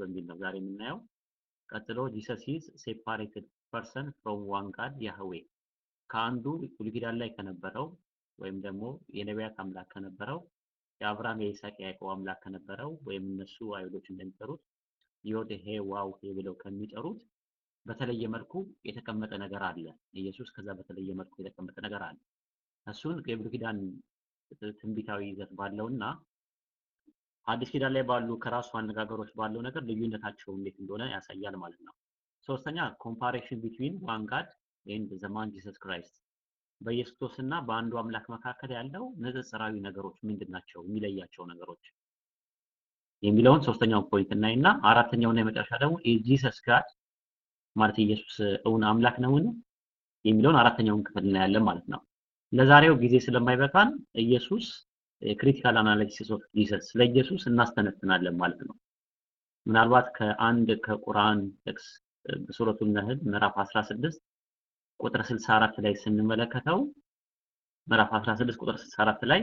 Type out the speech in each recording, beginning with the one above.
በሚል ነው ዛሬ የምናየው። ቀጥሎ Jesus is separated person from one God ያህዌ ከአንዱ ብሉይ ላይ ከነበረው ወይም ደግሞ የነቢያት አምላክ ከነበረው የአብርሃም የይስሐቅ የያዕቆብ አምላክ ከነበረው ወይም እነሱ አይሁዶች እንደሚጠሩት ዮድ ሄ ዋው ሄ ብለው ከሚጠሩት በተለየ መልኩ የተቀመጠ ነገር አለ። ኢየሱስ ከዛ በተለየ መልኩ የተቀመጠ ነገር አለ። እሱን የብሉይ ኪዳን ትንቢታዊ ይዘት ባለውና አዲስ ኪዳን ላይ ባሉ ከራሱ አነጋገሮች ባለው ነገር ልዩነታቸው እንዴት እንደሆነ ያሳያል ማለት ነው። ሶስተኛ comparison between one God and the man Jesus Christ በኢየሱስ ክርስቶስ እና በአንዱ አምላክ መካከል ያለው ንጽጽራዊ ነገሮች ምንድን ናቸው የሚለያቸው ነገሮች የሚለውን ሶስተኛውን point እናይና አራተኛውና የመጨረሻ ደግሞ Jesus God ማለት ኢየሱስ እውን አምላክ ነውን የሚለውን አራተኛውን ክፍል እናያለን ማለት ነው። ለዛሬው ጊዜ ስለማይበቃን ኢየሱስ critical analysis of Jesus ስለ ኢየሱስ እናስተነትናለን ማለት ነው። ምናልባት ከአንድ ከቁርአን ጥቅስ በሱረቱ ነህል ምዕራፍ 16 ቁጥር 64 ላይ ስንመለከተው ምዕራፍ 16 ቁጥር 64 ላይ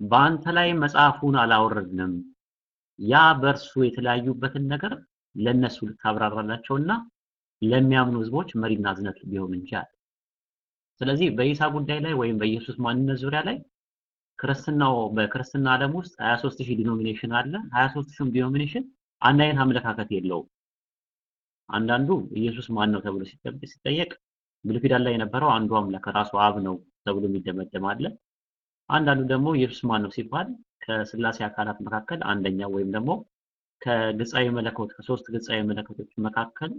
በአንተ ላይ መጽሐፉን አላወረድንም ያ በእርሱ የተለያዩበትን ነገር ለነሱ ልታብራራላቸውና ለሚያምኑ ህዝቦች መሪና እዝነት ቢሆን እንጂ አለ። ስለዚህ በኢሳ ጉዳይ ላይ ወይም በኢየሱስ ማንነት ዙሪያ ላይ ክርስትናው በክርስትና ዓለም ውስጥ 23000 denomination አለ። 23000 denomination አንድ አይነት አመለካከት የለውም። አንዳንዱ ኢየሱስ ማን ነው ተብሎ ሲጠየቅ ብሉይ ኪዳን ላይ የነበረው አንዱ አምላክ ራሱ አብ ነው ተብሎ የሚደመደም አለ። አንዳንዱ ደግሞ ኢየሱስ ማን ነው ሲባል ከስላሴ አካላት መካከል አንደኛው ወይም ደግሞ ከገጻዊ መለኮት ከሶስት ገጻዊ መለኮቶች መካከል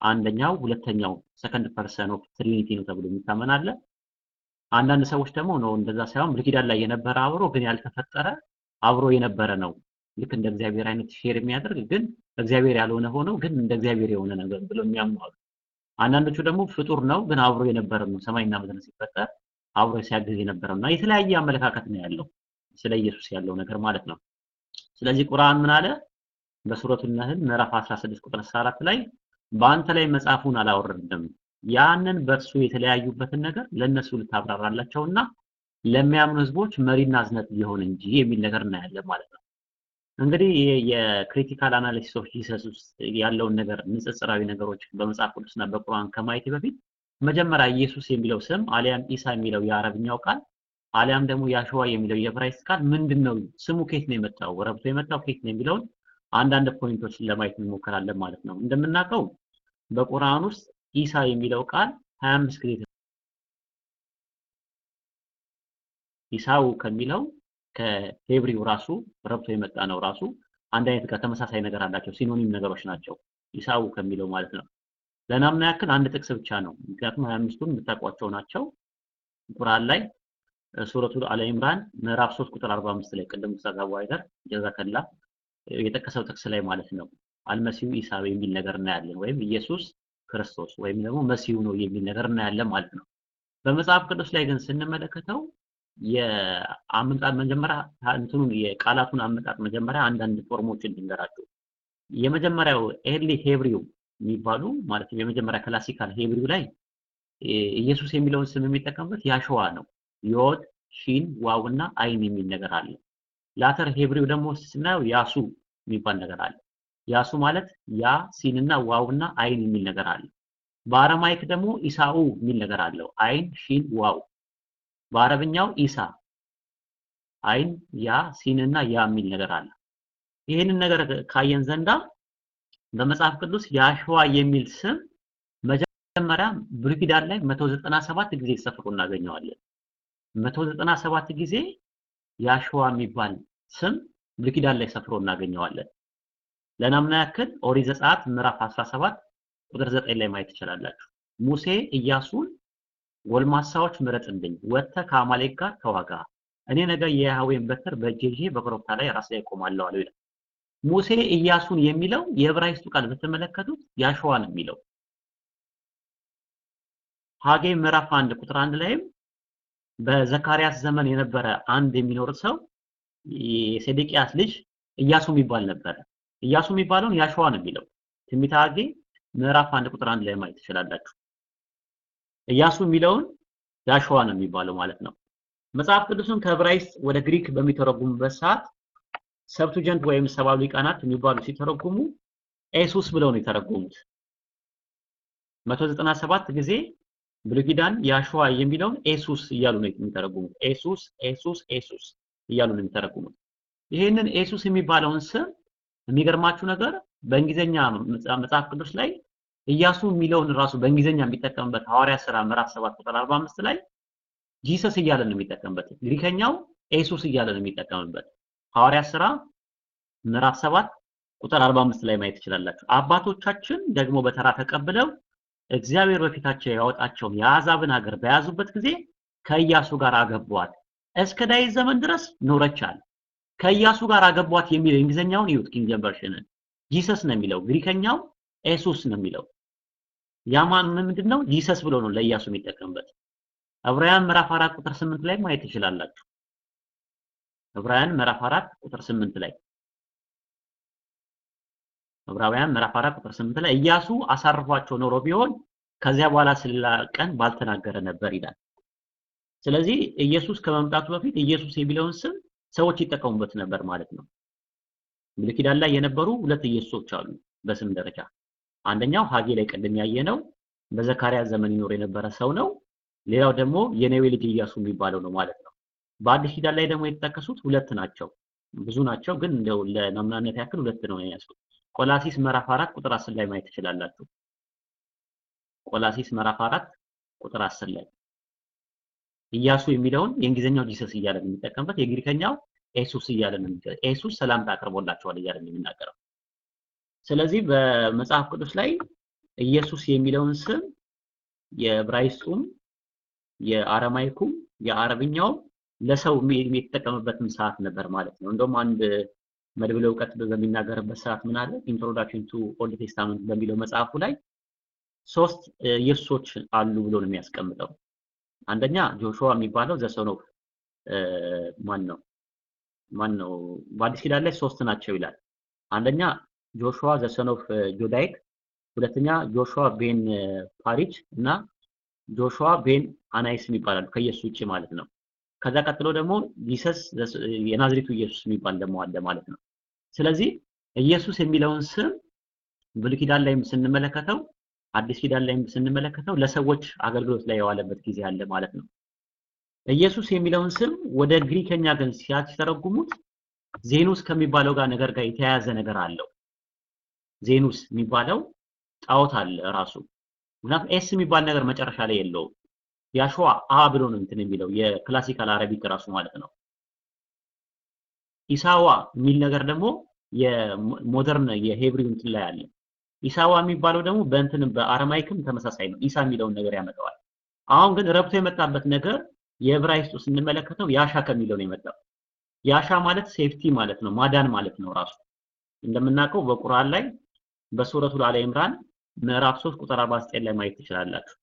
አንደኛው ሁለተኛው second person of Trinity ነው ተብሎ የሚታመን አለ። አንዳንድ ሰዎች ደግሞ ነው እንደዛ ሳይሆን ብሉይ ኪዳን ላይ የነበረ አብሮ ግን ያልተፈጠረ አብሮ የነበረ ነው። ልክ እንደ እግዚአብሔር አይነት share የሚያደርግ ግን እግዚአብሔር ያልሆነ ሆኖ ግን እንደ እግዚአብሔር የሆነ ነገር ብሎ የሚያምኑ አንዳንዶቹ ደግሞ ፍጡር ነው ግን አብሮ የነበረ ነው። ሰማይና ምድር ሲፈጠር አብሮ ሲያግዝ የነበረ ነው። የተለያየ አመለካከት ነው ያለው ስለ ኢየሱስ ያለው ነገር ማለት ነው። ስለዚህ ቁርአን ምን አለ? በሱረቱ ነህል ምዕራፍ 16 ቁጥር 14 ላይ በአንተ ላይ መጽሐፉን አላወረድንም ያንን በእርሱ የተለያዩበትን ነገር ለእነሱ ልታብራራላቸውና ለሚያምኑ ህዝቦች መሪና እዝነት ሊሆን እንጂ የሚል ነገር እናያለን ማለት ነው። እንግዲህ የ critical analysis of Jesus ውስጥ ያለውን ነገር ንጽጽራዊ ነገሮች በመጽሐፍ ቅዱስና በቁርአን ከማየት በፊት መጀመሪያ ኢየሱስ የሚለው ስም አሊያም ኢሳ የሚለው የአረብኛው ቃል አሊያም ደግሞ ያሸዋ የሚለው የዕብራይስጥ ቃል ምንድን ነው? ስሙ ከየት ነው የመጣው? ረብቶ የመጣው ከየት ነው የሚለውን አንዳንድ ፖይንቶችን ለማየት እንሞክራለን ማለት ነው። እንደምናውቀው በቁርአን ውስጥ ኢሳ የሚለው ቃል 25 ጊዜ ኢሳው ከሚለው ከሄብሪው ራሱ ረብቶ የመጣ ነው። ራሱ አንድ አይነት ጋር ተመሳሳይ ነገር አላቸው። ሲኖኒም ነገሮች ናቸው። ኢሳው ከሚለው ማለት ነው። ለናምና ያክል አንድ ጥቅስ ብቻ ነው። ምክንያቱም 25ቱን የምታውቋቸው ናቸው። ቁርአን ላይ ሱረቱ አለ ምዕራፍ 3 ቁጥር 45 ላይ ቅድም ኡስታዝ ሀይደር جزاك الله የጠቀሰው ጥቅስ ላይ ማለት ነው المسيح عيسى የሚል ነገር እናያለን። ወይም ኢየሱስ ክርስቶስ ወይም ደግሞ መሲሁ ነው የሚል ነገር እናያለን ማለት ነው። በመጽሐፍ ቅዱስ ላይ ግን ስንመለከተው የአመጣጥ መጀመሪያ እንትኑን የቃላቱን አመጣጥ መጀመሪያ አንዳንድ form ኦችን ልንገራችሁ። የመጀመሪያው early Hebrew የሚባሉ ማለት የመጀመሪያ classical Hebrew ላይ ኢየሱስ የሚለውን ስም የሚጠቀምበት ያሸዋ ነው። ዮድ፣ ሺን፣ ዋው እና አይን የሚል ነገር አለ። later Hebrew ደግሞ ስናየው ያሱ የሚባል ነገር አለ። ያሱ ማለት ያ ሲን እና ዋው እና አይን የሚል ነገር አለ። በ Aramaic ደግሞ ኢሳኡ የሚል ነገር አለው። አይን፣ ሺን፣ ዋው። በአረብኛው ኢሳ አይን፣ ያ፣ ሲን እና ያ የሚል ነገር አለ። ይህንን ነገር ካየን ዘንዳ በመጽሐፍ ቅዱስ ያሸዋ የሚል ስም መጀመሪያ ብሉይ ኪዳን ላይ 197 ጊዜ ተሰፍሮ እናገኘዋለን። 197 ጊዜ ያሸዋ የሚባል ስም ብሉይ ኪዳን ላይ ሰፍሮ እናገኘዋለን። ለናምና ያክል ኦሪት ዘጸአት ምዕራፍ 17 ቁጥር 9 ላይ ማየት ትችላላችሁ። ሙሴ ኢያሱን ጎልማሳዎች ምረጥልኝ፣ ወጥተህ ከአማሌቅ ጋር ተዋጋ፣ እኔ ነገ የያህዌን በትር በእጄ ይዤ በኮረብታ ላይ ራስ ላይ እቆማለሁ አለው ይላል። ሙሴ ኢያሱን የሚለው የዕብራይስጡ ቃል ብትመለከቱት ያሸዋ ነው የሚለው። ሐጌ ምዕራፍ 1 ቁጥር 1 ላይም በዘካርያስ ዘመን የነበረ አንድ የሚኖር ሰው የሴዴቅያስ ልጅ ኢያሱ የሚባል ነበረ። ኢያሱ የሚባለውን ያሸዋ ነው የሚለው። ትንቢተ ሐጌ ምዕራፍ 1 ቁጥር 1 ላይ ማየት ትችላላችሁ። ኢያሱ የሚለውን ያሸዋ ነው የሚባለው ማለት ነው። መጽሐፍ ቅዱስን ከዕብራይስጥ ወደ ግሪክ በሚተረጉሙበት ሰዓት Septuagint ወይም ሰብዓ ሊቃናት የሚባሉ ሲተረጉሙ ኤሱስ ብለው ነው የተረጎሙት። 197 ጊዜ ብሉይ ኪዳን ያሸዋ የሚለውን ኤሱስ እያሉ ነው የሚተረጉሙት። ኤሱስ ኤሱስ ኤሱስ እያሉ ነው የሚተረጉሙት። ይህንን ኤሱስ የሚባለውን ስም የሚገርማችሁ ነገር በእንግሊዝኛ መጽሐፍ ቅዱስ ላይ ኢያሱ የሚለውን ራሱ በእንግሊዝኛ የሚጠቀምበት ሐዋርያ ሥራ ምዕራፍ 7 ቁጥር 45 ላይ Jesus እያለ ነው የሚጠቀምበት። ግሪከኛው ኤሱስ እያለ ነው የሚጠቀምበት። ሐዋርያ ሥራ ምዕራፍ 7 ቁጥር 45 ላይ ማየት ትችላላችሁ። አባቶቻችን ደግሞ በተራ ተቀብለው እግዚአብሔር በፊታቸው ያወጣቸውን የአሕዛብን ሀገር በያዙበት ጊዜ ከኢያሱ ጋር አገቧት፣ እስከ ዳዊት ዘመን ድረስ ኖረች ከኢያሱ ጋር አገቧት የሚለው እንግሊዝኛውን ይዩት፣ King version ን Jesus ነው የሚለው፣ ግሪከኛው ኤሱስ ነው የሚለው። ያማን ምንድን? Jesus ብሎ ነው ለኢያሱ የሚጠቀምበት። ዕብራውያን ምዕራፍ 4 ቁጥር 8 ላይ ማየት ትችላላችሁ። ዕብራውያን ምዕራፍ 4 ቁጥር 8 ላይ ዕብራውያን ምዕራፍ 4 ቁጥር 8 ላይ ኢያሱ አሳርፏቸው ኖሮ ቢሆን ከዚያ በኋላ ስለ ቀን ባልተናገረ ነበር ይላል። ስለዚህ ኢየሱስ ከመምጣቱ በፊት ኢየሱስ የሚለውን ስም ሰዎች ይጠቀሙበት ነበር ማለት ነው። ብሉይ ኪዳን ላይ የነበሩ ሁለት ኢየሱሶች አሉ በስም ደረጃ። አንደኛው ሀጌ ላይ ቅድም ያየነው በዘካርያስ ዘመን ይኖር የነበረ ሰው ነው። ሌላው ደግሞ የነዌ ልጅ ኢያሱ የሚባለው ነው ማለት ነው። በአዲስ ኪዳን ላይ ደግሞ የተጠቀሱት ሁለት ናቸው። ብዙ ናቸው፣ ግን እንደው ለናምናነት ያክል ሁለት ነው ያስኩት። ቆላሲስ ምዕራፍ 4 ቁጥር 10 ላይ ማየት ትችላላችሁ። ቆላስይስ ምዕራፍ 4 ቁጥር 10 ላይ ኢያሱ የሚለውን የእንግሊዝኛው Jesus እያለ ነው የሚጠቀምበት፣ የግሪከኛው ኤሱስ እያለ ነው ኤሱስ ሰላምታ አቅርቦላቸዋል እያለ የሚናገረው። ስለዚህ በመጽሐፍ ቅዱስ ላይ ኢየሱስ የሚለውን ስም የዕብራይስጡም የአረማይኩም የአረብኛውም ለሰው የተጠቀመበትም ሰዓት ነበር ማለት ነው። እንደውም አንድ መድብለ እውቀት በሚናገርበት ሰዓት ምን አለ? Introduction to Old Testament በሚለው መጽሐፉ ላይ ሶስት ኢየሱሶች አሉ ብሎ ነው የሚያስቀምጠው። አንደኛ Joshua የሚባለው the son of ማን ነው ማን ነው? በአዲስ ኪዳን ላይ ሶስት ናቸው ይላል። አንደኛ Joshua the son of Jozadak፣ ሁለተኛ Joshua ቤን ፓሪች እና Joshua ቤን አናይስ ይባላሉ ከኢየሱስ ውጭ ማለት ነው። ከዛ ቀጥሎ ደግሞ Jesus የናዝሬቱ ኢየሱስ የሚባል ደግሞ አለ ማለት ነው። ስለዚህ ኢየሱስ የሚለውን ስም ብሉይ ኪዳን ላይም ስንመለከተው አዲስ ኪዳን ላይም ስንመለከተው ለሰዎች አገልግሎት ላይ የዋለበት ጊዜ አለ ማለት ነው። ኢየሱስ የሚለውን ስም ወደ ግሪከኛ ግን ሲተረጉሙት ዜኑስ ከሚባለው ጋር ነገር ጋር የተያያዘ ነገር አለው። ዜኑስ የሚባለው ጣዖት አለ ራሱ። ምክንያቱም S የሚባል ነገር መጨረሻ ላይ የለውም። ያሸዋ አ ብሎ ነው እንትን የሚለው የ Classical Arabic ራሱ ማለት ነው። ኢሳዋ የሚል ነገር ደግሞ የሞደርን የሄብሪው እንትን ላይ አለ። ኢሳዋ የሚባለው ደግሞ በእንትን በአረማይክም ተመሳሳይ ነው። ኢሳ የሚለውን ነገር ያመጣዋል። አሁን ግን ረብቶ የመጣበት ነገር የዕብራይስጡ ስንመለከተው ያሻ ከሚለው ነው የመጣው። ያሻ ማለት ሴፍቲ ማለት ነው፣ ማዳን ማለት ነው ራሱ። እንደምናውቀው በቁርአን ላይ በሱረቱል አለ ኢምራን ምዕራፍ 3 ቁጥር 49 ላይ ማየት ትችላላችሁ።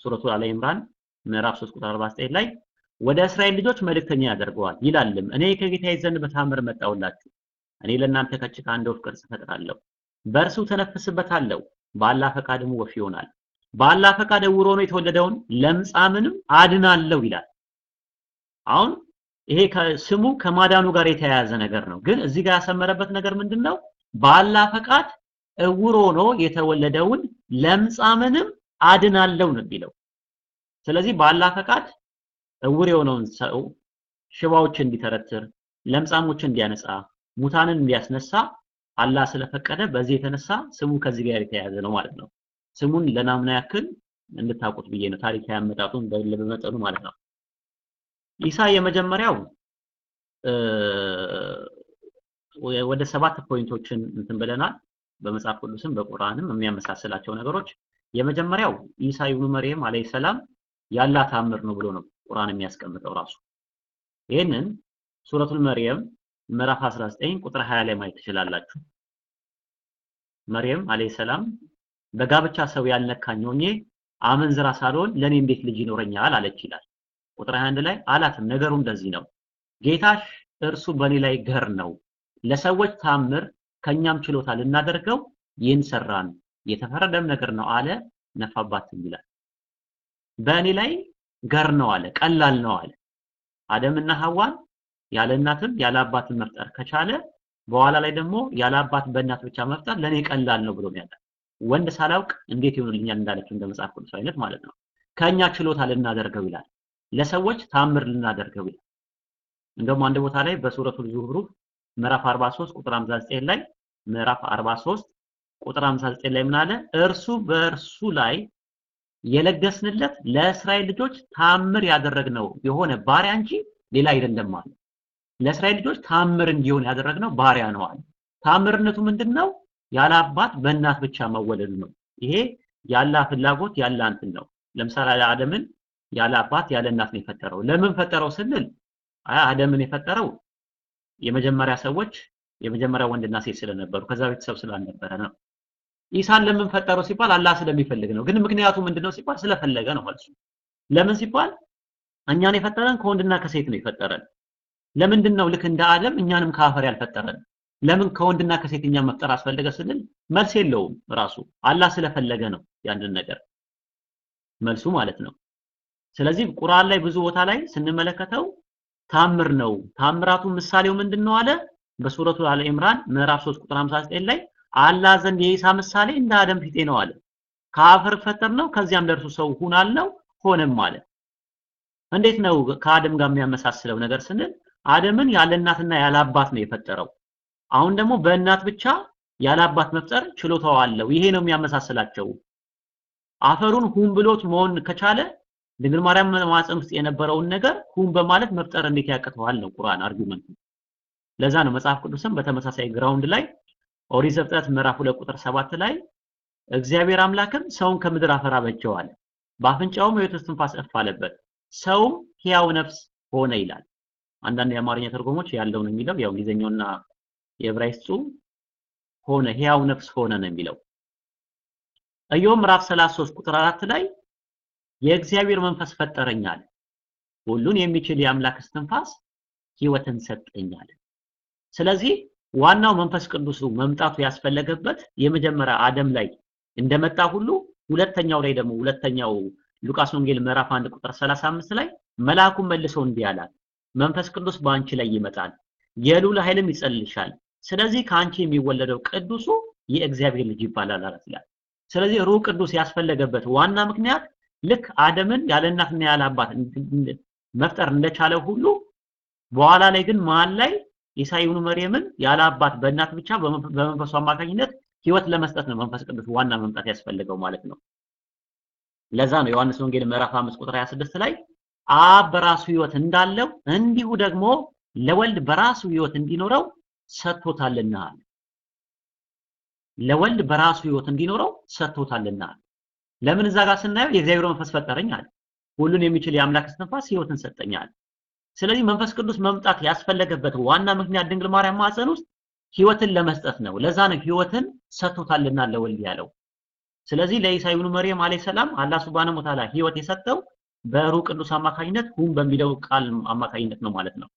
ሱረቱ አለ ኢምራን ምዕራፍ 3 ቁጥር 49 ላይ ወደ እስራኤል ልጆች መልእክተኛ ያደርገዋል ይላልም እኔ ከጌታዬ ዘንድ በታምር መጣሁላችሁ እኔ ለእናንተ ከጭቃ እንደ ወፍ ቅርጽ እፈጥራለሁ በእርሱ ተነፍስበታለሁ። በአላህ ፈቃድም ወፍ ይሆናል። በአላህ ፈቃድ ዕውር ሆኖ የተወለደውን ለምጻምንም አድናለሁ ይላል። አሁን ይሄ ስሙ ከማዳኑ ጋር የተያያዘ ነገር ነው። ግን እዚህ ጋር ያሰመረበት ነገር ምንድን ነው በአላህ ፈቃድ ዕውር ሆኖ የተወለደውን ለምጻምንም አድናለሁ ነው የሚለው። ስለዚህ በአላህ ፈቃድ ዕውር የሆነውን ሰው ሽባዎችን እንዲተረትር ለምጻሞችን እንዲያነጻ ሙታንን እንዲያስነሳ አላህ ስለፈቀደ በዚህ የተነሳ ስሙ ከዚህ ጋር የተያያዘ ነው ማለት ነው። ስሙን ለናምና ያክል እንድታውቁት ብዬ ነው። ታሪካዊ አመጣጡን በመጠኑ ማለት ነው። ኢሳ የመጀመሪያው ወደ ሰባት ፖይንቶችን እንትን ብለናል። በመጽሐፍ ቅዱስም በቁርአንም የሚያመሳስላቸው ነገሮች። የመጀመሪያው ኢሳ ኢብኑ መርየም አለይሂ ሰላም ያላ ታምር ነው ብሎ ነው ቁርአን የሚያስቀምጠው ራሱ። ይህንን ሱረቱል መርየም ምዕራፍ 19 ቁጥር 20 ላይ ማየት ትችላላችሁ። መርየም አለይሂ ሰላም በጋብቻ ሰው ያልነካኝ ሆኜ አመንዝራ ሳልሆን ለኔ እንዴት ልጅ ይኖረኛል? አለች ይላል። ቁጥር 21 ላይ አላትም ነገሩ እንደዚህ ነው። ጌታሽ እርሱ በእኔ ላይ ገር ነው ለሰዎች ታምር ከኛም ችሎታ ልናደርገው ይህን ሰራን የተፈረደም ነገር ነው አለ ነፋባትም ይላል። በእኔ ላይ ገር ነው አለ ቀላል ነው አለ። አደምና ሐዋን ያለ እናትም ያለ አባትም መፍጠር ከቻለ በኋላ ላይ ደግሞ ያለ አባት በእናት ብቻ መፍጠር ለእኔ ቀላል ነው ብሎ ያለ ወንድ ሳላውቅ እንዴት ይሆንልኛል እንዳለችው እንደ መጽሐፍ ቅዱስ አይነት ማለት ነው። ከእኛ ችሎታ ልናደርገው ይላል። ለሰዎች ታምር ልናደርገው ይላል። እንደውም አንድ ቦታ ላይ በሱረቱል ዙህሩፍ ምዕራፍ 43 ቁጥር 59 ላይ ምዕራፍ 43 ቁጥር 59 ላይ ምን አለ? እርሱ በእርሱ ላይ የለገስንለት ለእስራኤል ልጆች ታምር ያደረግነው የሆነ ባሪያ እንጂ ሌላ አይደለም ማለት ለእስራኤል ልጆች ታምር እንዲሆን ያደረግነው ባሪያ ነው አለ። ታምርነቱ ምንድነው? ያለ አባት በእናት ብቻ መወለዱ ነው። ይሄ ያለ ፍላጎት ያለ እንትን ነው። ለምሳሌ አደምን ያለ አባት ያለ እናት ነው የፈጠረው። ለምን ፈጠረው ስንል አደምን የፈጠረው የመጀመሪያ ሰዎች የመጀመሪያ ወንድና ሴት ስለነበሩ ከዛ ቤተሰብ ስላልነበረ ነው። ኢሳን ለምን ፈጠረው ሲባል አላህ ስለሚፈልግ ነው። ግን ምክንያቱ ምንድነው ሲባል ስለፈለገ ነው መልሱ። ለምን ሲባል እኛን የፈጠረን ከወንድና ከሴት ነው የፈጠረን። ለምንድን ነው ልክ እንደ አደም እኛንም ከአፈር ያልፈጠረን? ለምን ከወንድና ከሴት እኛን መፍጠር አስፈለገ ስንል መልስ የለውም። ራሱ አላህ ስለፈለገ ነው ያንን ነገር መልሱ ማለት ነው። ስለዚህ ቁርአን ላይ ብዙ ቦታ ላይ ስንመለከተው ታምር ነው። ታምራቱ ምሳሌው ምንድን ነው አለ በሱረቱ አለ ኢምራን ምዕራፍ 3 ቁጥር 59 ላይ አላህ ዘንድ የኢሳ ምሳሌ እንደ አደም ፊቴ ነው አለ። ከአፈር ፈጠር ነው ከዚያም ለእርሱ ሰው ሁን አልነው ሆነም አለ። እንዴት ነው ከአደም ጋር የሚያመሳስለው ነገር ስንል አደምን ያለ እናትና ያለ አባት ነው የፈጠረው። አሁን ደግሞ በእናት ብቻ ያለ አባት መፍጠር ችሎታው አለው። ይሄ ነው የሚያመሳስላቸው። አፈሩን ሁን ብሎት መሆን ከቻለ ድንግል ማርያም ማህፀን ውስጥ የነበረውን ነገር ሁን በማለት መፍጠር እንዴት ያቅተዋል ነው ቁርአን argument ኡ። ለዛ ነው መጽሐፍ ቅዱስም በተመሳሳይ ground ላይ ኦሪት ዘፍጥረት ምዕራፍ 2 ቁጥር 7 ላይ እግዚአብሔር አምላክም ሰውን ከምድር አፈር አበጀው አለ፣ በአፍንጫውም የሕይወት እስትንፋስ እፍ አለበት፣ ሰውም ሕያው ነፍስ ሆነ ይላል። አንዳንድ የአማርኛ ትርጉሞች ያለውን የሚለው ያው እንግሊዝኛውና የዕብራይስጡ ሆነ ሕያው ነፍስ ሆነ ነው የሚለው። ኢዮብ ምዕራፍ 33 ቁጥር 4 ላይ የእግዚአብሔር መንፈስ ፈጠረኝ አለ፣ ሁሉን የሚችል የአምላክ እስትንፋስ ሕይወትን ሰጠኝ አለ። ስለዚህ ዋናው መንፈስ ቅዱሱ መምጣቱ ያስፈለገበት የመጀመሪያ አደም ላይ እንደመጣ ሁሉ ሁለተኛው ላይ ደግሞ ሁለተኛው ሉቃስ ወንጌል ምዕራፍ 1 ቁጥር 35 ላይ መልአኩን መልሶ እንዲህ አላት፣ መንፈስ ቅዱስ በአንቺ ላይ ይመጣል፣ የልዑል ኃይልም ይጸልልሻል። ስለዚህ ከአንቺ የሚወለደው ቅዱሱ የእግዚአብሔር ልጅ ይባላል አላት ይላል። ስለዚህ ሩህ ቅዱስ ያስፈለገበት ዋና ምክንያት ልክ አደምን ያለ እናትና ያለ አባት መፍጠር እንደቻለ ሁሉ በኋላ ላይ ግን መሀል ላይ ኢሳ ኢብኑ መርየምን ያለ አባት በእናት ብቻ በመንፈሱ አማካኝነት ህይወት ለመስጠት ነው መንፈስ ቅዱስ ዋና መምጣት ያስፈልገው ማለት ነው። ለዛ ነው ዮሐንስ ወንጌል ምዕራፍ 5 ቁጥር 26 ላይ አብ በራሱ ህይወት እንዳለው እንዲሁ ደግሞ ለወልድ በራሱ ህይወት እንዲኖረው ሰጥቶታልና ለወልድ በራሱ ህይወት እንዲኖረው ሰጥቶታልና ለምን እዛ ጋር ስናየው የእግዚአብሔር መንፈስ ፈጠረኝ አለ። ሁሉን የሚችል የአምላክ እስትንፋስ ህይወትን ሰጠኛል። ስለዚህ መንፈስ ቅዱስ መምጣት ያስፈለገበት ዋና ምክንያት ድንግል ማርያም ማህፀን ውስጥ ህይወትን ለመስጠት ነው። ለዛ ነው ህይወትን ሰጥቶታልና ለወልድ ያለው። ስለዚህ ለኢሳ ኢብኑ መርየም አለይሂ ሰላም አላህ ሱብሃነሁ ወተዓላ ህይወት የሰጠው በሩህ ቅዱስ አማካኝነት ሁን በሚለው ቃል አማካኝነት ነው ማለት ነው።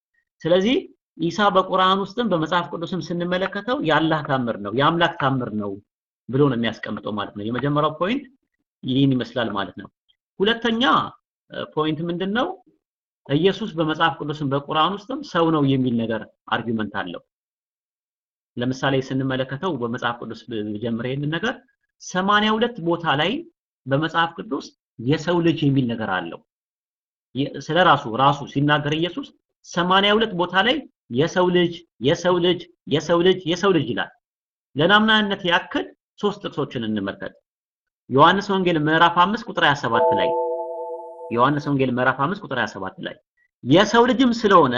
ስለዚህ ኢሳ በቁርአን ውስጥም በመጽሐፍ ቅዱስም ስንመለከተው የአላህ ታምር ነው፣ የአምላክ ታምር ነው ብሎ ነው የሚያስቀምጠው ማለት ነው። የመጀመሪያው point ይህን ይመስላል ማለት ነው። ሁለተኛ point ምንድን ነው? ኢየሱስ በመጽሐፍ ቅዱስም በቁርአን ውስጥም ሰው ነው የሚል ነገር አርጊውመንት አለው። ለምሳሌ ስንመለከተው በመጽሐፍ ቅዱስ ጀምረ ይህንን ነገር ሰማንያ ሁለት ቦታ ላይ በመጽሐፍ ቅዱስ የሰው ልጅ የሚል ነገር አለው። ስለ ራሱ ራሱ ሲናገር ኢየሱስ ሰማንያ ሁለት ቦታ ላይ የሰው ልጅ የሰው ልጅ የሰው ልጅ የሰው ልጅ ይላል። ለናምናነት ያክል ሶስት ጥቅሶችን እንመልከት። ዮሐንስ ወንጌል ምዕራፍ 5 ቁጥር 27 ላይ ዮሐንስ ወንጌል ምዕራፍ 5 ቁጥር 27 ላይ የሰው ልጅም ስለሆነ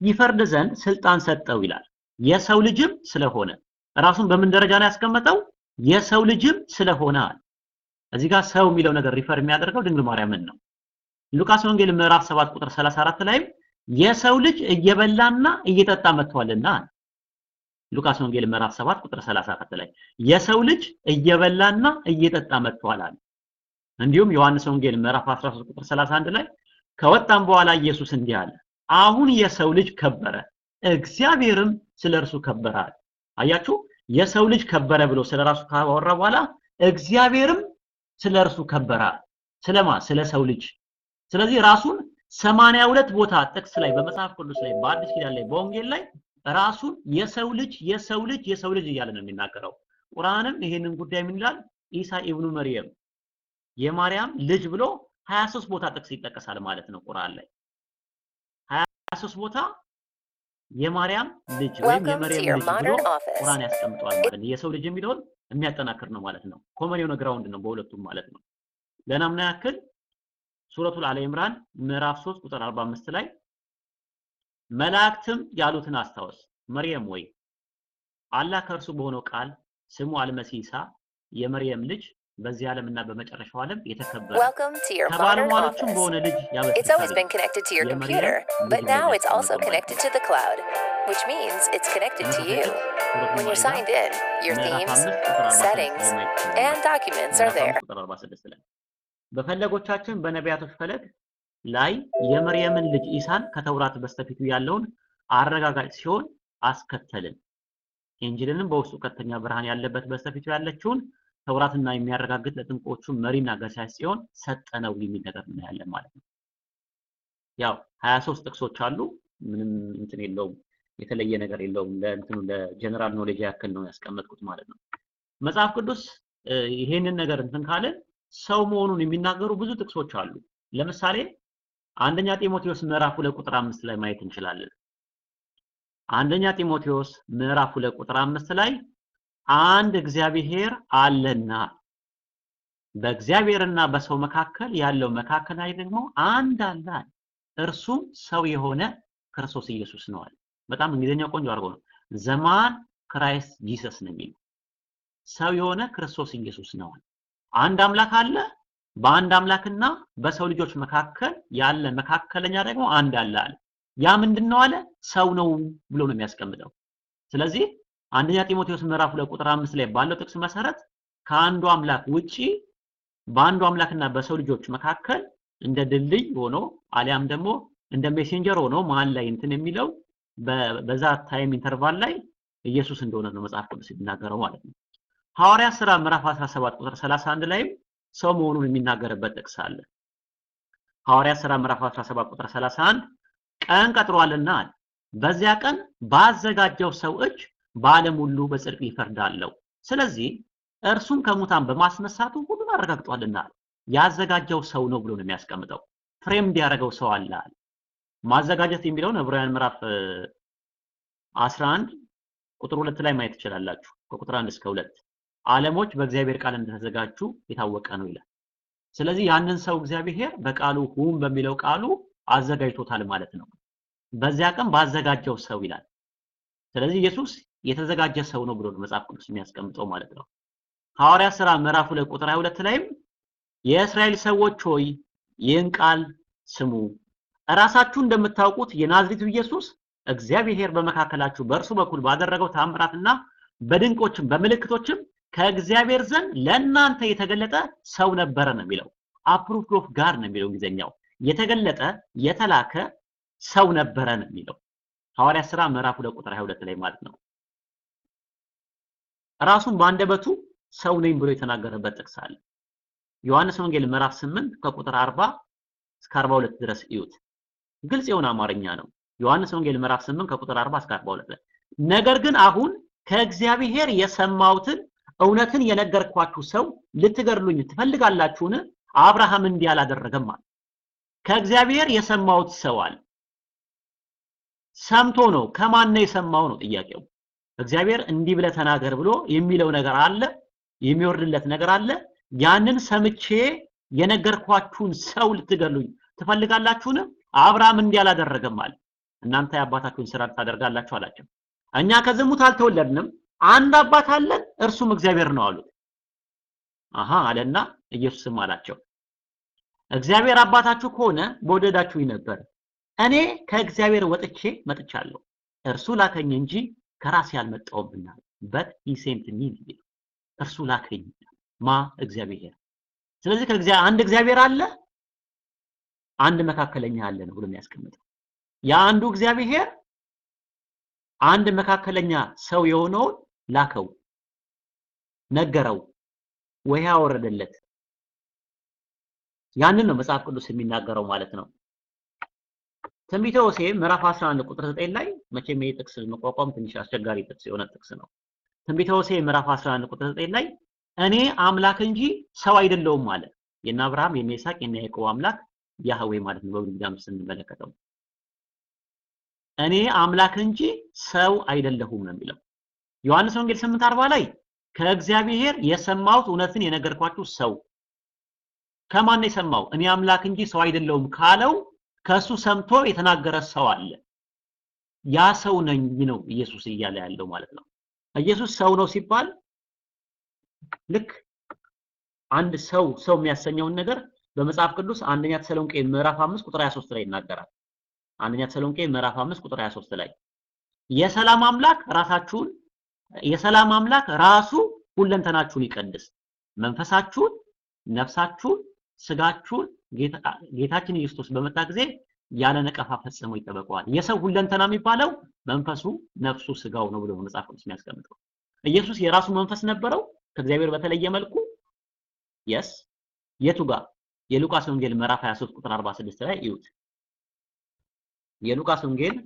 ይፈርድ ዘንድ ስልጣን ሰጠው ይላል። የሰው ልጅም ስለሆነ ራሱን በምን ደረጃ ላይ ያስቀመጠው? የሰው ልጅም ስለሆነ እዚህ ጋር ሰው የሚለው ነገር refer የሚያደርገው ድንግል ማርያምን ነው። ሉቃስ ወንጌል ምዕራፍ 7 ቁጥር 34 ላይም የሰው ልጅ እየበላና እየጠጣ መጥቷልና ሉቃስ ወንጌል ምዕራፍ 7 ቁጥር 34 ላይ የሰው ልጅ እየበላና እየጠጣ መጥቷል አለ። እንዲሁም ዮሐንስ ወንጌል ምዕራፍ 13 ቁጥር 31 ላይ ከወጣም በኋላ ኢየሱስ እንዲህ አለ፣ አሁን የሰው ልጅ ከበረ፣ እግዚአብሔርም ስለ እርሱ ከበረ አለ። አያችሁ፣ የሰው ልጅ ከበረ ብሎ ስለ ራሱ ካወራ በኋላ እግዚአብሔርም ስለ እርሱ ከበረ። ስለማ ስለ ሰው ልጅ። ስለዚህ ራሱን ሰማንያ ሁለት ቦታ ጥቅስ ላይ በመጽሐፍ ቅዱስ ላይ በአዲስ ኪዳን ላይ በወንጌል ላይ ራሱን የሰው ልጅ የሰው ልጅ የሰው ልጅ እያለ ነው የሚናገረው። ቁርአንም ይሄንን ጉዳይ ምን ይላል? ኢሳ ኢብኑ መርየም የማርያም ልጅ ብሎ 23 ቦታ ጥቅስ ይጠቀሳል ማለት ነው ቁርአን ላይ 23 ቦታ የማርያም ልጅ ወይም የእርሷ ልጅ ብሎ. ቁርአን ያስቀምጠዋል ማለት ነው። የሰው ልጅ የሚለውን የሚያጠናክር ነው ማለት ነው። common የሆነ ground ነው በሁለቱም ማለት ነው። ለናሙና ያክል ሱረቱል አለ ኢምራን ምዕራፍ 3 ቁጥር 45 ላይ መላእክትም ያሉትን አስታውስ መርየም ወይ አላህ ከእርሱ በሆነው ቃል ስሙ አልመሲህ ኢሳ የመርየም ልጅ በዚህ ዓለምና በመጨረሻው ዓለም የተከበረ ከባለሟሎቹም. በሆነ ልጅ which means it's connected to you. When you're signed in, your themes, 5 ቁጥር 46 settings, and documents are there. 5 ቁጥር 46 ላይ በፈለጎቻችን በነቢያቶች ፈለግ ላይ የመርየምን ልጅ ኢሳን ከተውራት በስተፊቱ ያለውን አረጋጋጭ ሲሆን አስከተልን። ኢንጂልንም በውስጡ ቀጥተኛ ብርሃን ያለበት በስተፊቱ ያለችውን ተውራትና የሚያረጋግጥ ለጥንቆቹ መሪና ገሳጭ ሲሆን ሰጠነው የሚል ነገር እናያለን ማለት ነው። ያው 23 ጥቅሶች አሉ። ምንም እንትን የለውም፣ የተለየ ነገር የለውም። ለእንትኑ ለጀነራል ኖሌጅ ያክል ነው ያስቀመጥኩት ማለት ነው። መጽሐፍ ቅዱስ ይሄንን ነገር እንትን ካለን ሰው መሆኑን የሚናገሩ ብዙ ጥቅሶች አሉ። ለምሳሌ አንደኛ ጢሞቴዎስ ምዕራፍ 2 ቁጥር 5 ላይ ማየት እንችላለን። አንደኛ ጢሞቴዎስ ምዕራፍ 2 ቁጥር 5 ላይ አንድ እግዚአብሔር አለና በእግዚአብሔርና በሰው መካከል ያለው መካከላዊ ደግሞ አንድ አለ እርሱም ሰው የሆነ ክርስቶስ ኢየሱስ ነው አለ። በጣም እንግሊዝኛው ቆንጆ አድርጎ ነው the man Christ Jesus ነው የሚለው ሰው የሆነ ክርስቶስ ኢየሱስ ነው አንድ አምላክ አለ። በአንድ አምላክና በሰው ልጆች መካከል ያለ መካከለኛ ደግሞ አንድ አለ አለ። ያ ምንድን አለ? ሰው ነው ብሎ ነው የሚያስቀምጠው። ስለዚህ አንደኛ ጢሞቴዎስ ምዕራፍ 2 ቁጥር 5 ላይ ባለው ጥቅስ መሰረት ከአንዱ አምላክ ውጪ በአንዱ አምላክና በሰው ልጆች መካከል እንደ ድልድይ ሆኖ አሊያም ደግሞ እንደ ሜሴንጀር ሆኖ መሀል ላይ እንትን የሚለው በዛ time interval ላይ ኢየሱስ እንደሆነ ነው መጽሐፍ ቅዱስ የሚናገረው ማለት ነው። ሐዋርያ ሥራ ምዕራፍ 17 ቁጥር 31 ላይም ሰው መሆኑን የሚናገርበት ጥቅስ አለ። ሐዋርያ ሥራ ምዕራፍ 17 ቁጥር 31 ቀን ቀጥሯልና በዚያ ቀን ባዘጋጀው ሰው እጅ በዓለም ሁሉ በጽድቅ ይፈርዳለው። ስለዚህ እርሱን ከሙታን በማስነሳቱ ሁሉን አረጋግጧልና ያዘጋጀው ሰው ነው ብሎ ነው የሚያስቀምጠው። ፍሬም እንዲያደርገው ሰው አለ ማዘጋጀት የሚለውን ዕብራውያን ምዕራፍ እ፣ 11 ቁጥር ሁለት ላይ ማየት ትችላላችሁ። ከቁጥር አንድ እስከ ሁለት ዓለሞች በእግዚአብሔር ቃል እንደተዘጋጁ የታወቀ ነው ይላል። ስለዚህ ያንን ሰው እግዚአብሔር በቃሉ ሁን በሚለው ቃሉ አዘጋጅቶታል ማለት ነው። በዚያ ቀን ባዘጋጀው ሰው ይላል። ስለዚህ ኢየሱስ የተዘጋጀ ሰው ነው ብሎ መጽሐፍ ቅዱስ የሚያስቀምጠው ማለት ነው። ሐዋርያ ሥራ ምዕራፍ 2 ቁጥር 22 ላይም የእስራኤል ሰዎች ሆይ ይህን ቃል ስሙ፣ እራሳችሁ እንደምታውቁት የናዝሬቱ ኢየሱስ እግዚአብሔር በመካከላችሁ በእርሱ በኩል ባደረገው ታምራትና በድንቆችም በምልክቶችም ከእግዚአብሔር ዘንድ ለእናንተ የተገለጠ ሰው ነበረ ነው የሚለው። approved of God ነው የሚለው እንግሊዝኛው። የተገለጠ የተላከ ሰው ነበረ ነው የሚለው ሐዋርያ ሥራ ምዕራፍ 2 ቁጥር 22 ላይ ማለት ነው። ራሱን በአንደበቱ ሰው ነኝ ብሎ የተናገረበት ጥቅስ አለ። ዮሐንስ ወንጌል ምዕራፍ 8 ከቁጥር 40 እስከ 42 ድረስ እዩት። ግልጽ የሆነ አማርኛ ነው። ዮሐንስ ወንጌል ምዕራፍ 8 ከቁጥር 40 እስከ 42 ላይ ነገር ግን አሁን ከእግዚአብሔር የሰማሁትን እውነትን የነገርኳችሁ ሰው ልትገድሉኝ ትፈልጋላችሁን? አብርሃም እንዲህ አላደረገም አለ። ከእግዚአብሔር የሰማሁት ሰው አለ። ሰምቶ ነው። ከማን ነው የሰማው ነው ጥያቄው። እግዚአብሔር እንዲህ ብለህ ተናገር ብሎ የሚለው ነገር አለ፣ የሚወርድለት ነገር አለ። ያንን ሰምቼ የነገርኳችሁን ሰው ልትገሉኝ ትፈልጋላችሁን? አብርሃም እንዲህ አላደረገም አለ። እናንተ የአባታችሁን ስራ ታደርጋላችሁ አላቸው። እኛ ከዝሙት አልተወለድንም፣ አንድ አባት አለን፣ እርሱም እግዚአብሔር ነው አሉት። አሃ አለና ኢየሱስም አላቸው እግዚአብሔር አባታችሁ ከሆነ በወደዳችሁኝ ነበር። እኔ ከእግዚአብሔር ወጥቼ መጥቻለሁ፣ እርሱ ላከኝ እንጂ ከራሴ አልመጣሁምና በት ሂ ሴንት ሚ እርሱ ላከኝ ማ እግዚአብሔር። ስለዚህ ከእግዚአብሔር አንድ እግዚአብሔር አለ፣ አንድ መካከለኛ አለ ነው ብሎ የሚያስቀምጠው። ያ አንዱ እግዚአብሔር አንድ መካከለኛ ሰው የሆነውን ላከው፣ ነገረው፣ ወይ አወረደለት። ያንን ነው መጽሐፍ ቅዱስ የሚናገረው ማለት ነው። ትንቢተ ሆሴዕ ምዕራፍ 11 ቁጥር 9 ላይ መቼም ይሄ ጥቅስ መቋቋም ትንሽ አስቸጋሪ ጥቅስ የሆነ ጥቅስ ነው። ትንቢተ ሆሴዕ ምዕራፍ 11 ቁጥር 9 ላይ እኔ አምላክ እንጂ ሰው አይደለሁም አለ። የእነ አብርሃም የእነ ይስሐቅ የእነ ያዕቆብ አምላክ ያህዌ ማለት ነው። በብሉይ ኪዳን ስንመለከተው እኔ አምላክ እንጂ ሰው አይደለሁም ነው የሚለው። ዮሐንስ ወንጌል 8:40 ላይ ከእግዚአብሔር የሰማሁት እውነትን የነገርኳችሁ ሰው ከማን የሰማው? እኔ አምላክ እንጂ ሰው አይደለሁም ካለው ከሱ ሰምቶ የተናገረ ሰው አለ። ያ ሰው ነኝ ነው ኢየሱስ እያለ ያለው ማለት ነው። ኢየሱስ ሰው ነው ሲባል ልክ አንድ ሰው ሰው የሚያሰኘውን ነገር በመጽሐፍ ቅዱስ አንደኛ ተሰሎንቄ ምዕራፍ 5 ቁጥር 23 ላይ ይናገራል። አንደኛ ተሰሎንቄ ምዕራፍ 5 ቁጥር 23 ላይ የሰላም አምላክ ራሳችሁን የሰላም አምላክ ራሱ ሁለንተናችሁን ይቀድስ፣ መንፈሳችሁን፣ ነፍሳችሁን፣ ስጋችሁን ጌታችን ኢየሱስ በመጣ ጊዜ ያለ ነቀፋ ፈጽሞ ይጠበቀዋል። የሰው ሁለንተና የሚባለው መንፈሱ፣ ነፍሱ፣ ስጋው ነው ብሎ መጽሐፍ ቅዱስ የሚያስቀምጠው። ኢየሱስ የራሱ መንፈስ ነበረው ከእግዚአብሔር በተለየ መልኩ የስ የቱ ጋር የሉቃስ ወንጌል ምዕራፍ 23 ቁጥር 46 ላይ እዩት። የሉቃስ ወንጌል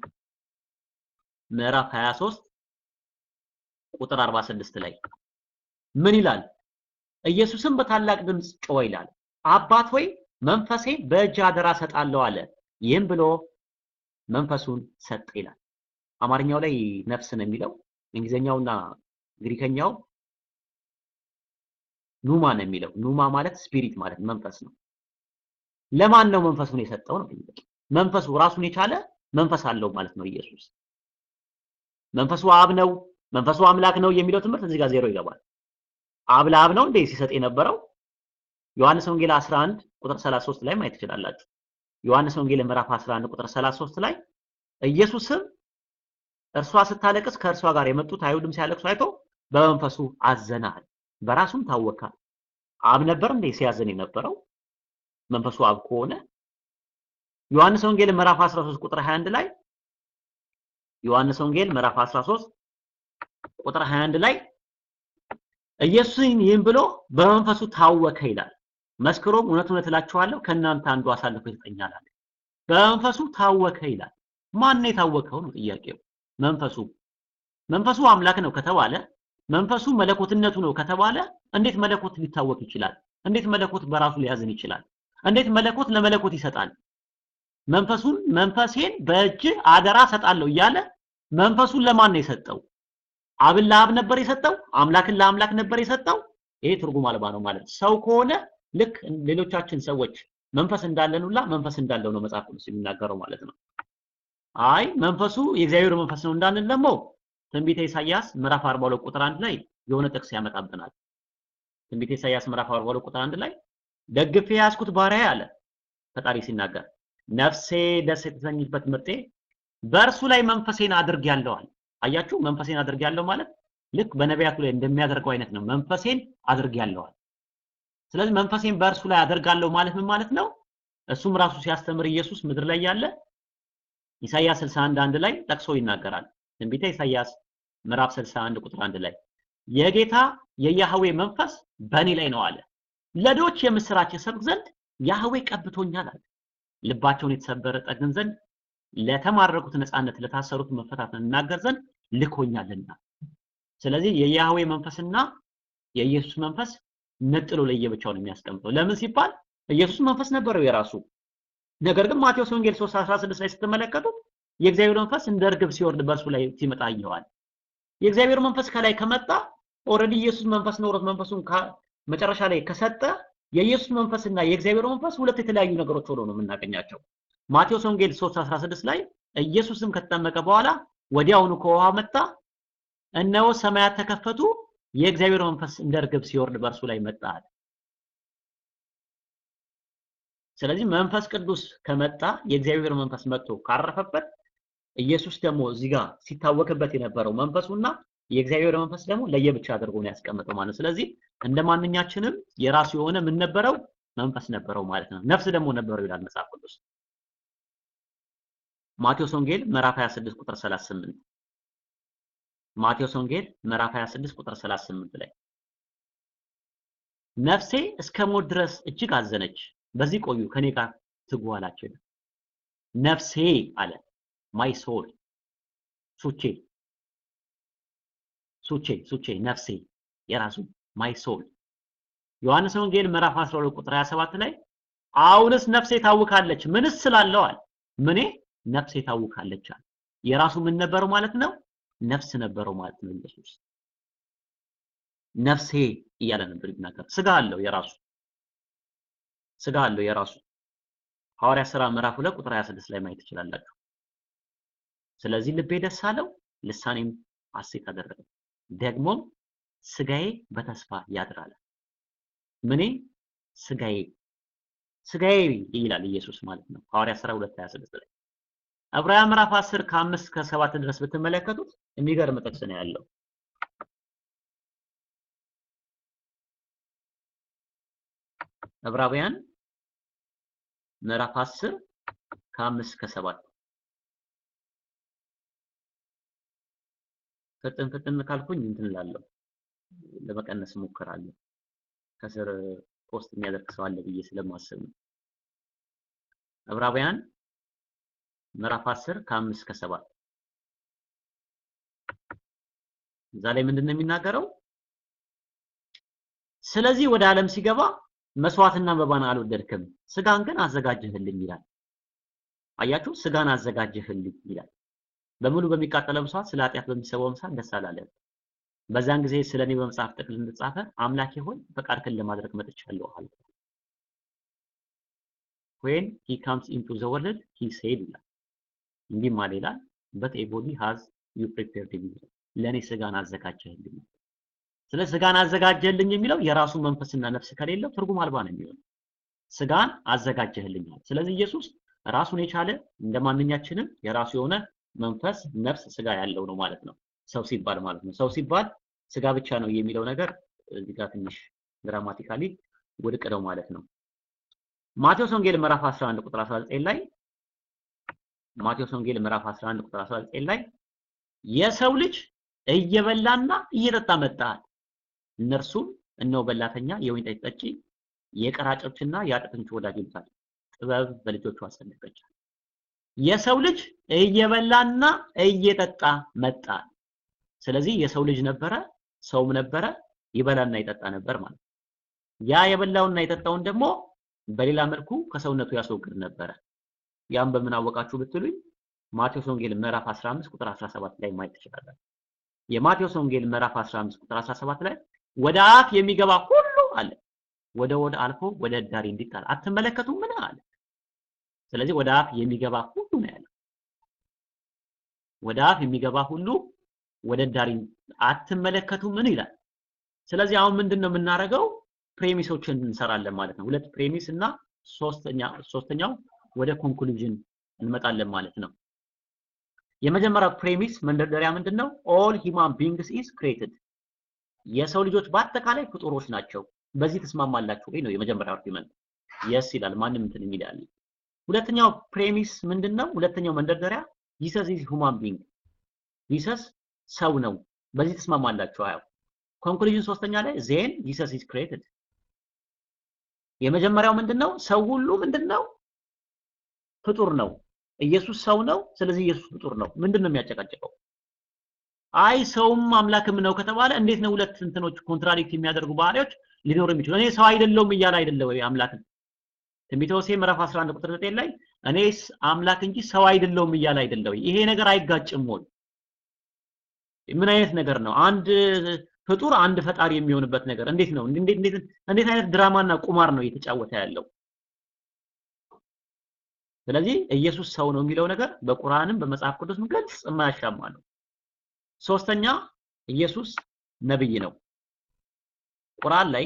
ምዕራፍ 23 ቁጥር 46 ላይ ምን ይላል? ኢየሱስም በታላቅ ድምፅ ጮኸ ይላል፣ አባት ሆይ መንፈሴ በእጅ አደራ ሰጣለሁ አለ። ይህም ብሎ መንፈሱን ሰጠ ይላል። አማርኛው ላይ ነፍስ ነው የሚለው፣ እንግሊዝኛውና ግሪከኛው ኑማ ነው የሚለው። ኑማ ማለት ስፒሪት ማለት መንፈስ ነው። ለማን ነው መንፈሱን የሰጠው ነው ጥያቄ። መንፈሱ ራሱን የቻለ መንፈስ አለው ማለት ነው ኢየሱስ። መንፈሱ አብ ነው፣ መንፈሱ አምላክ ነው የሚለው ትምህርት እዚህ ጋር ዜሮ ይገባል። አብ ለአብ ነው እንዴ ሲሰጥ የነበረው? ዮሐንስ ወንጌል 11 ቁጥር 33 ላይ ማየት ትችላላችሁ። ዮሐንስ ወንጌል ምዕራፍ 11 ቁጥር 33 ላይ ኢየሱስም እርሷ ስታለቅስ ከእርሷ ጋር የመጡት አይሁድም ሲያለቅሱ አይቶ በመንፈሱ አዘናል፣ በራሱም ታወካል። አብ ነበር እንዴ ሲያዘን የነበረው? መንፈሱ አብ ከሆነ ዮሐንስ ወንጌል ምዕራፍ 13 ቁጥር 21 ላይ ዮሐንስ ወንጌል ምዕራፍ 13 ቁጥር 21 ላይ ኢየሱስን ይህን ብሎ በመንፈሱ ታወከ ይላል። መስክሮም እውነት እውነት እላችኋለሁ ከእናንተ አንዱ አሳልፎ ይሰጠኛል አለ። በመንፈሱ ታወከ ይላል። ማን የታወከው ነው ጥያቄው። መንፈሱ መንፈሱ አምላክ ነው ከተባለ መንፈሱ መለኮትነቱ ነው ከተባለ እንዴት መለኮት ሊታወክ ይችላል? እንዴት መለኮት በራሱ ሊያዝን ይችላል? እንዴት መለኮት ለመለኮት ይሰጣል? መንፈሱን መንፈሴን በእጅ አደራ ሰጣለሁ እያለ መንፈሱን ለማን ነው የሰጠው? አብን ለአብ ነበር የሰጠው? አምላክን ለአምላክ ነበር የሰጠው? ይሄ ትርጉም አልባ ነው ማለት ሰው ከሆነ ልክ ሌሎቻችን ሰዎች መንፈስ እንዳለን ሁላ መንፈስ እንዳለው ነው መጽሐፍ ቅዱስ የሚናገረው ማለት ነው። አይ መንፈሱ የእግዚአብሔር መንፈስ ነው እንዳንል ደግሞ ትንቢተ ኢሳይያስ ምዕራፍ 42 ቁጥር 1 ላይ የሆነ ጥቅስ ያመጣብናል። ትንቢተ ኢሳይያስ ምዕራፍ 42 ቁጥር 1 ላይ ደግፌ ያዝኩት ባሪያዬ አለ ፈጣሪ ሲናገር ነፍሴ ደስ የተሰኘችበት ምርጤ በእርሱ ላይ መንፈሴን አድርጌያለሁ አለ። አያችሁ መንፈሴን አድርጌያለሁ ማለት ልክ በነቢያቱ ላይ እንደሚያደርገው አይነት ነው። መንፈሴን አድርጌያለሁ አለ። ስለዚህ መንፈሴን በእርሱ ላይ አደርጋለሁ ማለት ምን ማለት ነው? እሱም ራሱ ሲያስተምር ኢየሱስ ምድር ላይ ያለ ኢሳይያስ 61 አንድ ላይ ጠቅሶ ይናገራል። ትንቢተ ኢሳይያስ ምዕራፍ 61 ቁጥር 1 ላይ የጌታ የያህዌ መንፈስ በእኔ ላይ ነው አለ። ለዶች የምስራች የሰብክ ዘንድ ያህዌ ቀብቶኛል አለ። ልባቸውን የተሰበረ ጠግን ዘንድ ለተማረኩት ነፃነት ለታሰሩት መፈታትን እናገር ዘንድ ልኮኛልና። ስለዚህ የያህዌ መንፈስና የኢየሱስ መንፈስ ነጥሎ ለየብቻው ነው የሚያስቀምጠው። ለምን ሲባል ኢየሱስ መንፈስ ነበረው የራሱ። ነገር ግን ማቴዎስ ወንጌል 3:16 ላይ ስትመለከቱት የእግዚአብሔር መንፈስ እንደ እርግብ ሲወርድ በእርሱ ላይ ሲመጣ አየዋል። የእግዚአብሔር መንፈስ ከላይ ከመጣ already ኢየሱስ መንፈስ ኖሮት መንፈሱን መጨረሻ ላይ ከሰጠ የኢየሱስ መንፈስና የእግዚአብሔር መንፈስ ሁለት የተለያዩ ነገሮች ሆነው ነው የምናገኛቸው። ማቴዎስ ወንጌል 3:16 ላይ ኢየሱስም ከተጠመቀ በኋላ ወዲያውኑ ከውሃ መጣ፣ እነሆ ሰማያት ተከፈቱ፣ የእግዚአብሔር መንፈስ እንደ እርግብ ሲወርድ በእርሱ ላይ መጣ አለ። ስለዚህ መንፈስ ቅዱስ ከመጣ የእግዚአብሔር መንፈስ መጥቶ ካረፈበት ኢየሱስ ደግሞ እዚህ ጋር ሲታወክበት የነበረው መንፈሱና የእግዚአብሔር መንፈስ ደግሞ ለየብቻ አድርጎ ነው ያስቀመጠው ማለት ስለዚህ እንደ ማንኛችንም የራሱ የሆነ ምን ነበረው? መንፈስ ነበረው ማለት ነው። ነፍስ ደግሞ ነበረው ይላል መጽሐፍ ቅዱስ። ማቴዎስ ወንጌል ምዕራፍ 26 ቁጥር 38 ማቴዎስ ወንጌል ምዕራፍ 26 ቁጥር 38 ላይ ነፍሴ እስከ ሞት ድረስ እጅግ አዘነች፣ በዚህ ቆዩ ከኔ ጋር ትጉ አላቸው ነፍሴ አለ ማይ ሶል ሱቼ ሱቼ ሱቼ ነፍሴ የራሱ ማይ ሶል። ዮሐንስ ወንጌል ምዕራፍ 12 ቁጥር 27 ላይ አሁንስ ነፍሴ ታውካለች? ምንስ ስላለዋል ምኔ ነፍሴ ታውካለች አለ። የራሱ ምን ነበረው ማለት ነው ነፍስ ነበረው ማለት ነው ኢየሱስ። ነፍሴ እያለ ነበር ይናገር ስጋ አለው የራሱ ስጋ አለው የራሱ። ሐዋርያ ሥራ ምዕራፍ 2 ቁጥር 26 ላይ ማየት ትችላላችሁ። ስለዚህ ልቤ ደስ አለው ልሳኔም ሐሴት አደረገ። ደግሞም ስጋዬ በተስፋ ያድራል። ምኔ? ስጋዬ ስጋዬ ይላል ኢየሱስ ማለት ነው። ሐዋርያ ሥራ 2:26 ላይ። ዕብራውያን ምዕራፍ 10 ከ5 እስከ 7 ድረስ ብትመለከቱት የሚገርም ጥቅስ ነው ያለው። ዕብራውያን ምዕራፍ 10 ከ5 እስከ 7 ፍጥን ፍጥን ካልኩኝ እንትን እላለሁ ለመቀነስ እሞክራለሁ። ከስር ፖስት የሚያደርግ ሰው አለ ብዬ ስለማስብ ነው። ዕብራውያን ምዕራፍ 10 ከ5 እስከ 7 እዛ ላይ ምንድን ነው የሚናገረው? ስለዚህ ወደ ዓለም ሲገባ መስዋዕትና መባን አልወደድክም ስጋን ግን አዘጋጀህልኝ ይላል። አያችሁ? ስጋን አዘጋጀህልኝ ይላል። በሙሉ በሚቃጠለው መስዋዕት ስለ ኃጢአት በሚሰዋው መስዋዕት ደስ አላለም። በዛን ጊዜ ስለ እኔ በመጽሐፍ ጥቅል እንደተጻፈ አምላኬ ሆይ ፈቃድህን ለማድረግ መጥቻለሁ አልኩ when he comes into the world he said ይላል። እንዲህ ማለት ይላል a body has you prepared me ለኔ ስጋን አዘጋጀህልኝ ስለ ስጋን አዘጋጀህልኝ የሚለው የራሱ መንፈስና ነፍስ ከሌለው ትርጉም አልባ ነው የሚሆነው። ስጋን አዘጋጀህልኛል ስለዚህ ኢየሱስ ራሱን የቻለ እንደ ማንኛችንም የራሱ የሆነ መንፈስ ነፍስ ስጋ ያለው ነው ማለት ነው። ሰው ሲባል ማለት ነው። ሰው ሲባል ስጋ ብቻ ነው የሚለው ነገር እዚህ ጋር ትንሽ ግራማቲካሊ ውድቅ ነው ማለት ነው። ማቴዎስ ወንጌል ምዕራፍ 11 ቁጥር 19 ላይ ማቴዎስ ወንጌል ምዕራፍ 11 ቁጥር 19 ላይ የሰው ልጅ እየበላና እየጠጣ መጣ። እነርሱም እነሆ በላተኛ የወይን ጠጅ ጠጪ የቀራጮችና የአጥንቶች ወዳጅ ይሉታል። ጥበብ በልጆቹ አጸደቀች የሰው ልጅ እየበላና እየጠጣ መጣ። ስለዚህ የሰው ልጅ ነበረ ሰውም ነበረ ይበላና ይጠጣ ነበር ማለት ያ የበላውና የጠጣውን ደግሞ በሌላ መልኩ ከሰውነቱ ያስወግድ ነበረ። ያም በምን አወቃችሁ ብትሉኝ ማቴዎስ ወንጌል ምዕራፍ 15 ቁጥር 17 ላይ ማየት ትችላላችሁ የማቴዎስ ወንጌል ምዕራፍ 15 ቁጥር 17 ላይ ወደ አፍ የሚገባ ሁሉ አለ። ወደ ሆድ አልፎ ወደ እዳሪ እንዲጣል አትመለከቱም ምን አለ? ስለዚህ ወደ አፍ የሚገባ ሁሉ ነው ያለው። ወደ አፍ የሚገባ ሁሉ ወደ እዳሪ አትመለከቱም ምን ይላል? ስለዚህ አሁን ምንድነው የምናደርገው? premise ኦችን እንሰራለን ማለት ነው። ሁለት premise እና ሶስተኛ ሶስተኛው ወደ conclusion እንመጣለን ማለት ነው የመጀመሪያው premise መንደርደሪያ ምንድነው? all human beings is created የሰው ልጆች በአጠቃላይ ፍጡሮች ናቸው። በዚህ ተስማማላችሁ ወይ? ነው የመጀመሪያው argument yes ይላል። ማንም እንትን የሚል ያለ ሁለተኛው premise ምንድነው? ሁለተኛው መንደርደሪያ Jesus is human being Jesus ሰው ነው። በዚህ ተስማማላችሁ አያው conclusion ሶስተኛ ላይ then Jesus is created የመጀመሪያው ምንድነው? ሰው ሁሉ ምንድነው? ፍጡር ነው ኢየሱስ ሰው ነው። ስለዚህ ኢየሱስ ፍጡር ነው። ምንድነው የሚያጨቃጭቀው? አይ ሰውም አምላክም ነው ከተባለ እንዴት ነው ሁለት እንትኖች contradict የሚያደርጉ ባህሪዎች ሊኖሩ የሚችሉ እኔ ሰው አይደለሁም እያለ አይደለም ወይ አምላክን? ትንቢተ ሆሴዕ ምዕራፍ 11 ቁጥር 9 ላይ እኔስ አምላክ እንጂ ሰው አይደለሁም እያለ አይደለም ይሄ ነገር አይጋጭም ወይ? ምን አይነት ነገር ነው? አንድ ፍጡር አንድ ፈጣሪ የሚሆንበት ነገር እንዴት ነው? እንዴት አይነት ድራማና ቁማር ነው እየተጫወተ ያለው ስለዚህ ኢየሱስ ሰው ነው የሚለው ነገር በቁርአንም በመጽሐፍ ቅዱስም ግልጽ የማያሻማ ነው። ሶስተኛ ኢየሱስ ነብይ ነው። ቁርአን ላይ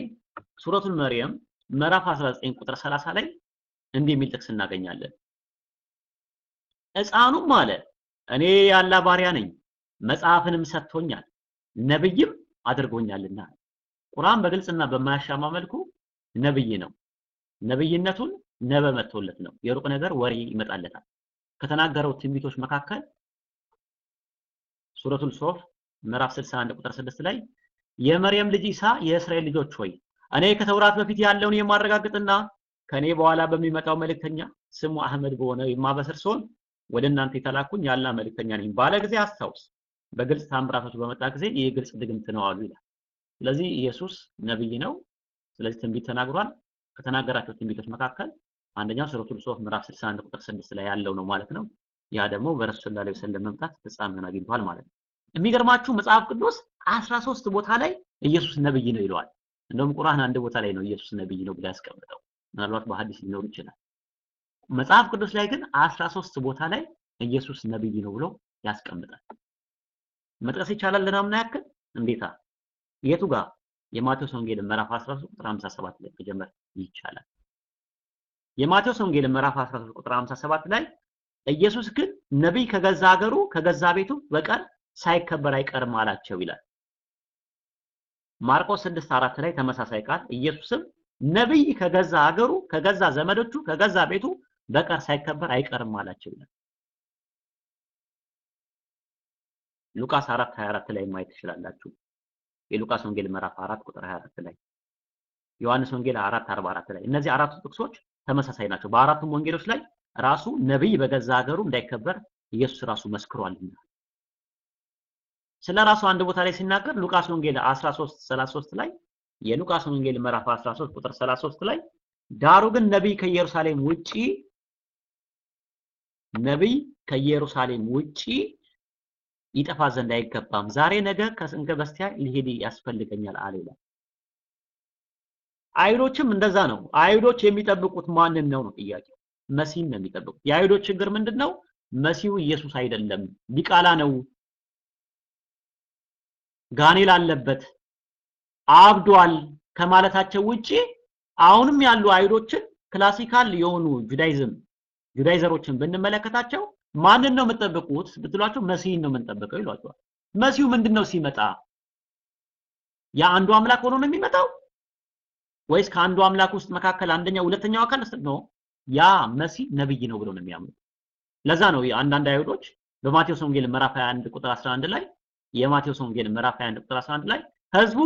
ሱረቱል መርየም ምዕራፍ 19 ቁጥር 30 ላይ እንዲህ የሚል ጥቅስ እናገኛለን። ሕፃኑም አለ እኔ ያላ ባሪያ ነኝ መጽሐፍንም ሰጥቶኛል ነብይም አድርጎኛልና። ቁርአን በግልጽና በማያሻማ መልኩ ነብይ ነው። ነብይነቱን ነበ መጥቶለት ነው የሩቅ ነገር ወሬ ይመጣለታል ከተናገረው ትንቢቶች መካከል ሱረቱል ሶፍ ምዕራፍ 61 ቁጥር 6 ላይ የመርየም ልጅ ኢሳ የእስራኤል ልጆች ሆይ እኔ ከተውራት በፊት ያለውን የማረጋግጥና ከኔ በኋላ በሚመጣው መልእክተኛ ስሙ አህመድ በሆነ የማበስር ሲሆን ወደ እናንተ የተላኩኝ ያላ መልእክተኛ ነኝ ባለ ጊዜ አስታውስ። በግልጽ ታምራቶች በመጣ ጊዜ ይህ ግልጽ ድግምት ነው አሉ ይላል። ስለዚህ ኢየሱስ ነብይ ነው። ስለዚህ ትንቢት ተናግሯል። ከተናገራቸው ትንቢቶች መካከል አንደኛው ሱረቱል ሶፍ ምዕራፍ 61 ቁጥር 6 ላይ ያለው ነው ማለት ነው። ያ ደግሞ በረሱል ዐለይሂ ወሰለም መምጣት ፍጻሜውን አግኝቷል ማለት ነው። የሚገርማችሁ መጽሐፍ ቅዱስ 13 ቦታ ላይ ኢየሱስ ነብይ ነው ይለዋል። እንደውም ቁርአን አንድ ቦታ ላይ ነው ኢየሱስ ነብይ ነው ብሎ ያስቀምጠው። ምናልባት በሐዲስ ሊኖር ይችላል። መጽሐፍ ቅዱስ ላይ ግን 13 ቦታ ላይ ኢየሱስ ነብይ ነው ብሎ ያስቀምጣል። መጥቀስ ይቻላል ለናምና ያክል እንዴታ የቱ ጋር የማቴዎስ ወንጌል ምዕራፍ 13 ቁጥር 57 ላይ መጀመር ይቻላል። የማቴዎስ ወንጌል ምዕራፍ 13 ቁጥር 57 ላይ ኢየሱስ ግን ነቢይ ከገዛ ሀገሩ ከገዛ ቤቱ በቀር ሳይከበር አይቀርም አላቸው ይላል። ማርቆስ 6 4 ላይ ተመሳሳይ ቃል ኢየሱስም ነቢይ ከገዛ ሀገሩ ከገዛ ዘመዶቹ ከገዛ ቤቱ በቀር ሳይከበር አይቀርም አላቸው ይላል። ሉቃስ 4 24 ላይ ማየት ትችላላችሁ። የሉቃስ ወንጌል ምዕራፍ 4 ቁጥር 24 ላይ ዮሐንስ ወንጌል 4 44 ላይ እነዚህ አራቱ ጥቅሶች ተመሳሳይ ናቸው። በአራቱም ወንጌሎች ላይ ራሱ ነብይ በገዛ ሀገሩ እንዳይከበር ኢየሱስ ራሱ መስክሯልና ስለ ራሱ አንድ ቦታ ላይ ሲናገር ሉቃስ ወንጌል 13 33 ላይ የሉቃስ ወንጌል ምዕራፍ 13 ቁጥር 33 ላይ ዳሩ ግን ነብይ ከኢየሩሳሌም ውጪ ነብይ ከኢየሩሳሌም ውጪ ይጠፋ ዘንድ አይገባም። ዛሬ ነገ ከስንከ በስቲያ ሊሄድ ያስፈልገኛል አለ ይላል። አይሁዶችም እንደዛ ነው። አይሁዶች የሚጠብቁት ማንን ነው ነው ጥያቄው። መሲህን ነው የሚጠብቁት። የአይሁዶች ችግር ምንድን ነው? መሲሁ ኢየሱስ አይደለም፣ ዲቃላ ነው፣ ጋኔል አለበት፣ አብዷል ከማለታቸው ውጪ አሁንም ያሉ አይሁዶችን classical የሆኑ Judaism Judaizer ኦችን ብንመለከታቸው ማንን ነው የምትጠብቁት ብትሏቸው መሲህን ነው የምንጠብቀው ይሏቸዋል። መሲሁ ምንድነው ሲመጣ የአንዱ አምላክ ሆኖ ነው የሚመጣው ወይስ ከአንዱ አምላክ ውስጥ መካከል አንደኛው ሁለተኛው አካል ነው? ያ መሲህ ነብይ ነው ብለው ነው የሚያምኑት። ለዛ ነው አንዳንድ አይሁዶች በማቴዎስ ወንጌል ምዕራፍ 21 ቁጥር 11 ላይ የማቴዎስ ወንጌል ምዕራፍ 21 ቁጥር 11 ላይ ህዝቡ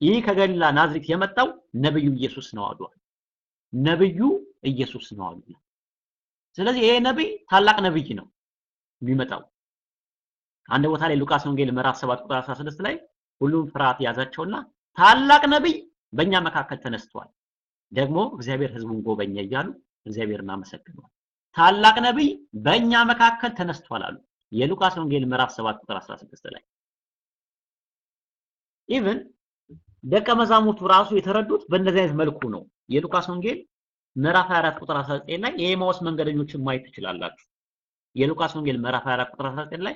ይህ ከገሊላ ናዝሬት የመጣው ነብዩ ኢየሱስ ነው አሉ። ነብዩ ኢየሱስ ነው አሉ። ስለዚህ ይሄ ነብይ ታላቅ ነብይ ነው የሚመጣው። አንድ ቦታ ላይ ሉቃስ ወንጌል ምዕራፍ 7 ቁጥር 16 ላይ ሁሉም ፍርሃት ያዛቸውና ታላቅ ነብይ በእኛ መካከል ተነስቷል፣ ደግሞ እግዚአብሔር ህዝቡን ጎበኘ እያሉ እግዚአብሔርን አመሰግነዋል። ታላቅ ነብይ በእኛ መካከል ተነስቷል አሉ። የሉቃስ ወንጌል ምዕራፍ 7 ቁጥር 16 ላይ even ደቀ መዛሙርቱ ራሱ የተረዱት በእንደዚህ አይነት መልኩ ነው። የሉቃስ ወንጌል ምዕራፍ 24 ቁጥር 19 ላይ የኤማውስ መንገደኞችን ማየት ትችላላችሁ። የሉቃስ ወንጌል ምዕራፍ 24 ቁጥር 19 ላይ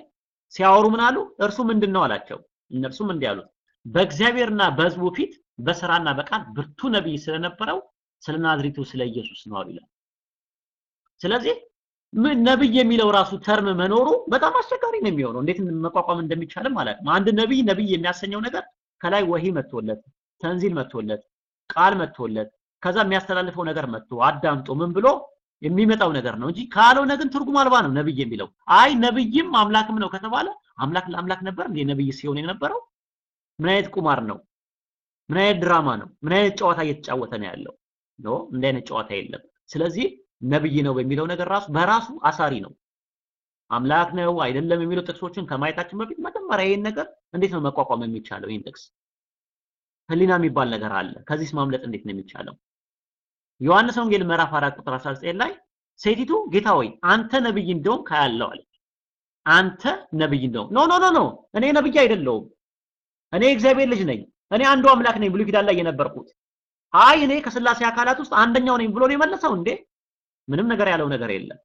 ሲያወሩ ምን አሉ? እርሱ ምንድን ነው አላቸው። እነርሱም እንዲህ አሉት፣ በእግዚአብሔርና በህዝቡ ፊት በስራና በቃል ብርቱ ነቢይ ስለነበረው ስለ ናዝሬቱ ስለ ኢየሱስ ነው ይላል። ስለዚህ ነብይ የሚለው ራሱ ተርም መኖሩ በጣም አስቸጋሪ ነው የሚሆነው። እንዴት መቋቋም እንደሚቻልም አላውቅም። አንድ ነብይ ነብይ የሚያሰኘው ነገር ከላይ ወሂ መጥቶለት፣ ተንዚል መጥቶለት፣ ቃል መጥቶለት ከዛ የሚያስተላልፈው ነገር መጥቶ አዳምጦ ምን ብሎ የሚመጣው ነገር ነው እንጂ ካልሆነ ግን ትርጉም አልባ ነው ነብይ የሚለው። አይ ነብይም አምላክም ነው ከተባለ አምላክ ለአምላክ ነበር እንዴ ነብይ ሲሆን የነበረው? ምን አይነት ቁማር ነው? ምን አይነት ድራማ ነው? ምን አይነት ጨዋታ እየተጫወተ ነው ያለው? no እንደ አይነት ጨዋታ የለም። ስለዚህ ነብይ ነው በሚለው ነገር ራሱ በራሱ አሳሪ ነው። አምላክ ነው አይደለም የሚሉ ጥቅሶችን ከማየታችን በፊት መጀመሪያ ይሄን ነገር እንዴት ነው መቋቋም የሚቻለው? ይህን ጥቅስ ህሊና የሚባል ነገር አለ። ከዚህስ ማምለጥ እንዴት ነው የሚቻለው? ዮሐንስ ወንጌል ምዕራፍ 4 ቁጥር 19 ላይ ሴቲቱ ጌታ ሆይ አንተ ነብይ እንደሆንክ አያለሁ አለች። አንተ ነብይ እንደሆንክ no no no no እኔ ነብይ አይደለሁም፣ እኔ እግዚአብሔር ልጅ ነኝ፣ እኔ አንዱ አምላክ ነኝ ብሉይ ኪዳን ላይ የነበርኩት። አይ እኔ ከስላሴ አካላት ውስጥ አንደኛው ነኝ ብሎ ነው የመለሰው እንዴ? ምንም ነገር ያለው ነገር የለም።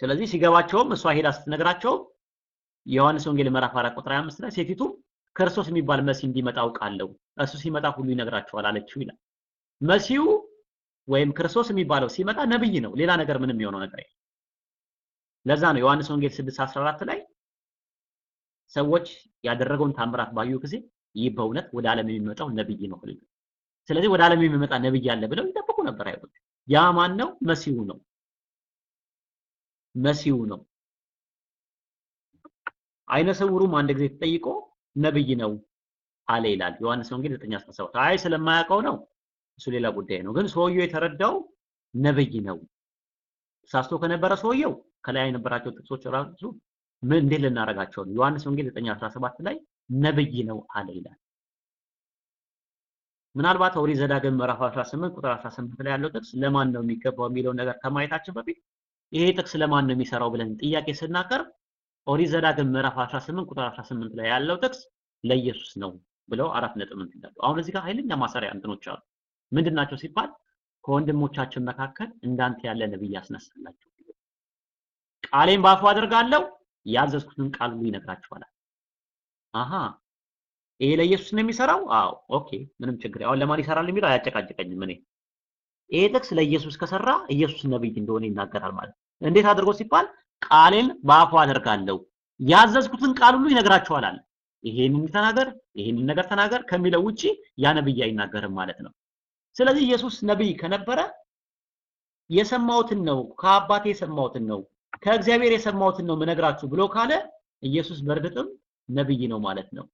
ስለዚህ ሲገባቸውም እሷ ሄዳ ስትነግራቸው የዮሐንስ ወንጌል ምዕራፍ 4 ቁጥር 25 ላይ ሴቲቱ ክርስቶስ የሚባል መሲህ እንዲመጣ አውቃለሁ፣ እሱ ሲመጣ ሁሉ ይነግራቸዋል አለችው ይላል። መሲሁ ወይም ክርስቶስ የሚባለው ሲመጣ ነብይ ነው። ሌላ ነገር ምንም የሆነው ነገር የለም። ለዛ ነው ዮሐንስ ወንጌል 6:14 ላይ ሰዎች ያደረገውን ታምራት ባዩ ጊዜ ይህ በእውነት ወደ ዓለም የሚመጣው ነብይ ነው ብለው ስለዚህ ወደ ዓለም የሚመጣ ነብይ አለ ብለው ይጠብቁ ነበር አይሁዶች። ያ ማን ነው? መሲሁ ነው። መሲሁ ነው። አይነ ስውሩም አንድ ጊዜ ተጠይቆ ነብይ ነው አለ ይላል ዮሐንስ ወንጌል 9:17 አይ ስለማያውቀው ነው እሱ ሌላ ጉዳይ ነው ግን ሰውየው የተረዳው ነብይ ነው። ተሳስቶ ከነበረ ሰውየው ከላይ የነበራቸው ጥቅሶች ራሱ ምን እንዴት ልናደርጋቸው ነው? ዮሐንስ ወንጌል 9:17 ላይ ነብይ ነው አለ ይላል። ምናልባት ኦሪት ዘዳግም ምዕራፍ 18 ቁጥር 18 ላይ ያለው ጥቅስ ለማን ነው የሚገባው የሚለውን ነገር ከማየታችን በፊት ይሄ ጥቅስ ለማን ነው የሚሰራው ብለን ጥያቄ ስናቀርብ ኦሪት ዘዳግም ምዕራፍ 18 ቁጥር 18 ላይ ያለው ጥቅስ ለኢየሱስ ነው ብለው አራት ነጥብ እንትን አሁን እዚህ ጋር ኃይለኛ ማሰሪያ እንትኖች አሉ። ምንድን ናቸው ሲባል ከወንድሞቻችን መካከል እንዳንተ ያለ ነብይ ያስነሳላቸው፣ ቃሌን ባፉ አደርጋለሁ፣ ያዘዝኩትን ቃል ሁሉ ይነግራችኋል። አሃ ይሄ ለኢየሱስ ነው የሚሰራው? አዎ okay፣ ምንም ችግር አሁን ለማን ይሰራል የሚለው አያጨቃጭቀኝም። እኔ ይሄ ጥቅስ ለኢየሱስ ከሰራ ኢየሱስ ነብይ እንደሆነ ይናገራል ማለት ነው። እንዴት አድርጎ ሲባል ቃሌን በአፉ አደርጋለሁ ያዘዝኩትን ቃል ሁሉ ይነግራችኋል ይሄንን ተናገር፣ ይሄንን ነገር ተናገር ከሚለው ውጪ ያ ነብይ አይናገርም ማለት ነው። ስለዚህ ኢየሱስ ነብይ ከነበረ የሰማሁትን ነው ከአባቴ የሰማሁትን ነው ከእግዚአብሔር የሰማሁትን ነው ምነግራችሁ ብሎ ካለ ኢየሱስ በእርግጥም ነብይ ነው ማለት ነው።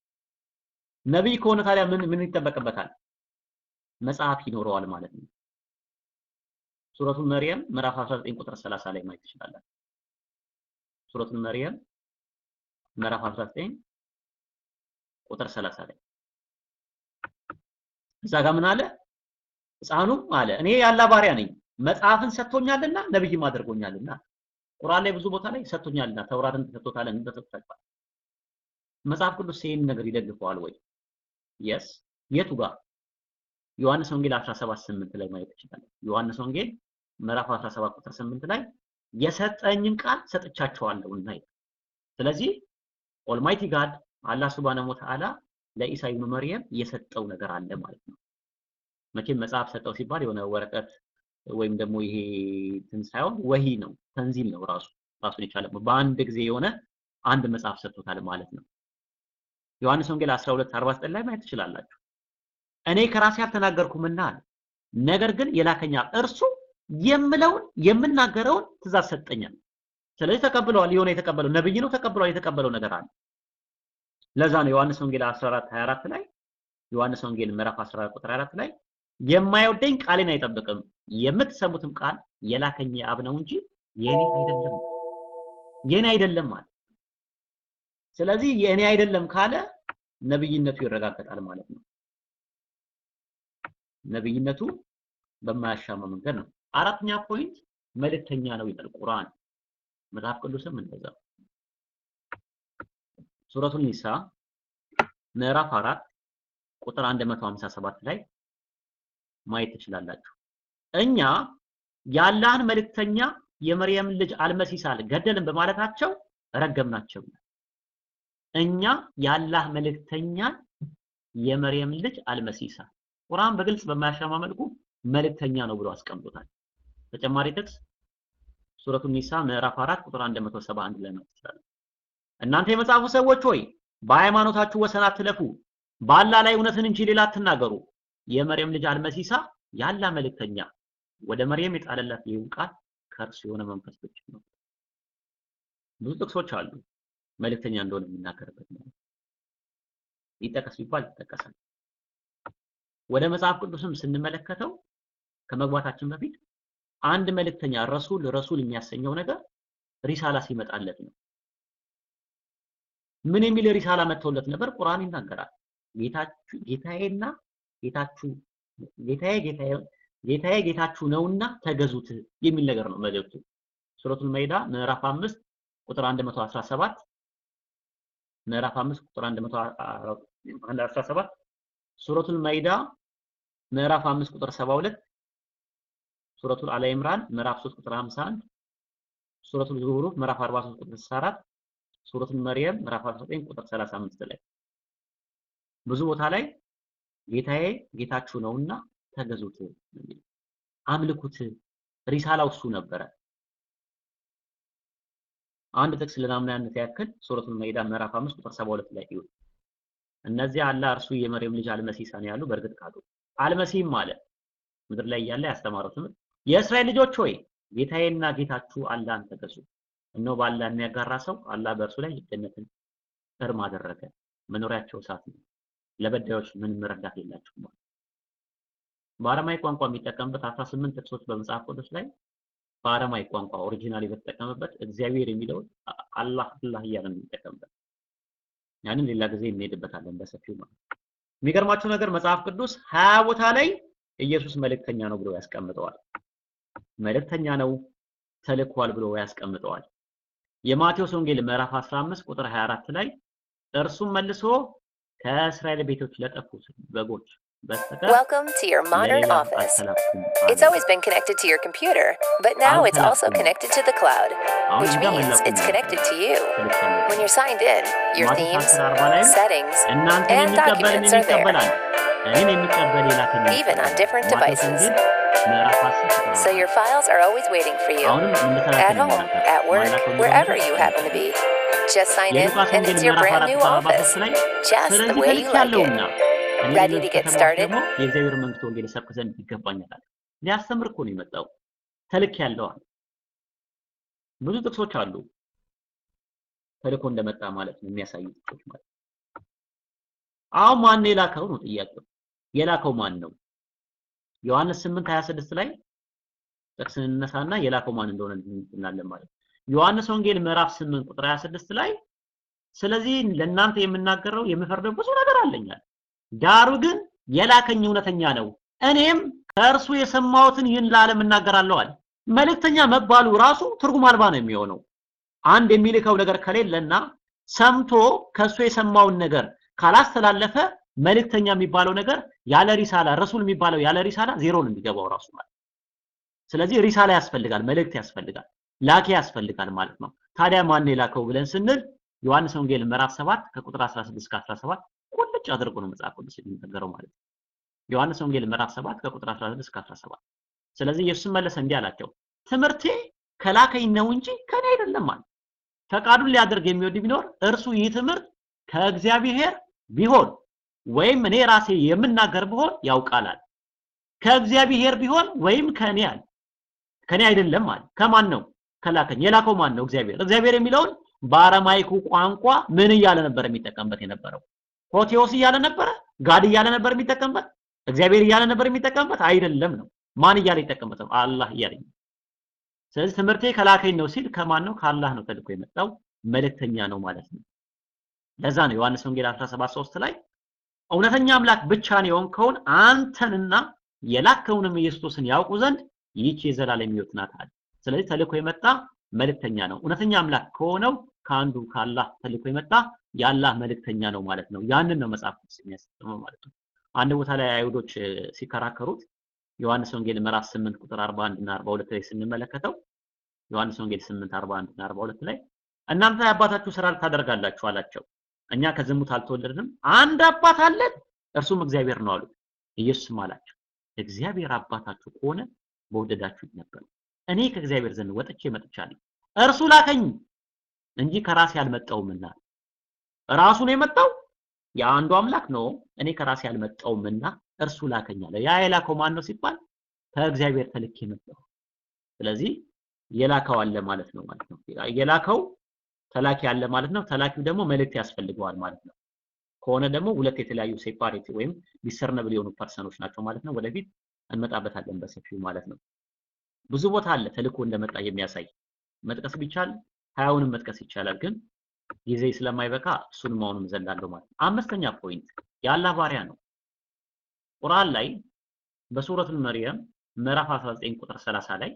ነብይ ከሆነ ታዲያ ምን ምን ይጠበቅበታል? መጽሐፍ ይኖረዋል ማለት ነው። ሱረቱን መርየም ምዕራፍ 19 ቁጥር 30 ላይ ማየት ትችላላችሁ። ሱረቱን መርየም ምዕራፍ 19 ቁጥር 30 ላይ እዛ ጋር ምን አለ? ሕፃኑም አለ እኔ ያላ ባሪያ ነኝ መጽሐፍን ሰጥቶኛልና ነብይም አድርጎኛልና። ቁርአን ላይ ብዙ ቦታ ላይ ሰጥቶኛልና ተውራትን ተሰጥቶታል እንደተሰጥቷል። መጽሐፍ ቅዱስ ይህን ነገር ይደግፈዋል ወይ? yes የቱ ጋር? ዮሐንስ ወንጌል 17:8 ላይ ማየት ይችላል። ዮሐንስ ወንጌል ምዕራፍ 17 ቁጥር 8 ላይ የሰጠኝን ቃል ሰጥቻቸዋለሁ እና ስለዚህ Almighty God አላህ سبحانه وتعالى ለኢሳ ኢብኑ መርየም የሰጠው ነገር አለ ማለት ነው። መቼም መጽሐፍ ሰጠው ሲባል የሆነ ወረቀት ወይም ደግሞ ይሄ እንትን ሳይሆን وحي ነው፣ تنزيل ነው ራሱ ራሱን የቻለ በአንድ ጊዜ የሆነ አንድ መጽሐፍ ሰጥቶታል ማለት ነው። ዮሐንስ ወንጌል 12 49 ላይ ማየት ትችላላችሁ። እኔ ከራሴ አልተናገርኩምና አለ፣ ነገር ግን የላከኛ እርሱ የምለውን የምናገረውን ትእዛዝ ሰጠኛል። ስለዚህ ተቀብለዋል። የሆነ የተቀበለው ነብይ ነው፣ ተቀብለዋል። የተቀበለው ነገር አለ። ለዛ ነው ዮሐንስ ወንጌል 14 24 ላይ ዮሐንስ ወንጌል ምዕራፍ 14 ቁጥር 4 ላይ የማይወደኝ ቃሌን አይጠብቅም፣ የምትሰሙትም ቃል የላከኝ አብ ነው እንጂ የኔ አይደለም የኔ አይደለም ማለት። ስለዚህ የኔ አይደለም ካለ ነብይነቱ ይረጋገጣል ማለት ነው። ነብይነቱ በማያሻማ መንገድ ነው። አራተኛ ፖይንት መልእክተኛ ነው ይላል ቁርአን። መጽሐፍ ቅዱስም እንደዛ ሱረቱል ኒሳ ምዕራፍ 4 ቁጥር 157 ላይ ማየት ትችላላችሁ። እኛ የአላህን መልእክተኛ የመርየም ልጅ አልመሲሳል ገደልን በማለታቸው ረገምናቸው። እኛ የአላህ መልእክተኛ የመርየም ልጅ አልመሲሳ ቁርአን በግልጽ በማያሻማ መልኩ መልእክተኛ ነው ብሎ አስቀምጦታል። ተጨማሪ ጥቅስ ሱረቱ ኒሳ ምዕራፍ 4 ቁጥር 171 ላይ ነው እናንተ የመጽሐፉ ሰዎች ሆይ በሃይማኖታችሁ ወሰን አትለፉ፣ በአላህ ላይ እውነትን እንጂ ሌላ አትናገሩ። የመርየም ልጅ አልመሲሳ ያላ መልእክተኛ ወደ መርየም የጣለላት ይሁን ቃል ከእርሱ የሆነ መንፈስ ብቻ ነው። ብዙ ጥቅሶች አሉ መልእክተኛ እንደሆነ የሚናገርበት ነው። ይጠቀስ ቢባል ይጠቀሳል። ወደ መጽሐፍ ቅዱስም ስንመለከተው ከመግባታችን በፊት አንድ መልእክተኛ ረሱል ረሱል የሚያሰኘው ነገር ሪሳላ ሲመጣለት ነው። ምን የሚል ሪሳላ መጥተውለት ነበር? ቁርአን ይናገራል። ጌታችሁ ጌታዬና ጌታችሁ ጌታዬ ጌታዬ ጌታዬ ጌታችሁ ነውና ተገዙት የሚል ነገር ነው መልእክቱ። ሱረቱል መይዳ ምዕራፍ 5 ቁጥር 117 ምዕራፍ 5 ቁጥር 117 ሱረቱል መይዳ ምዕራፍ 5 ቁጥር 72 ሱረቱል አለ ኢምራን ምዕራፍ 3 ቁጥር 51 ሱረቱል ዙሁሩፍ ምዕራፍ 43 ቁጥር 64 ሱረቱል መርየም ምዕራፍ 19 ቁጥር 35 ላይ ብዙ ቦታ ላይ ጌታዬ ጌታችሁ ነውና ተገዙት፣ አምልኩት። ሪሳላው እሱ ነበረ። አንድ ጥቅስ ለማምናነት ያክል ሱረቱል መይዳ ምዕራፍ 5 ቁጥር 72 ላይ ይሁን እነዚያ አላህ እርሱ የመርየም ልጅ አልመሲሳን ያሉ በእርግጥ ካዱ። አልመሲህም አለ ምድር ላይ እያለ ያስተማረው ትምህርት የእስራኤል ልጆች ሆይ ጌታዬና ጌታችሁ አላህን ተገዙ። እነሆ በአላህ የሚያጋራ ሰው አላህ በእርሱ ላይ ጀነትን እርም አደረገ፣ መኖሪያቸው እሳት ነው፣ ለበዳዮች ምንም ረዳት የላቸውም። በአረማይ ቋንቋ የሚጠቀምበት 18 ጥቅሶች በመጽሐፍ ቅዱስ ላይ በአረማይ ቋንቋ originally በተጠቀመበት እግዚአብሔር የሚለውን አላህ አላህ እያለ ነው የሚጠቀምበት። ያንን ሌላ ጊዜ እንሄድበታለን በሰፊው ማለት ነው። የሚገርማቸው ነገር መጽሐፍ ቅዱስ ሀያ ቦታ ላይ ኢየሱስ መልእክተኛ ነው ብሎ ያስቀምጠዋል። መልእክተኛ ነው ተልኳል ብሎ ያስቀምጠዋል። የማቴዎስ ወንጌል ምዕራፍ 15 ቁጥር 24 ላይ እርሱም መልሶ ከእስራኤል ቤቶች ለጠፉት በጎች Welcome to your modern office. It's always been connected to your computer, but now it's also connected to the cloud, which means it's connected to you. When you're signed in, your themes, settings, and documents are there, even on different devices. So your files are always waiting for you at home, at work, wherever you happen to be. Just sign in, and it's your brand new office, just the way you like it. ደግሞ የእግዚአብሔር መንግስት ወንጌል እሰብክ ዘንድ ይገባኛል ሊያስተምር እኮ ነው የመጣው። ተልኬያለሁ አለ። ብዙ ጥቅሶች አሉ ተልኮ እንደመጣ ማለት ነው የሚያሳዩ ጥቅሶች ማለት ነው። አሁን ማን ነው የላከው ነው ጥያቄው። የላከው ማን ነው? ዮሐንስ 8 26 ላይ ጥቅስ እንነሳና የላከው ማን እንደሆነ እናለን ማለት ነው። ዮሐንስ ወንጌል ምዕራፍ 8 ቁጥር 26 ላይ ስለዚህ ለእናንተ የምናገረው የምፈርደው ብዙ ነገር አለኛል። ዳሩ ግን የላከኝ እውነተኛ ነው፣ እኔም ከእርሱ የሰማሁትን ይህን ለዓለም እናገራለሁ አለ። መልእክተኛ መባሉ ራሱ ትርጉም አልባ ነው የሚሆነው። አንድ የሚልከው ነገር ከሌለና ሰምቶ ከእሱ የሰማውን ነገር ካላስተላለፈ መልእክተኛ የሚባለው ነገር ያለ ሪሳላ ረሱል የሚባለው ያለ ሪሳላ ዜሮ ነው የሚገባው ራሱ ማለት ስለዚህ ሪሳላ ያስፈልጋል፣ መልእክት ያስፈልጋል፣ ላኪ ያስፈልጋል ማለት ነው። ታዲያ ማን የላከው ብለን ስንል ዮሐንስ ወንጌል ምዕራፍ 7 ከቁጥር 16 እስከ 17 ቁልጭ አድርጎ ነው መጽሐፍ ቅዱስ የሚናገረው ማለት ነው። ዮሐንስ ወንጌል ምዕራፍ 7 ከቁጥር 16 እስከ 17 ስለዚህ ኢየሱስ መለሰ እንዲህ አላቸው፣ ትምህርቴ ከላከኝ ነው እንጂ ከኔ አይደለም አለ። ፈቃዱን ሊያደርግ የሚወድ ቢኖር እርሱ ይህ ትምህርት ከእግዚአብሔር ቢሆን ወይም እኔ ራሴ የምናገር ብሆን ያውቃላል። ከእግዚአብሔር ቢሆን ወይም ከኔ አለ ከኔ አይደለም አለ። ከማን ነው? ከላከኝ። የላከው ማን ነው? እግዚአብሔር። እግዚአብሔር የሚለውን በአረማይኩ ቋንቋ ምን እያለ ነበር የሚጠቀምበት የነበረው? ሆቴዎስ እያለ ነበረ? ጋድ እያለ ነበር የሚጠቀምበት? እግዚአብሔር እያለ ነበር የሚጠቀምበት? አይደለም ነው። ማን እያለ ይጠቀምበት ነው? አላህ እያለ። ስለዚህ ትምህርቴ ከላከኝ ነው ሲል ከማን ነው? ከአላህ ነው ተልኮ የመጣው መልእክተኛ ነው ማለት ነው። ለዛ ነው ዮሐንስ ወንጌል 17:3 ላይ እውነተኛ አምላክ ብቻን የሆንከውን አንተንና የላከውንም ኢየሱስን ያውቁ ዘንድ ይህች የዘላለም ሕይወት ናት አለ። ስለዚህ ተልኮ የመጣ መልእክተኛ ነው። እውነተኛ አምላክ ከሆነው ከአንዱ ከአላህ ተልኮ የመጣ የአላህ መልእክተኛ ነው ማለት ነው። ያንን ነው መጽሐፍ ቅዱስ የሚያስተምረው ማለት ነው። አንድ ቦታ ላይ አይሁዶች ሲከራከሩት ዮሐንስ ወንጌል ምዕራፍ 8 ቁጥር 41 እና 42 ላይ ስንመለከተው ዮሐንስ ወንጌል 8 41 እና 42 ላይ እናንተ የአባታችሁ ስራ ታደርጋላችሁ አላቸው። እኛ ከዝሙት አልተወለድንም፣ አንድ አባት አለን፣ እርሱም እግዚአብሔር ነው አሉት። ኢየሱስም አላቸው እግዚአብሔር አባታችሁ ከሆነ በወደዳችሁኝ ነበር። እኔ ከእግዚአብሔር ዘንድ ወጥቼ መጥቻለሁ፣ እርሱ ላከኝ እንጂ ከራሴ አልመጣሁምና። ራሱ ነው የመጣው የአንዱ አምላክ ነው። እኔ ከራሴ አልመጣሁምና እርሱ አለ። ያ የላከው ማን ነው ሲባል ከእግዚአብሔር ተልኬ መጣሁ። ስለዚህ የላከው አለ ማለት ነው ማለት ነው። የላከው ተላኪ አለ ማለት ነው። ተላኪው ደግሞ መልእክት ያስፈልገዋል ማለት ነው። ከሆነ ደግሞ ሁለት የተለያዩ separate ወይም discernible የሆኑ person ኦች ናቸው ማለት ነው። ወደፊት እንመጣበታለን በሰፊው ማለት ነው። ብዙ ቦታ አለ ተልኮ እንደመጣ የሚያሳይ መጥቀስ ቢቻል ሃያውንም መጥቀስ ይቻላል፣ ግን ጊዜ ስለማይበቃ እሱንም አሁንም እዘላለሁ ማለት ነው። አምስተኛ point የአላህ ባሪያ ነው። ቁርአን ላይ በሱረቱል መርየም ምዕራፍ 19 ቁጥር 30 ላይ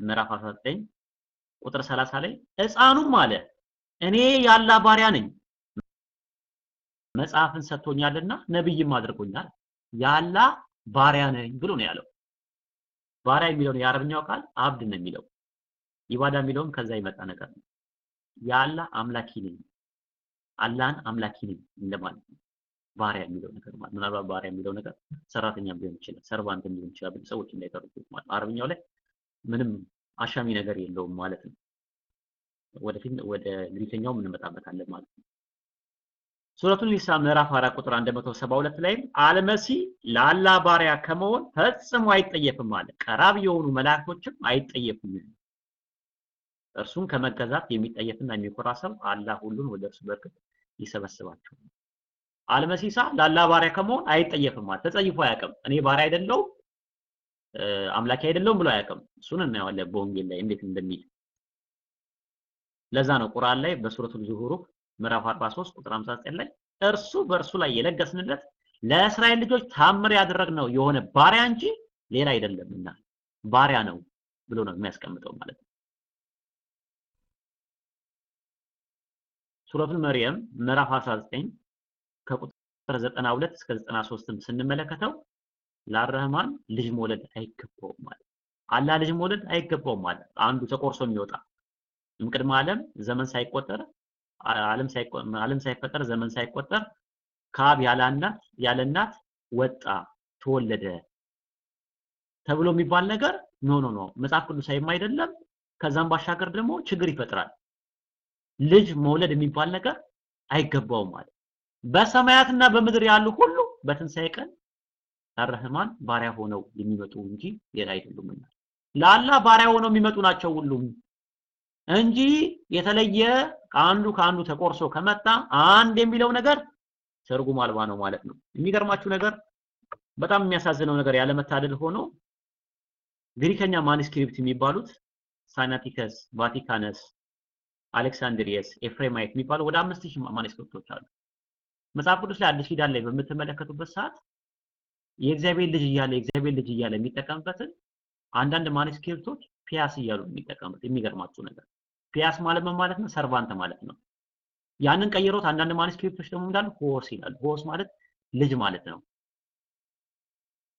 ምዕራፍ 19 ቁጥር 30 ላይ ሕፃኑም አለ እኔ የአላህ ባሪያ ነኝ መጽሐፍን ሰጥቶኛልና ነብይም አድርጎኛል የአላህ ባሪያ ነኝ ብሎ ነው ያለው። ባሪያ የሚለውን የአረብኛው ቃል አብድ ነው የሚለው። ኢባዳ የሚለውም ከዛ ይመጣ ነገር ነው። የአላህ አምላኪ ነኝ፣ አላህን አምላኪ ነኝ እንደማለት ነው። ባሪያ የሚለው ነገር ማለት ምናልባት ባሪያ የሚለው ነገር ሰራተኛም ሊሆን ይችላል፣ ሰርቫንትም ሊሆን ይችላል። ብዙ ሰዎች እንዳይተረጉት ማለት አረብኛው ላይ ምንም አሻሚ ነገር የለውም ማለት ነው። ወደፊት ወደ ግሪከኛውም እንመጣበታለን ማለት ነው። ሱረቱን ኒሳ ምዕራፍ 4 ቁጥር 172 ላይም አልመሲ ለአላህ ባሪያ ከመሆን ፈጽሞ አይጠየፍም አለ። ቀራቢ የሆኑ መላእክቶችም አይጠየፉም። እርሱን ከመገዛት የሚጠየፍና የሚኮራ ሰው አላህ ሁሉን ወደ እርሱ በርግጥ ይሰበስባቸዋል። አልመሲሳ ላላ ባሪያ ከመሆን አይጠየፍም ማለት ተጸይፎ አያውቅም። እኔ ባሪያ አይደለሁም አምላኪ አይደለሁም ብሎ አያውቅም። እሱን እናየዋለን በወንጌል ላይ እንዴት እንደሚል። ለዛ ነው ቁርአን ላይ በሱረቱል ዙሁሩፍ ምዕራፍ 43 ቁጥር 59 ላይ እርሱ በእርሱ ላይ የለገስንለት ለእስራኤል ልጆች ታምር ያደረግነው የሆነ ባሪያ እንጂ ሌላ አይደለምና ባሪያ ነው ብሎ ነው የሚያስቀምጠው ማለት ነው። ሱረቱል መርየም ምዕራፍ 19 ከቁጥር 92 እስከ 93 ስንመለከተው ለአረህማን ልጅ መውለድ አይገባውም ማለት አላህ ልጅ መውለድ አይገባውም ማለት አንዱ ተቆርሶ የሚወጣ እምቅድመ ዓለም ዘመን ሳይቆጠር ዓለም ሳይፈጠር ዘመን ሳይቆጠር ከአብ ያለ እናት ያለ እናት ወጣ ተወለደ ተብሎ የሚባል ነገር no no no መጽሐፍ ቅዱሳዊም አይደለም። ከዛም ባሻገር ደግሞ ችግር ይፈጥራል። ልጅ መውለድ የሚባል ነገር አይገባውም ማለት በሰማያትና በምድር ያሉ ሁሉ በትንሣኤ ቀን ለረህማን ባሪያ ሆነው የሚመጡ እንጂ ሌላ አይደሉምና ለአላህ ባሪያ ሆነው የሚመጡ ናቸው ሁሉም እንጂ የተለየ ከአንዱ ከአንዱ ተቆርሶ ከመጣ አንድ የሚለው ነገር ትርጉም አልባ ነው ማለት ነው። የሚገርማችሁ ነገር በጣም የሚያሳዝነው ነገር ያለመታደል ሆኖ ግሪከኛ manuscript የሚባሉት Sinaiticus፣ Vaticanus፣ Alexandrinus፣ Ephraemi የሚባሉ ወደ አምስት ሺህ manuscript ኦች አሉ። መጽሐፍ ቅዱስ ላይ አዲስ ኪዳን ላይ በምትመለከቱበት ሰዓት የእግዚአብሔር ልጅ እያለ የእግዚአብሔር ልጅ እያለ የሚጠቀምበትን አንዳንድ manuscript ኦች ፒያስ እያሉ የሚጠቀሙት የሚገርማችሁ ነገር ፒያስ ማለት ምን ማለት ነው? servant ማለት ነው። ያንን ቀይሮት አንዳንድ manuscript ኦች ደግሞ እንዳሉ ሆስ ይላሉ። ሆስ ማለት ልጅ ማለት ነው።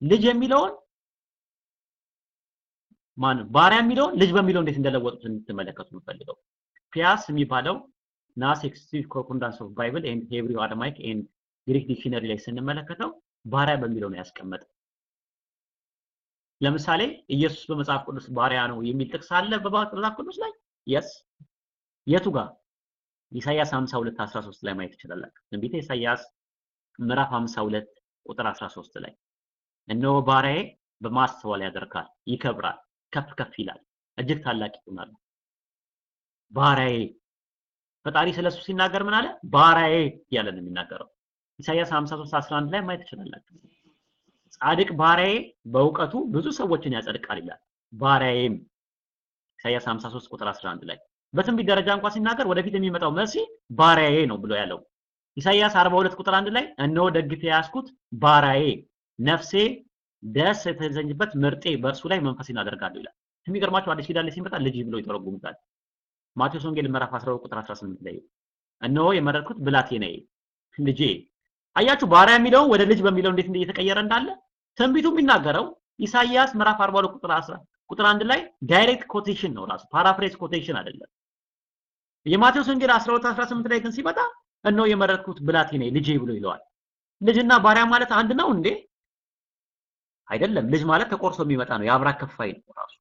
ልጅ የሚለውን ማን ባሪያ የሚለውን ልጅ በሚለው እንዴት እንደለወጡት እንድትመለከቱ የምፈልገው ፒያስ የሚባለው NAS Exhaustive Concordance of Bible and Hebrew Aramaic and Greek Dictionary ላይ ስንመለከተው ባሪያ በሚለው ነው ያስቀመጠ። ለምሳሌ ኢየሱስ በመጽሐፍ ቅዱስ ባሪያ ነው የሚል ጥቅስ አለ በመጽሐፍ ቅዱስ ላይ yes የቱ ጋር ኢሳይያስ 52 13 ላይ ማየት ትችላላችሁ። ትንቢተ ኢሳይያስ ምዕራፍ 52 ቁጥር 13 ላይ እነሆ ባሪያዬ በማስተዋል ያደርጋል፣ ይከብራል፣ ከፍ ከፍ ይላል፣ እጅግ ታላቅ ይሆናል። ባሪያዬ ፈጣሪ ስለሱ ሲናገር ምን አለ? ባሪያዬ እያለ ነው የሚናገረው። ኢሳይያስ 53 11 ላይ ማየት ትችላላችሁ። ጻድቅ ባሪያዬ በእውቀቱ ብዙ ሰዎችን ያጸድቃል ይላል። ባሪያዬም ኢሳይያስ 53 ቁጥር 11 ላይ በትንቢት ደረጃ እንኳን ሲናገር ወደፊት የሚመጣው መሲህ ባሪያዬ ነው ብሎ ያለው። ኢሳይያስ 42 ቁጥር 1 ላይ እነሆ ደግፌ ያዝኩት ባሪያዬ ነፍሴ ደስ የተሰኘበት ምርጤ በእርሱ ላይ መንፈሴን አደርጋለሁ ይላል። የሚገርማችሁ አዲስ ኪዳን ላይ ሲመጣ ልጅ ብሎ ይተረጉሙታል። ማቴዎስ ወንጌል ምዕራፍ 12 ቁጥር 18 ላይ እነሆ የመረጥኩት ብላቴናዬ ልጄ። አያችሁ ባሪያ የሚለውን ወደ ልጅ በሚለው እንዴት እየተቀየረ እንዳለ ትንቢቱ የሚናገረው ኢሳይያስ ምዕራፍ 42 ቁጥር 10 ቁጥር 1 ላይ direct quotation ነው ራሱ paraphrase quotation አይደለም። የማቴዎስ ወንጌል 12 18 ላይ ግን ሲመጣ እነሆ የመረጥኩት ብላቴናዬ ልጄ ብሎ ይለዋል። ልጅና ባሪያ ማለት አንድ ነው እንዴ? አይደለም። ልጅ ማለት ተቆርሶ የሚመጣ ነው። የአብራክ ከፋይ ነው ራሱ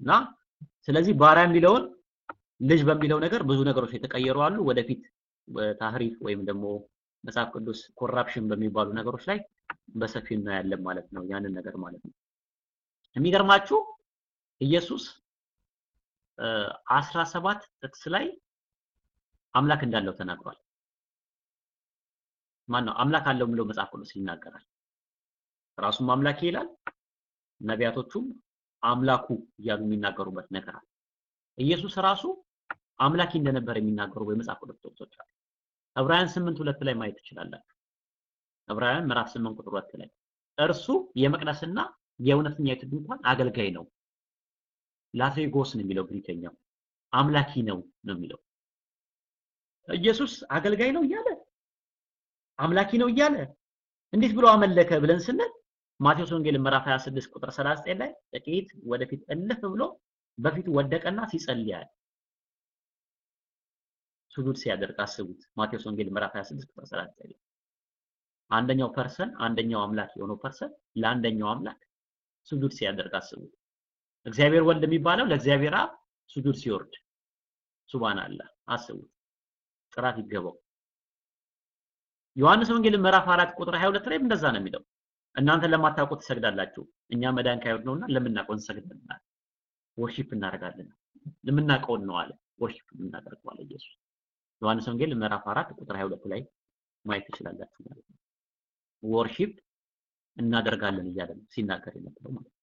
እና ስለዚህ ባሪያ የሚለውን ልጅ በሚለው ነገር ብዙ ነገሮች የተቀየሩ አሉ። ወደፊት تحريف ወይም ደግሞ መጽሐፍ ቅዱስ corruption በሚባሉ ነገሮች ላይ በሰፊው እናያለን ማለት ነው። ያንን ነገር ማለት ነው። የሚገርማችሁ ኢየሱስ አስራ ሰባት ጥቅስ ላይ አምላክ እንዳለው ተናግሯል። ማን ነው አምላክ አለው ብሎ መጽሐፍ ቅዱስ ይናገራል። ራሱም አምላክ ይላል። ነቢያቶቹም አምላኩ እያሉ የሚናገሩበት ነገር አለ። ኢየሱስ ራሱ አምላኪ እንደነበር የሚናገሩ የመጽሐፍ ቅዱስ ጥቅሶች አሉ። ዕብራውያን 8 ሁለት ላይ ማየት ትችላላችሁ። ዕብራውያን ምዕራፍ 8 ቁጥር 2 ላይ እርሱ የመቅደስና የእውነተኛይቱ ድንኳን አገልጋይ ነው። ላትሪጎስ ነው የሚለው ግሪከኛው አምላኪ ነው ነው የሚለው ኢየሱስ አገልጋይ ነው እያለ አምላኪ ነው እያለ እንዴት ብሎ አመለከ ብለን ስንል ማቴዎስ ወንጌል ምዕራፍ 26 ቁጥር 39 ላይ ጥቂት ወደፊት እልፍ ብሎ በፊቱ ወደቀና ሲጸልይ ያለ ሱጁድ ሲያደርግ አስቡት። ማቴዎስ ወንጌል ምዕራፍ 26 ቁጥር 39 ላይ አንደኛው person አንደኛው አምላክ የሆነው person ለአንደኛው አምላክ ሱጁድ ሲያደርግ አስቡት። እግዚአብሔር ወልድ የሚባለው ለእግዚአብሔር አብ ሱጁድ ሲወርድ አለ አስቡት። ጥራት ይገባው። ዮሐንስ ወንጌል ምዕራፍ 4 ቁጥር 22 ላይ እንደዛ ነው የሚለው እናንተ ለማታውቁት ትሰግዳላችሁ፣ እኛ መዳን ከአይሁድ ነውና ለምናውቀው እንሰግዳለን፣ worship እናደርጋለን። ለምናውቀውን ነው አለ worship እናደርገዋለን ኢየሱስ ዮሐንስ ወንጌል ምዕራፍ 4 ቁጥር 22 ላይ ማየት ትችላላችሁ ማለት ነው። worship እናደርጋለን እያለ ነው ሲናገር የነበረው ማለት ነው።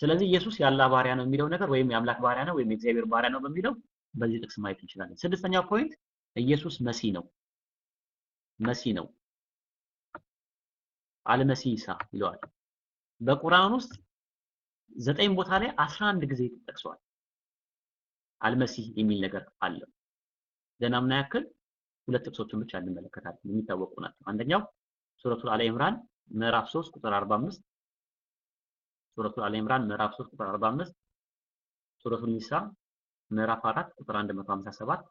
ስለዚህ ኢየሱስ የአላህ ባሪያ ነው የሚለው ነገር ወይም የአምላክ ባሪያ ነው ወይም የእግዚአብሔር ባሪያ ነው በሚለው በዚህ ጥቅስ ማየት እንችላለን። ስድስተኛው point ኢየሱስ መሲህ ነው። መሲህ ነው። አልመሲህ ኢሳ ይለዋል። በቁርአን ውስጥ ዘጠኝ ቦታ ላይ አስራ አንድ ጊዜ ተጠቅሷል። አልመሲህ የሚል ነገር አለ። ለናምና ያክል ሁለት ጥቅሶችን ብቻ እንመለከታለን፣ የሚታወቁ ናቸው። አንደኛው ሱረቱል አለ ኢምራን ምዕራፍ 3 ቁጥር 45 ሱረቱል አለ ኢምራን ምዕራፍ 3 ቁጥር 45 ሱረቱል ኒሳ ምዕራፍ 4 ቁጥር 157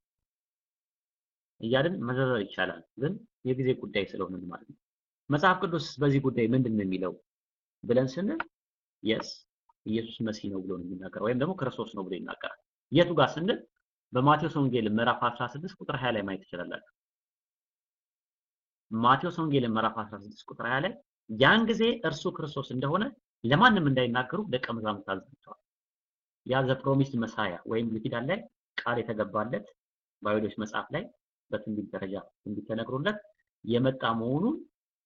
እያልን መዘርዘር ይቻላል፣ ግን የጊዜ ጉዳይ ስለሆነ ማለት ነው። መጽሐፍ ቅዱስ በዚህ ጉዳይ ምንድን ነው የሚለው ብለን ስንል yes ኢየሱስ መሲህ ነው ብሎ ነው የሚናገረው ወይም ደግሞ ክርስቶስ ነው ብሎ ይናገራል። የቱ ጋር ስንል በማቴዎስ ወንጌል ምዕራፍ 16 ቁጥር 20 ላይ ማየት ትችላላችሁ። ማቴዎስ ወንጌል ምዕራፍ 16 ቁጥር 20 ላይ ያን ጊዜ እርሱ ክርስቶስ እንደሆነ ለማንም እንዳይናገሩ ደቀ መዛሙርት አዘዛቸዋል። ያ the promised Messiah ወይም ኪዳን ላይ ቃል የተገባለት በአይሁዶች መጽሐፍ ላይ በትንቢት ደረጃ ትንቢት የመጣ መሆኑን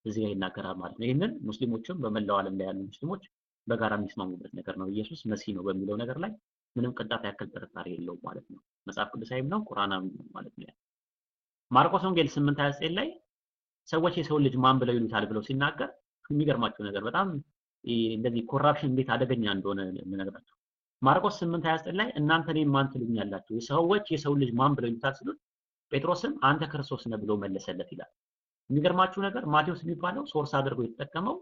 እዚህ ላይ ይናገራል ማለት ነው። ይህንን ሙስሊሞችም በመላው ዓለም ላይ ያሉ ሙስሊሞች በጋራ የሚስማሙበት ነገር ነው። ኢየሱስ መሲህ ነው በሚለው ነገር ላይ ምንም ቅንጣት ያክል ጥርጣሬ የለውም ማለት ነው። መጽሐፍ ቅዱሳዊም ነው፣ ቁርአናዊ ማለት ነው። ማርቆስ ወንጌል 8:29 ላይ ሰዎች የሰው ልጅ ማን ብለው ይሉታል ብለው ሲናገር የሚገርማቸው ነገር በጣም እንደዚህ ኮራፕሽን እንዴት አደገኛ እንደሆነ የምነግራቸው ማርቆስ 8:29 ላይ እናንተ እኔን ማን ትሉኛላችሁ? ሰዎች የሰው ልጅ ማን ብለው ይሉታል ሲሉት ጴጥሮስም አንተ ክርስቶስ ነህ ብሎ መለሰለት ይላል። የሚገርማችሁ ነገር ማቴዎስ የሚባለው source አድርጎ የተጠቀመው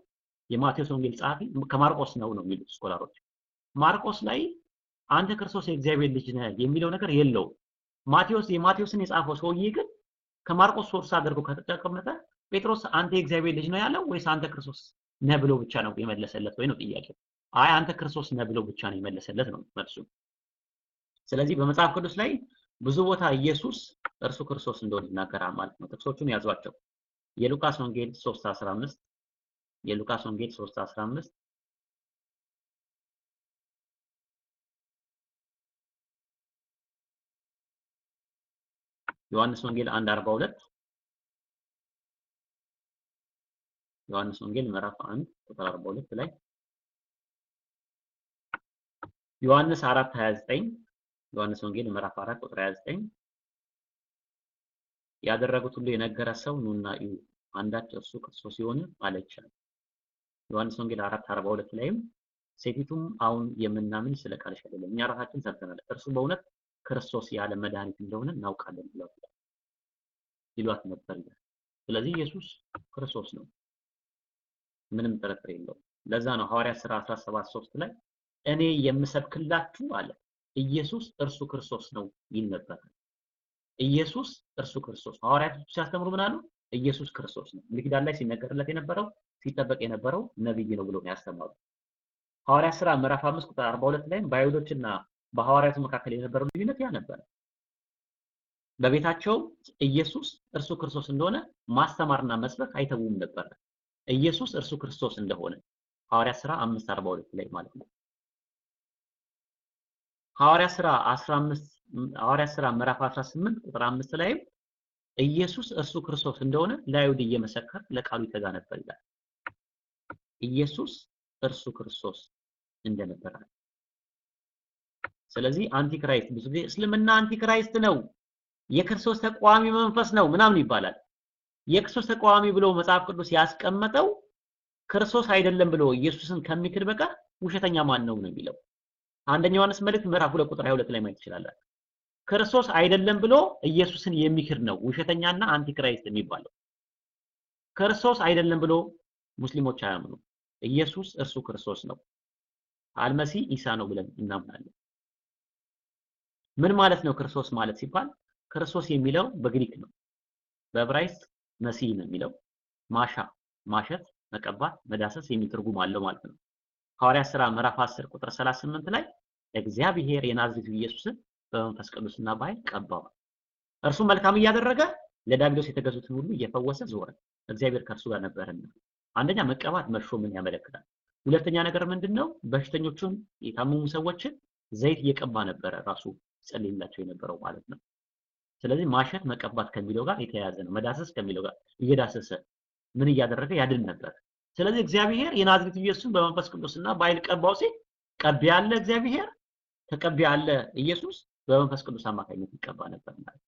የማቴዎስ ወንጌል ጸሐፊ ከማርቆስ ነው ነው የሚሉት scholar ኦች። ማርቆስ ላይ አንተ ክርስቶስ የእግዚአብሔር ልጅ ነህ የሚለው ነገር የለውም። ማቴዎስ የማቴዎስን የጻፈው ሰውዬ ግን ከማርቆስ source አድርጎ ከተጠቀመ ጴጥሮስ አንተ የእግዚአብሔር ልጅ ነው ያለው ወይስ አንተ ክርስቶስ ነህ ብሎ ብቻ ነው የመለሰለት ወይ ነው ጥያቄው። አይ አንተ ክርስቶስ ነህ ብሎ ብቻ ነው የመለሰለት ነው መልሱ። ስለዚህ በመጽሐፍ ቅዱስ ላይ ብዙ ቦታ ኢየሱስ እርሱ ክርስቶስ እንደሆነ ይናገራል ማለት ነው። ጥቅሶቹን ያዟቸው። የሉቃስ ወንጌል 3:15 የሉቃስ ወንጌል 3:15 ዮሐንስ ወንጌል 1:42 ዮሐንስ ወንጌል ምዕራፍ 1 ቁጥር 42 ላይ ዮሐንስ 4:29 ዮሐንስ ወንጌል ምዕራፍ 4 ቁጥር 29 ያደረጉት ሁሉ የነገረ ሰው ኑና እዩ አንዳች እርሱ ክርስቶስ የሆነ አለቻል። ዮሐንስ ወንጌል 4:42 ላይም ሴቲቱም አሁን የምናምን ስለ ቃልሽ አይደለም እኛ ራሳችን ሰርተናል፣ እርሱ በእውነት ክርስቶስ ያለ መድኃኒት እንደሆነ እናውቃለን ብለው ይሏት ነበር ይላል። ስለዚህ ኢየሱስ ክርስቶስ ነው፣ ምንም ጥርጥር የለውም። ለዛ ነው ሐዋርያት ሥራ 17:3 ላይ እኔ የምሰብክላችሁ አለ ኢየሱስ እርሱ ክርስቶስ ነው ይል ነበር። ኢየሱስ እርሱ ክርስቶስ ሐዋርያት ሲያስተምሩ ምን አሉ? ኢየሱስ ክርስቶስ ነው። ብሉይ ኪዳን ላይ ሲነገርለት የነበረው ሲጠበቅ የነበረው ነብይ ነው ብሎ ነው ያስተማሩ። ሐዋርያት ሥራ ምዕራፍ 5 ቁጥር 42 ላይም በአይሁዶችና በሐዋርያቱ መካከል የነበረው ልዩነት ያ ነበረ። በቤታቸው ኢየሱስ እርሱ ክርስቶስ እንደሆነ ማስተማርና መስበክ አይተውም ነበር። ኢየሱስ እርሱ ክርስቶስ እንደሆነ ሐዋርያት ሥራ 5:42 ላይ ማለት ነው። ሐዋርያት ሥራ 15 ሐዋርያት ሥራ ምዕራፍ 18 ቁጥር 5 ላይም ኢየሱስ እርሱ ክርስቶስ እንደሆነ ለአይሁድ እየመሰከረ ለቃሉ ይተጋ ነበር ይላል። ኢየሱስ እርሱ ክርስቶስ እንደነበረ ስለዚህ antichrist ብዙ ጊዜ እስልምና antichrist ነው፣ የክርስቶስ ተቃዋሚ መንፈስ ነው ምናምን ይባላል። የክርስቶስ ተቃዋሚ ብሎ መጽሐፍ ቅዱስ ያስቀመጠው ክርስቶስ አይደለም ብሎ ኢየሱስን ከሚክድ በቀር ውሸተኛ ማን ነው ነው የሚለው። አንደኛ ዮሐንስ መልእክት ምዕራፍ 2 ቁጥር 22 ላይ ማየት ትችላላችሁ። ክርስቶስ አይደለም ብሎ ኢየሱስን የሚክድ ነው ውሸተኛና antichrist የሚባለው። ክርስቶስ አይደለም ብሎ ሙስሊሞች አያምኑ። ኢየሱስ እርሱ ክርስቶስ ነው። አልመሲ ኢሳ ነው ብለን እናምናለን። ምን ማለት ነው ክርስቶስ ማለት ሲባል ክርስቶስ የሚለው በግሪክ ነው። በዕብራይስጥ መሲህ ነው የሚለው ማሻ ማሸት፣ መቀባት፣ መዳሰስ የሚል ትርጉም አለው ማለት ነው። ሐዋርያት ሥራ ምዕራፍ 10 ቁጥር 38 ላይ እግዚአብሔር የናዝሬቱ ኢየሱስን በመንፈስ ቅዱስና በኃይል ቀባዋል። እርሱ መልካም እያደረገ ለዲያብሎስ የተገዙትን ሁሉ እየፈወሰ ዞረ። እግዚአብሔር ከእርሱ ጋር ነበርና። አንደኛ መቀባት መሾምን ያመለክታል። ሁለተኛ ነገር ምንድነው? በሽተኞቹን የታመሙ ሰዎችን ዘይት እየቀባ ነበረ ራሱ ጸልይላቸው የነበረው ማለት ነው። ስለዚህ ማሸት መቀባት ከሚለው ጋር የተያያዘ ነው። መዳሰስ ከሚለው ጋር እየዳሰሰ ምን እያደረገ ያድን ነበር። ስለዚህ እግዚአብሔር የናዝሬቱ ኢየሱስን በመንፈስ ቅዱስና በኃይል ቀባው ሲል ቀቢ ያለ እግዚአብሔር ተቀቢ ያለ ኢየሱስ በመንፈስ ቅዱስ አማካኝነት ይቀባ ነበር ማለት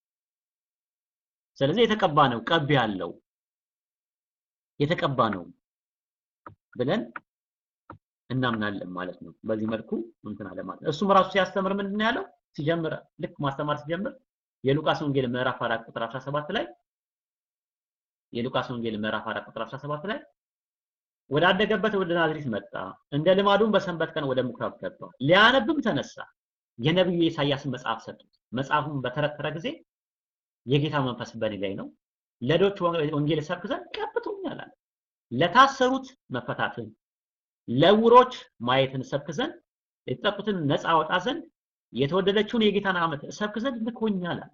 ስለዚህ የተቀባ ነው ቀቢ ያለው የተቀባ ነው ብለን እናምናለን ማለት ነው። በዚህ መልኩ እንትን አለ ማለት እሱም ራሱ ሲያስተምር ምንድን ያለው? ሲጀምር ልክ ማስተማር ሲጀምር የሉቃስ ወንጌል ምዕራፍ 4 ቁጥር 17 ላይ የሉቃስ ወንጌል ምዕራፍ 4 ቁጥር 17 ላይ ወዳደገበት ወደ ናዝሬት መጣ። እንደ ልማዱም በሰንበት ቀን ወደ ምኩራብ ገባ። ሊያነብም ተነሳ። የነቢዩ የኢሳያስን መጽሐፍ ሰጡት። መጽሐፉን በተረተረ ጊዜ የጌታ መንፈስ በእኔ ላይ ነው፣ ለዶች ወንጌል ሰብክ ዘንድ ቀብቶኛል አለ። ለታሰሩት መፈታትን፣ ለዕውሮች ማየትን ሰብክ ዘንድ፣ የተጠቁትን ነፃ አወጣ ዘንድ፣ የተወደደችውን የጌታን ዓመት ሰብክ ዘንድ ልኮኛል አለ።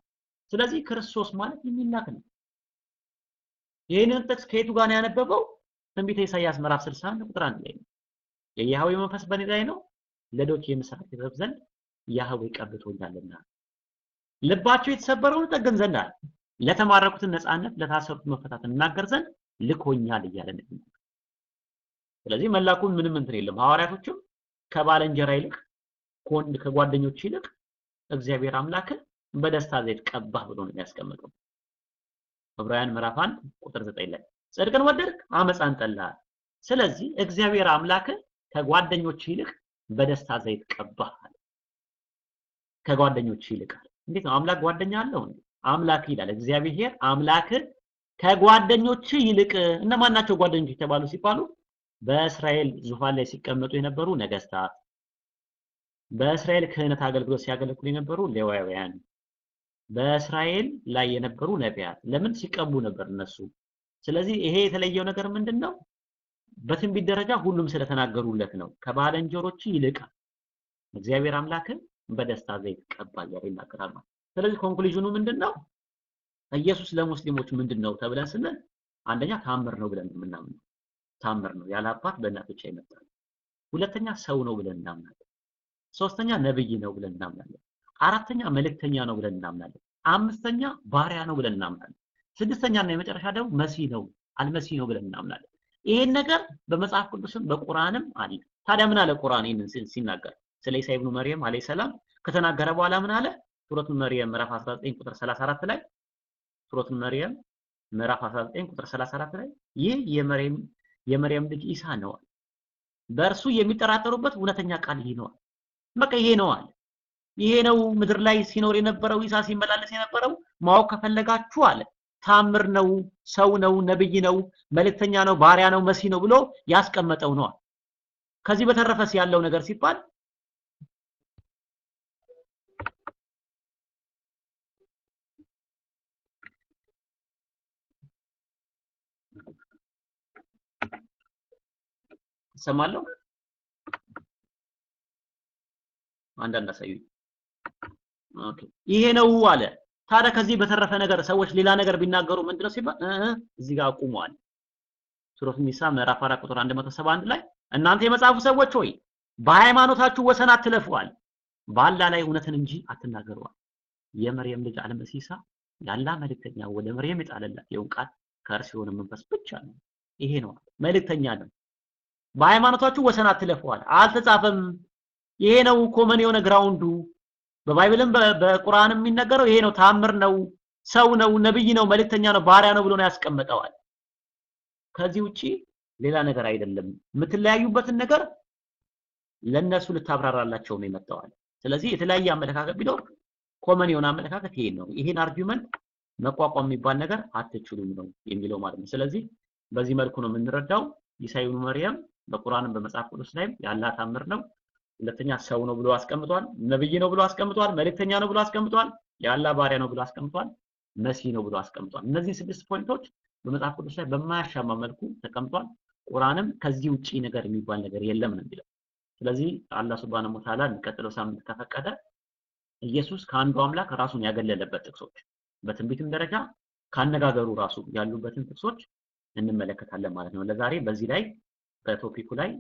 ስለዚህ ክርስቶስ ማለት የሚላክ ነው። ይህንን ጥቅስ ከየቱ ጋር ነው ያነበበው? ትንቢተ ኢሳይያስ ምዕራፍ 61 ቁጥር 1 ላይ ነው። የያህዌ መንፈስ በእኔ ላይ ነው፣ ለዶች የምስራች ዘንድ ያህዌ ቀብቶኛልና ልባቸው የተሰበረውን ጠግን ዘንድ አለ ለተማረኩትን ነፃነት ለታሰሩት መፈታት እናገር ዘንድ ልኮኛል እያለ ነው። ስለዚህ መላኩን ምንም እንትን የለም። ሐዋርያቶችም ከባለንጀራ ይልቅ ከጓደኞች ይልቅ እግዚአብሔር አምላክን በደስታ ዘይት ቀባህ ብሎ ነው የሚያስቀምጠው። ዕብራውያን ምዕራፍ 1 ቁጥር 9 ላይ ጽድቅን ወደድክ አመፃን ጠላህ። ስለዚህ እግዚአብሔር አምላክን ከጓደኞች ይልቅ በደስታ ዘይት ቀባህ ከጓደኞች አለ። እንዴት ነው አምላክ ጓደኛ አለው? አምላክ ይላል እግዚአብሔር አምላክ ከጓደኞች ይልቅ እነማን ናቸው ጓደኞች የተባሉ ሲባሉ በእስራኤል ዙፋን ላይ ሲቀመጡ የነበሩ ነገስታት፣ በእስራኤል ክህነት አገልግሎት ሲያገለግሉ የነበሩ ሌዋውያን፣ በእስራኤል ላይ የነበሩ ነቢያት ለምን ሲቀቡ ነበር እነሱ። ስለዚህ ይሄ የተለየው ነገር ምንድን ነው? በትንቢት ደረጃ ሁሉም ስለተናገሩለት ነው። ከባልንጀሮች ይልቅ እግዚአብሔር አምላክን በደስታ ዘይት ቀባ እያለ ይናገራል ማለት። ስለዚህ ኮንክሉዥኑ ምንድን ነው? ኢየሱስ ለሙስሊሞች ምንድን ነው ተብለን ስንል አንደኛ ታምር ነው ብለን የምናምነው ታምር ነው፣ ያለ አባት በእናት ብቻ ይመጣል። ሁለተኛ ሰው ነው ብለን እናምናለን። ሶስተኛ ነብይ ነው ብለን እናምናለን። አራተኛ መልእክተኛ ነው ብለን እናምናለን። አምስተኛ ባሪያ ነው ብለን እናምናለን። ስድስተኛ እና የመጨረሻ ደግሞ መሲህ ነው አልመሲህ ነው ብለን እናምናለን። ይሄን ነገር በመጽሐፍ ቅዱስም በቁርአንም አለ። ታዲያ ምን አለ ቁርአን ይህንን ሲናገር ስለ ኢሳ ኢብኑ መርየም አለይሂ ሰላም ከተናገረ በኋላ ምን አለ? ሱረቱ መርየም ምዕራፍ 19 ቁጥር 34 ላይ ሱረቱ መርየም ምዕራፍ 19 ቁጥር 34 ላይ ይህ የመርየም የመርየም ልጅ ኢሳ ነው። በእርሱ የሚጠራጠሩበት እውነተኛ ቃል ይህ ነው። በቃ ይሄ ነው ይሄ ነው ምድር ላይ ሲኖር የነበረው ኢሳ ሲመላለስ የነበረው ማወቅ ከፈለጋችሁ አለ ታምር ነው፣ ሰው ነው፣ ነብይ ነው፣ መልእክተኛ ነው፣ ባሪያ ነው፣ መሲህ ነው ብሎ ያስቀመጠው ነው። ከዚህ በተረፈስ ያለው ነገር ሲባል እሰማለሁ። አንዳንድ አሳዩኝ። okay ይሄ ነው አለ። ታዲያ ከዚህ በተረፈ ነገር ሰዎች ሌላ ነገር ቢናገሩ ምንድነው ሲባል እዚህ ጋር አቁመዋል። ሱረቱ ኒሳ ምዕራፍ 4 ቁጥር 171 ላይ እናንተ የመጽሐፉ ሰዎች ሆይ በሃይማኖታችሁ ወሰን አትለፉ ይላል፣ በአላህ ላይ እውነትን እንጂ አትናገሩ ይላል። የመርየም ልጅ አልመሲህ ኢሳ የአላህ መልእክተኛ ወደ መርየም የጣለላት የሁን ቃል ከእርሱ የሆነ መንፈስ ብቻ ነው። ይሄ ነው መልእክተኛ ነው። በሃይማኖታችሁ ወሰን አትለፉዋል፣ አልተጻፈም። ይሄ ነው ኮመን የሆነ ግራውንዱ በባይብልም በቁርአንም የሚነገረው ይሄ ነው። ታምር ነው፣ ሰው ነው፣ ነብይ ነው፣ መልእክተኛ ነው፣ ባሪያ ነው ብሎ ነው ያስቀምጠዋል። ከዚህ ውጪ ሌላ ነገር አይደለም። የምትለያዩበትን ነገር ለነሱ ልታብራራላቸው ነው የመጣዋል። ስለዚህ የተለያየ አመለካከት ቢኖር common የሆነ አመለካከት ይሄ ነው። ይሄን argument መቋቋም የሚባል ነገር አትችሉም ነው የሚለው ማለት ነው። ስለዚህ በዚህ መልኩ ነው የምንረዳው። ኢሳ ኢብኑ መርየም በቁርአንም በመጽሐፍ ቅዱስ ላይም የአላህ ታምር ነው። ሁለተኛ ሰው ነው ብሎ አስቀምጧል። ነብይ ነው ብሎ አስቀምጧል። መልእክተኛ ነው ብሎ አስቀምጧል። የአላህ ባሪያ ነው ብሎ አስቀምጧል። መሲህ ነው ብሎ አስቀምጧል። እነዚህ ስድስት point ኦች በመጽሐፍ ቅዱስ ላይ በማያሻማ መልኩ ተቀምጧል። ቁርአንም ከዚህ ውጪ ነገር የሚባል ነገር የለም ነው የሚለው። ስለዚህ አላህ ሱብሃነሁ ወተዓላ የሚቀጥለው ሳምንት ከፈቀደ ኢየሱስ ከአንዱ አምላክ ራሱን ያገለለበት ጥቅሶች በትንቢትም ደረጃ ካነጋገሩ ራሱ ያሉበትን ጥቅሶች እንመለከታለን ማለት ነው። ለዛሬ በዚህ ላይ በቶፒኩ ላይ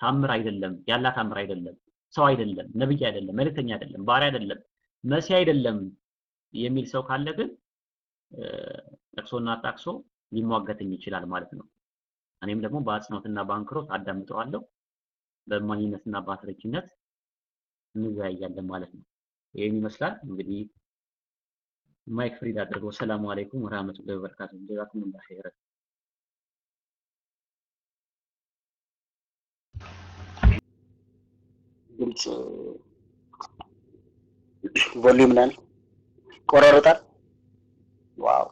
ታምር አይደለም፣ ያላ ታምር አይደለም፣ ሰው አይደለም፣ ነብይ አይደለም፣ መልእክተኛ አይደለም፣ ባሪያ አይደለም፣ መሲህ አይደለም የሚል ሰው ካለ ግን ጠቅሶና አጣቅሶ ሊሟገትኝ ይችላል ማለት ነው። እኔም ደግሞ በአጽንኦትና በአንክሮት አዳምጠዋለሁ። በእማኝነትና በአስረጅነት እንወያያለን ማለት ነው። ይህን ይመስላል እንግዲህ mic free አድርገው። السلام عليكم ورحمة الله وبركاته። جزاكم الله خيرا። ድምፅ volume ነን። ቆራርጣል። ዋው!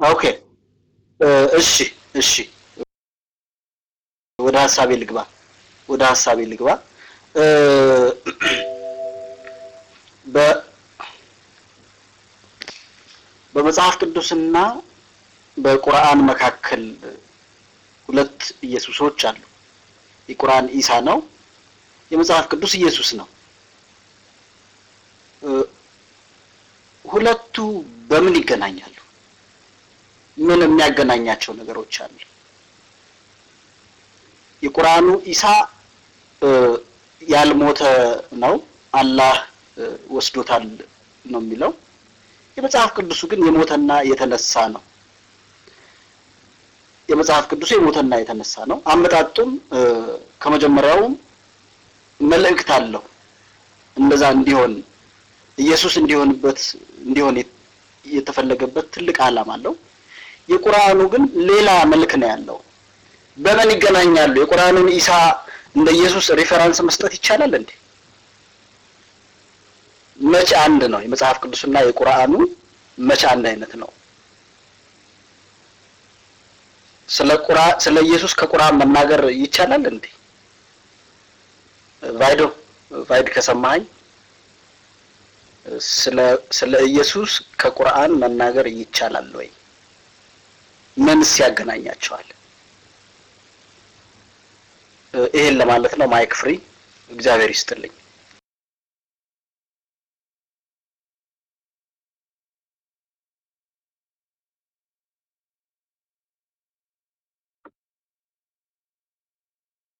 ኦኬ። እሺ እሺ። ወደ ሀሳቤ ልግባ። ወደ ሀሳቤ ልግባ በመጽሐፍ ቅዱስና በቁርአን መካከል ሁለት ኢየሱሶች አሉ። የቁርአን ኢሳ ነው፣ የመጽሐፍ ቅዱስ ኢየሱስ ነው። ሁለቱ በምን ይገናኛሉ? ምን የሚያገናኛቸው ነገሮች አሉ? የቁርአኑ ኢሳ ያልሞተ ነው፣ አላህ ወስዶታል ነው የሚለው። የመጽሐፍ ቅዱሱ ግን የሞተና የተነሳ ነው። የመጽሐፍ ቅዱሱ የሞተና የተነሳ ነው። አመጣጡም ከመጀመሪያውም መልእክት አለው። እንደዛ እንዲሆን ኢየሱስ እንዲሆንበት እንዲሆን የተፈለገበት ትልቅ ዓላማ አለው። የቁርአኑ ግን ሌላ መልክ ነው ያለው። በምን ይገናኛሉ? የቁርአኑን ኢሳ እንደ ኢየሱስ reference መስጠት ይቻላል እንዴ? መቼ አንድ ነው? የመጽሐፍ ቅዱስና የቁርአኑ መቼ አንድ አይነት ነው? ስለ ቁርአን ስለ ኢየሱስ ከቁርአን መናገር ይቻላል እንዴ? ቫይዶ ቫይድ ከሰማኸኝ ስለ ስለ ኢየሱስ ከቁርአን መናገር ይቻላል ወይ? ምንስ ያገናኛቸዋል? ይሄን ለማለት ነው። mic free። እግዚአብሔር ይስጥልኝ።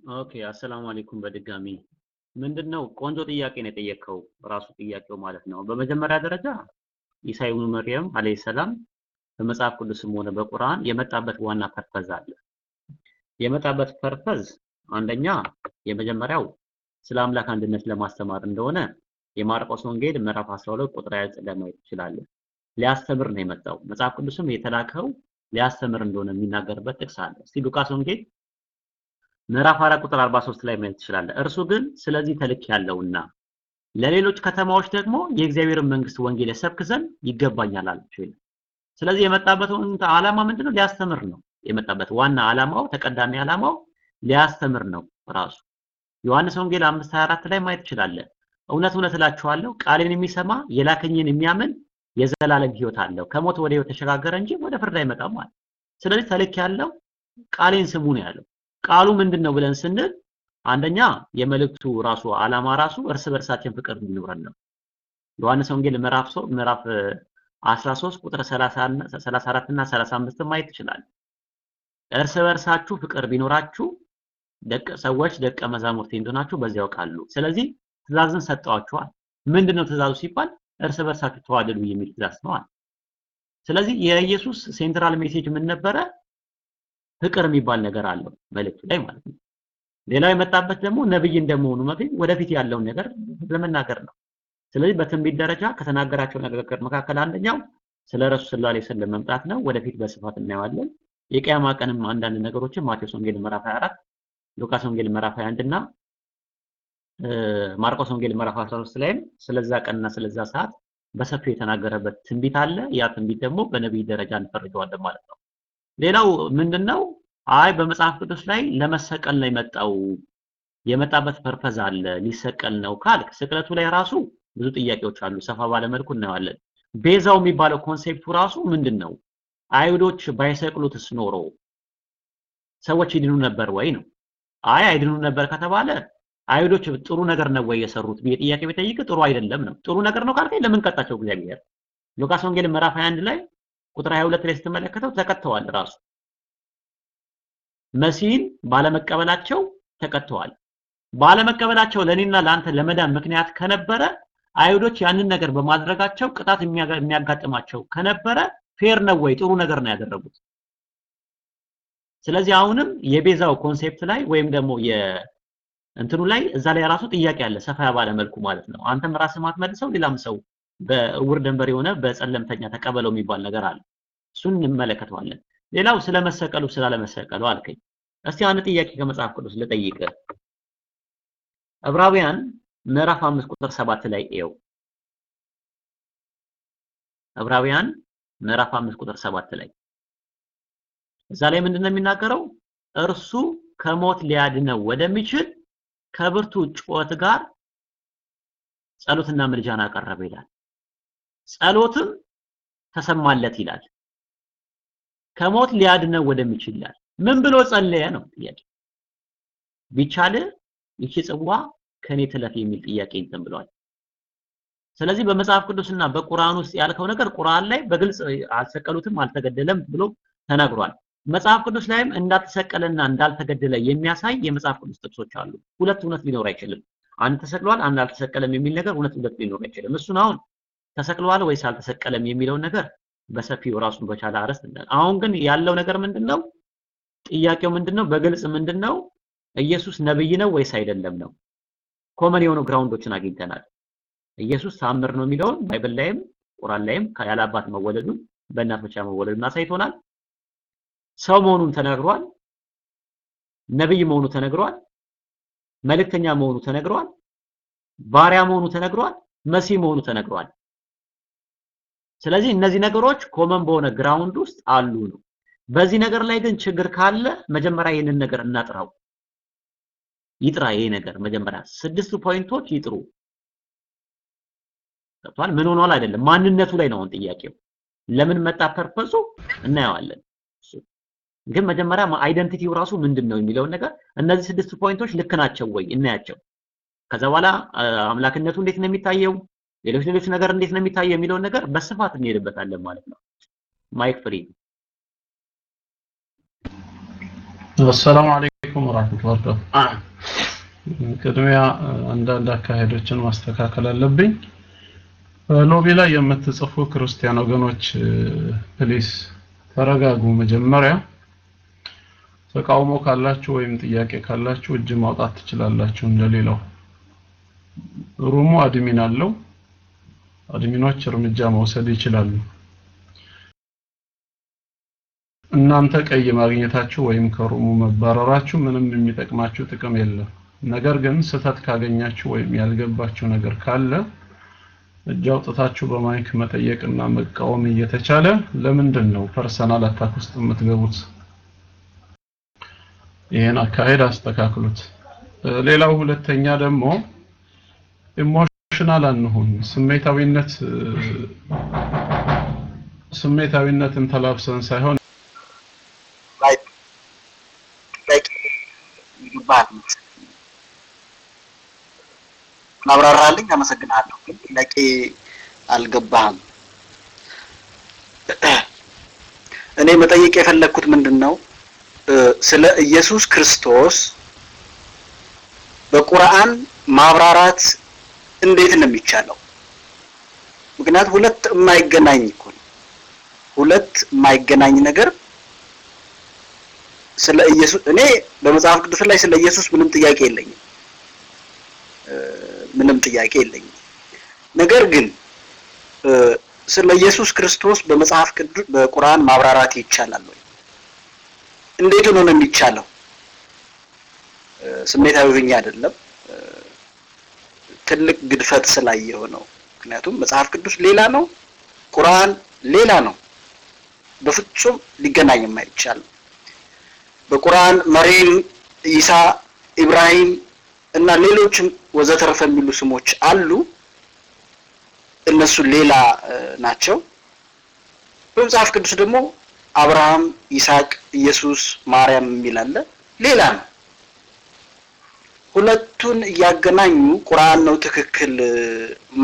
okay السلام عليكم በድጋሚ ምንድን ነው ቆንጆ ጥያቄ ነው የጠየቀው ራሱ ጥያቄው ማለት ነው በመጀመሪያ ደረጃ ኢሳ ኢብኑ መርየም عليه السلام በመጽሐፍ ቅዱስም ሆነ በቁርአን የመጣበት ዋና purpose አለ የመጣበት purpose አንደኛ የመጀመሪያው ስለ አምላክ አንድነት ለማስተማር እንደሆነ የማርቆስ ወንጌል ምዕራፍ 12 ቁጥር 29 ለማየት ትችላለን ሊያስተምር ነው የመጣው መጽሐፍ ቅዱስም የተላከው ሊያስተምር እንደሆነ የሚናገርበት ጥቅስ አለ እስቲ ሉቃስ ወንጌል ምዕራፍ 4 ቁጥር 43 ላይ ማየት ትችላለህ። እርሱ ግን ስለዚህ ተልኬያለሁና ለሌሎች ከተማዎች ደግሞ የእግዚአብሔርን መንግስት ወንጌል የሰብክ ዘንድ ይገባኛል አላቸው ስለዚህ የመጣበት ዓላማ ምንድነው? ሊያስተምር ነው የመጣበት ዋና ዓላማው ተቀዳሚ ዓላማው ሊያስተምር ነው ራሱ። ዮሐንስ ወንጌል 5:24 ላይ ማየት ትችላለህ። እውነት እውነት እላችኋለሁ ቃሌን የሚሰማ የላከኝን የሚያምን የዘላለም ህይወት አለው፣ ከሞት ወደ ህይወት ተሸጋገረ እንጂ ወደ ፍርድ አይመጣም ማለት። ስለዚህ ተልክ ያለው ቃሌን ስሙ ነው ያለው። ቃሉ ምንድን ነው ብለን ስንል አንደኛ የመልእክቱ ራሱ ዓላማ ራሱ እርስ በርሳችን ፍቅር እንዲኖረን ነው። ዮሐንስ ወንጌል ምዕራፍ 3 ምዕራፍ 13 ቁጥር 34 እና 35 ማየት ይችላል። እርስ በርሳችሁ ፍቅር ቢኖራችሁ ደቀ ሰዎች ደቀ መዛሙርቴ እንደሆናችሁ በዚያው ቃሉ። ስለዚህ ትእዛዝን ሰጠዋችኋል። ምንድነው ትእዛዙ ሲባል እርስ በርሳችሁ ተዋደዱ የሚል ትእዛዝ ነው። ስለዚህ የኢየሱስ central message ምን ነበረ? ፍቅር የሚባል ነገር አለው መልእክቱ ላይ ማለት ነው። ሌላው የመጣበት ደግሞ ነብይ እንደመሆኑ መጠን ወደፊት ያለውን ነገር ለመናገር ነው። ስለዚህ በትንቢት ደረጃ ከተናገራቸው ነገር መካከል አንደኛው ስለ ሰለላሁ ዐለይሂ ወሰለም መምጣት ነው። ወደፊት በስፋት እናየዋለን። የቂያማ ቀንም አንዳንድ ነገሮችን ማቴዎስ ወንጌል ምዕራፍ 24፣ ሉቃስ ወንጌል ምዕራፍ 21 እና ማርቆስ ወንጌል ምዕራፍ 13 ላይም ስለዛ ቀንና ስለዛ ሰዓት በሰፊው የተናገረበት ትንቢት አለ። ያ ትንቢት ደግሞ በነቢይ ደረጃ እንፈርጀዋለን ማለት ነው። ሌላው ምንድነው? አይ በመጽሐፍ ቅዱስ ላይ ለመሰቀል ነው የመጣው የመጣበት purpose አለ ሊሰቀል ነው ካልክ ስቅለቱ ላይ ራሱ ብዙ ጥያቄዎች አሉ። ሰፋ ባለ መልኩ እናየዋለን። ቤዛው የሚባለው concept ኡ ራሱ ምንድን ነው? አይሁዶች ባይሰቅሉትስ ኖሮ ሰዎች ይድኑ ነበር ወይ ነው? አይ አይድኑ ነበር ከተባለ አይሁዶች ጥሩ ነገር ነው ወይ የሰሩት ብዬ ጥያቄ ቢጠይቅ ጥሩ አይደለም ነው። ጥሩ ነገር ነው ካልከኝ ለምን ቀጣቸው እግዚአብሔር? ሉቃስ ወንጌል ምዕራፍ 21 ላይ ቁጥር 22 ላይ ስትመለከተው ተቀጥተዋል። ራሱ መሲህን ባለመቀበላቸው ተቀጥተዋል። ባለመቀበላቸው ለኔና ለአንተ ለመዳን ምክንያት ከነበረ አይሁዶች ያንን ነገር በማድረጋቸው ቅጣት የሚያጋጥማቸው ከነበረ fair ነው ወይ? ጥሩ ነገር ነው ያደረጉት። ስለዚህ አሁንም የቤዛው concept ላይ ወይም ደግሞ የእንትኑ ላይ እዛ ላይ ራሱ ጥያቄ አለ፣ ሰፋ ባለ መልኩ ማለት ነው። አንተም ራስህ ማትመልሰው ሌላም ሰው በእውር ደንበር የሆነ በጸለምተኛ ተቀበለው የሚባል ነገር አለ። እሱን እንመለከተዋለን። ሌላው ስለመሰቀሉ ስላለመሰቀሉ አልከኝ። እስቲ አንድ ጥያቄ ከመጽሐፍ ቅዱስ ልጠይቅ። ዕብራውያን ምዕራፍ 5 ቁጥር 7 ላይ ኤው ዕብራውያን ምዕራፍ 5 ቁጥር 7 ላይ እዛ ላይ ምንድነው የሚናገረው? እርሱ ከሞት ሊያድነው ወደሚችል ከብርቱ ጩኸት ጋር ጸሎትና ምልጃን አቀረበ ይላል። ጸሎትም ተሰማለት ይላል። ከሞት ሊያድነው ወደሚችል ይላል። ምን ብሎ ጸለየ ነው ጥያቄ። ቢቻል ይቺ ጽዋ ከኔ ትለፍ የሚል ጥያቄ እንትን ብለዋል። ስለዚህ በመጽሐፍ ቅዱስና በቁርአን ውስጥ ያልከው ነገር ቁርአን ላይ በግልጽ አልሰቀሉትም፣ አልተገደለም ብሎ ተነግሯል። መጽሐፍ ቅዱስ ላይም እንዳልተሰቀለና እንዳልተገደለ የሚያሳይ የመጽሐፍ ቅዱስ ጥቅሶች አሉ። ሁለት እውነት ሊኖር አይችልም። አንድ ተሰቅሏል፣ አንድ አልተሰቀለም የሚል ነገር እውነት ሁለት ሊኖር አይችልም። እሱን አሁን ተሰቅሏል ወይስ አልተሰቀለም የሚለውን ነገር በሰፊው ራሱን በቻለ አርዕስት አሁን ግን ያለው ነገር ምንድነው? ጥያቄው ምንድነው? በግልጽ ምንድነው? ኢየሱስ ነብይ ነው ወይስ አይደለም ነው። common የሆኑ ground ኦችን አግኝተናል። ኢየሱስ ታምር ነው የሚለውን Bible ላይም ቁርአን ላይም ያለ አባት መወለዱን በእናት ብቻ መወለዱን አሳይቶናል። ሰው መሆኑን ተነግሯል። ነብይ መሆኑ ተነግሯል። መልእክተኛ መሆኑ ተነግሯል። ባሪያ መሆኑ ተነግሯል። መሲህ መሆኑ ተነግሯል። ስለዚህ እነዚህ ነገሮች common በሆነ ground ውስጥ አሉ ነው። በዚህ ነገር ላይ ግን ችግር ካለ መጀመሪያ ይህንን ነገር እናጥራው። ይጥራ ይሄ ነገር መጀመሪያ ስድስቱ point ኦች ይጥሩ። ገብቷል? ምን ሆኗል አይደለም፣ ማንነቱ ላይ ነው አሁን ጥያቄው። ለምን መጣ purpose ኡ እናየዋለን። ግን መጀመሪያ identity ው ራሱ ምንድን ነው የሚለውን ነገር እነዚህ ስድስቱ point ኦች ልክ ናቸው ወይ እናያቸው። ከዛ በኋላ አምላክነቱ እንዴት ነው የሚታየው፣ ሌሎች ሌሎች ነገር እንዴት ነው የሚታየው የሚለውን ነገር በስፋት እንሄድበታለን ማለት ነው። mic free። አሰላሙ አለይኩም ወራህመቱላሂ ቅድሚያ አንዳንድ አካሄዶችን ማስተካከል አለብኝ። lobby ላይ የምትጽፉ ክርስቲያን ወገኖች please ተረጋጉ። መጀመሪያ ተቃውሞ ካላችሁ ወይም ጥያቄ ካላችሁ እጅ ማውጣት ትችላላችሁ እንደሌላው። room ኡ admin አለው። admin ኦች እርምጃ መውሰድ ይችላሉ። እናንተ ቀይ ማግኘታችሁ ወይም ከ room ኡ መባረራችሁ ምንም የሚጠቅማችሁ ጥቅም የለም። ነገር ግን ስህተት ካገኛችሁ ወይም ያልገባችሁ ነገር ካለ እጅ አውጥታችሁ በ mic መጠየቅና መቃወም እየተቻለ ለምንድን ነው personal attack ውስጥ የምትገቡት? ይሄን አካሄድ አስተካክሉት። ሌላው ሁለተኛ ደግሞ emotional አንሁን። ስሜታዊነት ስሜታዊነትን ተላብሰን ሳይሆን ማብራራልኝ አመሰግናለሁ። ግን ጥያቄ አልገባህም። እኔ መጠየቅ የፈለግኩት ምንድን ነው ስለ ኢየሱስ ክርስቶስ በቁርአን ማብራራት እንዴት ነው የሚቻለው? ምክንያቱም ሁለት የማይገናኝ እኮ ነው። ሁለት የማይገናኝ ነገር ስለ ኢየሱስ እኔ በመጽሐፍ ቅዱስ ላይ ስለ ኢየሱስ ምንም ጥያቄ የለኝም። ምንም ጥያቄ የለኝም። ነገር ግን ስለ ኢየሱስ ክርስቶስ በመጽሐፍ ቅዱስ በቁርአን ማብራራት ይቻላል ወይ? እንዴት ነው የሚቻለው? ስሜታዊ ሆኜ አይደለም፣ ትልቅ ግድፈት ስላየው ነው። ምክንያቱም መጽሐፍ ቅዱስ ሌላ ነው፣ ቁርአን ሌላ ነው። በፍጹም ሊገናኝ የማይቻል በቁርአን መሬም፣ ኢሳ፣ ኢብራሂም እና ሌሎችም ወዘተረፈ የሚሉ ስሞች አሉ። እነሱ ሌላ ናቸው። በመጽሐፍ ቅዱስ ደግሞ አብርሃም፣ ይስሐቅ፣ ኢየሱስ፣ ማርያም የሚል አለ። ሌላ ነው። ሁለቱን እያገናኙ ቁርአን ነው ትክክል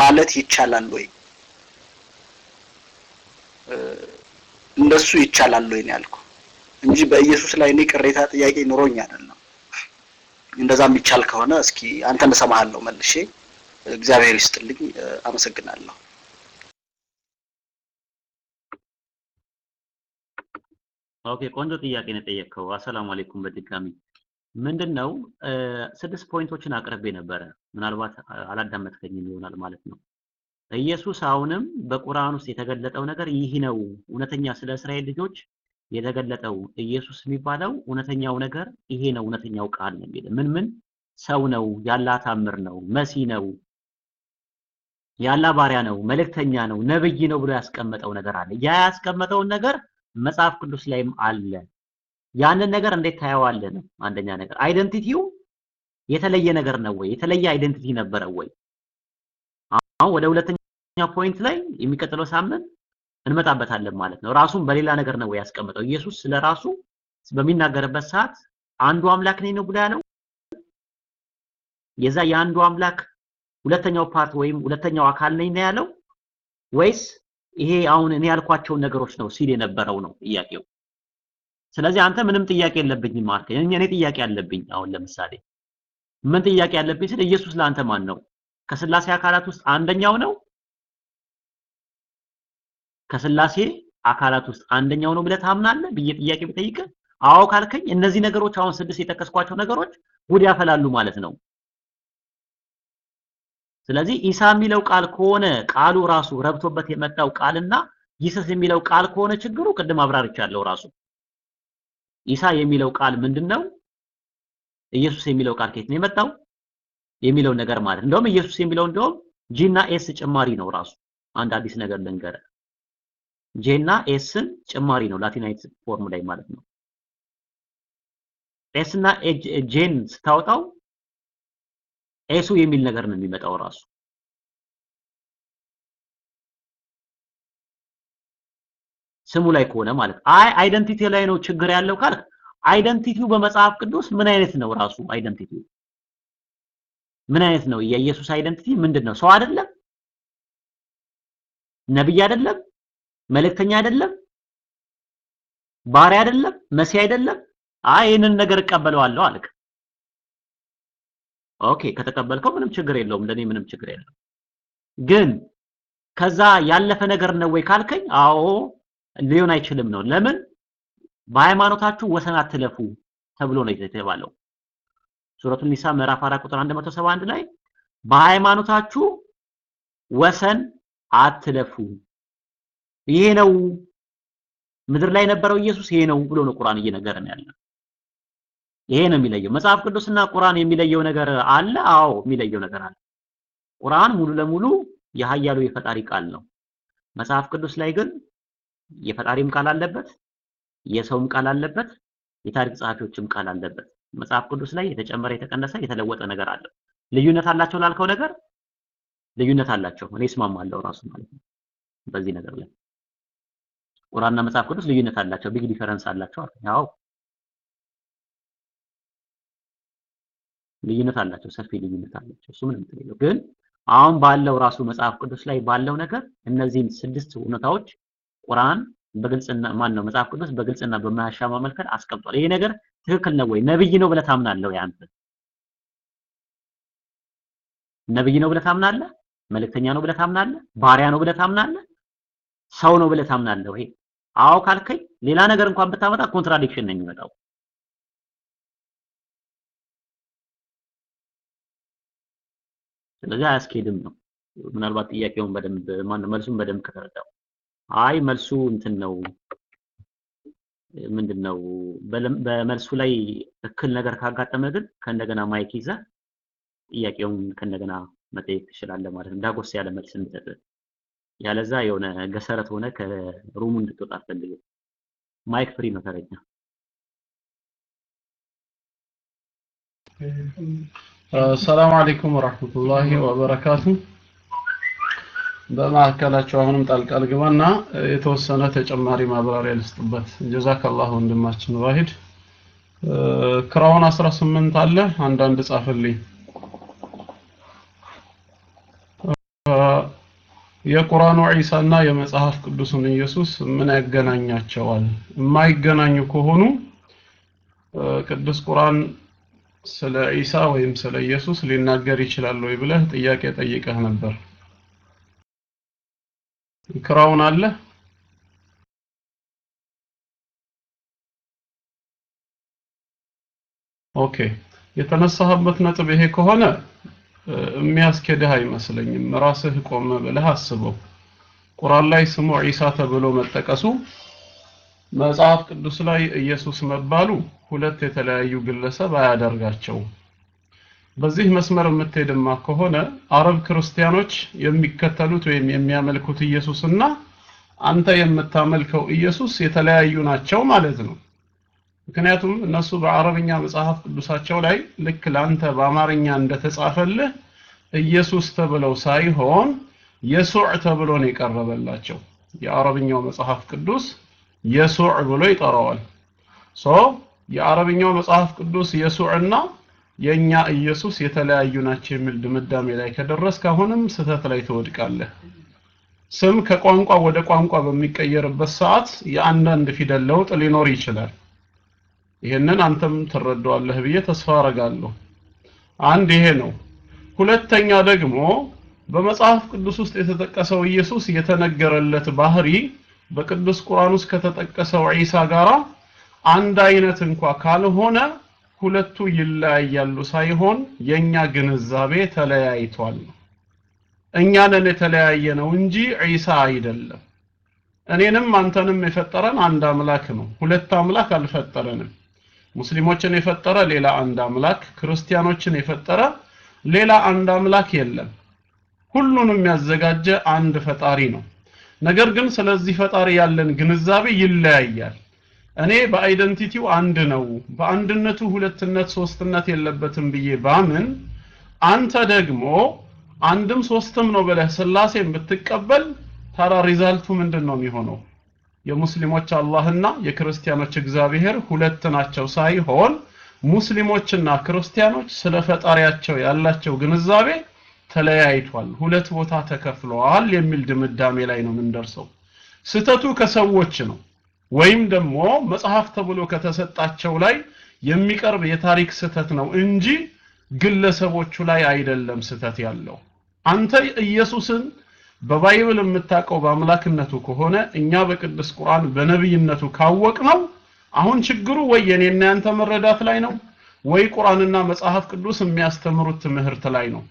ማለት ይቻላል ወይ? እንደሱ ይቻላል ወይ ነው ያልኩ እንጂ በኢየሱስ ላይ እኔ ቅሬታ ጥያቄ ኑሮኝ አይደለም። እንደዛ የሚቻል ከሆነ እስኪ አንተን እሰማሃለሁ መልሼ። እግዚአብሔር ይስጥልኝ። አመሰግናለሁ። okay ቆንጆ ጥያቄ ነው የጠየቅከው። አሰላሙ አለይኩም በድጋሚ ምንድን ነው ስድስት ፖይንቶችን አቅርቤ ነበረ። ምናልባት አላዳመጥከኝም ይሆናል ማለት ነው። ኢየሱስ አሁንም በቁርአን ውስጥ የተገለጠው ነገር ይህ ነው እውነተኛ ስለ እስራኤል ልጆች የተገለጠው ኢየሱስ የሚባለው እውነተኛው ነገር ይሄ ነው እውነተኛው ቃል ነው የሚለው ምን ምን ሰው ነው ያላ ታምር ነው መሲ ነው ያላ ባሪያ ነው መልእክተኛ ነው ነብይ ነው ብሎ ያስቀመጠው ነገር አለ ያ ያስቀመጠውን ነገር መጽሐፍ ቅዱስ ላይም አለ። ያንን ነገር እንዴት ታየዋለህ ነው አንደኛ ነገር። identity ው የተለየ ነገር ነው ወይ? የተለየ identity ነበረ ወይ? አሁን ወደ ሁለተኛ point ላይ የሚቀጥለው ሳምንት እንመጣበታለን ማለት ነው። ራሱን በሌላ ነገር ነው ያስቀመጠው? ኢየሱስ ስለ ራሱ በሚናገርበት ሰዓት አንዱ አምላክ ነኝ ነው ብሎ ያለው? የዛ የአንዱ አምላክ ሁለተኛው part ወይም ሁለተኛው አካል ነኝ ነው ያለው? ወይስ ይሄ አሁን እኔ ያልኳቸውን ነገሮች ነው ሲል የነበረው ነው ጥያቄው። ስለዚህ አንተ ምንም ጥያቄ የለብኝም ማለት እኔ ጥያቄ አለብኝ አሁን ለምሳሌ ምን ጥያቄ ያለብኝ ስለ ኢየሱስ ለአንተ ማን ነው? ከስላሴ አካላት ውስጥ አንደኛው ነው? ከስላሴ አካላት ውስጥ አንደኛው ነው ብለህ ታምናለህ ብዬ ጥያቄ ብጠይቅ አዎ ካልከኝ እነዚህ ነገሮች አሁን ስድስት የጠቀስኳቸው ነገሮች ጉድ ያፈላሉ ማለት ነው ስለዚህ ኢሳ የሚለው ቃል ከሆነ ቃሉ ራሱ ረብቶበት የመጣው ቃልና ኢየሱስ የሚለው ቃል ከሆነ ችግሩ ቅድም አብራርቻለሁ ራሱ። ኢሳ የሚለው ቃል ምንድነው? ኢየሱስ የሚለው ቃል ከየት ነው የመጣው? የሚለው ነገር ማለት እንደውም ኢየሱስ የሚለው እንደውም J ና S ጭማሪ ነው ራሱ። አንድ አዲስ ነገር ልንገርህ J ና S ን ጭማሪ ነው Latinized form ላይ ማለት ነው። S እና J ን ስታወጣው ኤሱ የሚል ነገር ነው የሚመጣው ራሱ። ስሙ ላይ ከሆነ ማለት አይ identity ላይ ነው ችግር ያለው ካልክ identity ው በመጽሐፍ ቅዱስ ምን አይነት ነው ራሱ identity ው ምን አይነት ነው? የኢየሱስ identity ምንድን ነው ሰው አይደለም? ነብይ አይደለም? መልእክተኛ አይደለም? ባሪያ አይደለም? መሲ አይደለም? አይ ይህንን ነገር እቀበለዋለሁ አልክ okay ከተቀበልከው ምንም ችግር የለውም ለኔ ምንም ችግር የለውም። ግን ከዛ ያለፈ ነገር ነው ወይ ካልከኝ አዎ ሊሆን አይችልም ነው። ለምን? በሃይማኖታችሁ ወሰን አትለፉ ተብሎ ነው የተባለው። ሱረቱ ኒሳ ምዕራፍ 4 ቁጥር 171 ላይ በሃይማኖታችሁ ወሰን አትለፉ። ይሄ ነው ምድር ላይ የነበረው ኢየሱስ ይሄ ነው ብሎ ነው ቁርአን እየነገረን ያለ ይሄ ነው የሚለየው። መጽሐፍ ቅዱስና ቁርአን የሚለየው ነገር አለ? አዎ የሚለየው ነገር አለ። ቁርአን ሙሉ ለሙሉ የኃያሉ የፈጣሪ ቃል ነው። መጽሐፍ ቅዱስ ላይ ግን የፈጣሪም ቃል አለበት የሰውም ቃል አለበት የታሪክ ጸሐፊዎችም ቃል አለበት። መጽሐፍ ቅዱስ ላይ የተጨመረ የተቀነሰ የተለወጠ ነገር አለ። ልዩነት አላቸው ላልከው ነገር? ልዩነት አላቸው። እኔ እስማማለሁ ራሱ ማለት ነው በዚህ ነገር ላይ። ቁርአንና መጽሐፍ ቅዱስ ልዩነት አላቸው big difference አላቸው ያው ልዩነት አላቸው ሰፊ ልዩነት አላቸው። እሱ ምንም የለው ግን አሁን ባለው ራሱ መጽሐፍ ቅዱስ ላይ ባለው ነገር እነዚህን ስድስት እውነታዎች ቁርአን በግልጽና ማን ነው መጽሐፍ ቅዱስ በግልጽና በማያሻማ መልኩ አስቀምጧል። ይሄ ነገር ትክክል ነው ወይ? ነብይ ነው ብለህ ታምናለህ ያንተ ነብይ ነው ብለህ ታምናለህ? መልእክተኛ ነው ብለህ ታምናለህ? ባሪያ ነው ብለህ ታምናለህ? ሰው ነው ብለህ ታምናለህ ወይ? አዎ ካልከኝ ሌላ ነገር እንኳን ብታመጣ contradiction ነው የሚመጣው ስለዚህ አያስኬድም ነው። ምናልባት ጥያቄውን በደንብ ማን መልሱን በደንብ ከተረዳው። አይ መልሱ እንትን ነው። ምንድነው? በመልሱ ላይ እክል ነገር ካጋጠመ ግን ከእንደገና ማይክ ይዘህ ጥያቄውን ከእንደገና መጠየቅ ትችላለህ ማለት ነው። ዳጎስ ያለ መልስ እንድሰጥ። ያለዛ የሆነ ገሰረት ሆነ ከሩሙ እንድትወጣ አትፈልግም ማይክ ፍሪ ነው ተረኛ ሰላም አለይኩም ወራህመቱላሂ ወበረካቱ በማዕከላቸው አሁንም ጣልቃ ልግባና የተወሰነ ተጨማሪ ማብራሪያ ልስጥበት። ጀዛከላህ ወንድማችን ዋሂድ። ክራውን 18 አለ። አንዳንድ ጻፍልኝ። የቁርአኑ ዒሳና የመጽሐፍ ቅዱስን ኢየሱስ ምን ያገናኛቸዋል? የማይገናኙ ከሆኑ ቅዱስ ቁርአን ስለ ዒሳ ወይም ስለ ኢየሱስ ሊናገር ይችላል ወይ ብለህ ጥያቄ ጠይቀህ ነበር? ክራውን አለ? okay። የተነሳህበት ነጥብ ይሄ ከሆነ የሚያስኬድህ አይመስለኝም። ራስህ ቆመ ብለህ አስበው። ቁርአን ላይ ስሙ ዒሳ ተብሎ መጠቀሱ መጽሐፍ ቅዱስ ላይ ኢየሱስ መባሉ ሁለት የተለያዩ ግለሰብ አያደርጋቸውም። በዚህ መስመር የምትሄድማ ከሆነ አረብ ክርስቲያኖች የሚከተሉት ወይም የሚያመልኩት ኢየሱስና አንተ የምታመልከው ኢየሱስ የተለያዩ ናቸው ማለት ነው። ምክንያቱም እነሱ በአረብኛ መጽሐፍ ቅዱሳቸው ላይ ልክ ላንተ በአማርኛ እንደተጻፈልህ ኢየሱስ ተብለው ሳይሆን የሱዕ ተብሎ ነው የቀረበላቸው። የአረብኛው መጽሐፍ ቅዱስ የሱዕ ብሎ ይጠራዋል። ሶ የአረብኛው መጽሐፍ ቅዱስ የሱዕና የኛ ኢየሱስ የተለያዩ ናቸው የሚል ድምዳሜ ላይ ከደረስክ አሁንም ስህተት ላይ ትወድቃለህ። ስም ከቋንቋ ወደ ቋንቋ በሚቀየርበት ሰዓት የአንዳንድ ፊደል ለውጥ ሊኖር ይችላል። ይሄንን አንተም ትረዳዋለህ ብዬ ተስፋ አረጋለሁ አንድ ይሄ ነው። ሁለተኛ ደግሞ በመጽሐፍ ቅዱስ ውስጥ የተጠቀሰው ኢየሱስ የተነገረለት ባህሪ በቅዱስ ቁርአን ውስጥ ከተጠቀሰው ዒሳ ጋራ አንድ አይነት እንኳ ካልሆነ ሁለቱ ይለያያሉ ሳይሆን የኛ ግንዛቤ ተለያይቷል። እኛ ነን የተለያየ ነው እንጂ ዒሳ አይደለም። እኔንም አንተንም የፈጠረን አንድ አምላክ ነው። ሁለት አምላክ አልፈጠረንም። ሙስሊሞችን የፈጠረ ሌላ አንድ አምላክ ክርስቲያኖችን የፈጠረ ሌላ አንድ አምላክ የለም። ሁሉንም ያዘጋጀ አንድ ፈጣሪ ነው ነገር ግን ስለዚህ ፈጣሪ ያለን ግንዛቤ ይለያያል። እኔ በአይደንቲቲው አንድ ነው በአንድነቱ ሁለትነት ሶስትነት የለበትም ብዬ ባምን አንተ ደግሞ አንድም ሶስትም ነው ብለህ ስላሴን ብትቀበል ታራ ሪዛልቱ ምንድን ነው የሚሆነው? የሙስሊሞች አላህና የክርስቲያኖች እግዚአብሔር ሁለት ናቸው ሳይሆን ሙስሊሞችና ክርስቲያኖች ስለ ፈጣሪያቸው ያላቸው ግንዛቤ ተለያይቷል። ሁለት ቦታ ተከፍለዋል የሚል ድምዳሜ ላይ ነው የምንደርሰው። ስተቱ ከሰዎች ነው። ወይም ደግሞ መጽሐፍ ተብሎ ከተሰጣቸው ላይ የሚቀርብ የታሪክ ስተት ነው እንጂ ግለሰቦቹ ላይ አይደለም ስተት ያለው። አንተ ኢየሱስን በባይብል የምታውቀው በአምላክነቱ ከሆነ እኛ በቅዱስ ቁርአን በነብይነቱ ካወቅ ነው አሁን ችግሩ ወይ የኔና ያንተ መረዳት ላይ ነው ወይ ቁርአንና መጽሐፍ ቅዱስ የሚያስተምሩት ትምህርት ላይ ነው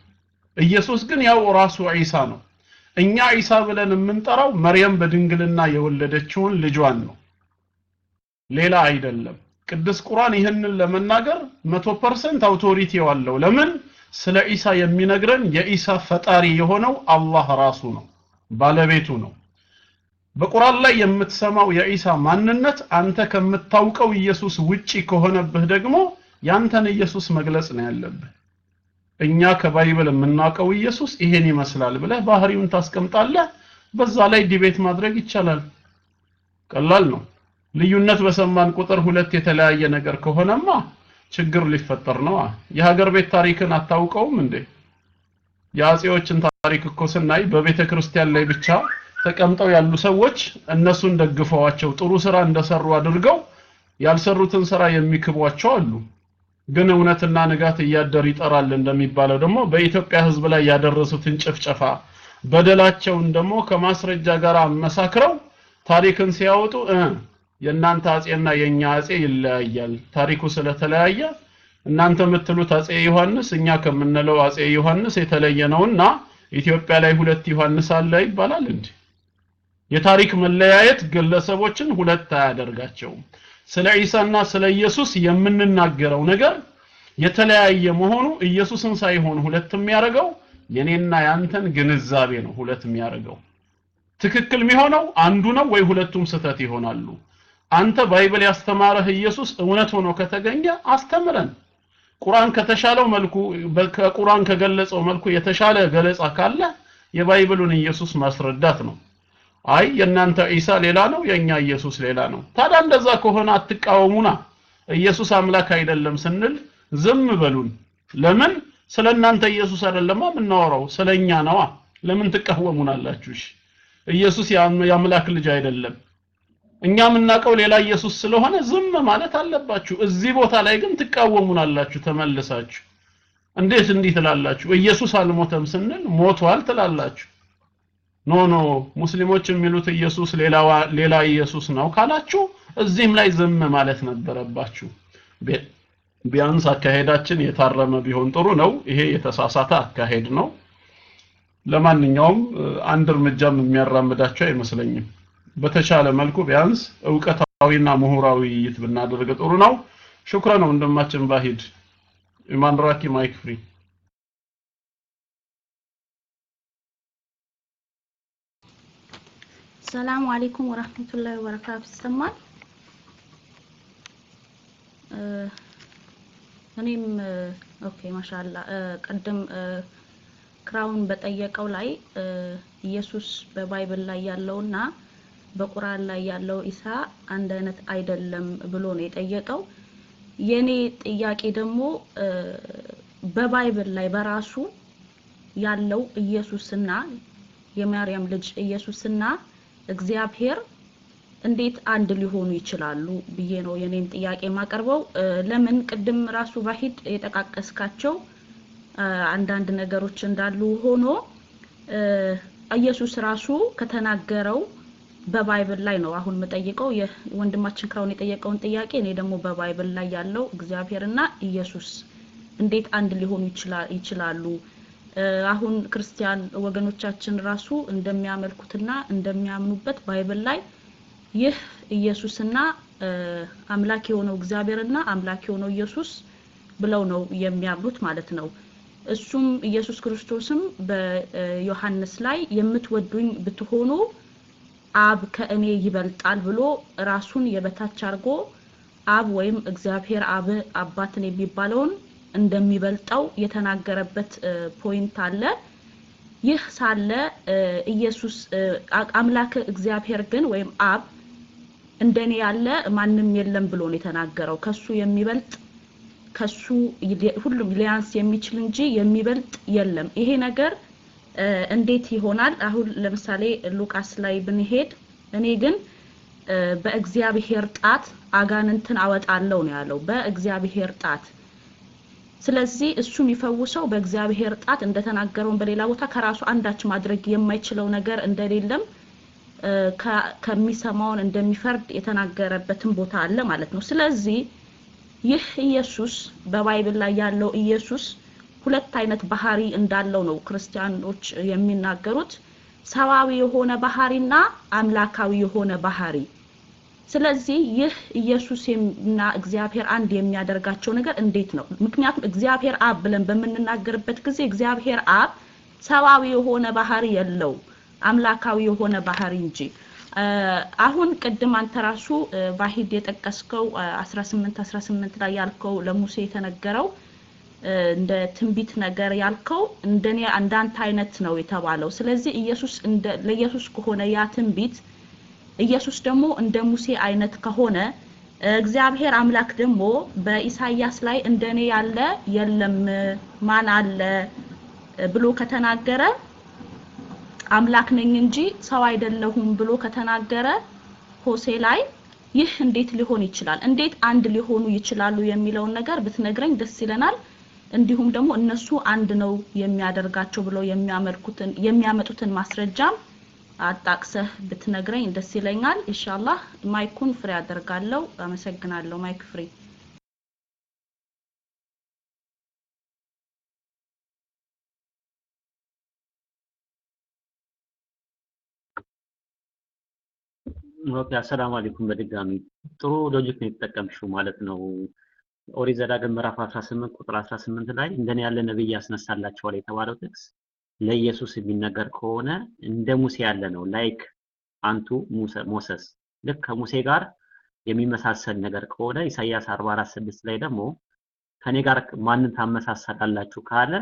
ኢየሱስ ግን ያው ራሱ ዒሳ ነው። እኛ ዒሳ ብለን የምንጠራው መርየም በድንግልና የወለደችውን ልጇን ነው። ሌላ አይደለም። ቅዱስ ቁርአን ይህንን ለመናገር 100% አውቶሪቲ አለው ለምን? ስለ ኢሳ የሚነግረን የኢሳ ፈጣሪ የሆነው አላህ ራሱ ነው ባለቤቱ ነው። በቁርአን ላይ የምትሰማው የኢሳ ማንነት አንተ ከምታውቀው ኢየሱስ ውጪ ከሆነብህ ደግሞ ያንተን ኢየሱስ መግለጽ ነው ያለብህ እኛ ከባይብል የምናውቀው ኢየሱስ ይሄን ይመስላል ብለህ ባህሪውን ታስቀምጣለህ። በዛ ላይ ዲቤት ማድረግ ይቻላል። ቀላል ነው። ልዩነት በሰማን ቁጥር ሁለት የተለያየ ነገር ከሆነማ ችግር ሊፈጠር ነው የሀገር ቤት ታሪክን አታውቀውም እንዴ? የአጼዎችን ታሪክ እኮ ስናይ በቤተ ክርስቲያን ላይ ብቻ ተቀምጠው ያሉ ሰዎች እነሱን ደግፈዋቸው ጥሩ ስራ እንደሰሩ አድርገው ያልሰሩትን ስራ የሚክቧቸው አሉ ግን እውነትና ንጋት እያደር ይጠራል እንደሚባለው ደግሞ በኢትዮጵያ ህዝብ ላይ ያደረሱትን ጭፍጨፋ በደላቸውን ደግሞ ከማስረጃ ጋር አመሳክረው ታሪክን ሲያወጡ እ የእናንተ አጼና የኛ አጼ ይለያያል። ታሪኩ ስለተለያየ እናንተ የምትሉት አጼ ዮሐንስ እኛ ከምንለው አጼ ዮሐንስ የተለየ ነውና ኢትዮጵያ ላይ ሁለት ዮሐንስ አለ ይባላል እንዴ? የታሪክ መለያየት ግለሰቦችን ሁለት አያደርጋቸውም ስለ ዒሳና ስለ ኢየሱስ የምንናገረው ነገር የተለያየ መሆኑ ኢየሱስን ሳይሆን ሁለት የሚያደርገው የኔና ያንተን ግንዛቤ ነው ሁለት የሚያደርገው። ትክክል የሚሆነው አንዱ ነው ወይ ሁለቱም ስህተት ይሆናሉ? አንተ Bible ያስተማረህ ኢየሱስ እውነት ሆኖ ከተገኘ አስተምረን። ቁርአን ከተሻለው መልኩ ከቁርአን ከገለጸው መልኩ የተሻለ ገለጻ ካለ የባይብሉን ኢየሱስ ማስረዳት ነው አይ የእናንተ ዒሳ ሌላ ነው የኛ ኢየሱስ ሌላ ነው ታዲያ እንደዛ ከሆነ አትቃወሙና ኢየሱስ አምላክ አይደለም ስንል ዝም በሉን። ለምን? ስለ እናንተ ኢየሱስ አይደለማ የምናወራው ስለኛ ነዋ። ለምን ትቃወሙናላችሁ? እሺ ኢየሱስ የአምላክ ልጅ አይደለም። እኛ የምናውቀው ሌላ ኢየሱስ ስለሆነ ዝም ማለት አለባችሁ። እዚህ ቦታ ላይ ግን ትቃወሙናላችሁ ተመልሳችሁ። እንዴት እንዲህ ትላላችሁ? ኢየሱስ አልሞተም ስንል ሞቷል ትላላችሁ። no no ሙስሊሞች የሚሉት ኢየሱስ ሌላ ሌላ ኢየሱስ ነው ካላችሁ እዚህም ላይ ዝም ማለት ነበረባችሁ። ቢያንስ አካሄዳችን የታረመ ቢሆን ጥሩ ነው። ይሄ የተሳሳተ አካሄድ ነው። ለማንኛውም አንድ እርምጃም የሚያራምዳቸው አይመስለኝም። በተቻለ መልኩ ቢያንስ እውቀታዊና ምሁራዊ ውይይት ብናደርግ ጥሩ ነው። ሹክራን ወንድማችን ባሂድ ኢማን ራኪ ማይክ ፍሪ ሰላም አለይኩም ወራህመቱላሂ ወበረካቱ። ይሰማል? እኔም ኦኬ ማሻአላ ቅድም ክራውን በጠየቀው ላይ ኢየሱስ በባይብል ላይ ያለውና በቁርአን ላይ ያለው ኢሳ አንድ አይነት አይደለም ብሎ ነው የጠየቀው። የኔ ጥያቄ ደግሞ በባይብል ላይ በራሱ ያለው ኢየሱስና የማርያም ልጅ ኢየሱስና እግዚአብሔር እንዴት አንድ ሊሆኑ ይችላሉ ብዬ ነው የኔን ጥያቄ የማቀርበው። ለምን ቅድም ራሱ ባሂድ የጠቃቀስካቸው አንዳንድ ነገሮች እንዳሉ ሆኖ ኢየሱስ ራሱ ከተናገረው በ Bible ላይ ነው አሁን የምጠይቀው ወንድማችን ክራውን የጠየቀውን ጥያቄ እኔ ደግሞ በ Bible ላይ ያለው እግዚአብሔርና ኢየሱስ እንዴት አንድ ሊሆኑ ይችላሉ? አሁን ክርስቲያን ወገኖቻችን ራሱ እንደሚያመልኩትና እንደሚያምኑበት Bible ላይ ይህ ኢየሱስና አምላክ የሆነው እግዚአብሔርና አምላክ የሆነው ኢየሱስ ብለው ነው የሚያምኑት ማለት ነው። እሱም ኢየሱስ ክርስቶስም በዮሐንስ ላይ የምትወዱኝ ብትሆኑ አብ ከእኔ ይበልጣል ብሎ ራሱን የበታች አድርጎ አብ ወይም እግዚአብሔር አብ አባትን የሚባለውን እንደሚበልጠው የተናገረበት ፖይንት አለ። ይህ ሳለ ኢየሱስ አምላክ እግዚአብሔር ግን ወይም አብ እንደኔ ያለ ማንም የለም ብሎ ነው የተናገረው። ከሱ የሚበልጥ ከሱ ሁሉም ሊያንስ የሚችል እንጂ የሚበልጥ የለም። ይሄ ነገር እንዴት ይሆናል? አሁን ለምሳሌ ሉቃስ ላይ ብንሄድ እኔ ግን በእግዚአብሔር ጣት አጋንንትን አወጣለሁ ነው ያለው። በእግዚአብሔር ጣት ስለዚህ እሱ የሚፈውሰው በእግዚአብሔር ጣት እንደተናገረውን በሌላ ቦታ ከራሱ አንዳች ማድረግ የማይችለው ነገር እንደሌለም ከሚሰማውን እንደሚፈርድ የተናገረበትን ቦታ አለ ማለት ነው። ስለዚህ ይህ ኢየሱስ በባይብል ላይ ያለው ኢየሱስ ሁለት አይነት ባህሪ እንዳለው ነው ክርስቲያኖች የሚናገሩት፣ ሰዋዊ የሆነ ባህሪና አምላካዊ የሆነ ባህሪ። ስለዚህ ይህ ኢየሱስ እና እግዚአብሔር አንድ የሚያደርጋቸው ነገር እንዴት ነው? ምክንያቱም እግዚአብሔር አብ ብለን በምንናገርበት ጊዜ እግዚአብሔር አብ ሰዋዊ የሆነ ባህሪ የለው አምላካዊ የሆነ ባህሪ እንጂ። አሁን ቅድም አንተ ራሱ ባሂድ የጠቀስከው 18 18 ላይ ያልከው ለሙሴ የተነገረው እንደ ትንቢት ነገር ያልከው እንደኔ እንዳንተ አይነት ነው የተባለው። ስለዚህ ኢየሱስ ለኢየሱስ ከሆነ ያ ትንቢት ኢየሱስ ደግሞ እንደ ሙሴ አይነት ከሆነ እግዚአብሔር አምላክ ደግሞ በኢሳይያስ ላይ እንደኔ ያለ የለም ማን አለ ብሎ ከተናገረ አምላክ ነኝ እንጂ ሰው አይደለሁም ብሎ ከተናገረ ሆሴ ላይ ይህ እንዴት ሊሆን ይችላል? እንዴት አንድ ሊሆኑ ይችላሉ የሚለውን ነገር ብትነግረኝ ደስ ይለናል። እንዲሁም ደግሞ እነሱ አንድ ነው የሚያደርጋቸው ብለው የሚያመልኩትን የሚያመጡትን ማስረጃም አጣቅሰህ ብትነግረኝ ደስ ይለኛል። إن شاء الله ማይኩን free አደርጋለሁ። አመሰግናለሁ። ማይክ free። okay السلام عليكم በድጋሚ ጥሩ logic ነው የተጠቀምሽው ማለት ነው። ኦሪት ዘዳግም ምዕራፍ 18 ቁጥር 18 ላይ እንደኔ ያለ ነብይ ያስነሳላቸዋል የተባለው ጥቅስ ለኢየሱስ የሚነገር ከሆነ እንደ ሙሴ ያለ ነው። like unto Moses ልክ ከሙሴ ጋር የሚመሳሰል ነገር ከሆነ ኢሳይያስ 44 6 ላይ ደግሞ ከኔ ጋር ማንን ታመሳሰላላችሁ ካለ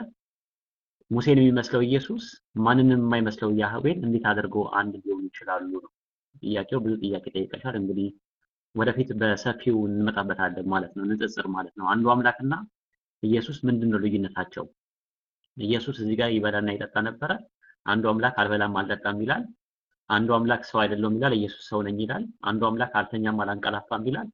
ሙሴን የሚመስለው ኢየሱስ ማንንም የማይመስለው ያህዌን እንዴት አድርገው አንድ ሊሆኑ ይችላሉ ነው ጥያቄው። ብዙ ጥያቄ ጠይቀሻል። እንግዲህ ወደፊት በሰፊው እንመጣበታለን ማለት ነው። ንጽጽር ማለት ነው። አንዱ አምላክና ኢየሱስ ምንድን ነው ልዩነታቸው? ኢየሱስ እዚህ ጋር ይበላና ይጠጣ ነበረ። አንዱ አምላክ አልበላም አልጠጣም ይላል። አንዱ አምላክ ሰው አይደለም ይላል። ኢየሱስ ሰው ነኝ ይላል። አንዱ አምላክ አልተኛም አላንቀላፋም ይላል።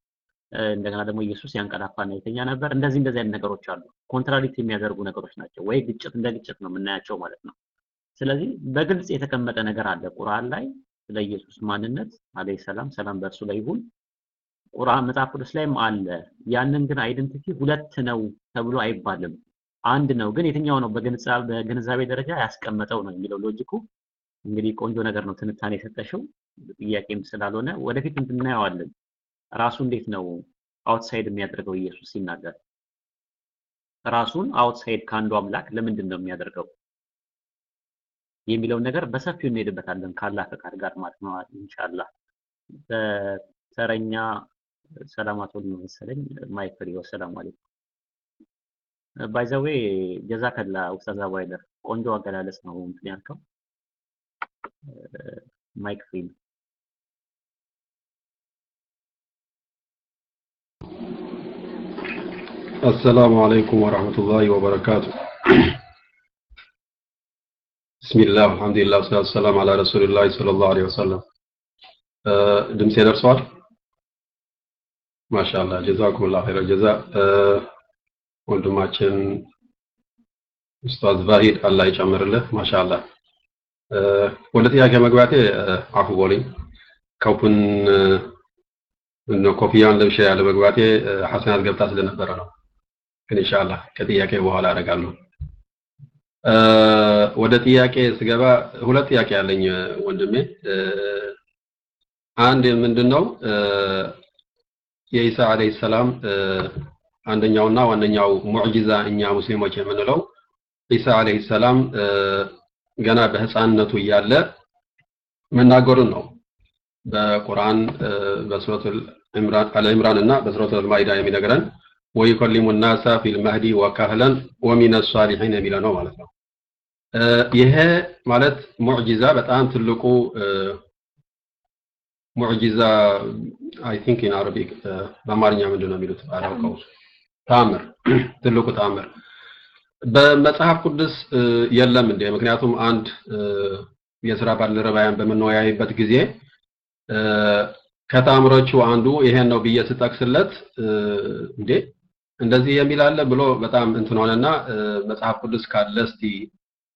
እንደገና ደግሞ ኢየሱስ ያንቀላፋና የተኛ ነበር። እንደዚህ እንደዚህ አይነት ነገሮች አሉ። contradict የሚያደርጉ ነገሮች ናቸው። ወይ ግጭት እንደ ግጭት ነው የምናያቸው ማለት ነው። ስለዚህ በግልጽ የተቀመጠ ነገር አለ ቁርአን ላይ ስለ ኢየሱስ ማንነት عليه السلام ሰላም በእርሱ ላይ ይሁን። ቁርአን መጽሐፍ ቅዱስ ላይም አለ። ያንን ግን identity ሁለት ነው ተብሎ አይባልም። አንድ ነው። ግን የትኛው ነው በግንዛቤ ደረጃ ያስቀመጠው ነው የሚለው logic ኡ። እንግዲህ ቆንጆ ነገር ነው ትንታኔ የሰጠሽው፣ ጥያቄም ስላልሆነ ወደፊት እናየዋለን። ራሱ እንዴት ነው አውትሳይድ የሚያደርገው ኢየሱስ ሲናገር ራሱን አውትሳይድ ከአንዱ አምላክ ለምንድን ነው የሚያደርገው የሚለውን ነገር በሰፊው እንሄድበታለን ካላህ ፈቃድ ጋር ማለት ነው ኢንሻአላህ። በተረኛ ነው መሰለኝ ማይክ ፍሪ ወሰላሙ አለይኩም። ባይ ዘ ዌይ ጀዛከላ ኡስታዝ አባይደር ቆንጆ አገላለጽ ነው እንትን ያልከው። ማይክ ፍሪ ነው። السلام عليكم ورحمة الله وبركاته بسم الله الحمد لله والصلاة والسلام على رسول الله صلى الله عليه وسلم ድምፄ ደርሰዋል ማሻአላ ጀዛኩም ላ ኸይረ ጀዛ ወንድማችን ኡስታዝ ቫሂድ አላህ ይጨምርልህ። ማሻአላ ወደ ጥያቄ መግባቴ አፉ ቦልኝ ከውፑን ኮፍያን ለብሼ ያለ መግባቴ ሐሰናት ገብታ ስለነበረ ነው። ግን ኢንሻአላህ ከጥያቄ በኋላ አደርጋለሁ። ወደ ጥያቄ ስገባ ሁለት ጥያቄ ያለኝ ወንድሜ። አንድ ምንድነው? የኢሳ አለይሂ ሰላም አንደኛውና ዋነኛው ሙዕጂዛ እኛ ሙስሊሞች የምንለው ኢሳ አለይሂ ሰላም ገና በህፃንነቱ እያለ መናገሩን ነው በቁርአን በሱረቱል ኢምራን አለ ኢምራን እና በሱረቱል ማኢዳ የሚነግረን ወይከሊሙ ናሳ ፊል መህዲ ወካህለን ወሚነ ሷሊሒን የሚለው ነው ማለት ነው። ይሄ ማለት ሙዕጂዛ በጣም ትልቁ ሙዕጂዛ I think in Arabic በአማርኛ ምንድን ነው የሚሉት አላውቀው። ታምር ትልቁ ታምር በመጽሐፍ ቅዱስ የለም እንዴ? ምክንያቱም አንድ የስራ ባልደረባያን በምንወያይበት ጊዜ ከታምሮቹ አንዱ ይሄን ነው ብዬ ስጠቅስለት እንዴ እንደዚህ የሚል አለ ብሎ በጣም እንትን ሆነና መጽሐፍ ቅዱስ ካለ እስቲ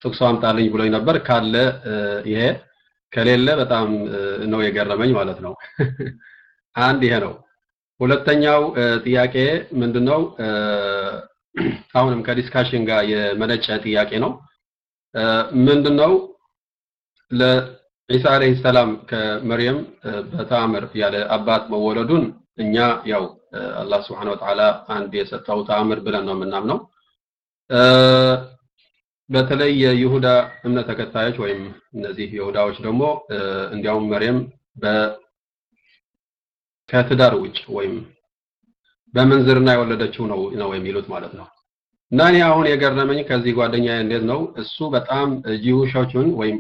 ጥቅሶ አምጣልኝ ብሎኝ ነበር። ካለ ይሄ ከሌለ በጣም ነው የገረመኝ ማለት ነው። አንድ ይሄ ነው። ሁለተኛው ጥያቄ ምንድነው? አሁንም ከዲስካሽን ጋር የመነጨ ጥያቄ ነው። ምንድነው ለኢሳ አለይሂ ሰላም ከመርየም በተአምር ያለ አባት መወለዱን እኛ ያው አላህ ስብሐነ ወተዓላ አንድ የሰጠው ተአምር ብለን ነው የምናምነው። በተለይ የይሁዳ እምነት ተከታዮች ወይም እነዚህ ይሁዳዎች ደግሞ እንዲያውም መርየም ከትዳር ውጭ ወይም በምንዝርና የወለደችው ነው ነው የሚሉት ማለት ነው። እና እኔ አሁን የገረመኝ ከዚህ ጓደኛ እንዴት ነው እሱ በጣም ጂውሾችን ወይም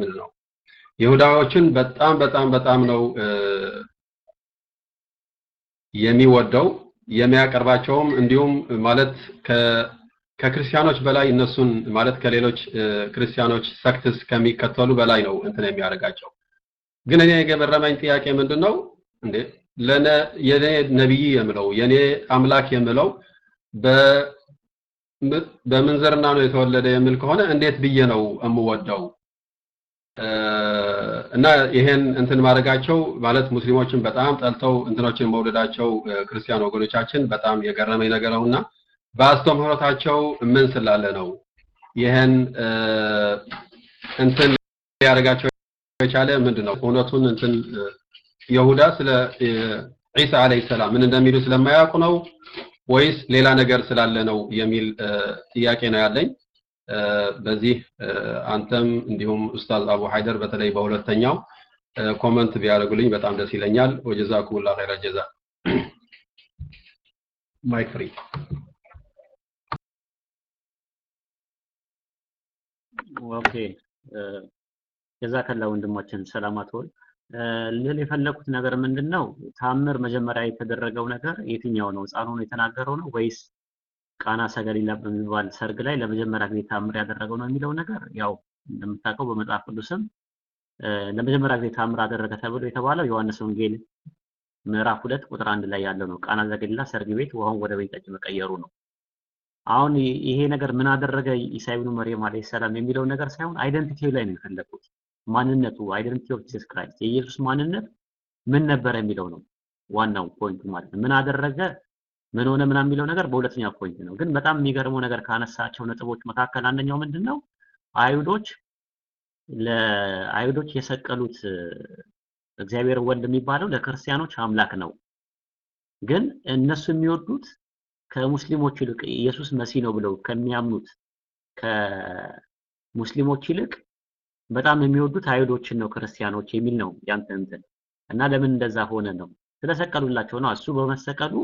ምን ነው ይሁዳዎችን በጣም በጣም በጣም ነው የሚወደው የሚያቀርባቸውም እንዲሁም ማለት ከክርስቲያኖች በላይ እነሱን ማለት ከሌሎች ክርስቲያኖች ሰክትስ ከሚከተሉ በላይ ነው እንትን የሚያደርጋቸው። ግን እኔ የገረመኝ ጥያቄ ምንድን ነው እንዴ ለነ የኔ ነብይ የምለው የኔ አምላክ የምለው በምንዝርና ነው የተወለደ የሚል ከሆነ እንዴት ብዬ ነው የምወደው? እና ይሄን እንትን ማድረጋቸው ማለት ሙስሊሞችን በጣም ጠልተው እንትኖችን መውደዳቸው ክርስቲያን ወገኖቻችን በጣም የገረመኝ ነገር ነውና በአስተምህሮታቸው ምን ስላለ ነው ይሄን እንትን ሊያደርጋቸው የቻለ ምንድን ነው? እውነቱን እንትን ይሁዳ ስለ ዒሳ አለይሂ ሰላም ምን እንደሚሉ ስለማያውቁ ነው ወይስ ሌላ ነገር ስላለ ነው የሚል ጥያቄ ነው ያለኝ። በዚህ አንተም እንዲሁም ኡስታዝ አቡ ሀይደር በተለይ በሁለተኛው comment ቢያደርጉልኝ በጣም ደስ ይለኛል። ወጀዛኩሙላህ ኸይረ ጀዛ። mic free። OK ጀዛከላ ወንድማችን ሰላማት ወል ልል የፈለኩት ነገር ምንድን ነው? ታምር መጀመሪያ የተደረገው ነገር የትኛው ነው? ህፃኑ ነው የተናገረው ነው ወይስ ቃና ሰገሊላ በሚባል ሰርግ ላይ ለመጀመሪያ ጊዜ ታምር ያደረገው ነው የሚለው ነገር ያው እንደምታውቀው በመጽሐፍ ቅዱስም ለመጀመሪያ ጊዜ ታምር አደረገ ተብሎ የተባለው ዮሐንስ ወንጌል ምዕራፍ ሁለት ቁጥር አንድ ላይ ያለው ነው። ቃና ዘገሊላ ሰርግ ቤት ውሃውን ወደ ወይን ጠጅ መቀየሩ ነው። አሁን ይሄ ነገር ምን አደረገ ኢሳ ኢብኑ መርየም አለይሂ ሰላም የሚለው ነገር ሳይሆን identity ው ላይ ነው የፈለኩት። ማንነቱ identity of Jesus Christ የኢየሱስ ማንነት ምን ነበረ የሚለው ነው ዋናው point ኡ ማለት ነው። ምን አደረገ ምን ሆነ ምናምን የሚለው ነገር በሁለተኛ point ነው። ግን በጣም የሚገርመው ነገር ካነሳቸው ነጥቦች መካከል አንደኛው ምንድን ነው አይሁዶች ለአይሁዶች የሰቀሉት እግዚአብሔር ወልድ የሚባለው ለክርስቲያኖች አምላክ ነው። ግን እነሱ የሚወዱት ከሙስሊሞች ይልቅ ኢየሱስ መሲህ ነው ብለው ከሚያምኑት ከሙስሊሞች ይልቅ በጣም የሚወዱት አይሁዶችን ነው ክርስቲያኖች የሚል ነው ያንተ እንትን እና ለምን እንደዛ ሆነ ነው ስለሰቀሉላቸው ነው። እሱ በመሰቀሉ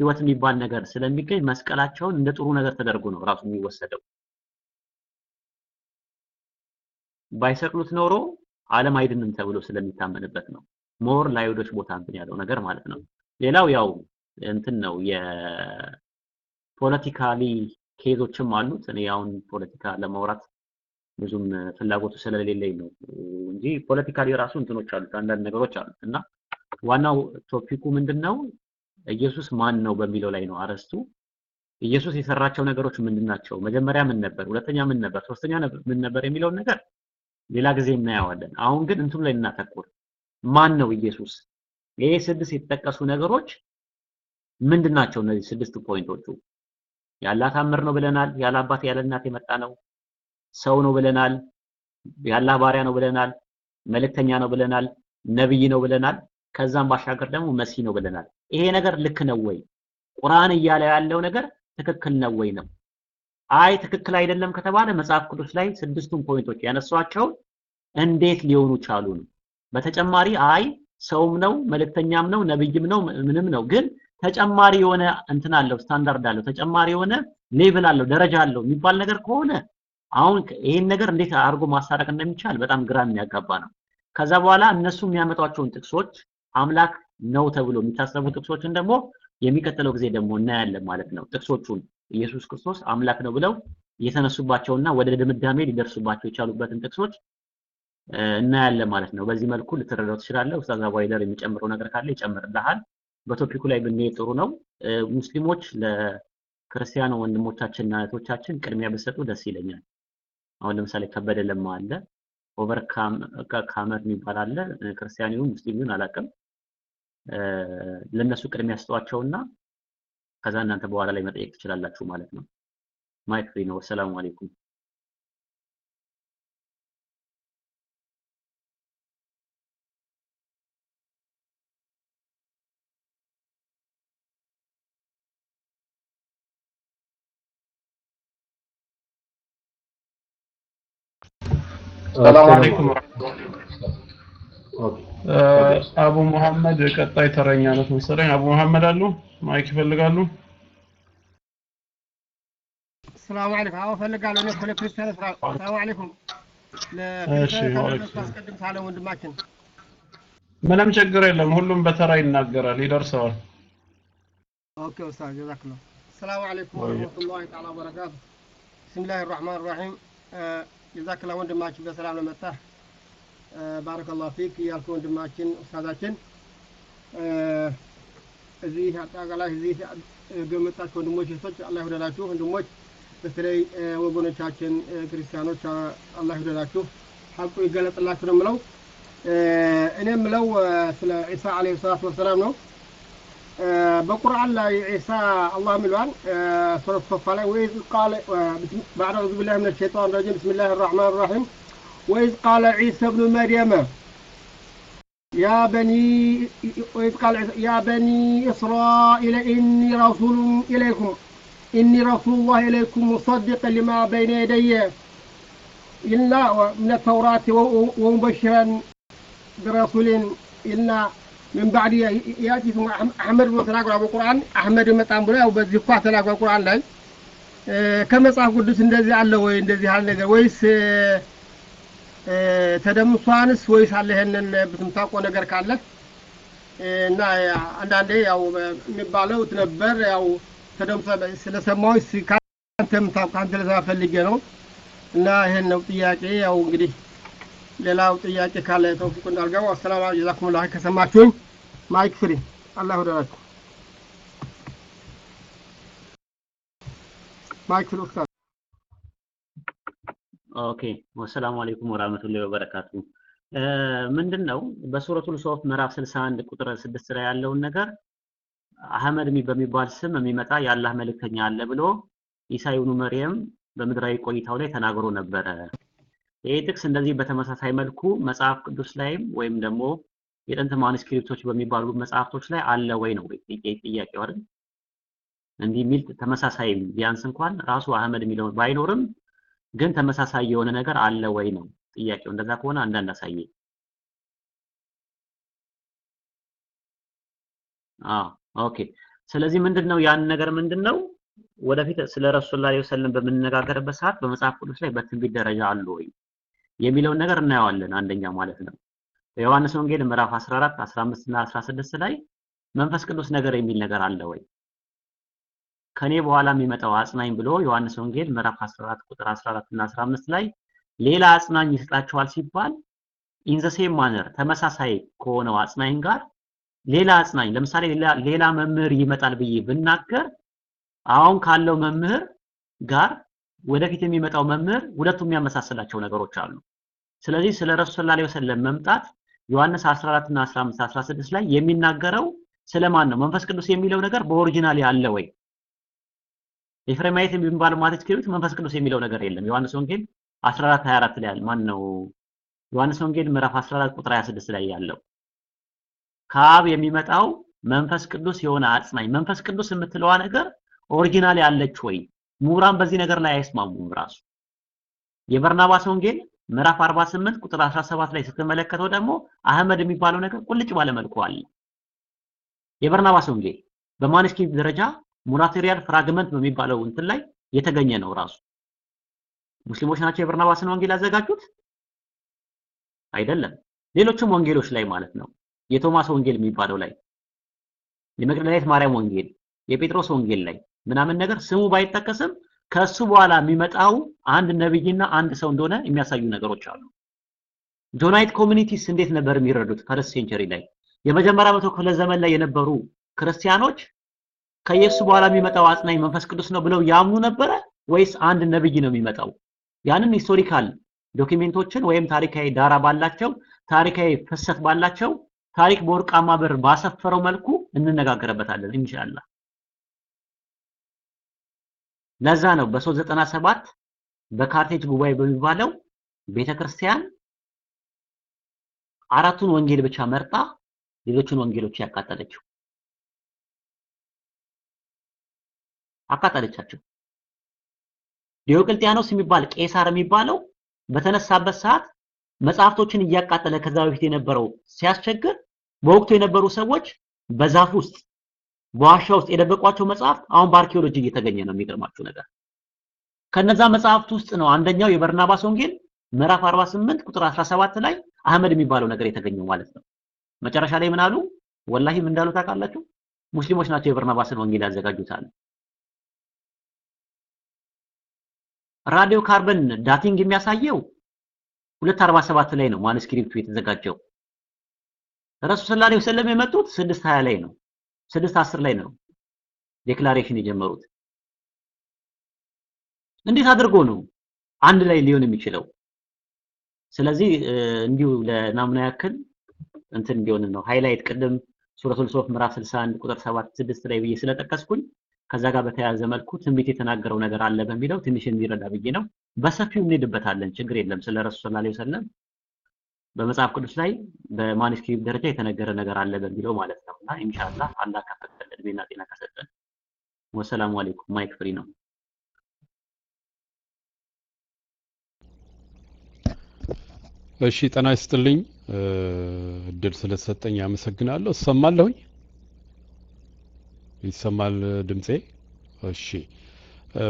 ህይወት የሚባል ነገር ስለሚገኝ መስቀላቸውን እንደ ጥሩ ነገር ተደርጎ ነው ራሱ የሚወሰደው። ባይሰቅሉት ኖሮ ዓለም አይድንም ተብሎ ስለሚታመንበት ነው። more ለአይሁዶች ቦታ እንትን ያለው ነገር ማለት ነው። ሌላው ያው እንትን ነው የ politically case ኦችም አሉት። እኔ አሁን ፖለቲካ ለማውራት ብዙም ፍላጎቱ ስለሌለኝ ነው እንጂ politically ራሱ እንትኖች አሉት፣ አንዳንድ ነገሮች አሉት እና ዋናው topic ኡ ምንድን ነው? ኢየሱስ ማን ነው በሚለው ላይ ነው አርእስቱ። ኢየሱስ የሰራቸው ነገሮች ምንድን ናቸው? መጀመሪያ ምን ነበር? ሁለተኛ ምን ነበር? ሶስተኛ ምን ነበር የሚለውን ነገር ሌላ ጊዜ እናየዋለን። አሁን ግን እንትም ላይ እናተኩር። ማን ነው ኢየሱስ? ይሄ ስድስት የተጠቀሱ ነገሮች ምንድን ናቸው? እነዚህ ስድስት point ኦቹ ያለ ታምር ነው ብለናል። ያለ አባት ያለ እናት የመጣ ነው። ሰው ነው ብለናል። ያለ ባሪያ ነው ብለናል። መልእክተኛ ነው ብለናል። ነብይ ነው ብለናል። ከዛም ባሻገር ደግሞ መሲህ ነው ብለናል። ይሄ ነገር ልክ ነው ወይ? ቁርአን እያለ ያለው ነገር ትክክል ነው ወይ ነው? አይ ትክክል አይደለም ከተባለ መጽሐፍ ቅዱስ ላይ ስድስቱን ፖይንቶች ያነሷቸው እንዴት ሊሆኑ ቻሉ ነው። በተጨማሪ አይ ሰውም ነው መልእክተኛም ነው ነብይም ነው ምንም ነው፣ ግን ተጨማሪ የሆነ እንትን አለው ስታንዳርድ አለው ተጨማሪ የሆነ level አለው ደረጃ አለው የሚባል ነገር ከሆነ አሁን ይሄን ነገር እንዴት አድርጎ ማስታረቅ እንደሚቻል በጣም ግራ የሚያጋባ ነው። ከዛ በኋላ እነሱ የሚያመጧቸውን ጥቅሶች አምላክ ነው ተብሎ የሚታሰቡ ጥቅሶችን ደግሞ የሚቀጥለው ጊዜ ደግሞ እናያለን ማለት ነው። ጥቅሶቹን ኢየሱስ ክርስቶስ አምላክ ነው ብለው የተነሱባቸውና ወደ ድምዳሜ ሊደርሱባቸው የቻሉበትን ጥቅሶች እናያለን ማለት ነው። በዚህ መልኩ ልትረዳው ትችላለህ። ኡስታዝ አቡ ሀይደር የሚጨምረው ነገር ካለ ይጨምርልሃል። በ topic ኡ ላይ ብንሄድ ጥሩ ነው። ሙስሊሞች ለክርስቲያን ወንድሞቻችንና እህቶቻችን ቅድሚያ ብትሰጡ ደስ ይለኛል። አሁን ለምሳሌ ከበደ ለማ አለ፣ Overcomer የሚባል አለ። ክርስቲያን ይሁን ሙስሊም ይሁን አላውቅም። ለነሱ ቅድሚያ ስጧቸውና ከዛ እናንተ በኋላ ላይ መጠየቅ ትችላላችሁ ማለት ነው። mic free ነው። ሰላም አለይኩም። ሰላም አለይኩም አቡ መሐመድ ቀጣይ ተረኛነት መሰለኝ። አቡ መሐመድ አሉ mic ይፈልጋሉ። ሰላም አለይኩም። አዎ እፈልጋለሁ። እኔ እኮ ለክርስቲያን ስራ ሰላም አለይኩም። እሺ፣ ወአለይኩም አስቀድም ሳለ ወንድማችን ምንም ችግር የለም። ሁሉም በተራ ይናገራል፣ ይደርሰዋል። OK ኡስታዝ ጀዛክላህ። ሰላም አለይኩም ወረህመቱላሂ ተዓላ ወበረካቱ። ብስሚላሂ ራህማን ራሂም። ጀዛክላህ ወንድማችን በሰላም ለመጣህ ባረከላሁ ፊክ ያልኩ ወንድማችን ኡስታዛችን እዚህ አጠቃላይ እዚህ ገመጣችሁ ወንድሞች እህቶች አላህ ይውደዳችሁ። ወንድሞች በተለይ ወገኖቻችን ክርስቲያኖች አላህ ይውደዳችሁ። ሀቁ ይገለጥላችሁ ነው የምለው። እኔ የምለው ስለ ዒሳ ዓለይሂ ሰላቱ ወሰላም ነው። بقرآن عيسى الله ملوان آه، سورة الصفالة وإذ قال آه، بعد أعوذ بالله من الشيطان الرجيم بسم الله الرحمن الرحيم. وإذ قال عيسى ابن مريم يا بني وإذ قال يا بني إسرائيل إني رسول إليكم إني رسول الله إليكم مصدقا لما بين يدي. إلا من التوراة ومبشرا برسول إلا ምን ባዕድ ያቲቱ አሕመድ ብሎ ተናግሯል በቁርአን። አሕመድ መጣም ብሎ ያው በዚህ እኳ ተናግሯል ቁርአን ላይ። ከመጽሐፍ ቅዱስ እንደዚህ አለ ወይ? እንደዚህ ያለ ነገር ወይስ ተደምሷንስ ወይስ አለ? ይሄንን ብትምታውቀው ነገር ካለ እና አንዳንዴ ያው የሚባለው ነበር ያው ተደምሷ ስለሰማሁ ካንተ ምታውቀው ካንተ ለሰማ ፈልጌ ነው። እና ይሄን ነው ጥያቄ። ያው እንግዲህ ሌላው ጥያቄ ካለ ተውፊቁ እንዳልገቡ አሰላም ጀዛኩሙላህ። ከሰማችሁኝ ማይክ ፍሪ አላህ ወደላችሁ mic free ኡስታዝ OK ወሰላሙ አለይኩም ወራህመቱላሂ ወበረካቱ። ምንድን በሱረቱል ሶፍ ምዕራፍ 61 ቁጥር 6 ላይ ያለውን ነገር አህመድ በሚባል ስም የሚመጣ የአላህ መልእክተኛ አለ ብሎ ኢሳ ኢብኑ መርየም በምድራዊ ቆይታው ላይ ተናግሮ ነበረ። ይህ ጥቅስ እንደዚህ በተመሳሳይ መልኩ መጽሐፍ ቅዱስ ላይም ወይም ደግሞ የጥንት manuscript ኦች በሚባሉ መጽሐፍቶች ላይ አለ ወይ ነው ጥያቄው አይደል? እንዲህ የሚል ተመሳሳይ ቢያንስ እንኳን ራሱ አህመድ የሚለው ባይኖርም ግን ተመሳሳይ የሆነ ነገር አለ ወይ ነው ጥያቄው። እንደዛ ከሆነ አንዳንድ አሳየ። አዎ OK። ስለዚህ ምንድነው ያን ነገር ምንድነው ወደፊት ስለ ረሱል ዐለይሂ ወሰለም በምንነጋገርበት ሰዓት በመጽሐፍ ቅዱስ ላይ በትንቢት ደረጃ አሉ ወይ የሚለውን ነገር እናየዋለን። አንደኛ ማለት ነው በዮሐንስ ወንጌል ምዕራፍ 14፣ 15 እና 16 ላይ መንፈስ ቅዱስ ነገር የሚል ነገር አለ ወይ? ከኔ በኋላ የሚመጣው አጽናኝ ብሎ ዮሐንስ ወንጌል ምዕራፍ 14 ቁጥር 14 እና 15 ላይ ሌላ አጽናኝ ይሰጣችኋል ሲባል in the same manner ተመሳሳይ ከሆነው አጽናኝ ጋር ሌላ አጽናኝ ለምሳሌ ሌላ መምህር ይመጣል ብዬ ብናገር አሁን ካለው መምህር ጋር ወደፊት የሚመጣው መምህር ሁለቱም የሚያመሳስላቸው ነገሮች አሉ። ስለዚህ ስለ ረሱል ሰለላሁ ዐለይሂ ወሰለም መምጣት ዮሐንስ 14 እና 15 16 ላይ የሚናገረው ስለማን ነው? መንፈስ ቅዱስ የሚለው ነገር በ original ያለ ወይ? ኤፍሬማይት የሚባለው ማለት script መንፈስ ቅዱስ የሚለው ነገር የለም። ዮሐንስ ወንጌል 14 24 ላይ ማን ነው? ዮሐንስ ወንጌል ምዕራፍ 14 ቁጥር 26 ላይ ያለው ከአብ የሚመጣው መንፈስ ቅዱስ የሆነ አጽናኝ መንፈስ ቅዱስ የምትለዋ ነገር original ያለች ወይ? ምሁራን በዚህ ነገር ላይ አይስማሙም። ራሱ የበርናባስ ወንጌል ምዕራፍ 48 ቁጥር 17 ላይ ስትመለከተው ደግሞ አህመድ የሚባለው ነገር ቁልጭ ባለ መልኩ አለ። የበርናባስ ወንጌል በ manuscript ደረጃ Muratorian fragment በሚባለው እንትን ላይ የተገኘ ነው። ራሱ ሙስሊሞች ናቸው የበርናባስን ወንጌል ያዘጋጁት አይደለም። ሌሎችም ወንጌሎች ላይ ማለት ነው። የቶማስ ወንጌል የሚባለው ላይ የመግደላዊት ማርያም ወንጌል፣ የጴጥሮስ ወንጌል ላይ ምናምን ነገር ስሙ ባይጠቀስም ከሱ በኋላ የሚመጣው አንድ ነብይና አንድ ሰው እንደሆነ የሚያሳዩ ነገሮች አሉ። Johannite communities እንዴት ነበር የሚረዱት? first century ላይ የመጀመሪያ መቶ ክፍለ ዘመን ላይ የነበሩ ክርስቲያኖች ከኢየሱስ በኋላ የሚመጣው አጽናኝ መንፈስ ቅዱስ ነው ብለው ያምኑ ነበረ ወይስ አንድ ነብይ ነው የሚመጣው? ያንን historical document ኦችን ወይም ታሪካዊ ዳራ ባላቸው ታሪካዊ ፍሰት ባላቸው ታሪክ በወርቃማ ብር ባሰፈረው መልኩ እንነጋገርበታለን ኢንሻአላህ። ለዛ ነው በ397 በካርቴጅ ጉባኤ በሚባለው ቤተክርስቲያን አራቱን ወንጌል ብቻ መርጣ ሌሎቹን ወንጌሎች ያቃጠለችው አቃጠለቻቸው። ዲዮቅልጥያኖስ የሚባል ቄሳር የሚባለው በተነሳበት ሰዓት መጽሐፍቶችን እያቃጠለ ከዛ በፊት የነበረው ሲያስቸግር በወቅቱ የነበሩ ሰዎች በዛፍ ውስጥ በዋሻ ውስጥ የደበቋቸው መጽሐፍት አሁን በአርኪኦሎጂ እየተገኘ ነው። የሚገርማችሁ ነገር ከነዛ መጽሐፍት ውስጥ ነው አንደኛው የበርናባስ ወንጌል ምዕራፍ 48 ቁጥር 17 ላይ አህመድ የሚባለው ነገር የተገኘው ማለት ነው። መጨረሻ ላይ ምን አሉ? ወላሂ ምን እንዳሉ ታውቃላችሁ? ሙስሊሞች ናቸው የበርናባስን ወንጌል ያዘጋጁታል። radio carbon dating የሚያሳየው 247 ላይ ነው manuscript ኡ የተዘጋጀው። ረሱል ሰለላሁ ዐለይሂ ወሰለም የመጡት 620 ላይ ነው። 610 ላይ ነው declaration የጀመሩት። እንዴት አድርጎ ነው አንድ ላይ ሊሆን የሚችለው? ስለዚህ እንዲሁ ለናሙና ያክል እንትን እንዲሆን ነው highlight ቅድም ሱረቱል ሶፍ ምዕራፍ 61 ቁጥር 7 6 ላይ ብዬ ስለጠቀስኩኝ ከዛ ጋር በተያያዘ መልኩ ትንቢት የተናገረው ነገር አለ በሚለው ትንሽ የሚረዳ ብዬ ነው። በሰፊው እንሄድበታለን፣ ችግር የለም። ስለ ረሱል ሰለላሁ ዐለይሂ ወሰለም በመጽሐፍ ቅዱስ ላይ በ manuscript ደረጃ የተነገረ ነገር አለ በሚለው ማለት ነው። እና ኢንሻአላህ አላህ ከፈቀደ እድሜና ጤና ከሰጠን። ወሰላሙ አለይኩም። mic free ነው። እሺ ጤና ይስጥልኝ። እድል ስለተሰጠኝ አመሰግናለሁ። እሰማለሁኝ? ይሰማል ድምጼ? እሺ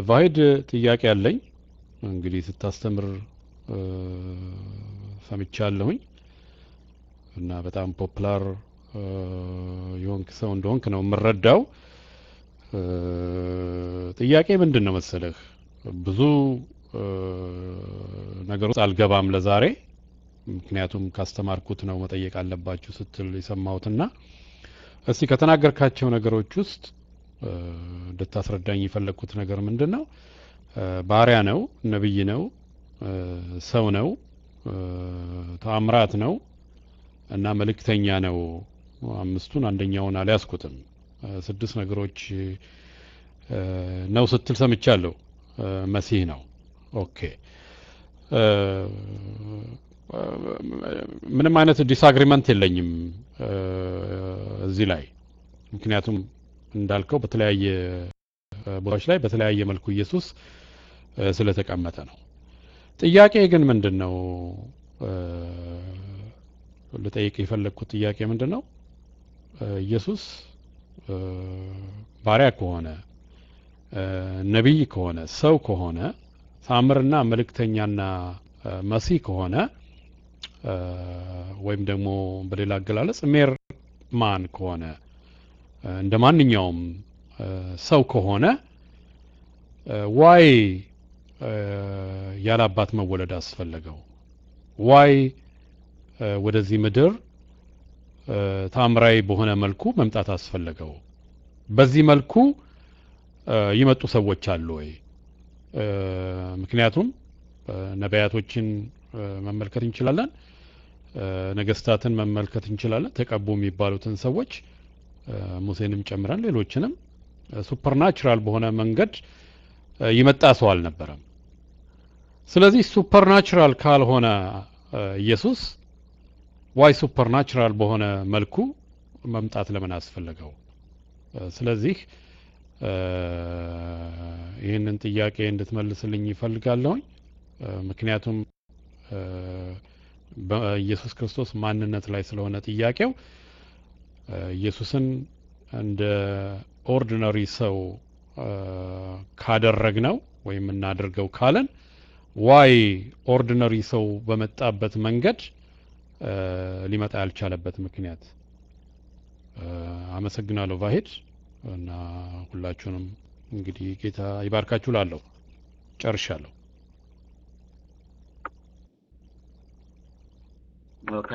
ቫሂድ ጥያቄ አለኝ። እንግዲህ ስታስተምር ሰምቻለሁኝ እና በጣም ፖፕላር የሆንክ ሰው እንደሆንክ ነው የምረዳው። ጥያቄ ምንድን ነው መሰለህ፣ ብዙ ነገር ውስጥ አልገባም ለዛሬ ምክንያቱም ካስተማርኩት ነው መጠየቅ አለባችሁ ስትል የሰማሁትና እስቲ ከተናገርካቸው ነገሮች ውስጥ እንድታስረዳኝ የፈለግኩት ነገር ምንድን ነው? ባሪያ ነው፣ ነብይ ነው፣ ሰው ነው፣ ተአምራት ነው እና መልእክተኛ ነው። አምስቱን አንደኛውን አልያዝኩትም። ስድስት ነገሮች ነው ስትል ሰምቻለሁ። መሲህ ነው። okay ምንም አይነት disagreement የለኝም እዚህ ላይ ምክንያቱም እንዳልከው በተለያየ ቦታዎች ላይ በተለያየ መልኩ ኢየሱስ ስለተቀመጠ ነው። ጥያቄ ግን ምንድን ነው ልጠይቅ የፈለግኩት ጥያቄ ምንድን ነው? ኢየሱስ ባሪያ ከሆነ ነቢይ ከሆነ ሰው ከሆነ ታምርና መልእክተኛና መሲህ ከሆነ ወይም ደግሞ በሌላ አገላለጽ mere man ከሆነ እንደ ማንኛውም ሰው ከሆነ why ያለ አባት መወለድ አስፈለገው? why ወደዚህ ምድር ታምራዊ በሆነ መልኩ መምጣት አስፈለገው? በዚህ መልኩ ይመጡ ሰዎች አሉ ወይ? ምክንያቱም ነቢያቶችን መመልከት እንችላለን፣ ነገስታትን መመልከት እንችላለን፣ ተቀቡ የሚባሉትን ሰዎች ሙሴንም ጨምረን ሌሎችንም supernatural በሆነ መንገድ ይመጣ ሰው አልነበረም። ስለዚህ supernatural ካልሆነ ኢየሱስ why supernatural በሆነ መልኩ መምጣት ለምን አስፈለገው? ስለዚህ ይህንን ጥያቄ እንድትመልስልኝ እፈልጋለሁኝ። ምክንያቱም በኢየሱስ ክርስቶስ ማንነት ላይ ስለሆነ ጥያቄው ኢየሱስን እንደ ordinary ሰው ካደረግነው ወይም እናድርገው ካለን why ordinary ሰው በመጣበት መንገድ ሊመጣ ያልቻለበት ምክንያት። አመሰግናለሁ ቫሄድ እና ሁላችሁንም እንግዲህ ጌታ ይባርካችሁ ላለሁ ጨርሻለሁ።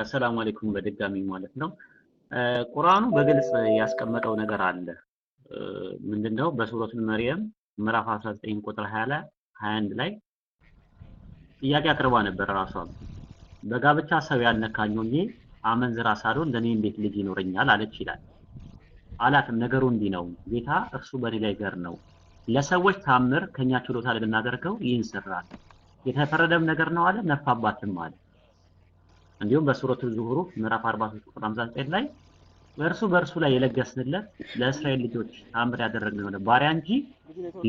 አሰላሙ አለይኩም በድጋሚ ማለት ነው። ቁርአኑ በግልጽ ያስቀመጠው ነገር አለ። ምንድነው? በሱረቱል መርየም ምዕራፍ 19 ቁጥር 20 ላይ 21 ላይ ጥያቄ አቅርባ ነበር። ራሷም በጋብቻ ሰው ያልነካኝ ሆኜ አመንዝራ ሳልሆን ለእኔ እንዴት ልጅ ይኖረኛል አለች ይላል። አላትም ነገሩ እንዲህ ነው፣ ጌታ እርሱ በእኔ ላይ ገር ነው፣ ለሰዎች ታምር ከኛ ችሎታ ልናደርገው ይህን ሰራል፣ የተፈረደም ነገር ነው አለ፣ ነፋባትም አለ። እንዲሁም በሱረቱ ዙሁሩፍ ምዕራፍ 43 ቁጥር 59 ላይ እርሱ በእርሱ ላይ የለገስንለት ለእስራኤል ልጆች ታምር ያደረግነው ባሪያ እንጂ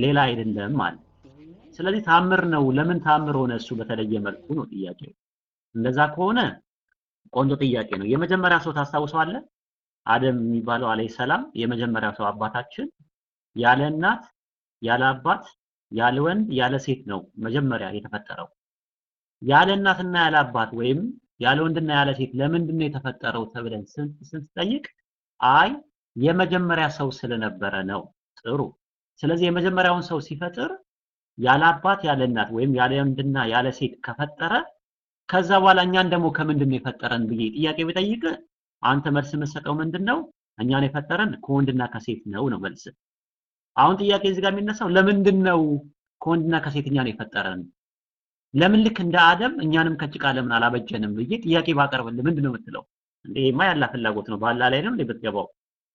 ሌላ አይደለም አለ። ስለዚህ ታምር ነው። ለምን ታምር ሆነ? እሱ በተለየ መልኩ ነው ጥያቄው። እንደዛ ከሆነ ቆንጆ ጥያቄ ነው። የመጀመሪያ ሰው ታስታውሰዋለህ? አደም የሚባለው አለይሂ ሰላም የመጀመሪያ ሰው አባታችን ያለ እናት ያለ አባት ያለ ወንድ ያለ ሴት ነው መጀመሪያ የተፈጠረው። ያለ እናትና ያለ አባት ወይም ያለ ወንድና ያለ ሴት ለምንድን ነው የተፈጠረው ተብለን ስንጠይቅ አይ የመጀመሪያ ሰው ስለነበረ ነው። ጥሩ። ስለዚህ የመጀመሪያውን ሰው ሲፈጥር ያለ አባት ያለ እናት ወይም ያለ ወንድና ያለ ሴት ከፈጠረ ከዛ በኋላ እኛን ደግሞ ከምንድን ነው የፈጠረን ብዬ ጥያቄ ብጠይቅ አንተ መልስ የምትሰጠው ምንድን ነው? እኛን የፈጠረን ከወንድና ከሴት ነው ነው መልስ። አሁን ጥያቄ እዚህ ጋር የሚነሳው ለምንድን ነው ከወንድና ከሴት እኛን የፈጠረን? ለምን ልክ እንደ አደም እኛንም ከጭቃ ለምን አላበጀንም ብዬ ጥያቄ ባቀርብልህ ምንድን ነው የምትለው? እንዴማ ያላ ፍላጎት ነው ባላ ላይ ነው እንዴ ብትገባው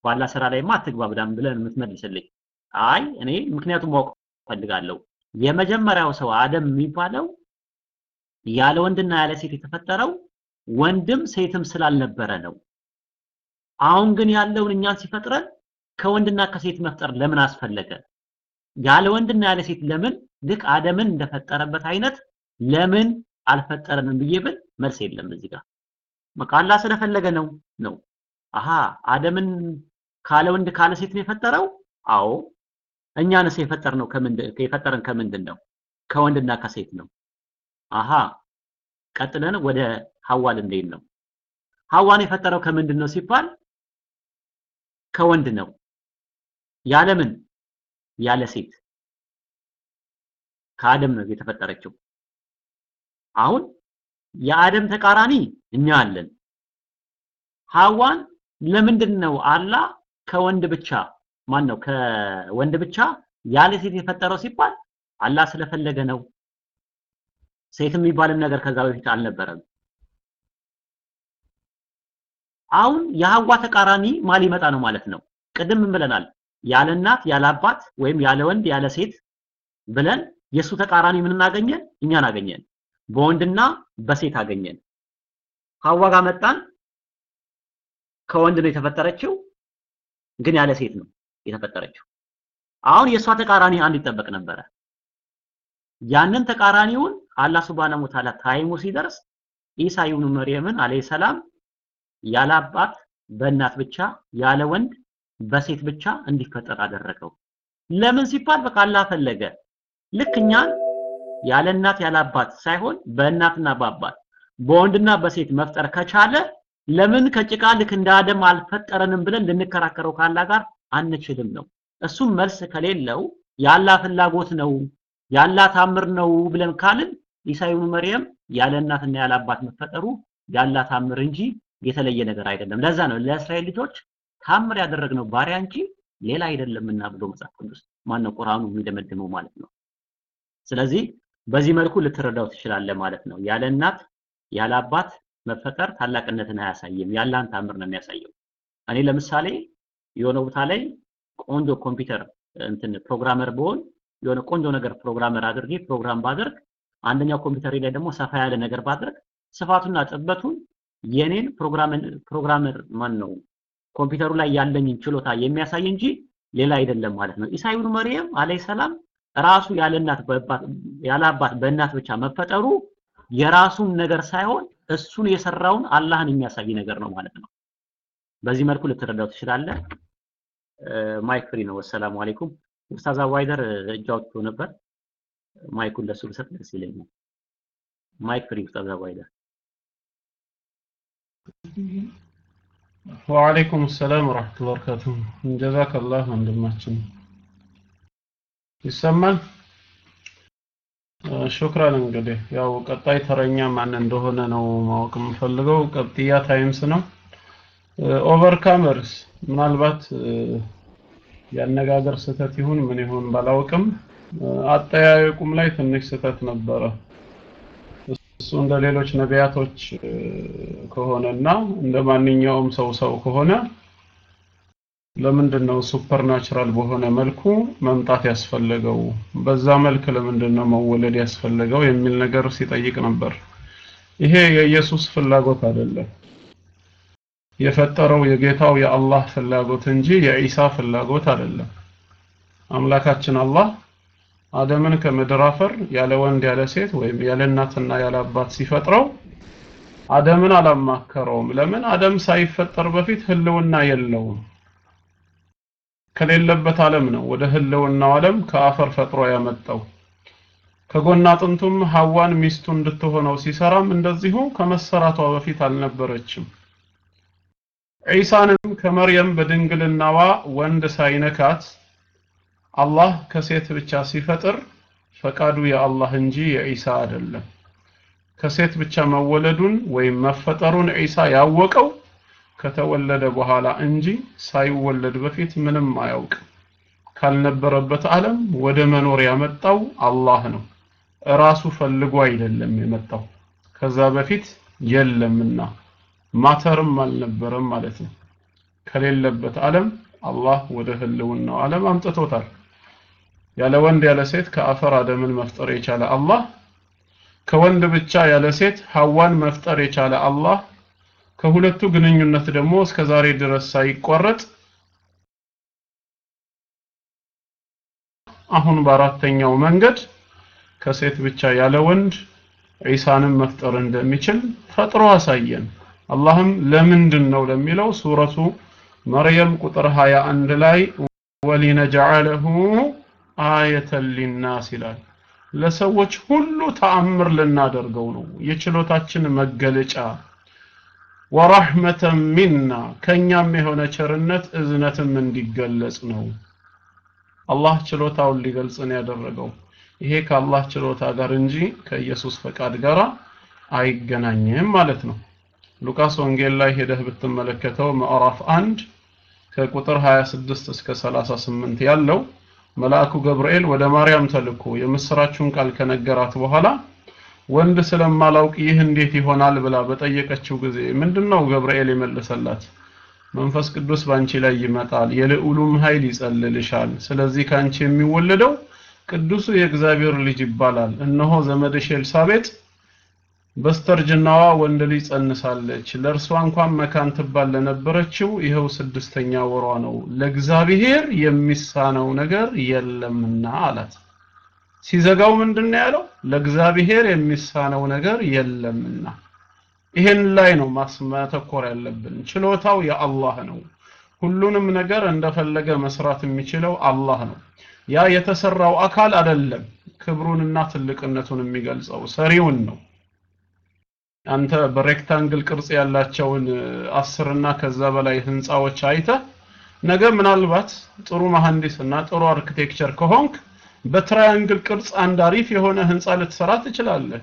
ባላ ስራ ላይማ አትግባ ብለን የምትመልስልኝ? አይ እኔ ምክንያቱም ማወቅ ፈልጋለሁ። የመጀመሪያው ሰው አደም የሚባለው ያለ ወንድና ያለ ሴት የተፈጠረው ወንድም ሴትም ስላልነበረ ነው። አሁን ግን ያለውን እኛን ሲፈጥረን ከወንድና ከሴት መፍጠር ለምን አስፈለገ? ያለ ወንድና ያለ ሴት ለምን ልክ አደምን እንደፈጠረበት አይነት ለምን አልፈጠረንም ብዬ ብል መልስ የለም እዚህ ጋር። በቃ ስለፈለገ ነው ነው። አሃ አደምን ካለ ወንድ ካለ ሴት ነው የፈጠረው? አዎ። እኛንስ የፈጠርነው ከምንድን የፈጠረን ከምንድን ነው? ከወንድና ከሴት ነው። አሃ ቀጥለን ወደ ሐዋን እንዴት ነው? ሐዋን የፈጠረው ከምንድን ነው ሲባል ከወንድ ነው። ያለ ምን? ያለ ሴት ከአደም ነው የተፈጠረችው። አሁን የአደም ተቃራኒ እኛ አለን። ሐዋን ለምንድን ነው አላህ ከወንድ ብቻ ማን ነው ከወንድ ብቻ ያለ ሴት የፈጠረው ሲባል አላህ ስለፈለገ ነው። ሴት የሚባልም ነገር ከዛ በፊት አልነበረም። አሁን የሐዋ ተቃራኒ ማን ሊመጣ ነው ማለት ነው? ቅድም ምን ብለናል? ያለ እናት ያለ አባት ወይም ያለ ወንድ ያለ ሴት ብለን የሱ ተቃራኒ ምን እናገኘን? እኛን አገኘን። በወንድና በሴት አገኘን። ሐዋ ጋር መጣን። ከወንድ ነው የተፈጠረችው፣ ግን ያለ ሴት ነው የተፈጠረችው። አሁን የእሷ ተቃራኒ አንድ ይጠበቅ ነበረ። ያንን ተቃራኒውን አላህ ሱብሃነሁ ወተዓላ ታይሙ ሲደርስ ኢሳ ኢብኑ መርየምን አለይሂ ሰላም ያለ አባት በእናት ብቻ ያለ ወንድ በሴት ብቻ እንዲፈጠር አደረገው። ለምን ሲባል በቃ አላህ ፈለገ። ልክ እኛን ያለ እናት ያለ አባት ሳይሆን በእናትና በአባት በወንድና በሴት መፍጠር ከቻለ ለምን ከጭቃ ልክ እንደ አደም አልፈጠረንም ብለን ልንከራከረው ካላ ጋር አንችልም ነው። እሱም መልስ ከሌለው ያላ ፍላጎት ነው ያላ ታምር ነው ብለን ካልን ኢሳ መርየም ያለ እናትና ያለ አባት መፈጠሩ ያላ ታምር እንጂ የተለየ ነገር አይደለም። ለዛ ነው ለእስራኤል ልጆች ታምር ያደረግነው ባሪያ እንጂ ሌላ አይደለምና ብሎ መጽሐፍ ቅዱስ ማነው ቁርአኑ የሚደመድመው ማለት ነው። ስለዚህ በዚህ መልኩ ልትረዳው ትችላለህ ማለት ነው። ያለ እናት ያለ አባት መፈጠር ታላቅነትን አያሳይም፣ ያላን ታምር ነው የሚያሳየው። እኔ ለምሳሌ የሆነ ቦታ ላይ ቆንጆ ኮምፒውተር እንትን programmer ብሆን የሆነ ቆንጆ ነገር programmer አድርጌ ፕሮግራም ባደርግ አንደኛው ኮምፒውተር ላይ ደግሞ ሰፋ ያለ ነገር ባደርግ ስፋቱና ጥበቱን የኔን programmer ማን ነው ኮምፒውተሩ ላይ ያለኝን ችሎታ የሚያሳይ እንጂ ሌላ አይደለም ማለት ነው። ኢሳ ኢብኑ መርየም አለይሂ ሰላም ራሱ ያለ ያለ አባት በእናት ብቻ መፈጠሩ የራሱን ነገር ሳይሆን እሱን የሰራውን አላህን የሚያሳይ ነገር ነው ማለት ነው። በዚህ መልኩ ልትረዳው ትችላለህ። mic free ነው። ወሰላሙ አለይኩም። ኡስታዝ አቡ ሃይደር እጅ አውጥቶ ነበር። mic ኡን ለሱ ብሰጥ ደስ ይለኛል። mic free ኡስታዝ አቡ ሃይደር። ወአለይኩም ሰላም ወራህመቱላሂ ወበረካቱሁ። ጀዛከላህ ወንድማችን ይሰማል። ሹክራን እንግዲህ ያው ቀጣይ ተረኛ ማን እንደሆነ ነው ማወቅ የምፈልገው። ቀጥያ ታይምስ ነው። ኦቨርካመርስ ምናልባት የአነጋገር ስህተት ይሁን ምን ይሁን ባላውቅም አጠያየቁም ላይ ትንሽ ስህተት ነበረ። እሱ እንደ ሌሎች ነቢያቶች ከሆነና እንደ ማንኛውም ሰው ሰው ከሆነ ለምንድን ነው supernatural በሆነ መልኩ መምጣት ያስፈለገው? በዛ መልክ ለምንድን ነው መወለድ ያስፈለገው የሚል ነገር ሲጠይቅ ነበር። ይሄ የኢየሱስ ፍላጎት አይደለም። የፈጠረው የጌታው የአላህ ፍላጎት እንጂ የኢሳ ፍላጎት አይደለም። አምላካችን አላህ አደምን ከምድር አፈር ያለ ወንድ ያለ ሴት ወይም ያለ እናትና ያለ አባት ሲፈጥረው አደምን አላማከረውም። ለምን? አደም ሳይፈጠር በፊት ህልውና የለውም። ከሌለበት ዓለም ነው ወደ ህልውናው ዓለም ከአፈር ፈጥሮ ያመጣው። ከጎና አጥንቱም ሐዋን ሚስቱ እንድትሆነው ሲሰራም እንደዚሁ ከመሰራቷ በፊት አልነበረችም። ዒሳንም ከመርየም በድንግልናዋ ወንድ ሳይነካት አላህ ከሴት ብቻ ሲፈጥር ፈቃዱ የአላህ እንጂ የዒሳ አይደለም። ከሴት ብቻ መወለዱን ወይም መፈጠሩን ዒሳ ያወቀው ከተወለደ በኋላ እንጂ ሳይወለድ በፊት ምንም አያውቅም። ካልነበረበት ዓለም ወደ መኖር ያመጣው አላህ ነው። እራሱ ፈልጎ አይደለም የመጣው። ከዛ በፊት የለምና ማተርም አልነበረም ማለት ነው። ከሌለበት ዓለም አላህ ወደ ህልውናው ዓለም አምጥቶታል። ያለ ወንድ ያለ ሴት ከአፈር አደምን መፍጠር የቻለ አላህ ከወንድ ብቻ ያለ ሴት ሐዋን መፍጠር የቻለ አላህ ከሁለቱ ግንኙነት ደግሞ እስከ ዛሬ ድረስ ሳይቋረጥ አሁን በአራተኛው መንገድ ከሴት ብቻ ያለ ወንድ ዒሳንም መፍጠር እንደሚችል ፈጥሮ አሳየን። አላህም ለምንድን ነው ለሚለው ሱረቱ መርየም ቁጥር 21 ላይ ወሊነጅዐለሁ አየተን ሊናስ ይላል። ለሰዎች ሁሉ ተአምር ልናደርገው ነው። የችሎታችን መገለጫ ወራህመተን ሚና ከኛም የሆነ ቸርነት እዝነትም እንዲገለጽ ነው። አላህ ችሎታውን ሊገልጽ ነው ያደረገው። ይሄ ከአላህ ችሎታ ጋር እንጂ ከኢየሱስ ፈቃድ ጋር አይገናኝም ማለት ነው ሉቃስ ወንጌል ላይ ሄደህ ብትመለከተው ምዕራፍ 1 ከቁጥር 26 እስከ 38 ያለው መልአኩ ገብርኤል ወደ ማርያም ተልኮ የምስራቹን ቃል ከነገራት በኋላ ወንድ ስለማላውቅ ይህ እንዴት ይሆናል ብላ በጠየቀችው ጊዜ ምንድነው ገብርኤል የመለሰላት? መንፈስ ቅዱስ ባንቺ ላይ ይመጣል የልዑሉም ኃይል ይጸልልሻል ስለዚህ ካንቺ የሚወለደው ቅዱሱ የእግዚአብሔር ልጅ ይባላል። እነሆ ዘመድሽ ኤልሳቤጥ በስተርጅናዋ ወንድ ልጅ ጸንሳለች። ለእርሷ እንኳን መካን ትባል ለነበረችው ይኸው ስድስተኛ ወሯ ነው። ለእግዚአብሔር የሚሳነው ነገር የለምና አላት። ሲዘጋው ምንድነው ያለው? ለእግዚአብሔር የሚሳነው ነገር የለምና። ይሄን ላይ ነው ማተኮር ያለብን። ችሎታው የአላህ ነው። ሁሉንም ነገር እንደፈለገ መስራት የሚችለው አላህ ነው። ያ የተሰራው አካል አይደለም ክብሩንና ትልቅነቱን የሚገልጸው ሰሪውን ነው አንተ በ rectangle ቅርጽ ያላቸውን አስርና ከዛ በላይ ህንፃዎች አይተ ነገ ምናልባት ጥሩ መሐንዲስ እና ጥሩ architecture ከሆንክ በ triangle ቅርጽ አንድ አሪፍ የሆነ ህንፃ ልትሰራ ትችላለህ።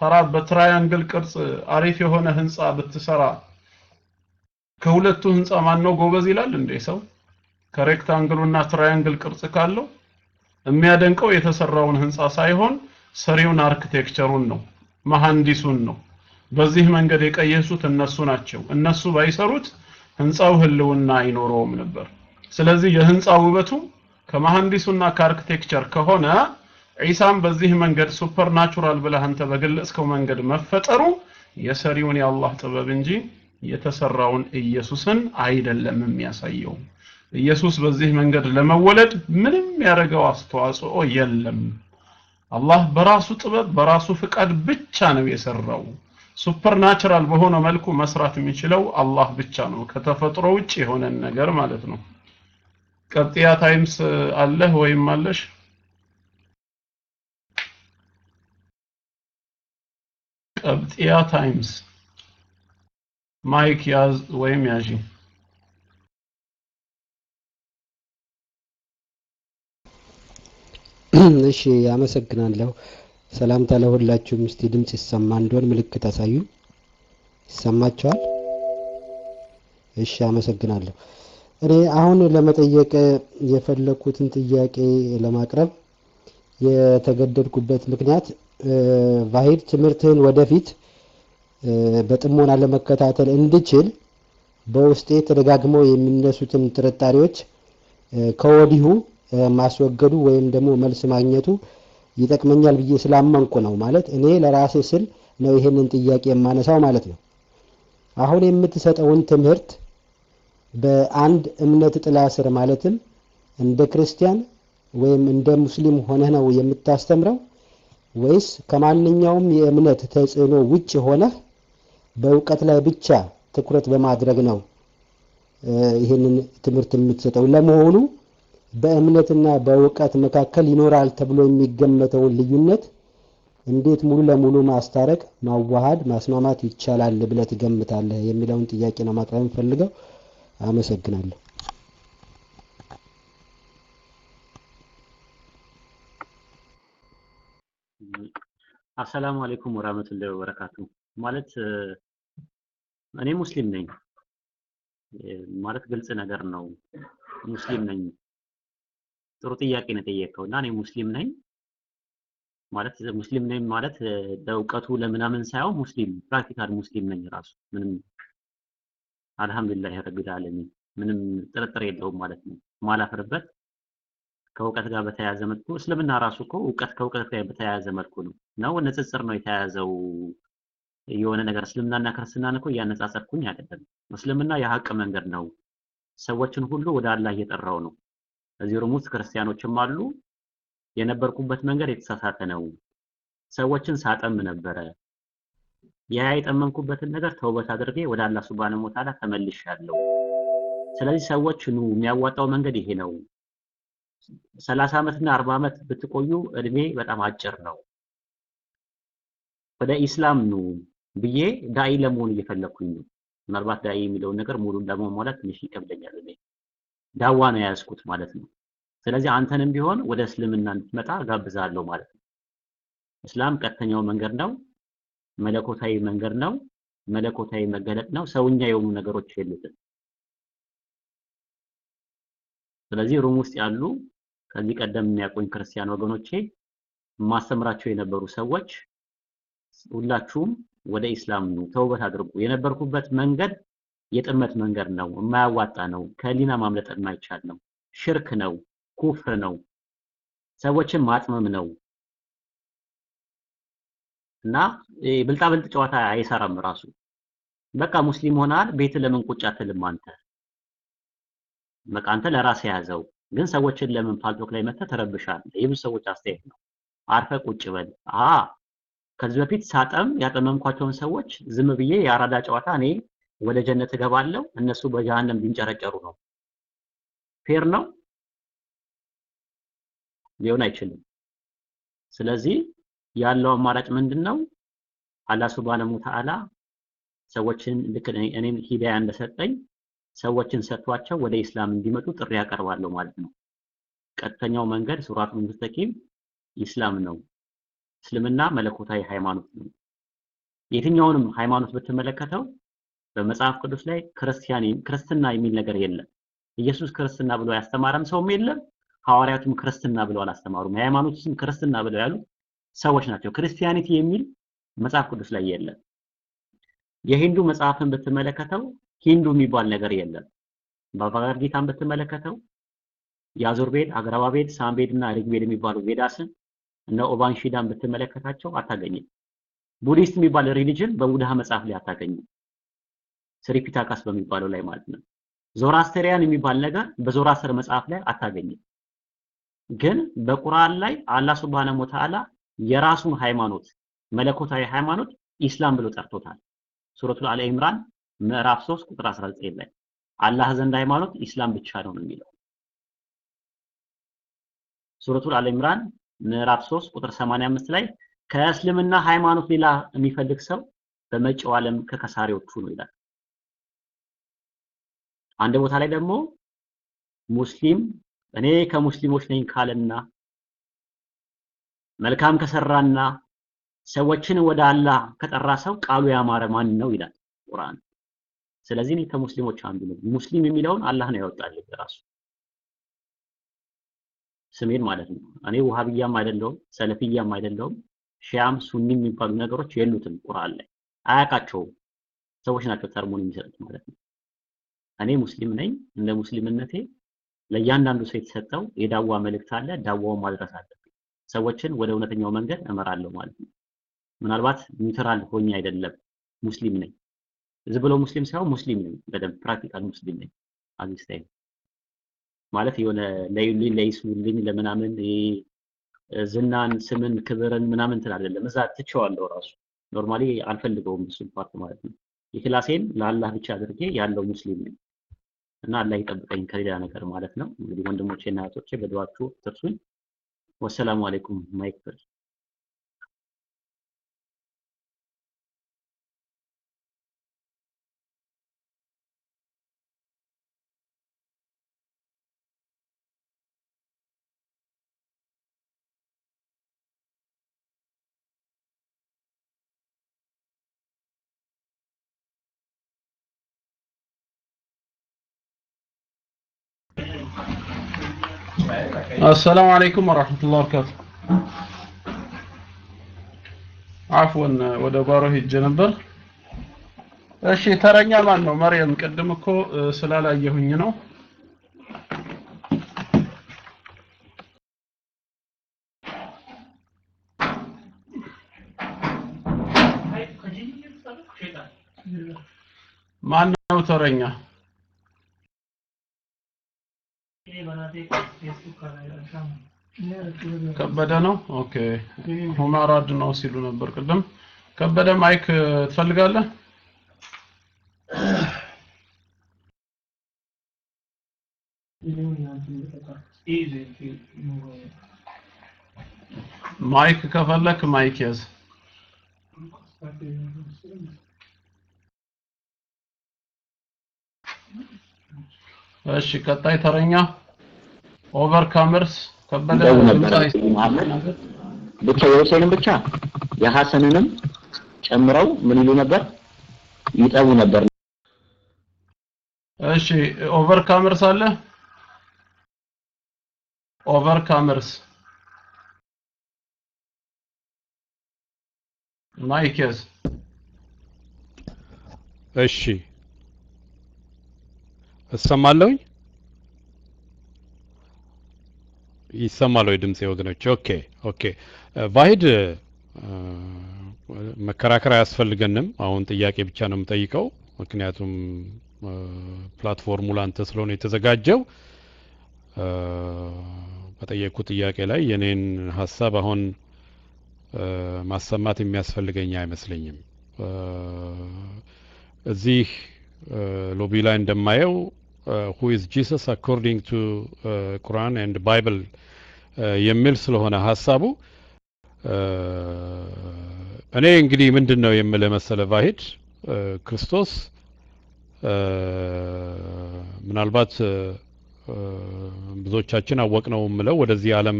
ተራ በ triangle ቅርጽ አሪፍ የሆነ ህንፃ ብትሰራ ከሁለቱ ህንፃ ማን ነው ጎበዝ ይላል እንዴ ሰው? ከ rectangle ኡና triangle ቅርጽ ካለው የሚያደንቀው የተሰራውን ህንፃ ሳይሆን ሰሪውን architecture ኡን ነው መሐንዲሱን ነው በዚህ መንገድ የቀየሱት እነሱ ናቸው። እነሱ ባይሰሩት ህንፃው ህልውና አይኖረውም ነበር። ስለዚህ የህንፃው ውበቱ ከመሐንዲሱና ከ architecture ከሆነ ዒሳም በዚህ መንገድ supernatural ብለህ አንተ በገለጽከው መንገድ መፈጠሩ የሰሪውን የአላህ ጥበብ እንጂ የተሰራውን ኢየሱስን አይደለም የሚያሳየው። ኢየሱስ በዚህ መንገድ ለመወለድ ምንም ያደረገው አስተዋጽኦ የለም። አላህ በራሱ ጥበብ በራሱ ፍቃድ ብቻ ነው የሰራው supernatural በሆነ መልኩ መስራት የሚችለው አላህ ብቻ ነው። ከተፈጥሮ ውጭ የሆነን ነገር ማለት ነው። ቀጥያ ታይምስ አለህ ወይም አለሽ? ቀብጥያ ታይምስ mic ያዝ ወይም ያዢ። እሺ አመሰግናለሁ ሰላምታ ለሁላችሁም። እስቲ ድምጽ ይሰማ እንደሆን ምልክት አሳዩ። ይሰማቸዋል እሺ አመሰግናለሁ። እኔ አሁን ለመጠየቅ የፈለኩትን ጥያቄ ለማቅረብ የተገደድኩበት ምክንያት ቫሂድ ትምህርትህን ወደፊት በጥሞና ለመከታተል እንድችል በውስጤ ተደጋግመው የሚነሱትን ጥርጣሬዎች ከወዲሁ ማስወገዱ ወይም ደግሞ መልስ ማግኘቱ ይጠቅመኛል ብዬ ስላመንኩ ነው ማለት እኔ ለራሴ ስል ነው ይሄንን ጥያቄ የማነሳው ማለት ነው። አሁን የምትሰጠውን ትምህርት በአንድ እምነት ጥላ ስር ማለትም እንደ ክርስቲያን ወይም እንደ ሙስሊም ሆነህ ነው የምታስተምረው? ወይስ ከማንኛውም የእምነት ተጽዕኖ ውጭ ሆነህ በእውቀት ላይ ብቻ ትኩረት በማድረግ ነው? ይህንን ትምህርት የምትሰጠው ለመሆኑ በእምነትና በእውቀት መካከል ይኖራል ተብሎ የሚገመተውን ልዩነት እንዴት ሙሉ ለሙሉ ማስታረቅ ማዋሃድ ማስማማት ይቻላል ብለህ ትገምታለህ? የሚለውን ጥያቄ ነው ማቅረብ የምፈልገው። አመሰግናለሁ። አሰላሙ አለይኩም ወራህመቱላሂ ወበረካቱ ማለት እኔ ሙስሊም ነኝ። ማለት ግልጽ ነገር ነው። ሙስሊም ነኝ ጥሩ ጥያቄ ነው የጠየቀው እና እኔ ሙስሊም ነኝ ማለት ሙስሊም ነኝ ማለት ለእውቀቱ ለምናምን ሳይሆን ሙስሊም practical ሙስሊም ነኝ ራሱ ምንም አልহামዱሊላህ ረቢል ዓለሚን ምንም ጥርጥር የለውም ማለት ነው። የማላፍርበት ከእውቀት ጋር በተያያዘ መልኩ እስልምና ራሱ እኮ እውቀት ከእውቀት ጋር በተያያዘ መልኩ ነው ነው ንጽጽር ነው የተያያዘው የሆነ ነገር እስልምናና ክርስትናን እኮ እያነጻጸርኩኝ አይደለም። እስልምና የሀቅ መንገድ ነው። ሰዎችን ሁሉ ወደ አላህ እየጠራው ነው እዚህ room ውስጥ ክርስቲያኖችም አሉ የነበርኩበት መንገድ የተሳሳተ ነው ሰዎችን ሳጠም ነበረ ያ የጠመንኩበትን ነገር ተውበት አድርጌ ወደ አላህ ሱብሃነሁ ወተዓላ ተመልሻለሁ ስለዚህ ሰዎች ኑ የሚያዋጣው መንገድ ይሄ ነው ሰላሳ ዓመትና አርባ ዓመት ብትቆዩ እድሜ በጣም አጭር ነው። ወደ ኢስላም ኑ ብዬ ዳኢ ለመሆን እየፈለኩኝ ነው። ምናልባት ዳኢ የሚለውን ነገር ሙሉን ለማሟላት ትንሽ ይከብደኛል። እኔ ዳዋ ነው የያዝኩት ማለት ነው። ስለዚህ አንተንም ቢሆን ወደ እስልምና እንድትመጣ እጋብዛለሁ ማለት ነው። እስላም ቀጥተኛው መንገድ ነው። መለኮታዊ መንገድ ነው። መለኮታዊ መገለጥ ነው። ሰውኛ የሆኑ ነገሮች የሉትም። ስለዚህ room ውስጥ ያሉ ከዚህ ቀደም የሚያውቁኝ ክርስቲያን ወገኖቼ ማስተምራቸው የነበሩ ሰዎች ሁላችሁም ወደ ኢስላም ኑ፣ ተውበት አድርጉ። የነበርኩበት መንገድ የጥመት መንገድ ነው፣ የማያዋጣ ነው፣ ከህሊና ማምለጥ የማይቻል ነው፣ ሽርክ ነው፣ ኩፍር ነው፣ ሰዎችን ማጥመም ነው እና ብልጣብልጥ ጨዋታ አይሰራም ራሱ። በቃ ሙስሊም ሆናል፣ ቤት ለምን ቁጭ አትልም አንተ? በቃ አንተ ለራስህ ያዘው፣ ግን ሰዎችን ለምን ፓልቶክ ላይ መተህ ተረብሻለህ? የብዙ ሰዎች አስተያየት ነው። አርፈህ ቁጭ በል። ከዚህ በፊት ሳጠም ያጠመምኳቸውን ሰዎች ዝም ብዬ የአራዳ ጨዋታ እኔ ወደ ጀነት እገባለሁ እነሱ በጀሃነም ሊንጨረጨሩ ነው። fair ነው? ሊሆን አይችልም። ስለዚህ ያለው አማራጭ ምንድን ነው? አላህ ሱብሃነሁ ወተዓላ ሰዎችን ልክ እኔን ሂዳያ እንደሰጠኝ ሰዎችን ሰጥቷቸው ወደ ኢስላም እንዲመጡ ጥሪ ያቀርባለሁ ማለት ነው። ቀጥተኛው መንገድ ሱራቱል ሙስተቂም ኢስላም ነው። እስልምና መለኮታዊ ሃይማኖት ነው። የትኛውንም ሃይማኖት ብትመለከተው በመጽሐፍ ቅዱስ ላይ ክርስቲያን ክርስትና የሚል ነገር የለም። ኢየሱስ ክርስትና ብሎ ያስተማረም ሰውም የለም። ሐዋርያቱም ክርስትና ብለው አላስተማሩም። የሃይማኖት ክርስትና ብለው ያሉት ሰዎች ናቸው። ክርስቲያኒቲ የሚል መጽሐፍ ቅዱስ ላይ የለም። የሂንዱ መጽሐፍን ብትመለከተው ሂንዱ የሚባል ነገር የለም። በባጋቫድ ጊታን ብትመለከተው የአዙር ቤድ፣ አግረባ ቤድ፣ ሳምቤድ እና ሪግቤድ የሚባሉ ቬዳስን እነ ኡፓኒሻድን ብትመለከታቸው አታገኝም። ቡዲስት የሚባል religion በቡድሃ መጽሐፍ ላይ አታገኝም። ስሪፒታካስ በሚባለው ላይ ማለት ነው። ዞራስተሪያን የሚባል ነገር በዞራስተር መጽሐፍ ላይ አታገኝም። ግን በቁርአን ላይ አላህ ሱብሃነሁ ወተዓላ የራሱን ሃይማኖት መለኮታዊ ሃይማኖት ኢስላም ብሎ ጠርቶታል። ሱረቱል አለ ኢምራን ምዕራፍ 3 ቁጥር 19 ላይ አላህ ዘንድ ሃይማኖት ኢስላም ብቻ ነው የሚለው። ሱረቱል አለ ኢምራን ምዕራፍ 3 ቁጥር 85 ላይ ከእስልምና ሃይማኖት ሌላ የሚፈልግ ሰው በመጪው ዓለም ከከሳሪዎቹ ነው ይላል። አንድ ቦታ ላይ ደግሞ ሙስሊም እኔ ከሙስሊሞች ነኝ ካለና መልካም ከሰራና ሰዎችን ወደ አላህ ከጠራ ሰው ቃሉ ያማረ ማን ነው ይላል ቁርአን። ስለዚህ እኔ ከሙስሊሞች አንዱ ነኝ። ሙስሊም የሚለውን አላህ ነው ያወጣልኝ ራሱ ስሜን ማለት ነው። እኔ ውሃብያም አይደለሁም፣ ሰለፊያም አይደለሁም፣ ሺያም ሱኒ የሚባሉ ነገሮች የሉትም ቁርአን ላይ አያውቃቸውም። ሰዎች ናቸው term ኡን የሚሰጡት ማለት ነው። እኔ ሙስሊም ነኝ። እንደ ሙስሊምነቴ ለእያንዳንዱ ሰው የተሰጠው የዳዋ መልእክት አለ። ዳዋውን ማድረስ አለብኝ። ሰዎችን ወደ እውነተኛው መንገድ እመራለሁ ማለት ነው። ምናልባት neutral ሆኜ አይደለም፣ ሙስሊም ነኝ። ዝም ብሎ ሙስሊም ሳይሆን ሙስሊም ነኝ። በደንብ practical ሙስሊም ነኝ። at this time ማለት የሆነ ለዩልኝ ለይስሙልኝ ለምናምን ዝናን፣ ስምን፣ ክብርን ምናምን እንትን አይደለም። እዛ ትቼዋለሁ ራሱ normally አልፈልገውም እሱን part ማለት ነው። ኢኽላሴን ለአላህ ብቻ አድርጌ ያለው ሙስሊም ነኝ እና አላህ ይጠብቀኝ ከሌላ ነገር ማለት ነው። እንግዲህ ወንድሞቼ እና እህቶቼ በዱዓችሁ አትርሱኝ። ወሰላሙ አለይኩም mic ፍሪ አሰላሙ አለይኩም ወራህመቱላሂ ወበረካቱ። አፍወን ወደ ጓሮ ሄጄ ነበር። እሺ ተረኛ ማን ነው? መርየም ቅድም እኮ ስላላየሁኝ ነው። ማን ነው ተረኛ? ከበደ ነው። okay ሁማራድ ነው ሲሉ ነበር ቅድም። ከበደ mic ትፈልጋለህ? mic ከፈለክ mic ያዝ። እሺ ቀጣይ ተረኛ Overcomers ከበደ ይጠቡ ነበር ድምፅ አይ- መሐመድ ብቻ የሁሴንን ብቻ የሐሰንንም ጨምረው ምን ይሉ ነበር? ይጠቡ ነበር። እሺ Overcomers አለ? Overcomers mic ያዝ። እሺ። እሰማለሁኝ ይሰማል ወይ ድምጼ ወገኖች? okay okay ቫሂድ መከራከር አያስፈልገንም። አሁን ጥያቄ ብቻ ነው የምጠይቀው፣ ምክንያቱም platform ኡ ላንተ ስለሆነ የተዘጋጀው በጠየቅኩ ጥያቄ ላይ የኔን ሀሳብ አሁን ማሰማት የሚያስፈልገኝ አይመስለኝም። እዚህ lobby ላይ እንደማየው who is Jesus according to Quran and Bible የሚል ስለሆነ ሀሳቡ እ፣ እኔ እንግዲህ ምንድን ነው የምልህ መሰለ ቫሂድ እ፣ ክርስቶስ እ፣ ምናልባት ብዙዎቻችን አወቅነው የምለው ወደዚህ ዓለም